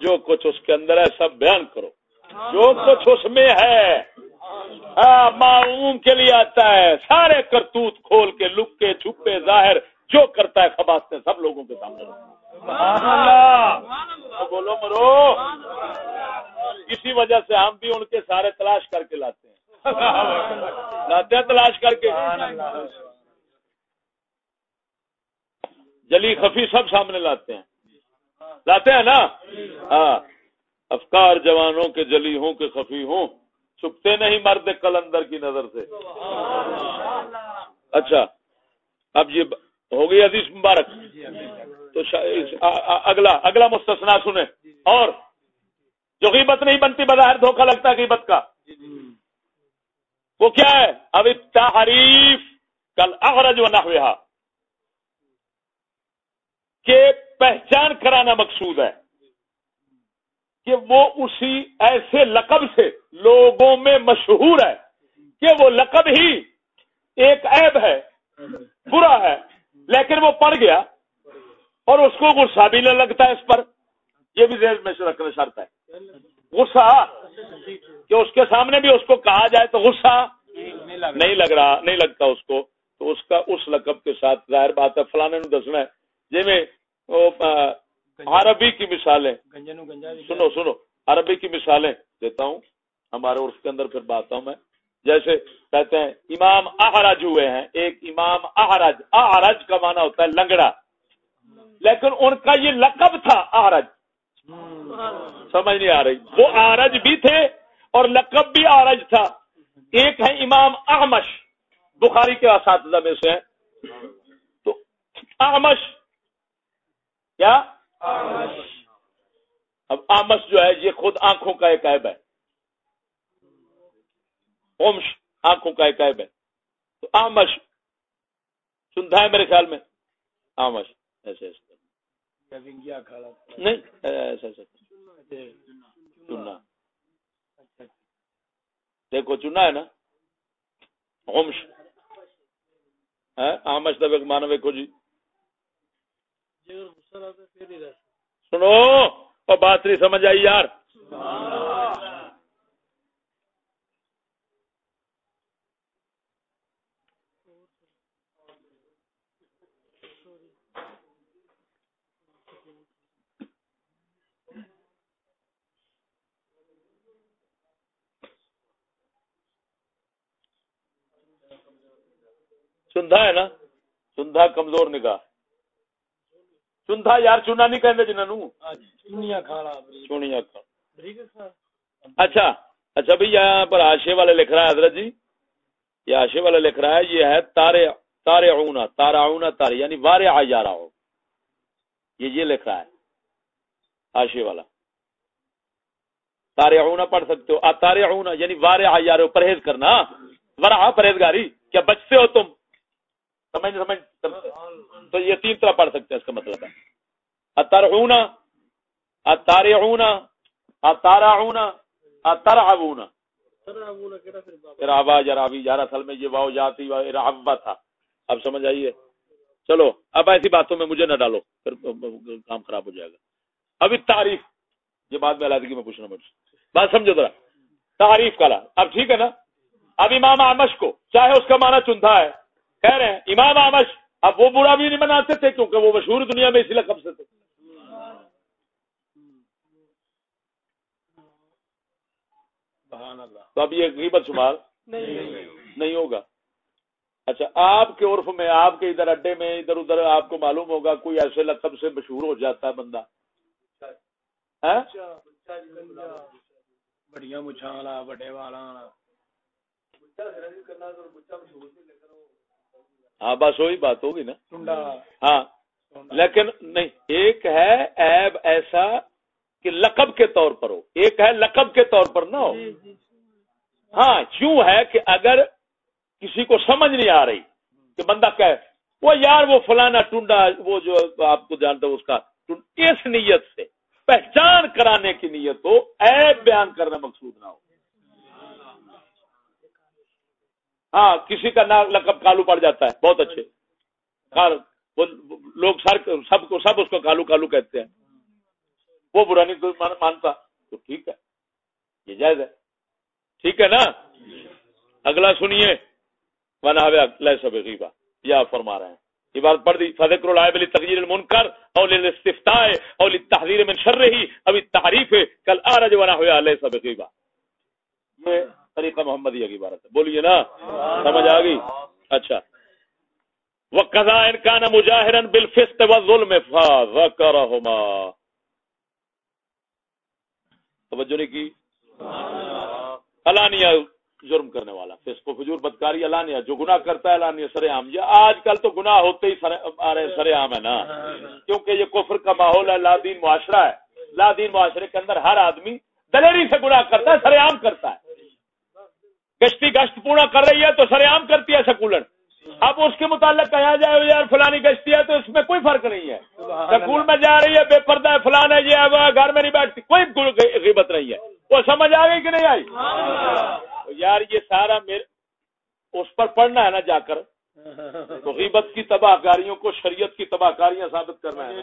جو کچھ اس کے اندر ہے سب بیان کرو۔ جو کچھ اس میں ہے معلوم کے لیے آتا ہے۔ سارے کرتوت کھول کے لکے چھپے ظاہر جو کرتا ہے خباستیں سب لوگوں کے سامنے۔ بولو مرو۔ اسی وجہ سے ہم بھی ان کے سارے تلاش کر کے لاتے ہیں۔ لاتے ہیں تلاش کر کے۔ جلی خفی سب سامنے لاتے ہیں۔ لاتے ہیں نا؟ ہاں۔ افکار جوانوں کے جلی ہوں کہ خفی ہوں۔ چھپتے نہیں مرد کلندر کی نظر سے۔ اچھا۔ اب یہ ہو گئی حدیث مبارک۔ تو اگلا اگلا مستثنا سنیں۔ اور جو غیبت نہیں بنتی بظاہر دھوکہ لگتا ہے غیبت کا۔ وہ کیا ہے؟ اب تحریف کل اغرج و نہ کہ پہچان کرانا مقصود ہے کہ وہ اسی ایسے لقب سے لوگوں میں مشہور ہے کہ وہ لقب ہی ایک عیب ہے، برا ہے، لیکن وہ پڑ گیا اور اس کو غصہ بھی نہ لگتا ہے اس پر۔ یہ بھی ذہن میں رکھنا شرط ہے۔ غصہ، کہ اس کے سامنے بھی اس کو کہا جائے تو غصہ نہیں لگ رہا، نہیں لگتا اس کو۔ تو اس کا اس لقب کے ساتھ ظاہر بات ہے فلانے دسنا ہے۔ جی میں عربی کی مثالیں۔ سنو سنو عربی کی مثالیں دیتا ہوں ہمارے عرف کے اندر پھر بات ہوں میں۔ جیسے کہتے ہیں امام احرج ہوئے ہیں ایک امام احرج احرج کا معنی ہوتا ہے لنگڑا۔ لیکن ان کا یہ لقب تھا احرج۔ سمجھ نہیں آ رہی۔ وہ آرج بھی تھے اور لقب بھی آرج تھا۔ ایک ہے امام احمش بخاری کے اساتذہ میں سے ہیں۔ تو آمش کیا؟ اب آمش جو ہے، یہ خود آنکھوں کا ایک عیب ہے۔ اومش آنکھوں کا ایک عیب ہے۔ تو آمش سنتا ہے میرے خیال میں؟ آمش، ایسے ایسے۔ نہیں دیکھو چنا ہے نا؟ اومش۔ ہاں، آمش کا مانا ویکو جی۔ سنو اور بات نہیں سمجھ آئی یار۔ چندھا ہے نا؟ چندھا کمزور نگاہ۔ چندھا یار چونا نہیں کہتے جنہوں کھا اچھا اچھا بھائی یہاں پر آشے والے لکھ رہا ہے حضرت جی یہ آشے والا لکھ رہا ہے یہ ہے تارے تارے اونا تارا اونا تارے یعنی وارے آ جا رہا ہو یہ یہ لکھ رہا ہے آشے والا تارے اونا پڑھ سکتے ہو تارے اونا یعنی وارے آ جا رہے ہو پرہیز کرنا ورا پرہیزگاری کیا بچتے ہو تم سمجھ سمجھ تو یہ تین طرح پڑھ سکتے ہیں اس کا مطلب ہے۔ اترعونا اتارعونا اتارعونا اترعونا ارعبا جرابی یار اصل میں یہ واؤ جاتی ارعبا تھا۔ اب سمجھ آئیے چلو، اب ایسی باتوں میں مجھے نہ ڈالو، پھر کام خراب ہو جائے گا۔ ابھی تعریف، یہ بات میں علیحدگی میں پوچھنا مجھے بات سمجھو ذرا۔ تعریف کا اب ٹھیک ہے نا؟ اب امام آمش کو، چاہے اس کا معنی چنتا ہے۔ کہہ رہے ہیں امام آمش اب وہ برا بھی نہیں مناتے تھے کیونکہ وہ مشہور دنیا میں اسی لقب سے تھے۔ تو اب یہ غیبت شمار نہیں ہوگا۔ اچھا آپ کے عرف میں آپ کے ادھر اڈے میں ادھر ادھر آپ کو معلوم ہوگا کوئی ایسے لقب سے مشہور ہو جاتا ہے بندہ۔ ہاں؟ بڑیا مچھا والا بڑے والا۔ ہاں بس وہی بات ہوگی نا۔ ہاں۔ لیکن نہیں ایک ہے ایب ایسا کہ لقب کے طور پر ہو۔ ایک ہے لقب کے طور پر نہ ہو۔ جی، جی۔ ہاں کیوں ہے کہ اگر کسی کو سمجھ نہیں آ رہی کہ بندہ کہ وہ یار وہ فلانا ٹنڈا وہ جو آپ کو جانتا اس کا اس نیت سے پہچان کرانے کی نیت ہو ایب بیان کرنا مقصود نہ ہو۔ ہاں کسی کا نام لقب کالو پڑ جاتا ہے، بہت اچھے۔ لوگ سر، سب کو، سب اس کو کالو کالو کہتے ہیں۔ وہ برا نہیں مانتا۔ تو ٹھیک ہے۔ یہ جائز ہے۔ ٹھیک ہے نا؟ اگلا سنیے۔ بنا سب غیبا یا فرما رہے ہیں۔ یہ بات پڑھ دی۔ فضر العب تغیر المنکر اور اور تحریر من شر رہی ابھی تعریف ہے۔ کل آ رہا جو بنا ہوا سب غیبا یہ طریقہ محمد کی عبارت ہے۔ بولیے نا، سمجھ آ گئی؟ اچھا۔ وہ قزا انکان مجاہرن بالفست و ظلم توجہ نہیں کی؟ علانیہ جرم کرنے والا، فسق و فجور، بدکاری علانیہ جو گناہ کرتا ہے علانیہ سر عام یہ آج کل تو گناہ ہوتے ہی سر آ رہے سر عام ہے نا۔ کیونکہ یہ کفر کا ماحول ہے لادین معاشرہ ہے۔ لادین معاشرے کے اندر ہر آدمی دلیری سے گناہ کرتا ہے سر عام کرتا ہے۔ گشتی گشت پورا کر رہی ہے تو سر عام کرتی ہے سکولر۔ اب اس کے متعلق کہا جائے یار فلانی گشتی ہے تو اس میں کوئی فرق نہیں ہے۔ سکول میں جا رہی ہے بے پردہ ہے فلان ہے یہ گھر میں نہیں بیٹھتی کوئی غیبت نہیں ہے۔ وہ سمجھ آ گئی کہ نہیں آئی؟ یار یہ سارا میرے اس پر پڑھنا ہے نا جا کر۔ تو غیبت کی تباہ کاریوں کو شریعت کی تباہ کاریاں ثابت کرنا ہے۔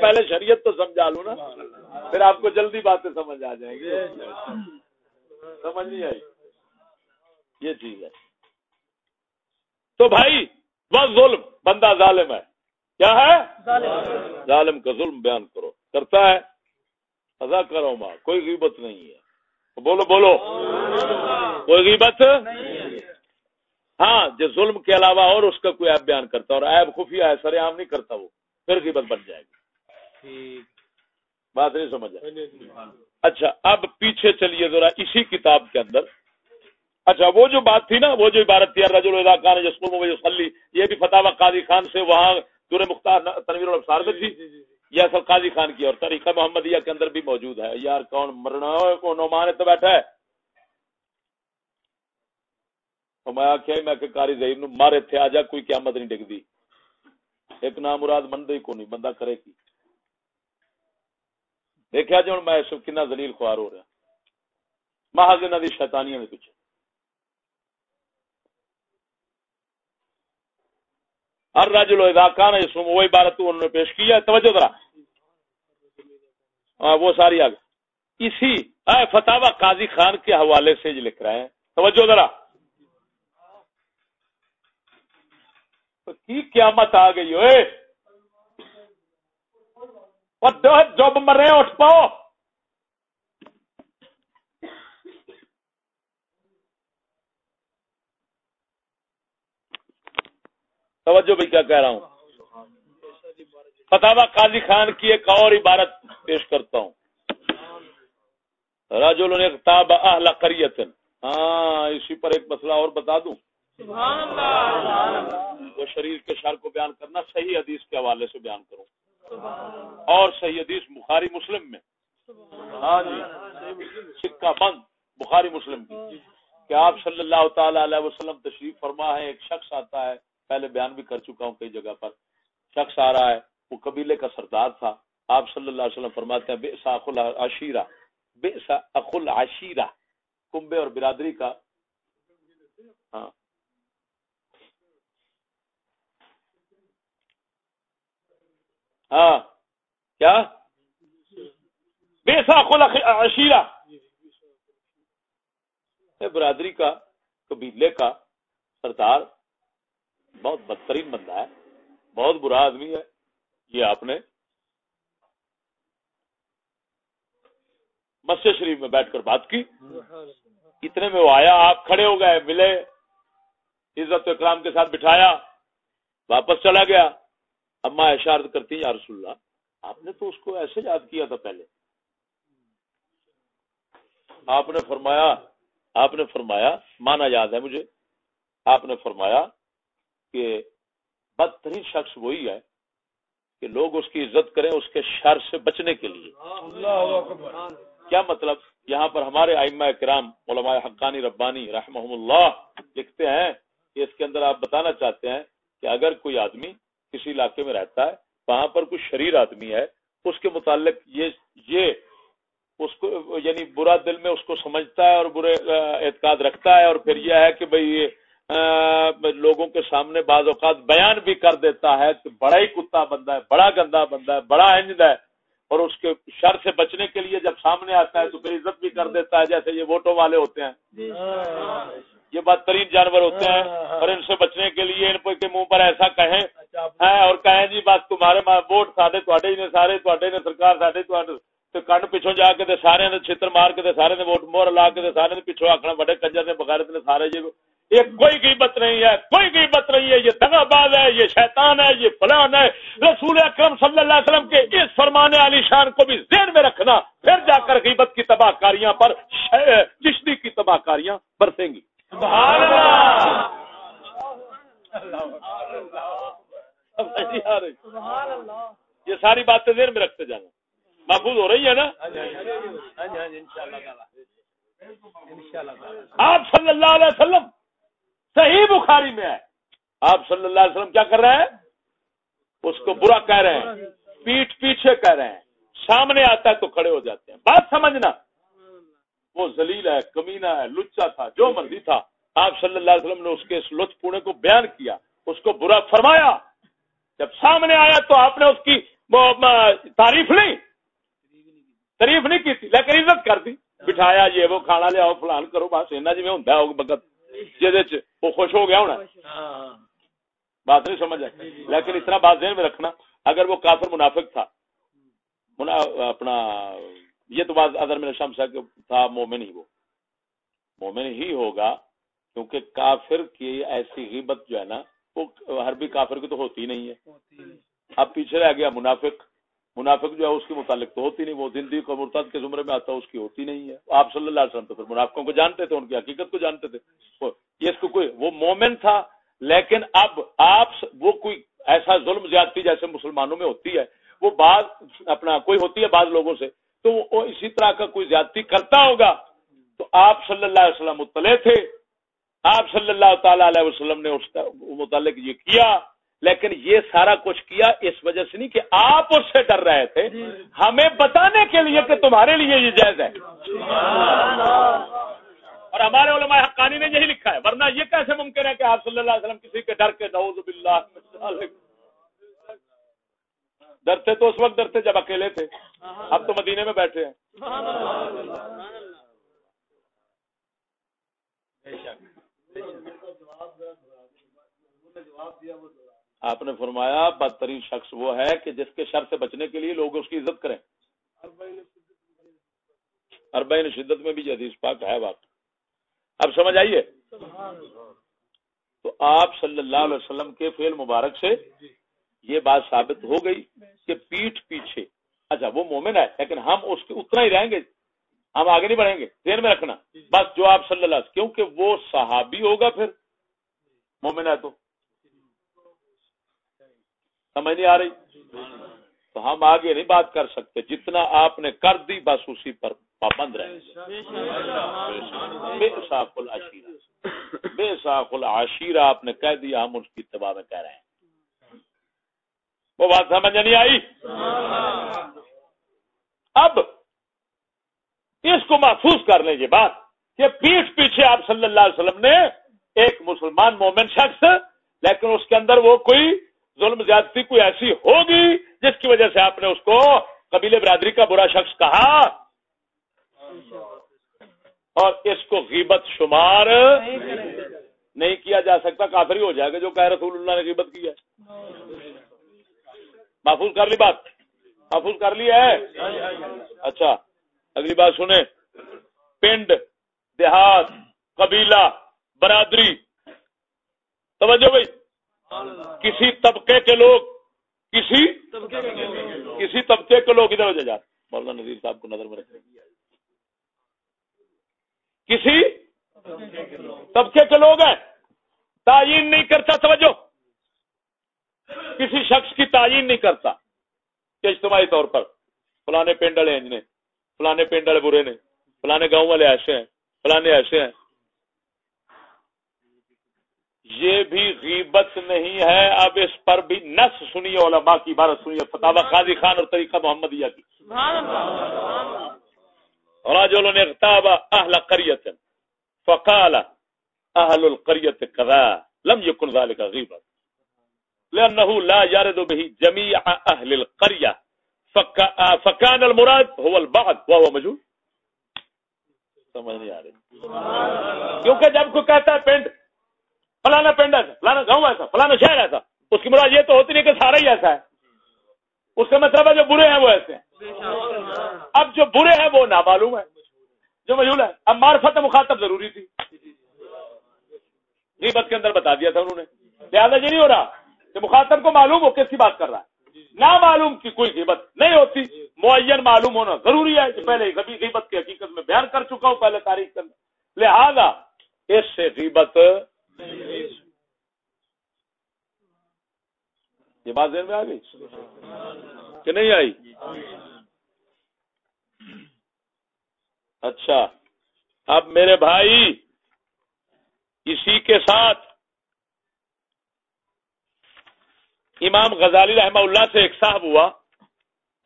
پہلے شریعت تو سمجھا لوں نا پھر آپ کو جلدی باتیں سمجھ آ جائیں گی۔ سمجھ نہیں آئی۔ یہ چیز ہے۔ تو بھائی وہ ظلم بندہ ظالم ہے۔ کیا ہے؟ ظالم کا ظلم بیان کرو۔ کرتا ہے۔ ادا کرو ماں کوئی غیبت نہیں ہے۔ بولو بولو۔ کوئی غیبت؟ ہاں جو ظلم کے علاوہ اور اس کا کوئی ایپ بیان کرتا اور ایپ خفیہ ہے سر عام نہیں کرتا وہ۔ پھر غیبت بن جائے گی۔ بات نہیں سمجھ اچھا اب پیچھے چلیے ذرا اسی کتاب کے اندر۔ اچھا وہ جو بات تھی نا وہ جو عبارت تھی رجل یسقم و یصلی یہ بھی فتح قاضی خان سے وہاں دور مختار تنویر الابصار میں تھی؟ یہ اصل قاضی خان کی اور طریقہ محمدیہ کے اندر بھی موجود ہے۔ یار کون مرنا کون نعمان تو بیٹھا ہے؟ تو میں آخیا میں کہ کاری ظہیر نو مارے تھے آ جا کوئی قیامت نہیں ڈگ دی ایک نام مراد مند ہی کو نہیں بندہ کرے کی؟ دیکھا جی ہوں میں اس کنا زلیل خوار ہو رہا محض انہوں دی شیطانیاں دے پیچھے ہر رجل اذا کان یسوم وہ عبارت انہوں نے پیش کیا توجہ ذرا۔ ہاں، وہ ساری آگے۔ اسی فتح قاضی خان کے حوالے سے جو لکھ رہے ہیں۔ توجہ ذرا۔ کی قیامت آ گئی؟ ہوئے جب مرے اٹھ پاؤ۔ توجہ بھی کیا کہہ رہا ہوں؟ فتح قاضی خان کی ایک اور عبارت پیش کرتا ہوں۔ راجول نے کتاب اہل قریت۔ ہاں اسی پر ایک مسئلہ اور بتا دوں۔ وہ شریر کے شر کو بیان کرنا صحیح حدیث کے حوالے سے بیان کروں۔ اور صحیح حدیث بخاری مسلم میں۔ ہاں جی سکہ بند، بخاری مسلم کی۔ کہ آپ صلی اللہ تعالی علیہ وسلم تشریف فرما ہے، ایک شخص آتا ہے، پہلے بیان بھی کر چکا ہوں کئی جگہ پر۔ شخص آ رہا ہے، وہ قبیلے کا سردار تھا۔ آپ صلی اللہ علیہ وسلم فرماتے ہیں بے ساخل عشیرہ بے اخل عشیرہ۔ کنبے اور برادری کا۔ ہاں۔ ہاں کیا؟ بے ساخل عشیرہ۔ برادری کا، قبیلے کا سردار بہت بدترین بندہ ہے، بہت برا آدمی ہے۔ یہ آپ نے مسجد شریف میں بیٹھ کر بات کی۔ اتنے میں وہ آیا، آپ کھڑے ہو گئے، ملے، عزت اکرام کے ساتھ بٹھایا، واپس چلا گیا۔ اما اشارت کرتی یا رسول اللہ آپ نے تو اس کو ایسے یاد کیا تھا پہلے۔ آپ نے فرمایا آپ نے فرمایا مانا یاد ہے مجھے۔ آپ نے فرمایا کہ بدترین شخص وہی ہے کہ لوگ اس کی عزت کریں اس کے شر سے بچنے کے لیے۔ کیا مطلب؟ یہاں پر ہمارے ائمہ کرام علماء حقانی ربانی رحمہ اللہ لکھتے ہیں کہ اس کے اندر آپ بتانا چاہتے ہیں کہ اگر کوئی آدمی کسی علاقے میں رہتا ہے، وہاں پر کوئی شریر آدمی ہے، اس کے متعلق یہ یہ اس کو یعنی برا دل میں اس کو سمجھتا ہے اور برے اعتقاد رکھتا ہے اور پھر یہ ہے کہ بھائی لوگوں کے سامنے بعض اوقات بیان بھی کر دیتا ہے کہ بڑا ہی کتا بندہ ہے، بڑا گندا بندہ ہے، بڑا انجد ہے، اور اس کے شر سے بچنے کے لیے جب سامنے آتا ہے تو پھر عزت بھی کر دیتا ہے، جیسے یہ ووٹوں والے ہوتے ہیں۔ جی۔ یہ بدترین جانور ہوتے ہیں اور ان سے بچنے کے لیے ان کے منہ پر ایسا کہیں۔ اور کہیں جی بس تمہارے ووٹ سارے تھوڑے ہی نے سارے تھوڑے نے سرکار سارے کنڈ پیچھوں جا کے سارے نے چھتر مار کے سارے نے ووٹ مور لا کے سارے نے پیچھو آخنا بڑے کنجر نے بغیر نے سارے جی یہ کوئی غیبت نہیں ہے کوئی غیبت نہیں ہے یہ دگا باز ہے یہ شیطان ہے یہ فلان ہے۔ رسول اکرم صلی اللہ علیہ وسلم کے اس فرمانے علی شان کو بھی ذہن میں رکھنا۔ پھر جا کر غیبت کی تباہ کاریاں پر چشتی کی تباہ کاریاں برسیں گی۔ یہ ساری باتیں ذہن میں رکھتے جانا۔ محفوظ ہو رہی ہے نا؟ آپ صلی اللہ علیہ وسلم صحیح بخاری میں ہے۔ آپ صلی اللہ علیہ وسلم کیا کر رہے ہیں؟ اس کو برا کہہ رہے ہیں۔ پیٹ پیچھے کہہ رہے ہیں۔ سامنے آتا ہے تو کھڑے ہو جاتے ہیں۔ بات سمجھنا۔ وہ زلیل ہے کمینہ ہے لچا تھا جو مرضی تھا۔ آپ صلی اللہ علیہ وسلم نے اس کے اس لطف پونے کو بیان کیا اس کو برا فرمایا۔ جب سامنے آیا تو آپ نے اس کی تعریف نہیں تعریف نہیں کی تھی لیکن عزت کر دی۔ بٹھایا یہ وہ کھانا لیا فلان کرو بس اینا جی ہوں بگت جی وہ خوش ہو گیا ہونا بات نہیں سمجھ آئی۔ لیکن اتنا بات ذہن میں رکھنا اگر وہ کافر منافق تھا اپنا یہ تو بات ادر میں شمس ہے کہ تھا مومن ہی وہ۔ مومن ہی ہوگا کیونکہ کافر کی ایسی غیبت جو ہے نا وہ ہر بھی کافر کی تو ہوتی نہیں ہے۔ اب پیچھے رہ گیا منافق۔ منافق جو ہے اس کے متعلق تو ہوتی نہیں وہ زندگی کو مرتد کے زمرے میں آتا اس کی ہوتی نہیں ہے۔ آپ صلی اللہ علیہ وسلم تو پھر منافقوں کو جانتے تھے ان کی حقیقت کو جانتے تھے۔ اس کو کوئی وہ مومن تھا لیکن اب آپ وہ کوئی ایسا ظلم زیادتی جیسے مسلمانوں میں ہوتی ہے۔ وہ بعض اپنا کوئی ہوتی ہے بعض لوگوں سے تو وہ اسی طرح کا کوئی زیادتی کرتا ہوگا۔ تو آپ صلی اللہ علیہ وسلم مطلع تھے۔ آپ صلی اللہ تعالی علیہ وسلم نے اس کا متعلق یہ کیا۔ لیکن یہ سارا کچھ کیا اس وجہ سے نہیں کہ آپ اس سے ڈر رہے تھے۔ ہمیں بتانے کے لیے کہ تمہارے لیے یہ جائز ہے۔ اور ہمارے علماء حقانی نے یہی لکھا ہے۔ ورنہ یہ کیسے ممکن ہے کہ آپ صلی اللہ علیہ وسلم کسی کے ڈر کے نعوذ باللہ ڈرتے تو اس وقت ڈرتے جب اکیلے تھے۔ اب تو مدینے میں بیٹھے ہیں۔ آپ نے فرمایا بدترین شخص وہ ہے کہ جس کے شر سے بچنے کے لیے لوگ اس کی عزت کریں۔ اربعین شدت میں بھی حدیث پاک ہے بات اب سمجھ آئیے۔ تو آپ صلی اللہ علیہ وسلم کے فعل مبارک سے یہ بات ثابت ہو گئی کہ پیٹھ پیچھے۔ اچھا وہ مومن ہے، لیکن ہم اس کے اتنا ہی رہیں گے۔ ہم آگے نہیں بڑھیں گے دیر میں رکھنا۔ بس جو آپ صلی اللہ علیہ کیونکہ وہ صحابی ہوگا پھر۔ مومن ہے تو۔ سمجھ نہیں آ رہی؟ تو ہم آگے نہیں بات کر سکتے، جتنا آپ نے کر دی، بس اسی پر پابند رہیں بے ساق العشیرہ۔ بے ساق العشیرہ آپ نے کہہ دیا، ہم اس کی اتباع میں کہہ رہے ہیں۔ وہ بات سمجھ نہیں آئی؟ اب اس کو محفوظ کر لیں یہ بات کہ پیٹھ پیچھے آپ صلی اللہ علیہ وسلم نے ایک مسلمان مومن شخص، لیکن اس کے اندر وہ کوئی ظلم زیادتی کوئی ایسی ہوگی جس کی وجہ سے آپ نے اس کو قبیل برادری کا برا شخص کہا؟ اور اس کو غیبت شمار نہیں کیا جا سکتا کافری ہو جائے گا جو کہہ رسول اللہ نے غیبت کی ہے۔ محفوظ کر لی بات۔ محفوظ کر لی ہے۔ اچھا اگلی بات سنیں۔ پنڈ، دیہات، قبیلہ، برادری۔ توجہ بھائی۔ کسی طبقے کے لوگ، کسی کسی طبقے کے لوگ ادھر ہو مولانا نذیر صاحب کو نظر میں رکھیں۔ کسی طبقے کے لوگ ہیں۔ تعین نہیں کرتا، توجہ۔ کسی شخص کی تعین نہیں کرتا کہ اجتماعی طور پر فلانے پنڈ والے ہیں فلانے پنڈ والے برے نے فلانے گاؤں والے ایسے ہیں فلانے ایسے ہیں۔ یہ بھی غیبت نہیں ہے۔ اب اس پر بھی نس سنیے علماء کی عبارت سنیے۔ فتح قاضی خان اور طریقہ محمدیہ کی۔ رجل اغتاب اهل قريه فقال اهل القريه كذا لم يكن ذلك غيبه لانه لا يرد به جميع اهل القريه فك... فكان المراد هو البعض، وهو مجهول. سمجھ نہیں آ رہی کیونکہ جب کوئی کہتا ہے پنڈ فلانا پنڈ ایسا، فلانا گاؤں ایسا، فلانا شہر ایسا، اس کی مراد یہ تو ہوتی نہیں کہ سارا ہی ایسا ہے۔ اس کا مطلب ہے جو برے ہیں وہ ایسے ہیں۔ اب جو برے ہیں وہ نامعلوم ہے جو مجھول ہے اب معرفت مخاطب ضروری تھی۔ غیبت کے اندر بتا دیا تھا انہوں نے۔ لہٰذا یہ نہیں ہو رہا۔ کہ مخاطب کو معلوم ہو کس کی بات کر رہا ہے۔ نہ معلوم کی کوئی غیبت نہیں ہوتی۔ معین معلوم ہونا ضروری ہے کہ پہلے کبھی غیبت کی حقیقت میں بیان کر چکا ہوں پہلے تاریخ اندر۔ لہذا اس سے غیبت یہ بات ذہن میں آ گئی کہ نہیں آئی؟ اچھا اب میرے بھائی اسی کے ساتھ امام غزالی رحمہ اللہ سے ایک صاحب ہوا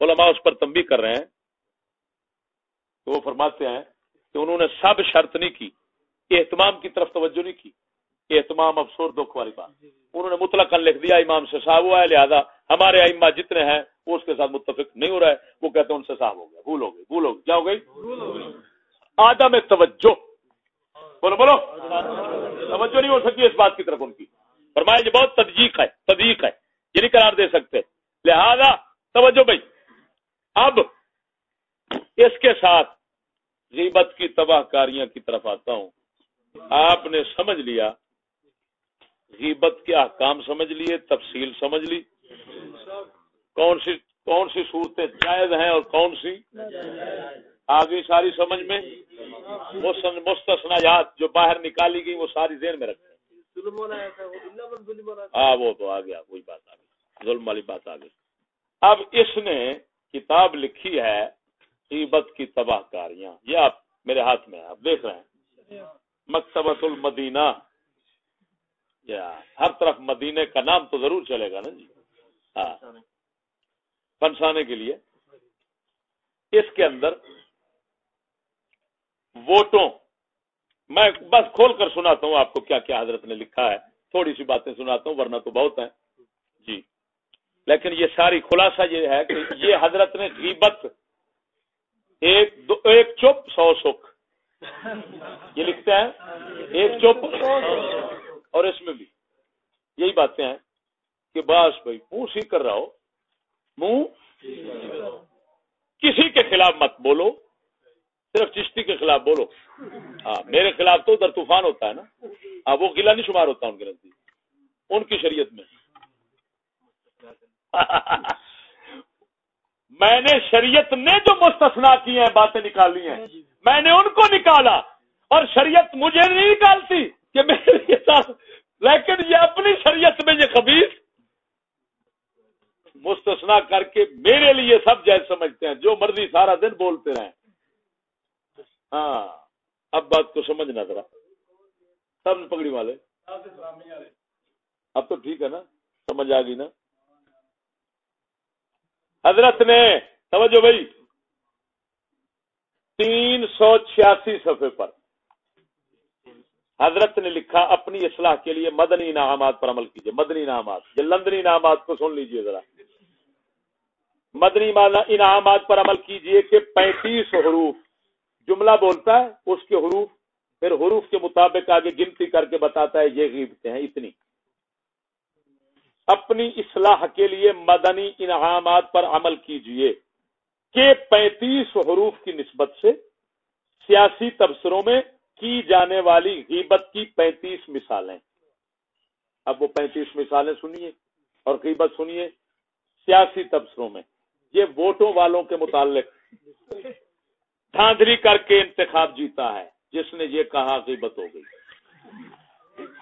علماء اس پر تنبیہ کر رہے ہیں تو وہ فرماتے ہیں کہ انہوں نے سب شرط نہیں کی اہتمام کی طرف توجہ نہیں کی۔ اہتمام افسور دکھ والی بات۔ انہوں نے مطلق لکھ دیا امام سے صاحب ہوا ہے لہذا ہمارے ائمہ جتنے ہیں وہ اس کے ساتھ متفق نہیں ہو رہا ہے وہ کہتے ہیں ان سے صاحب ہو گیا بھول ہو گئی بھول ہو گئی کیا ہو گئی؟ آدم توجہ۔ بولو بولو۔ توجہ۔ نہیں ہو سکتی اس بات کی طرف ان کی۔ فرمایا یہ بہت تدجیق ہے تدیق ہے۔ یہ نہیں قرار دے سکتے لہذا، توجہ بھائی، اب اس کے ساتھ غیبت کی تباہ کاریاں کی طرف آتا ہوں۔ آپ نے سمجھ لیا، غیبت کے احکام سمجھ لیے، تفصیل سمجھ لی۔ کون سی کون سی صورتیں جائز ہیں اور کون سی؟ آگے ساری سمجھ میں مستث- مستثنیات جو باہر نکالی گئی وہ ساری ذہن میں رکھیں ہاں وہ تو آ گیا، وہی بات آ گئی۔ ظلم والی بات آ گئی۔ اب اس نے کتاب لکھی ہے غیبت کی تباہ کاریاں۔ یہ آپ میرے ہاتھ میں آپ دیکھ رہے ہیں۔ مکتبۃ المدینہ۔ یا، ہر طرف مدینے کا نام تو ضرور چلے گا نا جی۔ ہاں۔ پنسانے کے لیے۔ اس کے اندر ووٹوں میں بس کھول کر سناتا ہوں آپ کو کیا کیا حضرت نے لکھا ہے۔ تھوڑی سی باتیں سناتا ہوں، ورنہ تو بہت ہیں۔ جی۔ لیکن یہ ساری خلاصہ یہ ہے کہ یہ حضرت نے غیبت، ایک دو، ایک چپ سو سکھ۔ یہ لکھتے ہیں، ایک چپ اور اس میں بھی یہی باتیں ہیں کہ بس بھائی، منہ سی کر رہا ہو۔ منہ کسی کے خلاف مت بولو۔ صرف چشتی کے خلاف بولو۔ ہاں میرے خلاف تو ادھر طوفان ہوتا ہے نا۔ ہاں وہ گلا نہیں شمار ہوتا ان کے نزدیک۔ ان کی شریعت میں۔ میں نے شریعت نے جو مستثنا کی ہیں، باتیں نکالی ہیں۔ میں نے ان کو نکالا۔ اور شریعت مجھے نہیں نکالتی کہ میرے ساتھ۔ لیکن یہ اپنی شریعت میں یہ خبیص۔ مستثنا کر کے میرے لیے سب جائز سمجھتے ہیں۔ جو مرضی سارا دن بولتے رہیں۔ ہاں اب بات کو سمجھنا ذرا۔ سب پگڑی والے۔ اب تو ٹھیک ہے نا؟ سمجھ آ گئی نا؟ حضرت نے سمجھو بھائی، تین سو چھیاسی صفحے پر حضرت نے لکھا، اپنی اصلاح کے لیے مدنی انعامات پر عمل کیجیے مدنی انعامات۔ یہ لندنی انعامات کو سن لیجیے ذرا۔ مدنی انعامات پر عمل کیجیے کہ پینتیس حروف جملہ بولتا ہے، اس کے حروف، پھر حروف کے مطابق آگے گنتی کر کے بتاتا ہے، یہ غیبتیں ہیں، اتنی۔ اپنی اصلاح کے لیے مدنی انعامات پر عمل کیجیے کہ پینتیس حروف کی نسبت سے سیاسی تبصروں میں کی جانے والی غیبت کی پینتیس مثالیں۔ اب وہ پینتیس مثالیں سنیے اور غیبت سنیے سیاسی تبصروں میں، یہ ووٹوں والوں کے متعلق۔ دھاندلی کر کے انتخاب جیتا ہے، جس نے یہ کہا غیبت ہو گئی۔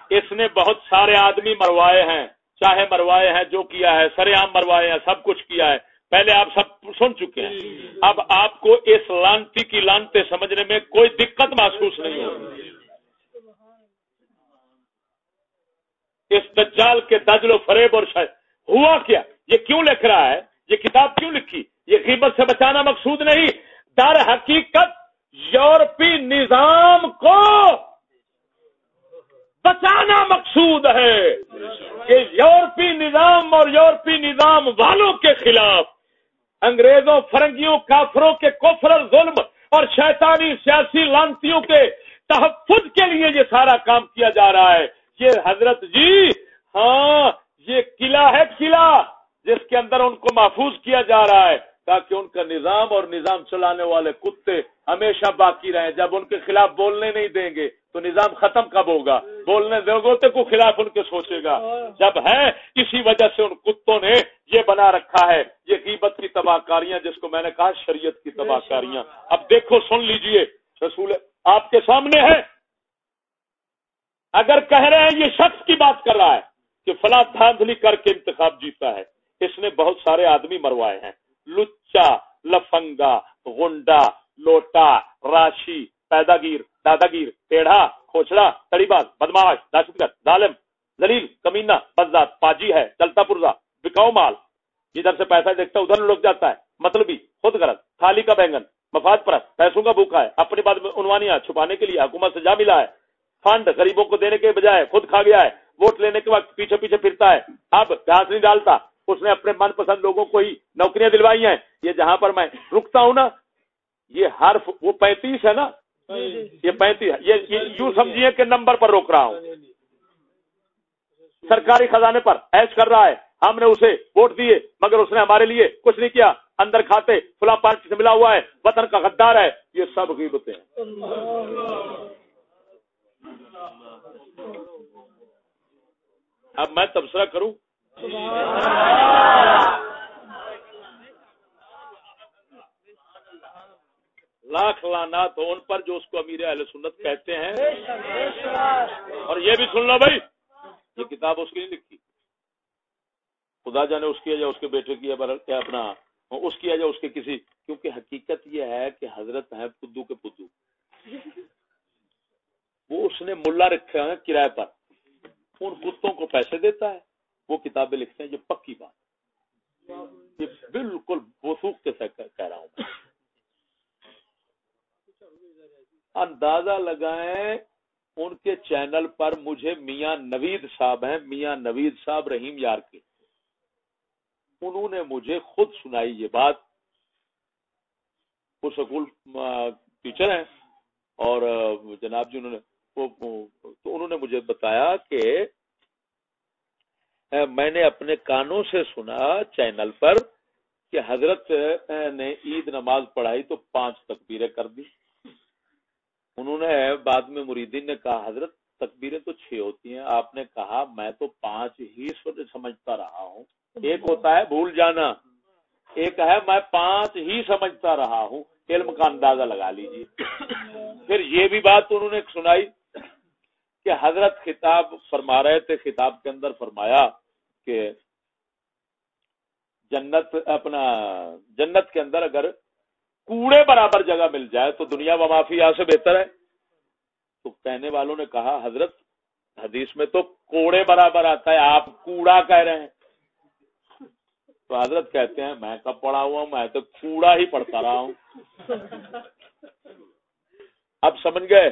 اس نے بہت سارے آدمی مروائے ہیں، چاہے مروائے ہیں جو کیا ہے، سرے عام مروائے ہیں، سب کچھ کیا ہے۔ پہلے آپ سب سن چکے ہیں۔ اب آپ کو اس لانتی کی لانتے سمجھنے میں کوئی دقت محسوس نہیں ہوگی۔ اس دجال کے دجل و فریب اور شاید ہوا کیا؟ یہ کیوں لکھ رہا ہے؟ یہ کتاب کیوں لکھی؟ یہ قیمت سے بچانا مقصود نہیں۔ در حقیقت یورپی نظام کو بچانا مقصود ہے کہ یورپی نظام اور یورپی نظام والوں کے خلاف انگریزوں، فرنگیوں، کافروں کے کفر ظلم اور شیطانی سیاسی لانتیوں کے تحفظ کے لیے یہ سارا کام کیا جا رہا ہے۔ یہ حضرت جی ہاں یہ قلعہ ہے قلعہ جس کے اندر ان کو محفوظ کیا جا رہا ہے۔ تاکہ ان کا نظام اور نظام چلانے والے کتے ہمیشہ باقی رہیں۔ جب ان کے خلاف بولنے نہیں دیں گے تو نظام ختم کب ہوگا؟ بولنے دو گے کو خلاف ان کے سوچے گا۔ جب ہے اسی وجہ سے ان کتوں نے یہ بنا رکھا ہے، یہ قیمت کی تباہ کاریاں، جس کو میں نے کہا شریعت کی تباہ کاریاں۔ اب دیکھو، سن لیجیے، رسول آپ کے سامنے ہے۔ اگر کہہ رہے ہیں، یہ شخص کی بات کر رہا ہے کہ فلاں دھاندلی کر کے انتخاب جیتا ہے۔ اس نے بہت سارے آدمی مروائے ہیں۔ لچا، لفنگا گنڈا لوٹا، راشی، پیداگیر، داداگیر ٹیڑھا کھوچڑا تڑی باز بدماش دہشت گرد ظالم زلیل کمینہ بزاد پاجی ہے چلتا پرزا بکاؤ مال۔ جدھر سے پیسہ دیکھتا ادھر لوگ جاتا ہے۔ مطلبی، خود غرض تھالی کا بینگن، مفاد پرست، پیسوں کا بھوکا ہے اپنی بات میں عنوانیاں چھپانے کے لیے حکومت سے جا ملا ہے۔ فنڈ غریبوں کو دینے کے بجائے خود کھا گیا ہے، ووٹ لینے کے وقت پیچھے پیچھے پھرتا ہے۔ اب گھاس نہیں ڈالتا۔ اس نے اپنے من پسند لوگوں کو ہی نوکریاں دلوائی ہیں۔ یہ جہاں پر میں رکتا ہوں نا یہ ہر وہ پینتیس ہے نا؟ یہ پینتیس یہ یوں سمجھیے کہ نمبر پر روک رہا ہوں۔ سرکاری خزانے پر ایش کر رہا ہے۔ ہم نے اسے ووٹ دیے مگر اس نے ہمارے لیے کچھ نہیں کیا۔ اندر کھاتے فلاں پارٹی سے ملا ہوا ہے وطن کا غدار ہے۔ یہ سب غیبتیں ہیں۔ اب میں تبصرہ کروں۔ لاکھ لانات ان پر جو اس کو امیر اہل سنت کہتے ہیں۔ اور یہ بھی سن لو بھائی یہ کتاب اس کی نہیں لکھی۔ خدا جانے اس کی ہے یا اس کے بیٹے کی ہے اپنا اس کی ہے یا اس کے کسی کیونکہ حقیقت یہ ہے کہ حضرت ہیں پدو کے پدو۔ وہ اس نے ملا رکھا ہے کرائے پر۔ ان کتوں کو پیسے دیتا ہے؟ وہ کتابیں لکھتے ہیں یہ پکی بات یہ بالکل وسوخ کے کہہ رہا ہوں اندازہ لگائیں ان کے چینل پر مجھے میاں نوید صاحب ہیں، میاں نوید صاحب رحیم یار کے۔ انہوں نے مجھے خود سنائی یہ بات۔ وہ سکول ٹیچر ہیں اور جناب جی انہوں نے تو انہوں نے مجھے بتایا کہ میں نے اپنے کانوں سے سنا چینل پر کہ حضرت نے عید نماز پڑھائی تو پانچ تکبیریں کر دی۔ انہوں نے بعد میں مریدین نے کہا، حضرت، تکبیریں تو چھ ہوتی ہیں۔ آپ نے کہا، میں تو پانچ ہی سمجھتا رہا ہوں۔ ایک ہوتا ہے بھول جانا، ایک ہے، میں پانچ ہی سمجھتا رہا ہوں۔ علم کا اندازہ لگا لیجیے پھر یہ بھی بات انہوں نے سنائی۔ کہ حضرت خطاب فرما رہے تھے، خطاب کے اندر فرمایا کہ جنت، اپنا جنت کے اندر اگر کوڑے برابر جگہ مل جائے تو دنیا و مافیا سے بہتر ہے۔ تو کہنے والوں نے کہا، حضرت، حدیث میں تو کوڑے برابر آتا ہے، آپ کوڑا کہہ رہے ہیں۔ تو حضرت کہتے ہیں، میں کب پڑھا ہوا ہوں؟ میں تو کوڑا ہی پڑھتا رہا ہوں۔ اب سمجھ گئے؟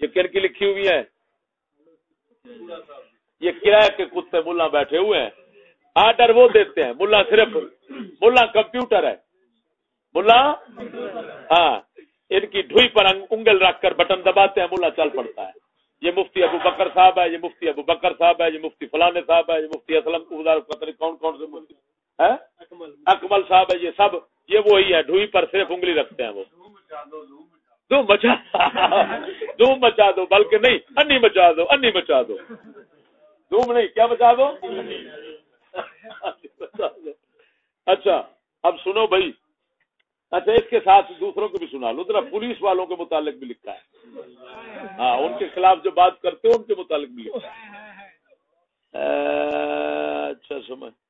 یہ کن کی لکھی ہوئی ہے یہ کرایہ کے کتے ملا بیٹھے ہوئے ہیں۔ آرڈر وہ دیتے ہیں، ملا صرف، ملا کمپیوٹر ہے۔ ملا؟ ہاں۔ ان کی ڈھوئی پر انگل رکھ کر بٹن دباتے ہیں، ملا چل پڑتا ہے۔ یہ مفتی ابو بکر صاحب ہے، یہ مفتی ابو بکر صاحب ہے، یہ مفتی فلانے صاحب ہے، یہ مفتی اسلم کون کون سے مفتی ہاں؟ اکمل صاحب ہے، یہ سب، یہ وہی ہے، ڈھوئی پر صرف انگلی رکھتے ہیں وہ۔ دو مچا دو مچا دو، بلکہ نہیں، انی مچا دو، انی مچا دو۔ دھوم نہیں، کیا بچا دو؟ اچھا اب سنو بھائی۔ اچھا اس کے ساتھ دوسروں کو بھی سنا لو۔ ذرا پولیس والوں کے متعلق بھی لکھا ہے۔ ہاں ان کے خلاف جو بات کرتے ہو، ان کے متعلق بھی لکھا ہے۔ اچھا سمجھ۔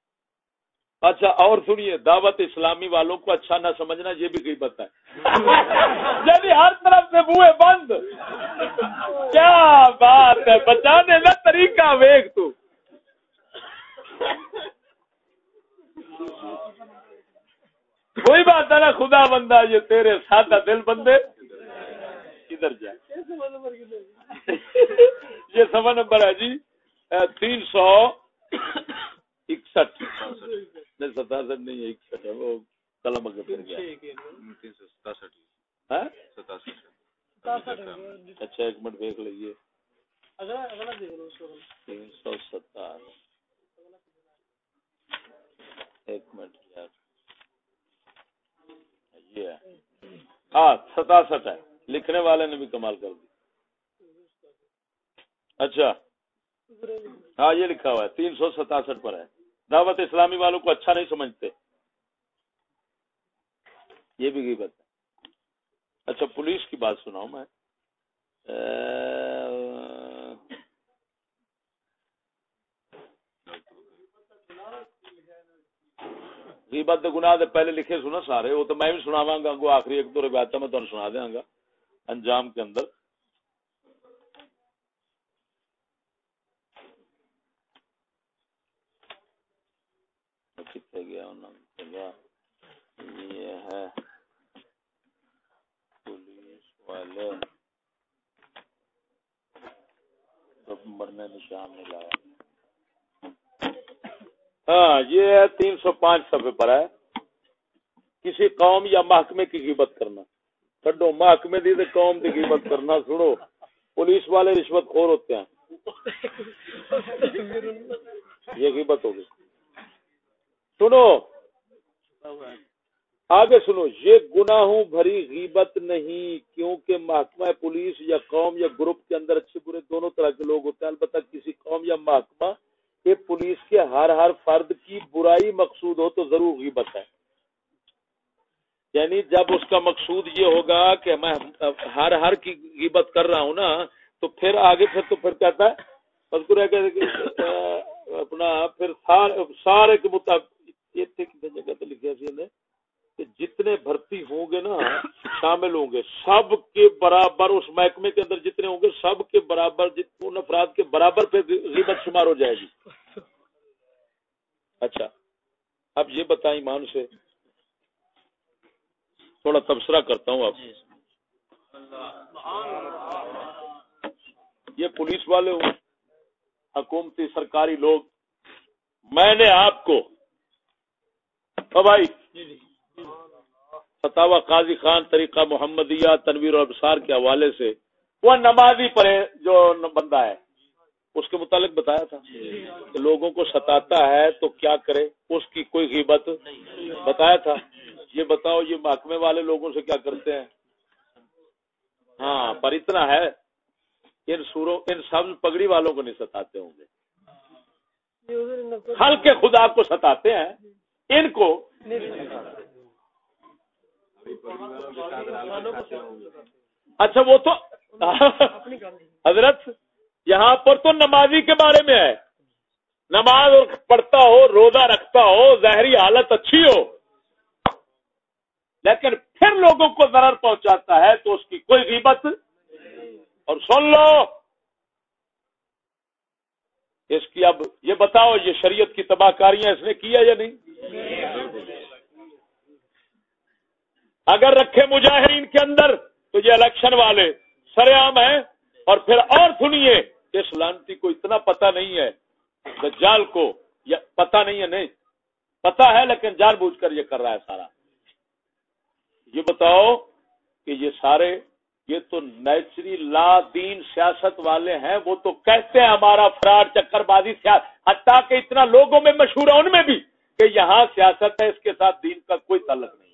اچھا اور سنیے دعوت اسلامی والوں کو اچھا نہ سمجھنا یہ بھی غیبت ہے۔ یعنی ہر طرف سے بوئے بند۔ کیا بات ہے؟ بچانے کا طریقہ ویگ تو۔ کوئی بات ہے نا خدا بندہ یہ تیرے سادہ دل بندے۔ کدھر جائے یہ سوا نمبر ہے جی تین سو اکسٹھ۔ نہیں ستاسٹھ نہیں ہے وہ قلم اگر پھر گیا۔ تین سو ستاسٹھ۔ ہاں؟ اچھا ایک منٹ دیکھ لیجیے تین سو ستر ایک منٹ یار۔ یہ ہے۔ ہاں ستاسٹھ ہے۔ لکھنے والے نے بھی کمال کر دی۔ اچھا۔ ہاں یہ لکھا ہوا ہے۔ تین سو ستاسٹھ پر ہے۔ دعوت اسلامی والوں کو اچھا نہیں سمجھتے۔ یہ بھی غیبت ہے۔ اچھا پولیس کی بات سناؤں میں۔ غیبت گناہ دے پہلے لکھے سنا سارے، وہ تو میں بھی سناواں گا آخری ایک دو روایت میں تمہیں سنا دیا گا۔ انجام کے اندر کتنے گیا یہ ہے پولیس والے۔ مرنے نشان نہیں ہاں یہ تین سو پانچ صفحے پر ہے۔ کسی قوم یا محکمے کی قیمت کرنا۔ چڈو محکمے دی قوم کی قیمت کرنا۔ سنو، پولیس والے رشوت خور ہوتے ہیں۔ یہ قیمت ہوگی سنو آگے سنو، یہ گناہوں بھری غیبت نہیں، کیونکہ محکمہ پولیس یا قوم یا گروپ کے اندر اچھے برے دونوں طرح کے لوگ ہوتے ہیں۔ البتہ کسی قوم یا محکمہ کے پولیس کے ہر ہر فرد کی برائی مقصود ہو تو ضرور غیبت ہے۔ یعنی جب اس کا مقصود یہ ہوگا کہ میں ہر ہر کی غیبت کر رہا ہوں نا، تو پھر آگے پھر تو پھر کہتا ہے مذکور ہے کہ اپنا پھر سارے کے مطابق جگہ لکھا سی نے کہ جتنے بھرتی ہوں گے نا شامل ہوں گے۔ سب کے برابر اس محکمے کے اندر جتنے ہوں گے سب کے برابر ان افراد کے برابر پہ غیبت شمار ہو جائے گی۔ اچھا اب یہ بتائیں ایمان سے۔ تھوڑا تبصرہ کرتا ہوں اب یہ پولیس والے ہوں حکومتی سرکاری لوگ۔ میں نے آپ کو بھائی فتح قاضی خان طریقہ محمدیہ تنویر اور ابسار کے حوالے سے وہ نمازی پڑے جو بندہ ہے۔ اس کے متعلق بتایا تھا کہ لوگوں کو ستاتا ہے تو کیا کرے؟ اس کی کوئی غیبت بتایا تھا۔ یہ بتاؤ، یہ محکمے والے لوگوں سے کیا کرتے ہیں؟ ہاں پر اتنا ہے، ان سوروں، ان سب پگڑی والوں کو نہیں ستاتے ہوں گے۔ حل کے خدا کو ستاتے ہیں۔ ان کو اچھا وہ تو حضرت، یہاں پر تو نمازی کے بارے میں ہے۔ نماز پڑھتا ہو، روزہ رکھتا ہو ظاہری حالت اچھی ہو۔ لیکن پھر لوگوں کو ضرر پہنچاتا ہے تو اس کی کوئی قیمت اور سن لو۔ اس کی اب یہ بتاؤ، یہ شریعت کی تباہ کاریاں اس نے کیا یا نہیں؟ اگر رکھے مجاہرین کے اندر، تو یہ الیکشن والے سر عام ہیں اور پھر اور سنیے اس لانتی کو اتنا پتہ نہیں ہے، دجال کو، یا پتہ نہیں ہے، نہیں، پتہ ہے، لیکن جان بوجھ کر یہ کر رہا ہے سارا۔ یہ بتاؤ کہ یہ سارے، یہ تو نیچری لا دین سیاست والے ہیں، وہ تو کہتے ہیں ہمارا فراڈ چکر بازی حتیٰ کہ اتنا لوگوں میں مشہور ہے، ان میں بھی۔ کہ یہاں سیاست ہے، اس کے ساتھ دین کا کوئی تعلق نہیں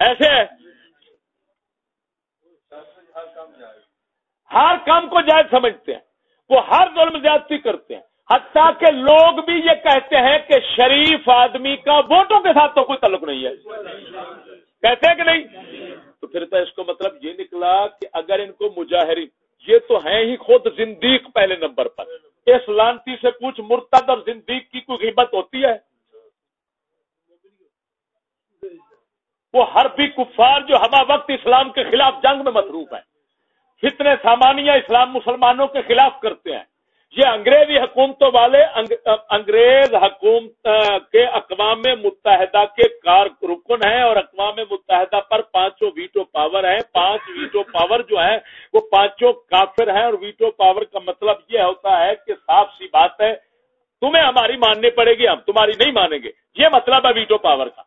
ایسے ہر کام کو جائز سمجھتے ہیں۔ وہ ہر ظلم زیادتی کرتے ہیں۔ حتیٰ کہ لوگ بھی یہ کہتے ہیں کہ شریف آدمی کا ووٹوں کے ساتھ تو کوئی تعلق نہیں ہے۔ کہتے ہیں کہ نہیں؟ تو پھر تو اس کو مطلب یہ نکلا کہ اگر ان کو مجاہری یہ تو ہیں ہی خود زندیق پہلے نمبر پر۔ اس لانتی سے کچھ مرتد اور زندیق کی کوئی قیمت ہوتی ہے؟ وہ ہر بھی کفار جو ہما وقت اسلام کے خلاف جنگ میں مصروف ہے فتنے سامانیہ اسلام مسلمانوں کے خلاف کرتے ہیں۔ یہ انگریزی حکومتوں والے انگریز حکومت کے اقوام متحدہ کے کار رکن ہیں اور اقوام متحدہ پر پانچوں ویٹو پاور ہیں۔ پانچ ویٹو پاور جو ہے وہ پانچوں کافر ہیں اور ویٹو پاور کا مطلب یہ ہوتا ہے کہ صاف سی بات ہے، تمہیں ہماری ماننی پڑے گی، ہم تمہاری نہیں مانیں گے۔ یہ مطلب ہے ویٹو پاور کا۔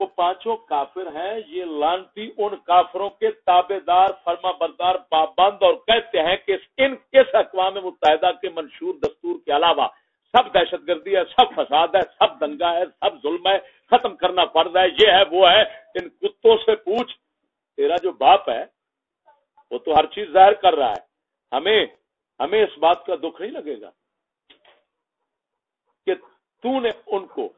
وہ پانچوں کافر ہیں، یہ لانتی ان کافروں کے تابے دار فرما بردار پابند اور کہتے ہیں کہ ان کس اقوام متحدہ کے منشور دستور کے علاوہ سب دہشت گردی ہے، سب فساد ہے، سب دنگا ہے، سب ظلم ہے، ختم کرنا فرض ہے، یہ ہے، وہ ہے، ان کتوں سے پوچھ، تیرا جو باپ ہے، وہ تو ہر چیز ظاہر کر رہا ہے، ہمیں ہمیں اس بات کا دکھ نہیں لگے گا کہ تو نے ان کو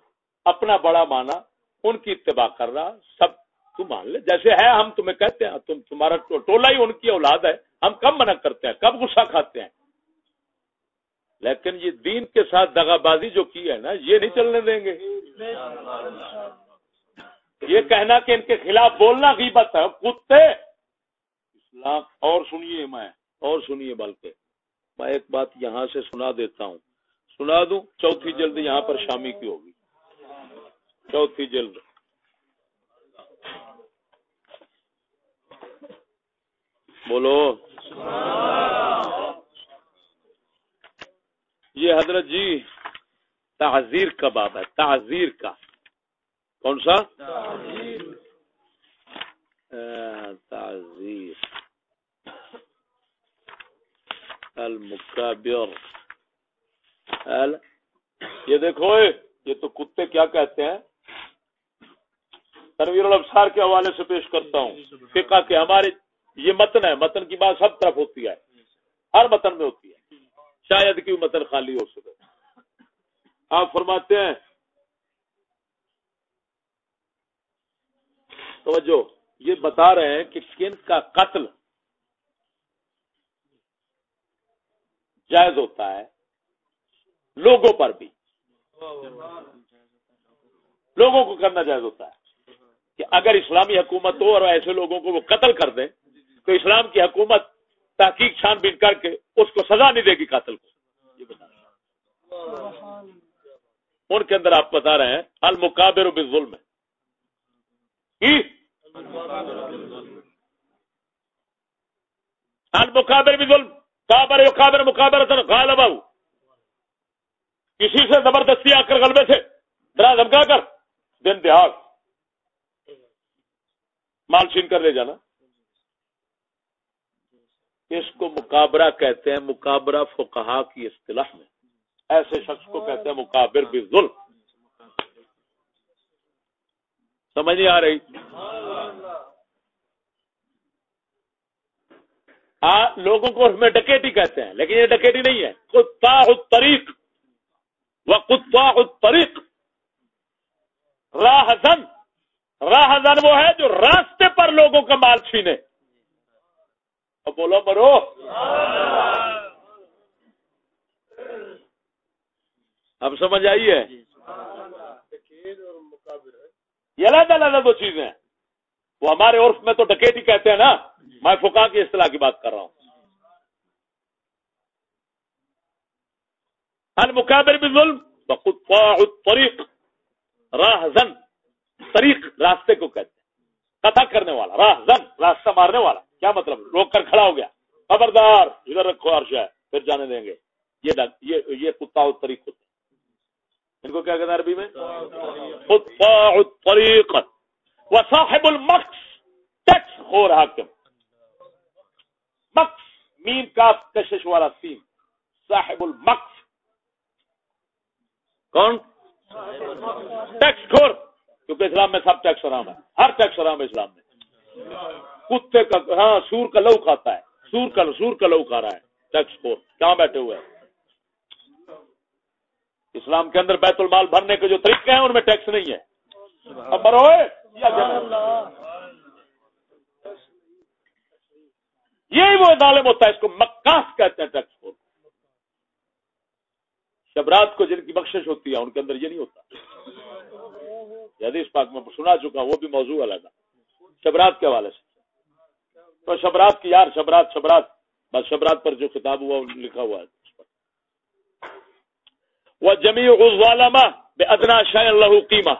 اپنا بڑا مانا ان کی اتباع کر رہا، سب تم مان لے، جیسے ہے، ہم تمہیں کہتے ہیں، تم تمہارا ٹولہ ہی ان کی اولاد ہے، ہم کب منع کرتے ہیں؟ کب غصہ کھاتے ہیں؟ لیکن یہ دین کے ساتھ دگا بازی جو کی ہے نا، یہ نہیں چلنے دیں گے۔ یہ کہنا کہ ان کے خلاف بولنا غیبت ہے، کتے! اسلام، اور سنیے میں، اور سنیے بلکہ، میں ایک بات یہاں سے سنا دیتا ہوں۔ سنا دوں، چوتھی جلد یہاں پر شامی کی ہوگی۔ چوتھی جلد۔ بولو۔ یہ حضرت جی تعزیر کا باب ہے تعزیر کا۔ کون سا؟ تعزیر المکابر۔ یہ دیکھو، یہ تو کتے کیا کہتے ہیں؟ تنویر الابصار کے حوالے سے پیش کرتا ہوں۔ فقہ کے ہمارے یہ متن ہے، متن کی بات سب طرف ہوتی ہے۔ ہر متن میں ہوتی ہے۔ شاید کہ متن خالی ہو سکے۔ آپ فرماتے ہیں۔ توجہ۔ یہ بتا رہے ہیں کہ کن کا قتل جائز ہوتا ہے۔ لوگوں پر بھی۔ لوگوں کو کرنا جائز ہوتا ہے۔ کہ اگر اسلامی حکومت ہو اور ایسے لوگوں کو وہ قتل کر دیں، تو اسلام کی حکومت تحقیق چھان بین کر کے اس کو سزا نہیں دے گی قاتل کو۔ یہ بتا ان کے اندر آپ بتا رہے ہیں المقابر بالظلم۔ کی المقابر بالظلم۔ قابر یقابر مقابر غالب کسی سے زبردستی آ کر غلبے سے، ذرا دھمکا کر۔ دن دیہات مال چھین کر لے جانا۔ اس کو مقابرہ کہتے ہیں مقابرہ فقہا کی اصطلاح میں۔ ایسے شخص کو کہتے ہیں مقابر بھی ظلم سمجھ نہیں آ رہی؟ آ, لوگوں کو اس میں ڈکیٹی کہتے ہیں لیکن یہ ڈکیٹی نہیں ہے۔ کتا الطریق۔ و کتا الطریق۔ راہ زن۔ راہ زن وہ ہے جو راستے پر لوگوں کا مال چھینے۔ اب بولو مرو۔ اب سمجھ آئی ہے؟ یہ علیحدہ علیحدہ دو چیزیں ہیں۔ وہ ہمارے عرف میں تو ڈکیٹی کہتے ہیں نا۔ میں فقہ کی اصطلاح کی بات کر رہا ہوں۔ المقابر بالظلم وقطاع الطریق راہ زن۔ طریق راستے کو کہتے ہیں۔ قطع کرنے والا، راہ، زن راستہ مارنے والا۔ کیا مطلب؟ روک کر کھڑا ہو گیا۔ خبردار، ادھر رکھو عرش ہے، پھر جانے دیں گے۔ یہ یہ یہ کتا الطریق ہوتا ہے ان کو کیا کہتے ہیں عربی میں؟ قطاع الطریق۔ وصاحب المقص، ٹیکس خور حاکم۔ مقص، میم کا کشش والا سین صاحب المقص۔ کون؟ ٹیکس خور۔ کیونکہ اسلام میں سب ٹیکس حرام ہے۔ ہر ٹیکس حرام ہے اسلام میں۔ کتے کا ہاں سور کا لو کھاتا ہے۔ سور کا سور کا لو کھا رہا ہے۔ ٹیکس خور کہاں بیٹھے ہوئے اسلام کے اندر بیت المال بھرنے کے جو طریقے ہیں، ان میں ٹیکس نہیں ہے۔ اب بروئے یہی وہ ظالم ہوتا ہے، اس کو مکاس کہتے ہیں ٹیکس کو شبرات کو جن کی بخشش ہوتی ہے، ان کے اندر یہ نہیں ہوتا۔ یہ حدیث پاک میں سنا چکا ہوں، وہ بھی موضوع الگ ہے۔ شبرات کے حوالے سے۔ تو شبرات کی یار، شبرات شبرات۔ بس شبرات پر جو کتاب ہوا لکھا ہوا ہے۔ وہ جمی غالامہ بے ادنا شاہ اللہ قیمہ۔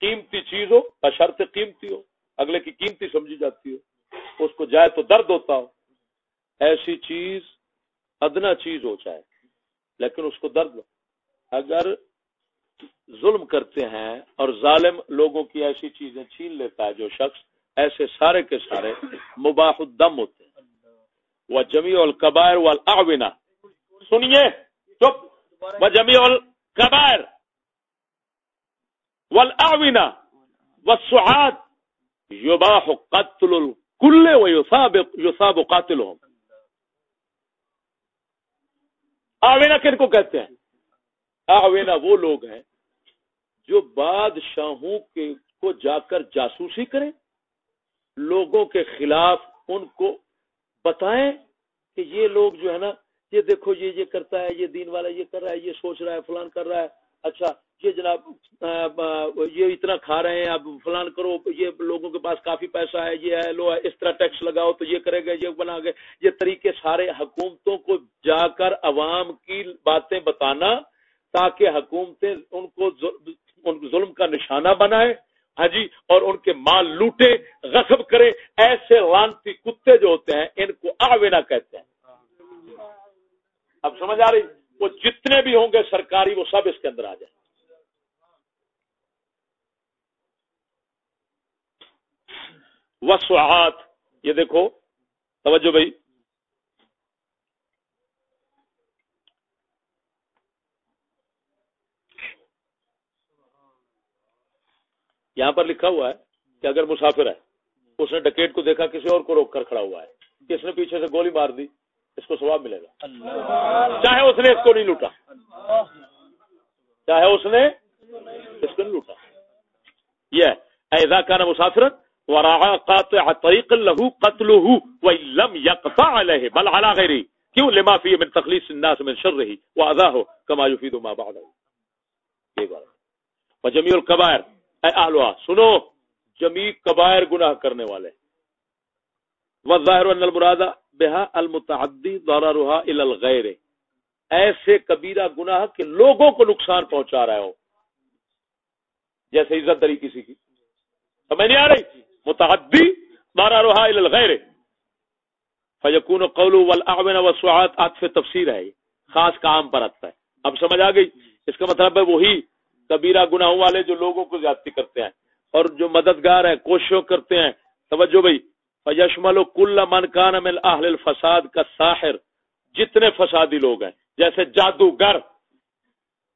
قیمتی چیز ہو، بشرط قیمتی ہو۔ اگلے کی قیمتی سمجھی جاتی ہو۔ اس کو جائے تو درد ہوتا ہو۔ ایسی چیز، ادنا چیز ہو چاہے، لیکن اس کو درد ہو۔ اگر ظلم کرتے ہیں اور ظالم لوگوں کی ایسی چیزیں چھین لیتا ہے جو شخص ایسے سارے کے سارے مباح الدم ہوتے ہیں۔ وہ جمی القبائر والاعونہ سنیے، چپ۔ وہ جمی القبائر والاعونہ والسعاد۔ یباح قتل الكل ويصاب يصاب قاتلهم آوینا کن کو کہتے ہیں؟ آوینا وہ لوگ ہیں جو بادشاہوں کے کو جا کر جاسوسی کریں، لوگوں کے خلاف ان کو بتائیں کہ یہ لوگ جو ہے نا، یہ دیکھو، یہ یہ کرتا ہے، یہ دین والا یہ کر رہا ہے، یہ سوچ رہا ہے، فلان کر رہا ہے۔ اچھا یہ جناب یہ اتنا کھا رہے ہیں، اب فلان کرو، یہ لوگوں کے پاس کافی پیسہ ہے، یہ ہے، لو، اس طرح ٹیکس لگاؤ تو یہ کرے گا، یہ بنا گے یہ طریقے سارے حکومتوں کو جا کر عوام کی باتیں بتانا تاکہ حکومتیں ان کو ان ظلم کا نشانہ بنائے ہاں جی اور ان کے مال لوٹے، غصب کرے ایسے لانتی کتے جو ہوتے ہیں، ان کو آوینا کہتے ہیں۔ اب سمجھ آ رہی؟ وہ جتنے بھی ہوں گے سرکاری، وہ سب اس کے اندر آ جائیں۔ وسوعات، یہ دیکھو، توجہ بھائی یہاں پر لکھا ہوا ہے کہ اگر مسافر ہے اس نے ڈکیٹ کو دیکھا کسی اور کو روک کر کھڑا ہوا ہے۔ کس نے پیچھے سے گولی مار دی اس کو ثواب ملے گا۔ چاہے اس نے اس کو نہیں لوٹا۔ چاہے اس نے اس کو نہیں لوٹا۔ یہ ایزا کا مسافر وراء قاطع طریق له قتله وإن يقطع عليه بل على غيره۔ کیوں؟ لما فيه من تخلیص الناس من شره واذاه كما يفيد ما بعده۔ یہ بات وجميع الكبائر اہلوا، سنو جمیع کبائر گناہ کرنے والے۔ والظاہر ان المراد بها المتعدی ضررها الى الغیر ایسے کبیرہ گناہ کہ لوگوں کو نقصان پہنچا رہے ہو۔ جیسے عزت دری کسی کی۔ سمجھ نہیں آ رہی؟ متعدی ضررها الى الغیر فیکون قول والاعون والسعات عطف تفسیر ہے خاص کام پر آتا ہے۔ اب سمجھ آ گئی؟ اس کا مطلب ہے وہی کبیرہ گناہوں والے جو لوگوں کو زیادتی کرتے ہیں اور جو مددگار ہیں، کوششوں کرتے ہیں۔ توجہ بھائی فیشمل کل من کان اہل الفساد کا ساحر۔ جتنے فسادی لوگ ہیں، جیسے جادوگر،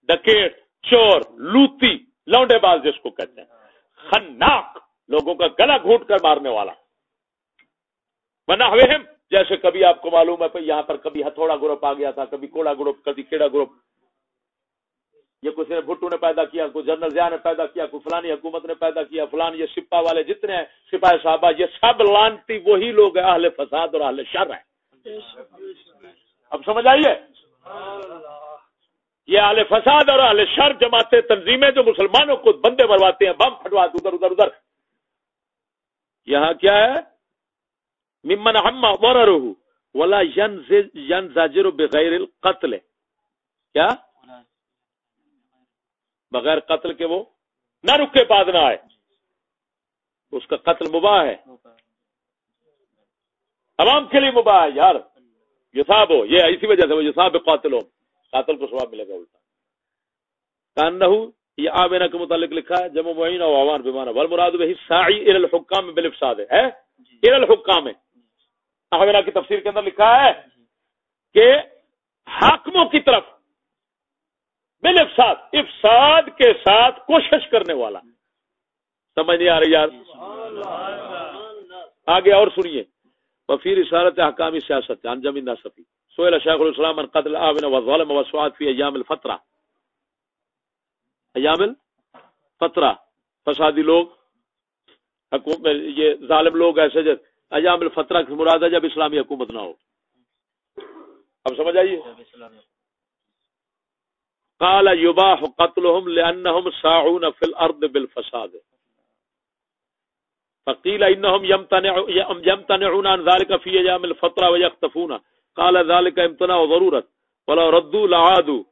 ڈکیٹ، چور، لوتی، لونڈے باز جس کو کہتے ہیں۔ خناک لوگوں کا گلا گھونٹ کر مارنے والا۔ بنا جیسے کبھی آپ کو معلوم ہے یہاں پر کبھی ہتھوڑا گروپ آ گیا تھا، کبھی کوڑا گروپ، کبھی کیڑا گروپ۔ یہ کسی نے بھٹو نے پیدا کیا، کوئی جنرل ضیاء نے پیدا کیا، کوئی فلانی حکومت نے پیدا کیا، فلان یہ سپا والے جتنے ہیں سپاہی صاحبہ یہ سب لانتی وہی لوگ ہیں، اہل فساد اور اہل شر ہیں۔ اب سمجھ آئیے یہ اہل فساد اور اہل شر جماعتیں تنظیمیں جو مسلمانوں کو بندے مرواتے ہیں، بم پھٹواتے ادھر ادھر ادھر۔ یہاں کیا ہے؟ ممن ہم ولا ین زاجر بغیر القتل۔ کیا؟ بغیر قتل کے وہ نہ رکے بعد نہ آئے۔ اس کا قتل مباح ہے۔ عوام کے لیے مباح ہے، یار۔ یوساب ہو، یہ اسی وجہ سے وہ یوساب قاتل ہو، قاتل کو سواب ملے گا الٹا۔ کان نہ یہ آبینا کے متعلق لکھا ہے جب معین اور عوام بیمانہ بل مراد وہی سائی ار الحکام میں بلفساد ہے؟ ار الحکام۔ آبینا کی تفسیر کے اندر لکھا ہے کہ حاکموں کی طرف بل افساد افساد کے ساتھ کوشش کرنے والا۔ سمجھ نہیں آ رہی یار؟ آگے اور سنیے۔ وفیر اشارت حکامی سیاست انجم نہ سویل شیخ الاسلام من قتل آبن و ظلم فی ایام الفترہ ایام الفترہ فسادی لوگ۔ حکومت یہ ظالم لوگ ایسے جب ایام الفترہ کی مراد ہے جب اسلامی حکومت نہ ہو۔ اب سمجھ آئیے؟ قال يباح قتلهم لانهم ساعون في الارض بالفساد. فقيل انهم يمتنعون عن ذلك في ايام الفتره ويختفون. قال ذلك امتناع ضروره ولو ردوا لعادوا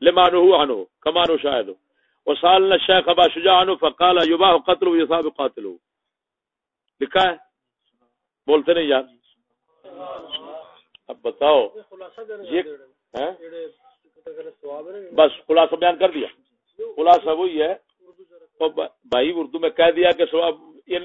لما نهوا عنه كما نشاهد. وسالنا الشيخ ابا شجاع عنه فقال يباح قتله ويصاب قاتله. لکھا ہے؟ بولتے نہیں یار. اب بتاؤ. یہ بس خلاصہ بیان کر دیا۔ خلاصہ وہی ہے۔ بھائی اردو میں کہہ دیا کہ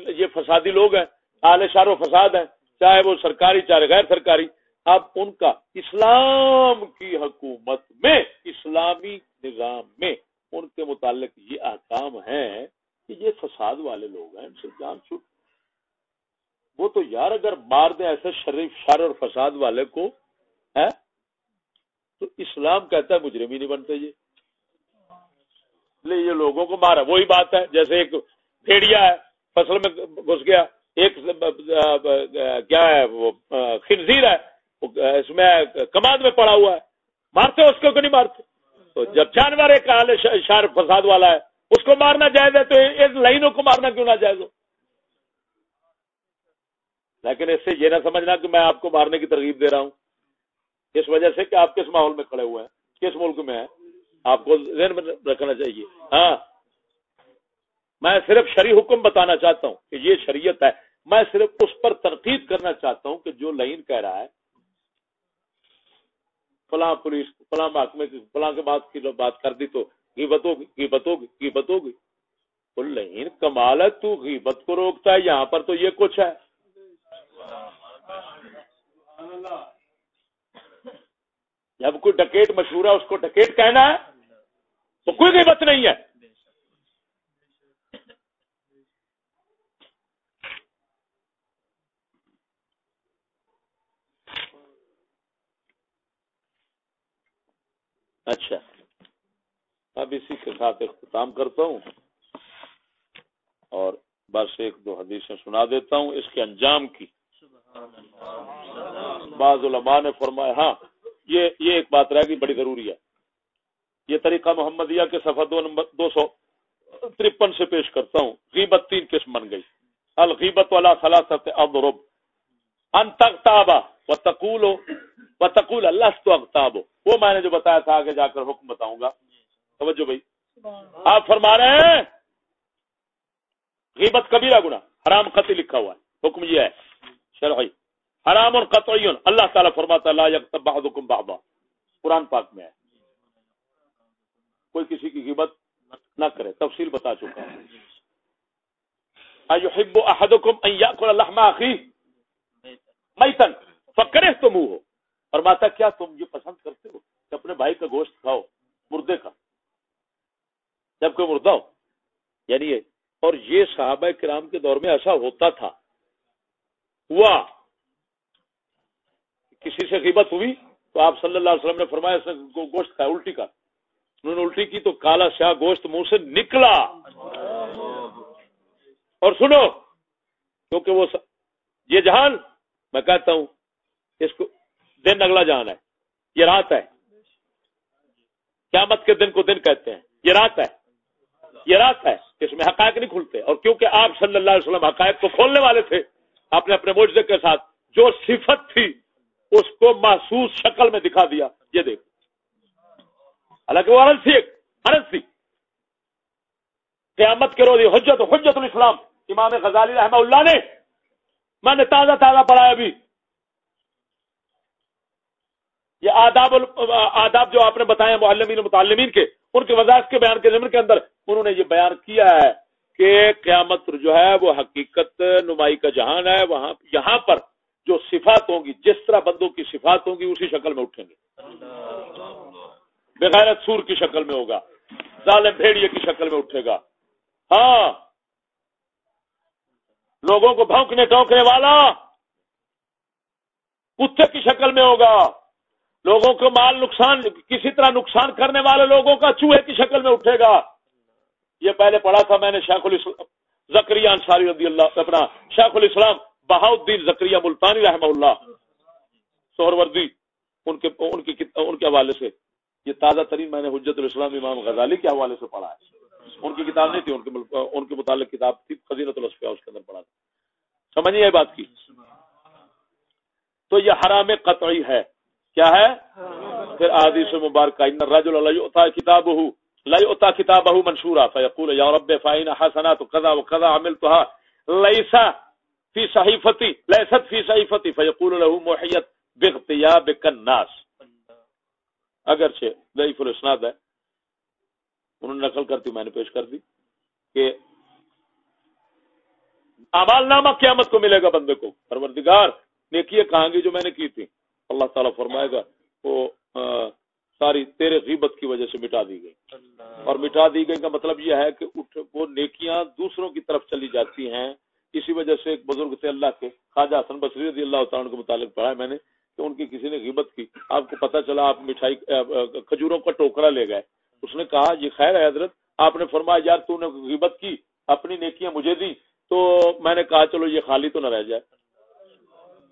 یہ فسادی لوگ ہیں۔ اعلی شار و فساد ہیں۔ چاہے وہ سرکاری، چاہے غیر سرکاری۔ اب ان کا اسلام کی حکومت میں، اسلامی نظام میں ان کے متعلق یہ احکام ہیں کہ یہ فساد والے لوگ ہیں۔ ان سے جان چھوٹ۔ وہ تو یار اگر مار دیں ایسے شریف شر اور فساد والے کو ہے تو اسلام کہتا ہے مجرم ہی نہیں بنتے یہ۔ یہ لوگوں کو مارا۔ وہی بات ہے، جیسے ایک بھیڑیا ہے، فصل میں گھس گیا۔ ایک کیا ہے وہ خنزیر ہے۔ اس میں کماد میں پڑا ہوا ہے۔ مارتے، اس کو نہیں مارتے؟ تو جب جانور ایک شار فساد والا ہے، اس کو مارنا جائز ہے تو اس لائنوں کو مارنا کیوں نہ جائز ہو؟ لیکن اس سے یہ نہ سمجھنا کہ میں آپ کو مارنے کی ترغیب دے رہا ہوں۔ اس وجہ سے کہ آپ کس ماحول میں کھڑے ہوئے ہیں؟ کس ملک میں ہیں؟ آپ کو ذہن میں رکھنا چاہیے۔ ہاں۔ میں صرف شریع حکم بتانا چاہتا ہوں کہ یہ شریعت ہے۔ میں صرف اس پر تنقید کرنا چاہتا ہوں کہ جو لائن کہہ رہا ہے، فلاں پولیس، فلاں محکمے کی فلاں کے بعد کی، بات کر دی تو غیبت ہوگی غیبت ہوگی غیبت ہوگی۔ لہین کمال ہے، تو غیبت کو روکتا ہے، یہاں پر تو یہ کچھ ہے۔ جب کوئی ڈکیٹ مشہور ہے، اس کو ڈکیٹ کہنا ہے، تو کوئی غیبت نہیں ہے۔ اچھا۔ اب اسی کے ساتھ اختتام کرتا ہوں۔ اور بس ایک دو حدیثیں سنا دیتا ہوں اس کے انجام کی۔ بعض علماء نے فرمایا ہاں یہ یہ ایک بات رہ گئی بڑی ضروری ہے۔ یہ طریقہ محمدیہ کے صفحہ دو نمبر، دو سو ترپن سے پیش کرتا ہوں۔ غیبت تین قسم بن گئی۔ الغیبت والا خلاصت اضرب۔ ان تغتابا و تقول و تقول اللہ تو اغتاب۔ وہ میں نے جو بتایا تھا، آگے جا کر حکم بتاؤں گا۔ توجہ بھائی۔ آپ فرما رہے ہیں، غیبت کبیرہ گنا حرام قطعی لکھا ہوا ہے۔ حکم یہ ہے، شرعی۔ حرام اور قطعی. اللہ تعالیٰ فرماتا لا یکتب بعضکم بعضا. قرآن پاک میں ہے. کوئی کسی کی غیبت نہ کرے. تفصیل بتا چکا ہوں. ایحب احدکم ان یاکل لحم اخی میتن. فکرہ تو منہ ہو. فرماتا کیا تم یہ پسند کرتے ہو کہ اپنے بھائی کا گوشت کھاؤ، مردے کا؟ جب کوئی مردہ ہو یعنی یہ، اور یہ صحابہ کرام کے دور میں ایسا ہوتا تھا، ہوا کسی سے غیبت ہوئی تو آپ صلی اللہ علیہ وسلم نے فرمایا اس نے گوشت کھایا الٹی کا۔ انہوں نے الٹی کی تو کالا شاہ گوشت منہ سے نکلا۔ اور سنو، کیونکہ وہ س... یہ جہان، میں کہتا ہوں، اس کو دن اگلا جہان ہے۔ یہ رات ہے۔ قیامت کے دن کو دن کہتے ہیں۔ یہ رات ہے۔ یہ رات ہے۔ اس میں حقائق نہیں کھلتے۔ اور کیونکہ آپ صلی اللہ علیہ وسلم حقائق کو کھولنے والے تھے، آپ نے اپنے موجے کے ساتھ جو صفت تھی اس کو محسوس شکل میں دکھا دیا۔ یہ دیکھ حالانکہ وہ عرض تھی ایک، عرض تھی۔ قیامت کے روز حجت حجت الاسلام، امام غزالی رحمہ اللہ نے، میں نے تازہ تازہ پڑھا ابھی یہ آداب آداب جو آپ نے بتایا معلمین متعلمین کے، ان کے وضاحت کے بیان کے ضمن کے اندر انہوں نے یہ بیان کیا ہے کہ قیامت جو ہے وہ حقیقت نمائی کا جہان ہے۔ وہاں، یہاں پر جو صفات ہوں گی، جس طرح بندوں کی صفات ہوں گی، اسی شکل میں اٹھیں گے۔ بغیر سور کی شکل میں ہوگا، ظالم بھیڑیے کی شکل میں اٹھے گا۔ ہاں لوگوں کو بھونکنے، ٹونکنے والا کتے کی شکل میں ہوگا۔ لوگوں کو مال نقصان، کسی طرح نقصان کرنے والے لوگوں کا چوہے کی شکل میں اٹھے گا۔ یہ پہلے پڑھا تھا میں نے شیخ الاسلام زکری انصاری رضی اللہ اپنا شیخ الاسلام بہاؤدین زکری ملتانی رحمہ اللہ سہر وردی ان کے، ان کی ان کے حوالے سے، یہ تازہ ترین میں نے حجت الاسلام امام غزالی کے حوالے سے پڑھا ہے۔ ان کی کتاب نہیں تھی، ان کے ان کے متعلق کتاب تھی فضیلت الاسفیہ اس کے اندر پڑھا تھا۔ سمجھیے یہ بات کی۔ تو یہ حرام قطعی ہے۔ کیا ہے؟ پھر آدیش مبارکہ، ان الرجل لا يؤتى كتابه لا يؤتى كتابه منشورا فيقول يا رب فاين حسنات كذا وكذا عملتها ليس في صحيفتي ليست في صحيفتي فيقول له محيت باغتيابك الناس. اگرچہ ضعیف الاسناد ہے، انہوں نے نقل کرتی، میں نے پیش کر دی کہ امال نامہ قیامت کو ملے گا بندے کو، پروردگار نیکی کہاں گی جو میں نے کی تھی؟ اللہ تعالیٰ فرمائے گا، وہ ساری تیرے غیبت کی وجہ سے مٹا دی گئی۔ اور مٹا دی گئی کا مطلب یہ ہے کہ وہ نیکیاں دوسروں کی طرف چلی جاتی ہیں اسی وجہ سے ایک بزرگ تھے اللہ کے، خواجہ حسن بصری رضی اللہ تعالیٰ کے متعلق پڑھا ہے میں نے کہ ان کی کسی نے غیبت کی۔ آپ کو پتا چلا آپ مٹھائی، کھجوروں کا ٹوکرا لے گئے۔ اس نے کہا، یہ خیر ہے حضرت، آپ نے فرمایا، یار تو نے غیبت کی، اپنی نیکیاں مجھے دی تو میں نے کہا، چلو یہ خالی تو نہ رہ جائے۔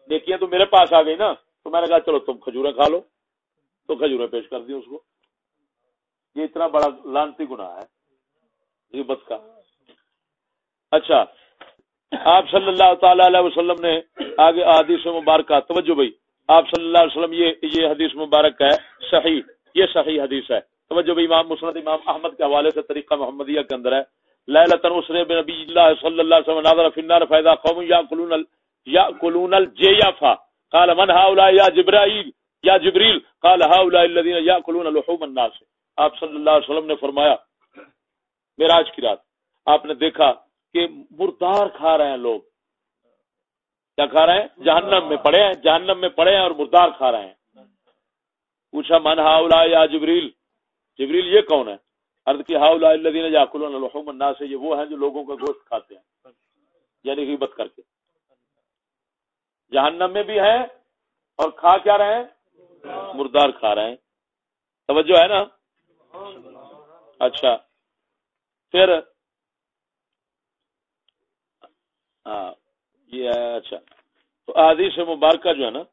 نیکیاں تو میرے پاس آ گئی نا۔ تو میں نے کہا، چلو تم کھجوریں کھا لو۔ تو کھجوریں پیش کر دی اس کو۔ یہ اتنا بڑا لانتی گنا ہے، غیبت کا۔ اچھا آپ صلی اللہ تعالی علیہ وسلم نے آگے حدیث مبارکہ، توجہ بھائی، آپ صلی اللہ علیہ وسلم، یہ یہ حدیث مبارک ہے، صحیح، یہ صحیح حدیث ہے۔ توجہ بھائی، امام مسند، امام احمد کے حوالے سے طریقہ محمدیہ کے اندر ہے۔ لیلۃ اسرے بنبی اللہ صلی اللہ علیہ وسلم ناظر فی النار فاذا قوم یاکلون یاکلون الجیفا قال، من هؤلاء یا جبرائیل یا جبریل قال، هؤلاء الذين ياكلون لحوم الناس۔ آپ صلی اللہ علیہ وسلم نے فرمایا معراج کی رات، آپ نے دیکھا کہ مردار کھا رہے ہیں لوگ۔ کیا کھا رہے ہیں؟ جہنم میں پڑے ہیں، جہنم میں پڑے ہیں اور مردار کھا رہے ہیں۔ پوچھا، من ہاؤلا یا جبریل؟ جبریل یہ کون ہے؟ ارد کی ہاؤلا الذين ياكلون لحوم الناس، یہ وہ ہیں جو لوگوں کا گوشت کھاتے ہیں یعنی غیبت کر کے۔ جہنم میں بھی ہیں اور کھا کیا رہے ہیں؟ مردار کھا رہے ہیں۔ توجہ ہے نا؟ اچھا۔ پھر ہاں یہ اچھا۔ تو حدیث مبارکہ جو ہے نا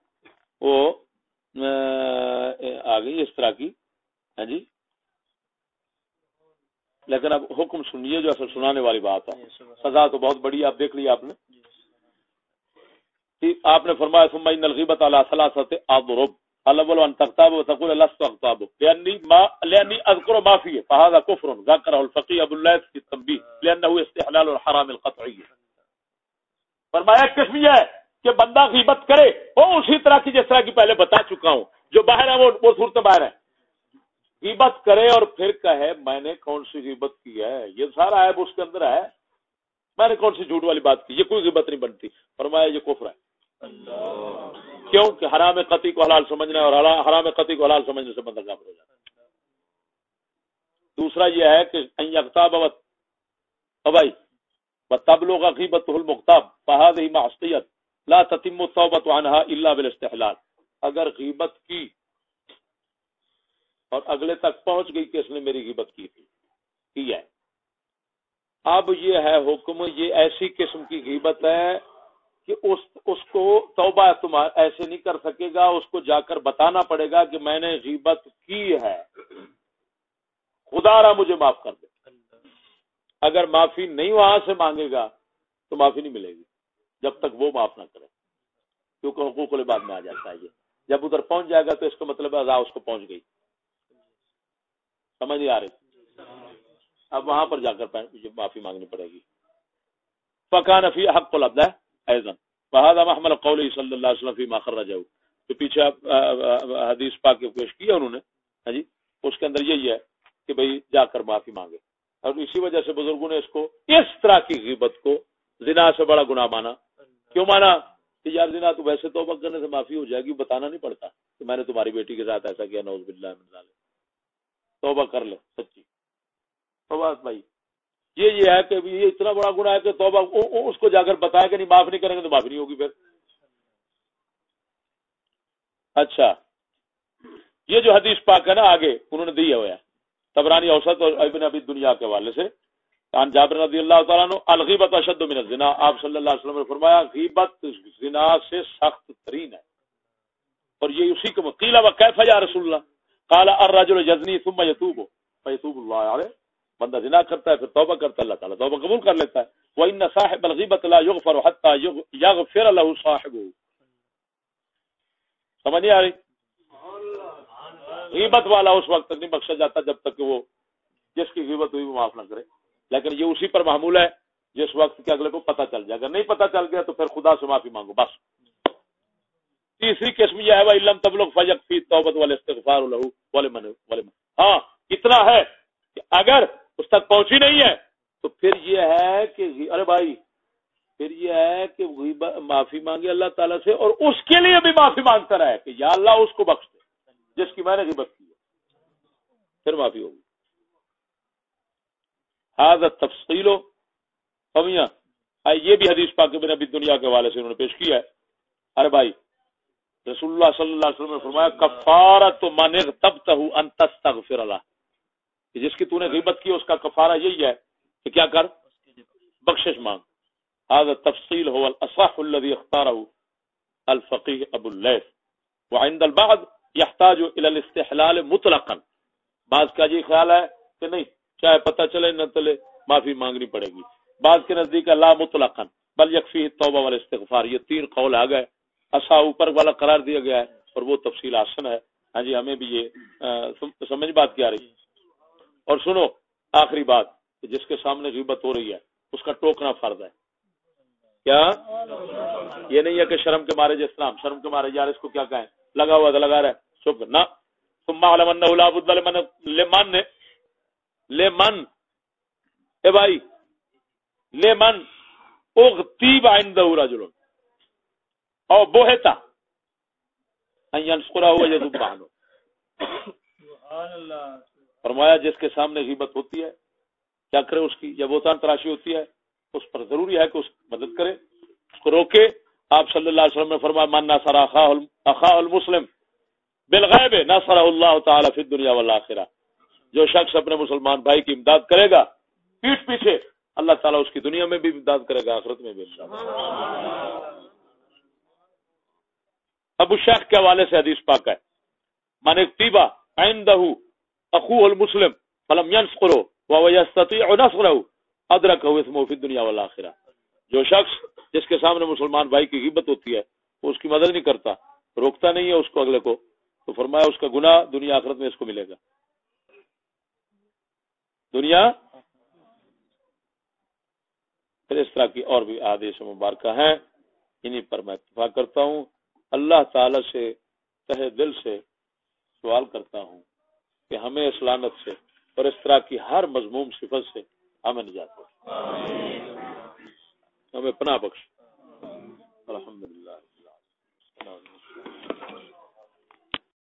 وہ آ گئی اس طرح کی۔ ہاں جی۔ لیکن اب حکم سنیے جو اصل سنانے والی بات ہے۔ سزا تو بہت بڑی آپ دیکھ لی آپ نے۔ آپ نے فرمایا ثم ان الغیبت علی ثلاثه اضرب۔ الاول ان تغتاب وتقول لست اغتاب لاني ما لاني اذكر ما فيه فهذا كفر ذكره الفقيه ابو الليث في التنبيه لانه استحلال الحرام القطعي فرمایا قسم یہ ہے کہ بندہ غیبت کرے، وہ اسی طرح کی جس طرح کی پہلے بتا چکا ہوں، جو باہر ہے وہ وہ صورت باہر ہے غیبت کرے اور پھر کہے، میں نے کون سی غیبت کی ہے؟ یہ سارا عیب اس کے اندر ہے۔ میں نے کون سی جھوٹ والی بات کی؟ یہ کوئی غیبت نہیں بنتی۔ فرمایا، یہ کفر ہے۔ کیوں؟ کہ حرام قطعی کو حلال سمجھنا اور حرام قطعی کو حلال سمجھنے سے بندہ کافر ہو جاتا ہے۔ دوسرا یہ ہے کہ اختاب ابائی تب لوگ عقیبت المختاب فہاد معصیت لا تتم التوبت عنها الا بالاستحلال اگر غیبت کی اور اگلے تک پہنچ گئی کہ اس نے میری غیبت کی تھی، کی ہے؟ اب یہ ہے حکم، یہ ایسی قسم کی غیبت ہے کہ اس اس کو توبہ تمہار، ایسے نہیں کر سکے گا، اس کو جا کر بتانا پڑے گا کہ میں نے غیبت کی ہے۔ خدا را مجھے معاف کر دے۔ اگر معافی نہیں وہاں سے مانگے گا تو معافی نہیں ملے گی، جب تک وہ معاف نہ کرے۔ کیونکہ حقوق بعد میں آ جاتا ہے یہ۔ جب ادھر پہنچ جائے گا تو اس کا مطلب ہے اس کو پہنچ گئی۔ سمجھ نہیں آ رہی؟ اب وہاں پر جا کر معافی مانگنی پڑے گی۔ پکان افی حق کو لبدا ہے ایضا۔ فهذا محمل صلی اللہ علیہ وسلم فی ما خرجه تو پیچھے حدیث پاک کے پیش کیا انہوں نے۔ ہاں جی؟ اس کے اندر یہی ہے کہ بھئی جا کر معافی مانگے۔ اور اسی وجہ سے بزرگوں نے اس کو اس طرح کی غیبت کو زنا سے بڑا گناہ مانا۔ کیوں مانا؟ کہ یار زنا تو ویسے توبہ کرنے سے معافی ہو جائے گی، بتانا نہیں پڑتا کہ میں نے تمہاری بیٹی کے ساتھ ایسا کیا نوز باللہ من ذالک۔ توبہ کر لے سچی۔ توبہ بھائی۔ یہ یہ ہے کہ یہ اتنا بڑا گناہ ہے کہ توبہ اس کو جا کر بتایا کہ نہیں، معاف نہیں کریں گے تو معافی نہیں ہوگی پھر۔ اچھا۔ یہ جو حدیث پاک ہے نا، آگے انہوں نے دیا ہوا ہے۔ تبرانی اوسط اور ابن ابی دنیا کے حوالے سے۔ کان جابر رضی اللہ تعالیٰ عنہ الغیبت اشد من الزنا۔ آپ صلی اللہ علیہ وسلم نے فرمایا، غیبت زنا سے سخت ترین ہے۔ اور یہ اسی کو قیل و کیف یا رسول اللہ؟ قال، الرجل یزنی ثم يتوب فيتوب الله عليه بندہ زنا کرتا ہے، پھر توبہ کرتا ہے، اللہ تعالیٰ توبہ قبول کر لیتا ہے۔ وہ ان صاحب الغیبت لا یغفر حتى یغفر له صاحبه۔ سمجھ نہیں آ رہی؟ غیبت والا اس وقت تک نہیں بخشا جاتا جب تک کہ وہ جس کی غیبت ہوئی وہ معاف نہ کرے۔ لیکن یہ اسی پر معمول ہے جس وقت کے اگلے کو پتہ چل جائے۔ اگر نہیں پتہ چل گیا تو پھر خدا سے معافی مانگو، بس۔ تیسری قسم یہ ہے وہ علم تبلغ فیق فی توبت والاستغفار له ولمن ولمن۔ ہاں اتنا ہے کہ اگر اس تک پہنچی نہیں ہے تو پھر یہ ہے کہ ارے بھائی، پھر یہ ہے کہ معافی مانگے اللہ تعالیٰ سے اور اس کے لیے بھی معافی مانگتا رہے کہ یا اللہ اس کو بخش دے۔ جس کی میں نے غیبت کی پھر معافی ہوگی۔ حاضر تفصیل ہو کمیاں یہ بھی حدیث پاک بن ابھی دنیا کے حوالے سے انہوں نے پیش کیا ہے۔ ارے بھائی، رسول اللہ صلی اللہ علیہ وسلم نے فرمایا، کفارت من تب ان تستغفر اللہ کہ جس کی تو نے غیبت کی، اس کا کفارہ یہی ہے کہ کیا کر؟ بخشش مانگ۔ هذا تفصیل هو الاصح الذي اختاره الفقيه ابو الليث۔ وعند البعض يحتاج الى الاستحلال مطلقا. بعض کا یہ خیال ہے کہ نہیں، چاہے پتہ چلے، نہ چلے، معافی مانگنی پڑے گی۔ بعض کے نزدیک لا مطلقا، بل يكفي التوبه والاستغفار۔ یہ تین قول آ گئے اصح اوپر والا قرار دیا گیا ہے اور وہ تفصیل آسن ہے۔ ہاں جی ہمیں بھی یہ سمجھ بات کیا رہی ہے۔ اور سنو، آخری بات، جس کے سامنے غیبت ہو رہی ہے، اس کا ٹوکنا فرض ہے۔ کیا؟ یہ نہیں ہے کہ شرم کے مارے جس نام شرم کے مارے، یار اس کو کیا کہیں؟ لگا ہوا تھا لگا رہے شکر۔ نہ تم لے من لے من۔ اے بھائی۔ لے من۔ اغتیب عندہ رجل۔ او بوہتا ان ہوا یدوب بہنو سبحان اللہ۔ فرمایا جس کے سامنے غیبت ہوتی ہے کیا کرے اس کی؟ جب وہ تراشی ہوتی ہے اس پر ضروری ہے کہ اس مدد کرے اس کو روکے۔ آپ صلی اللہ علیہ وسلم نے فرمایا، من نصر اخا المسلم بالغیب نصر اللہ تعالی فی الدنیا والآخرہ. جو شخص اپنے مسلمان بھائی کی امداد کرے گا، پیٹ پیچھے، اللہ تعالیٰ اس کی دنیا میں بھی امداد کرے گا، آخرت میں بھی ابو شیخ کے حوالے سے حدیث پاک ہے، من اکتیبا عندہ اخوه المسلم فلم ينصره وهو يستطيع نصره ادركه اسمه في الدنيا والاخره جو شخص جس کے سامنے مسلمان بھائی کی غیبت ہوتی ہے، وہ اس کی مدد نہیں کرتا، روکتا نہیں ہے اس کو اگلے کو، تو فرمایا اس کا گناہ دنیا آخرت میں اس کو ملے گا۔ دنیا پھر اس طرح کی اور بھی آدیش مبارکہ ہیں، انہی پر میں اتفاق کرتا ہوں۔ اللہ تعالی سے تہ دل سے سوال کرتا ہوں کہ ہمیں اسلامت سے اور اس طرح کی ہر مضموم صفت سے ہمیں نجات ہمیں پناہ بخش۔ الحمدللہ۔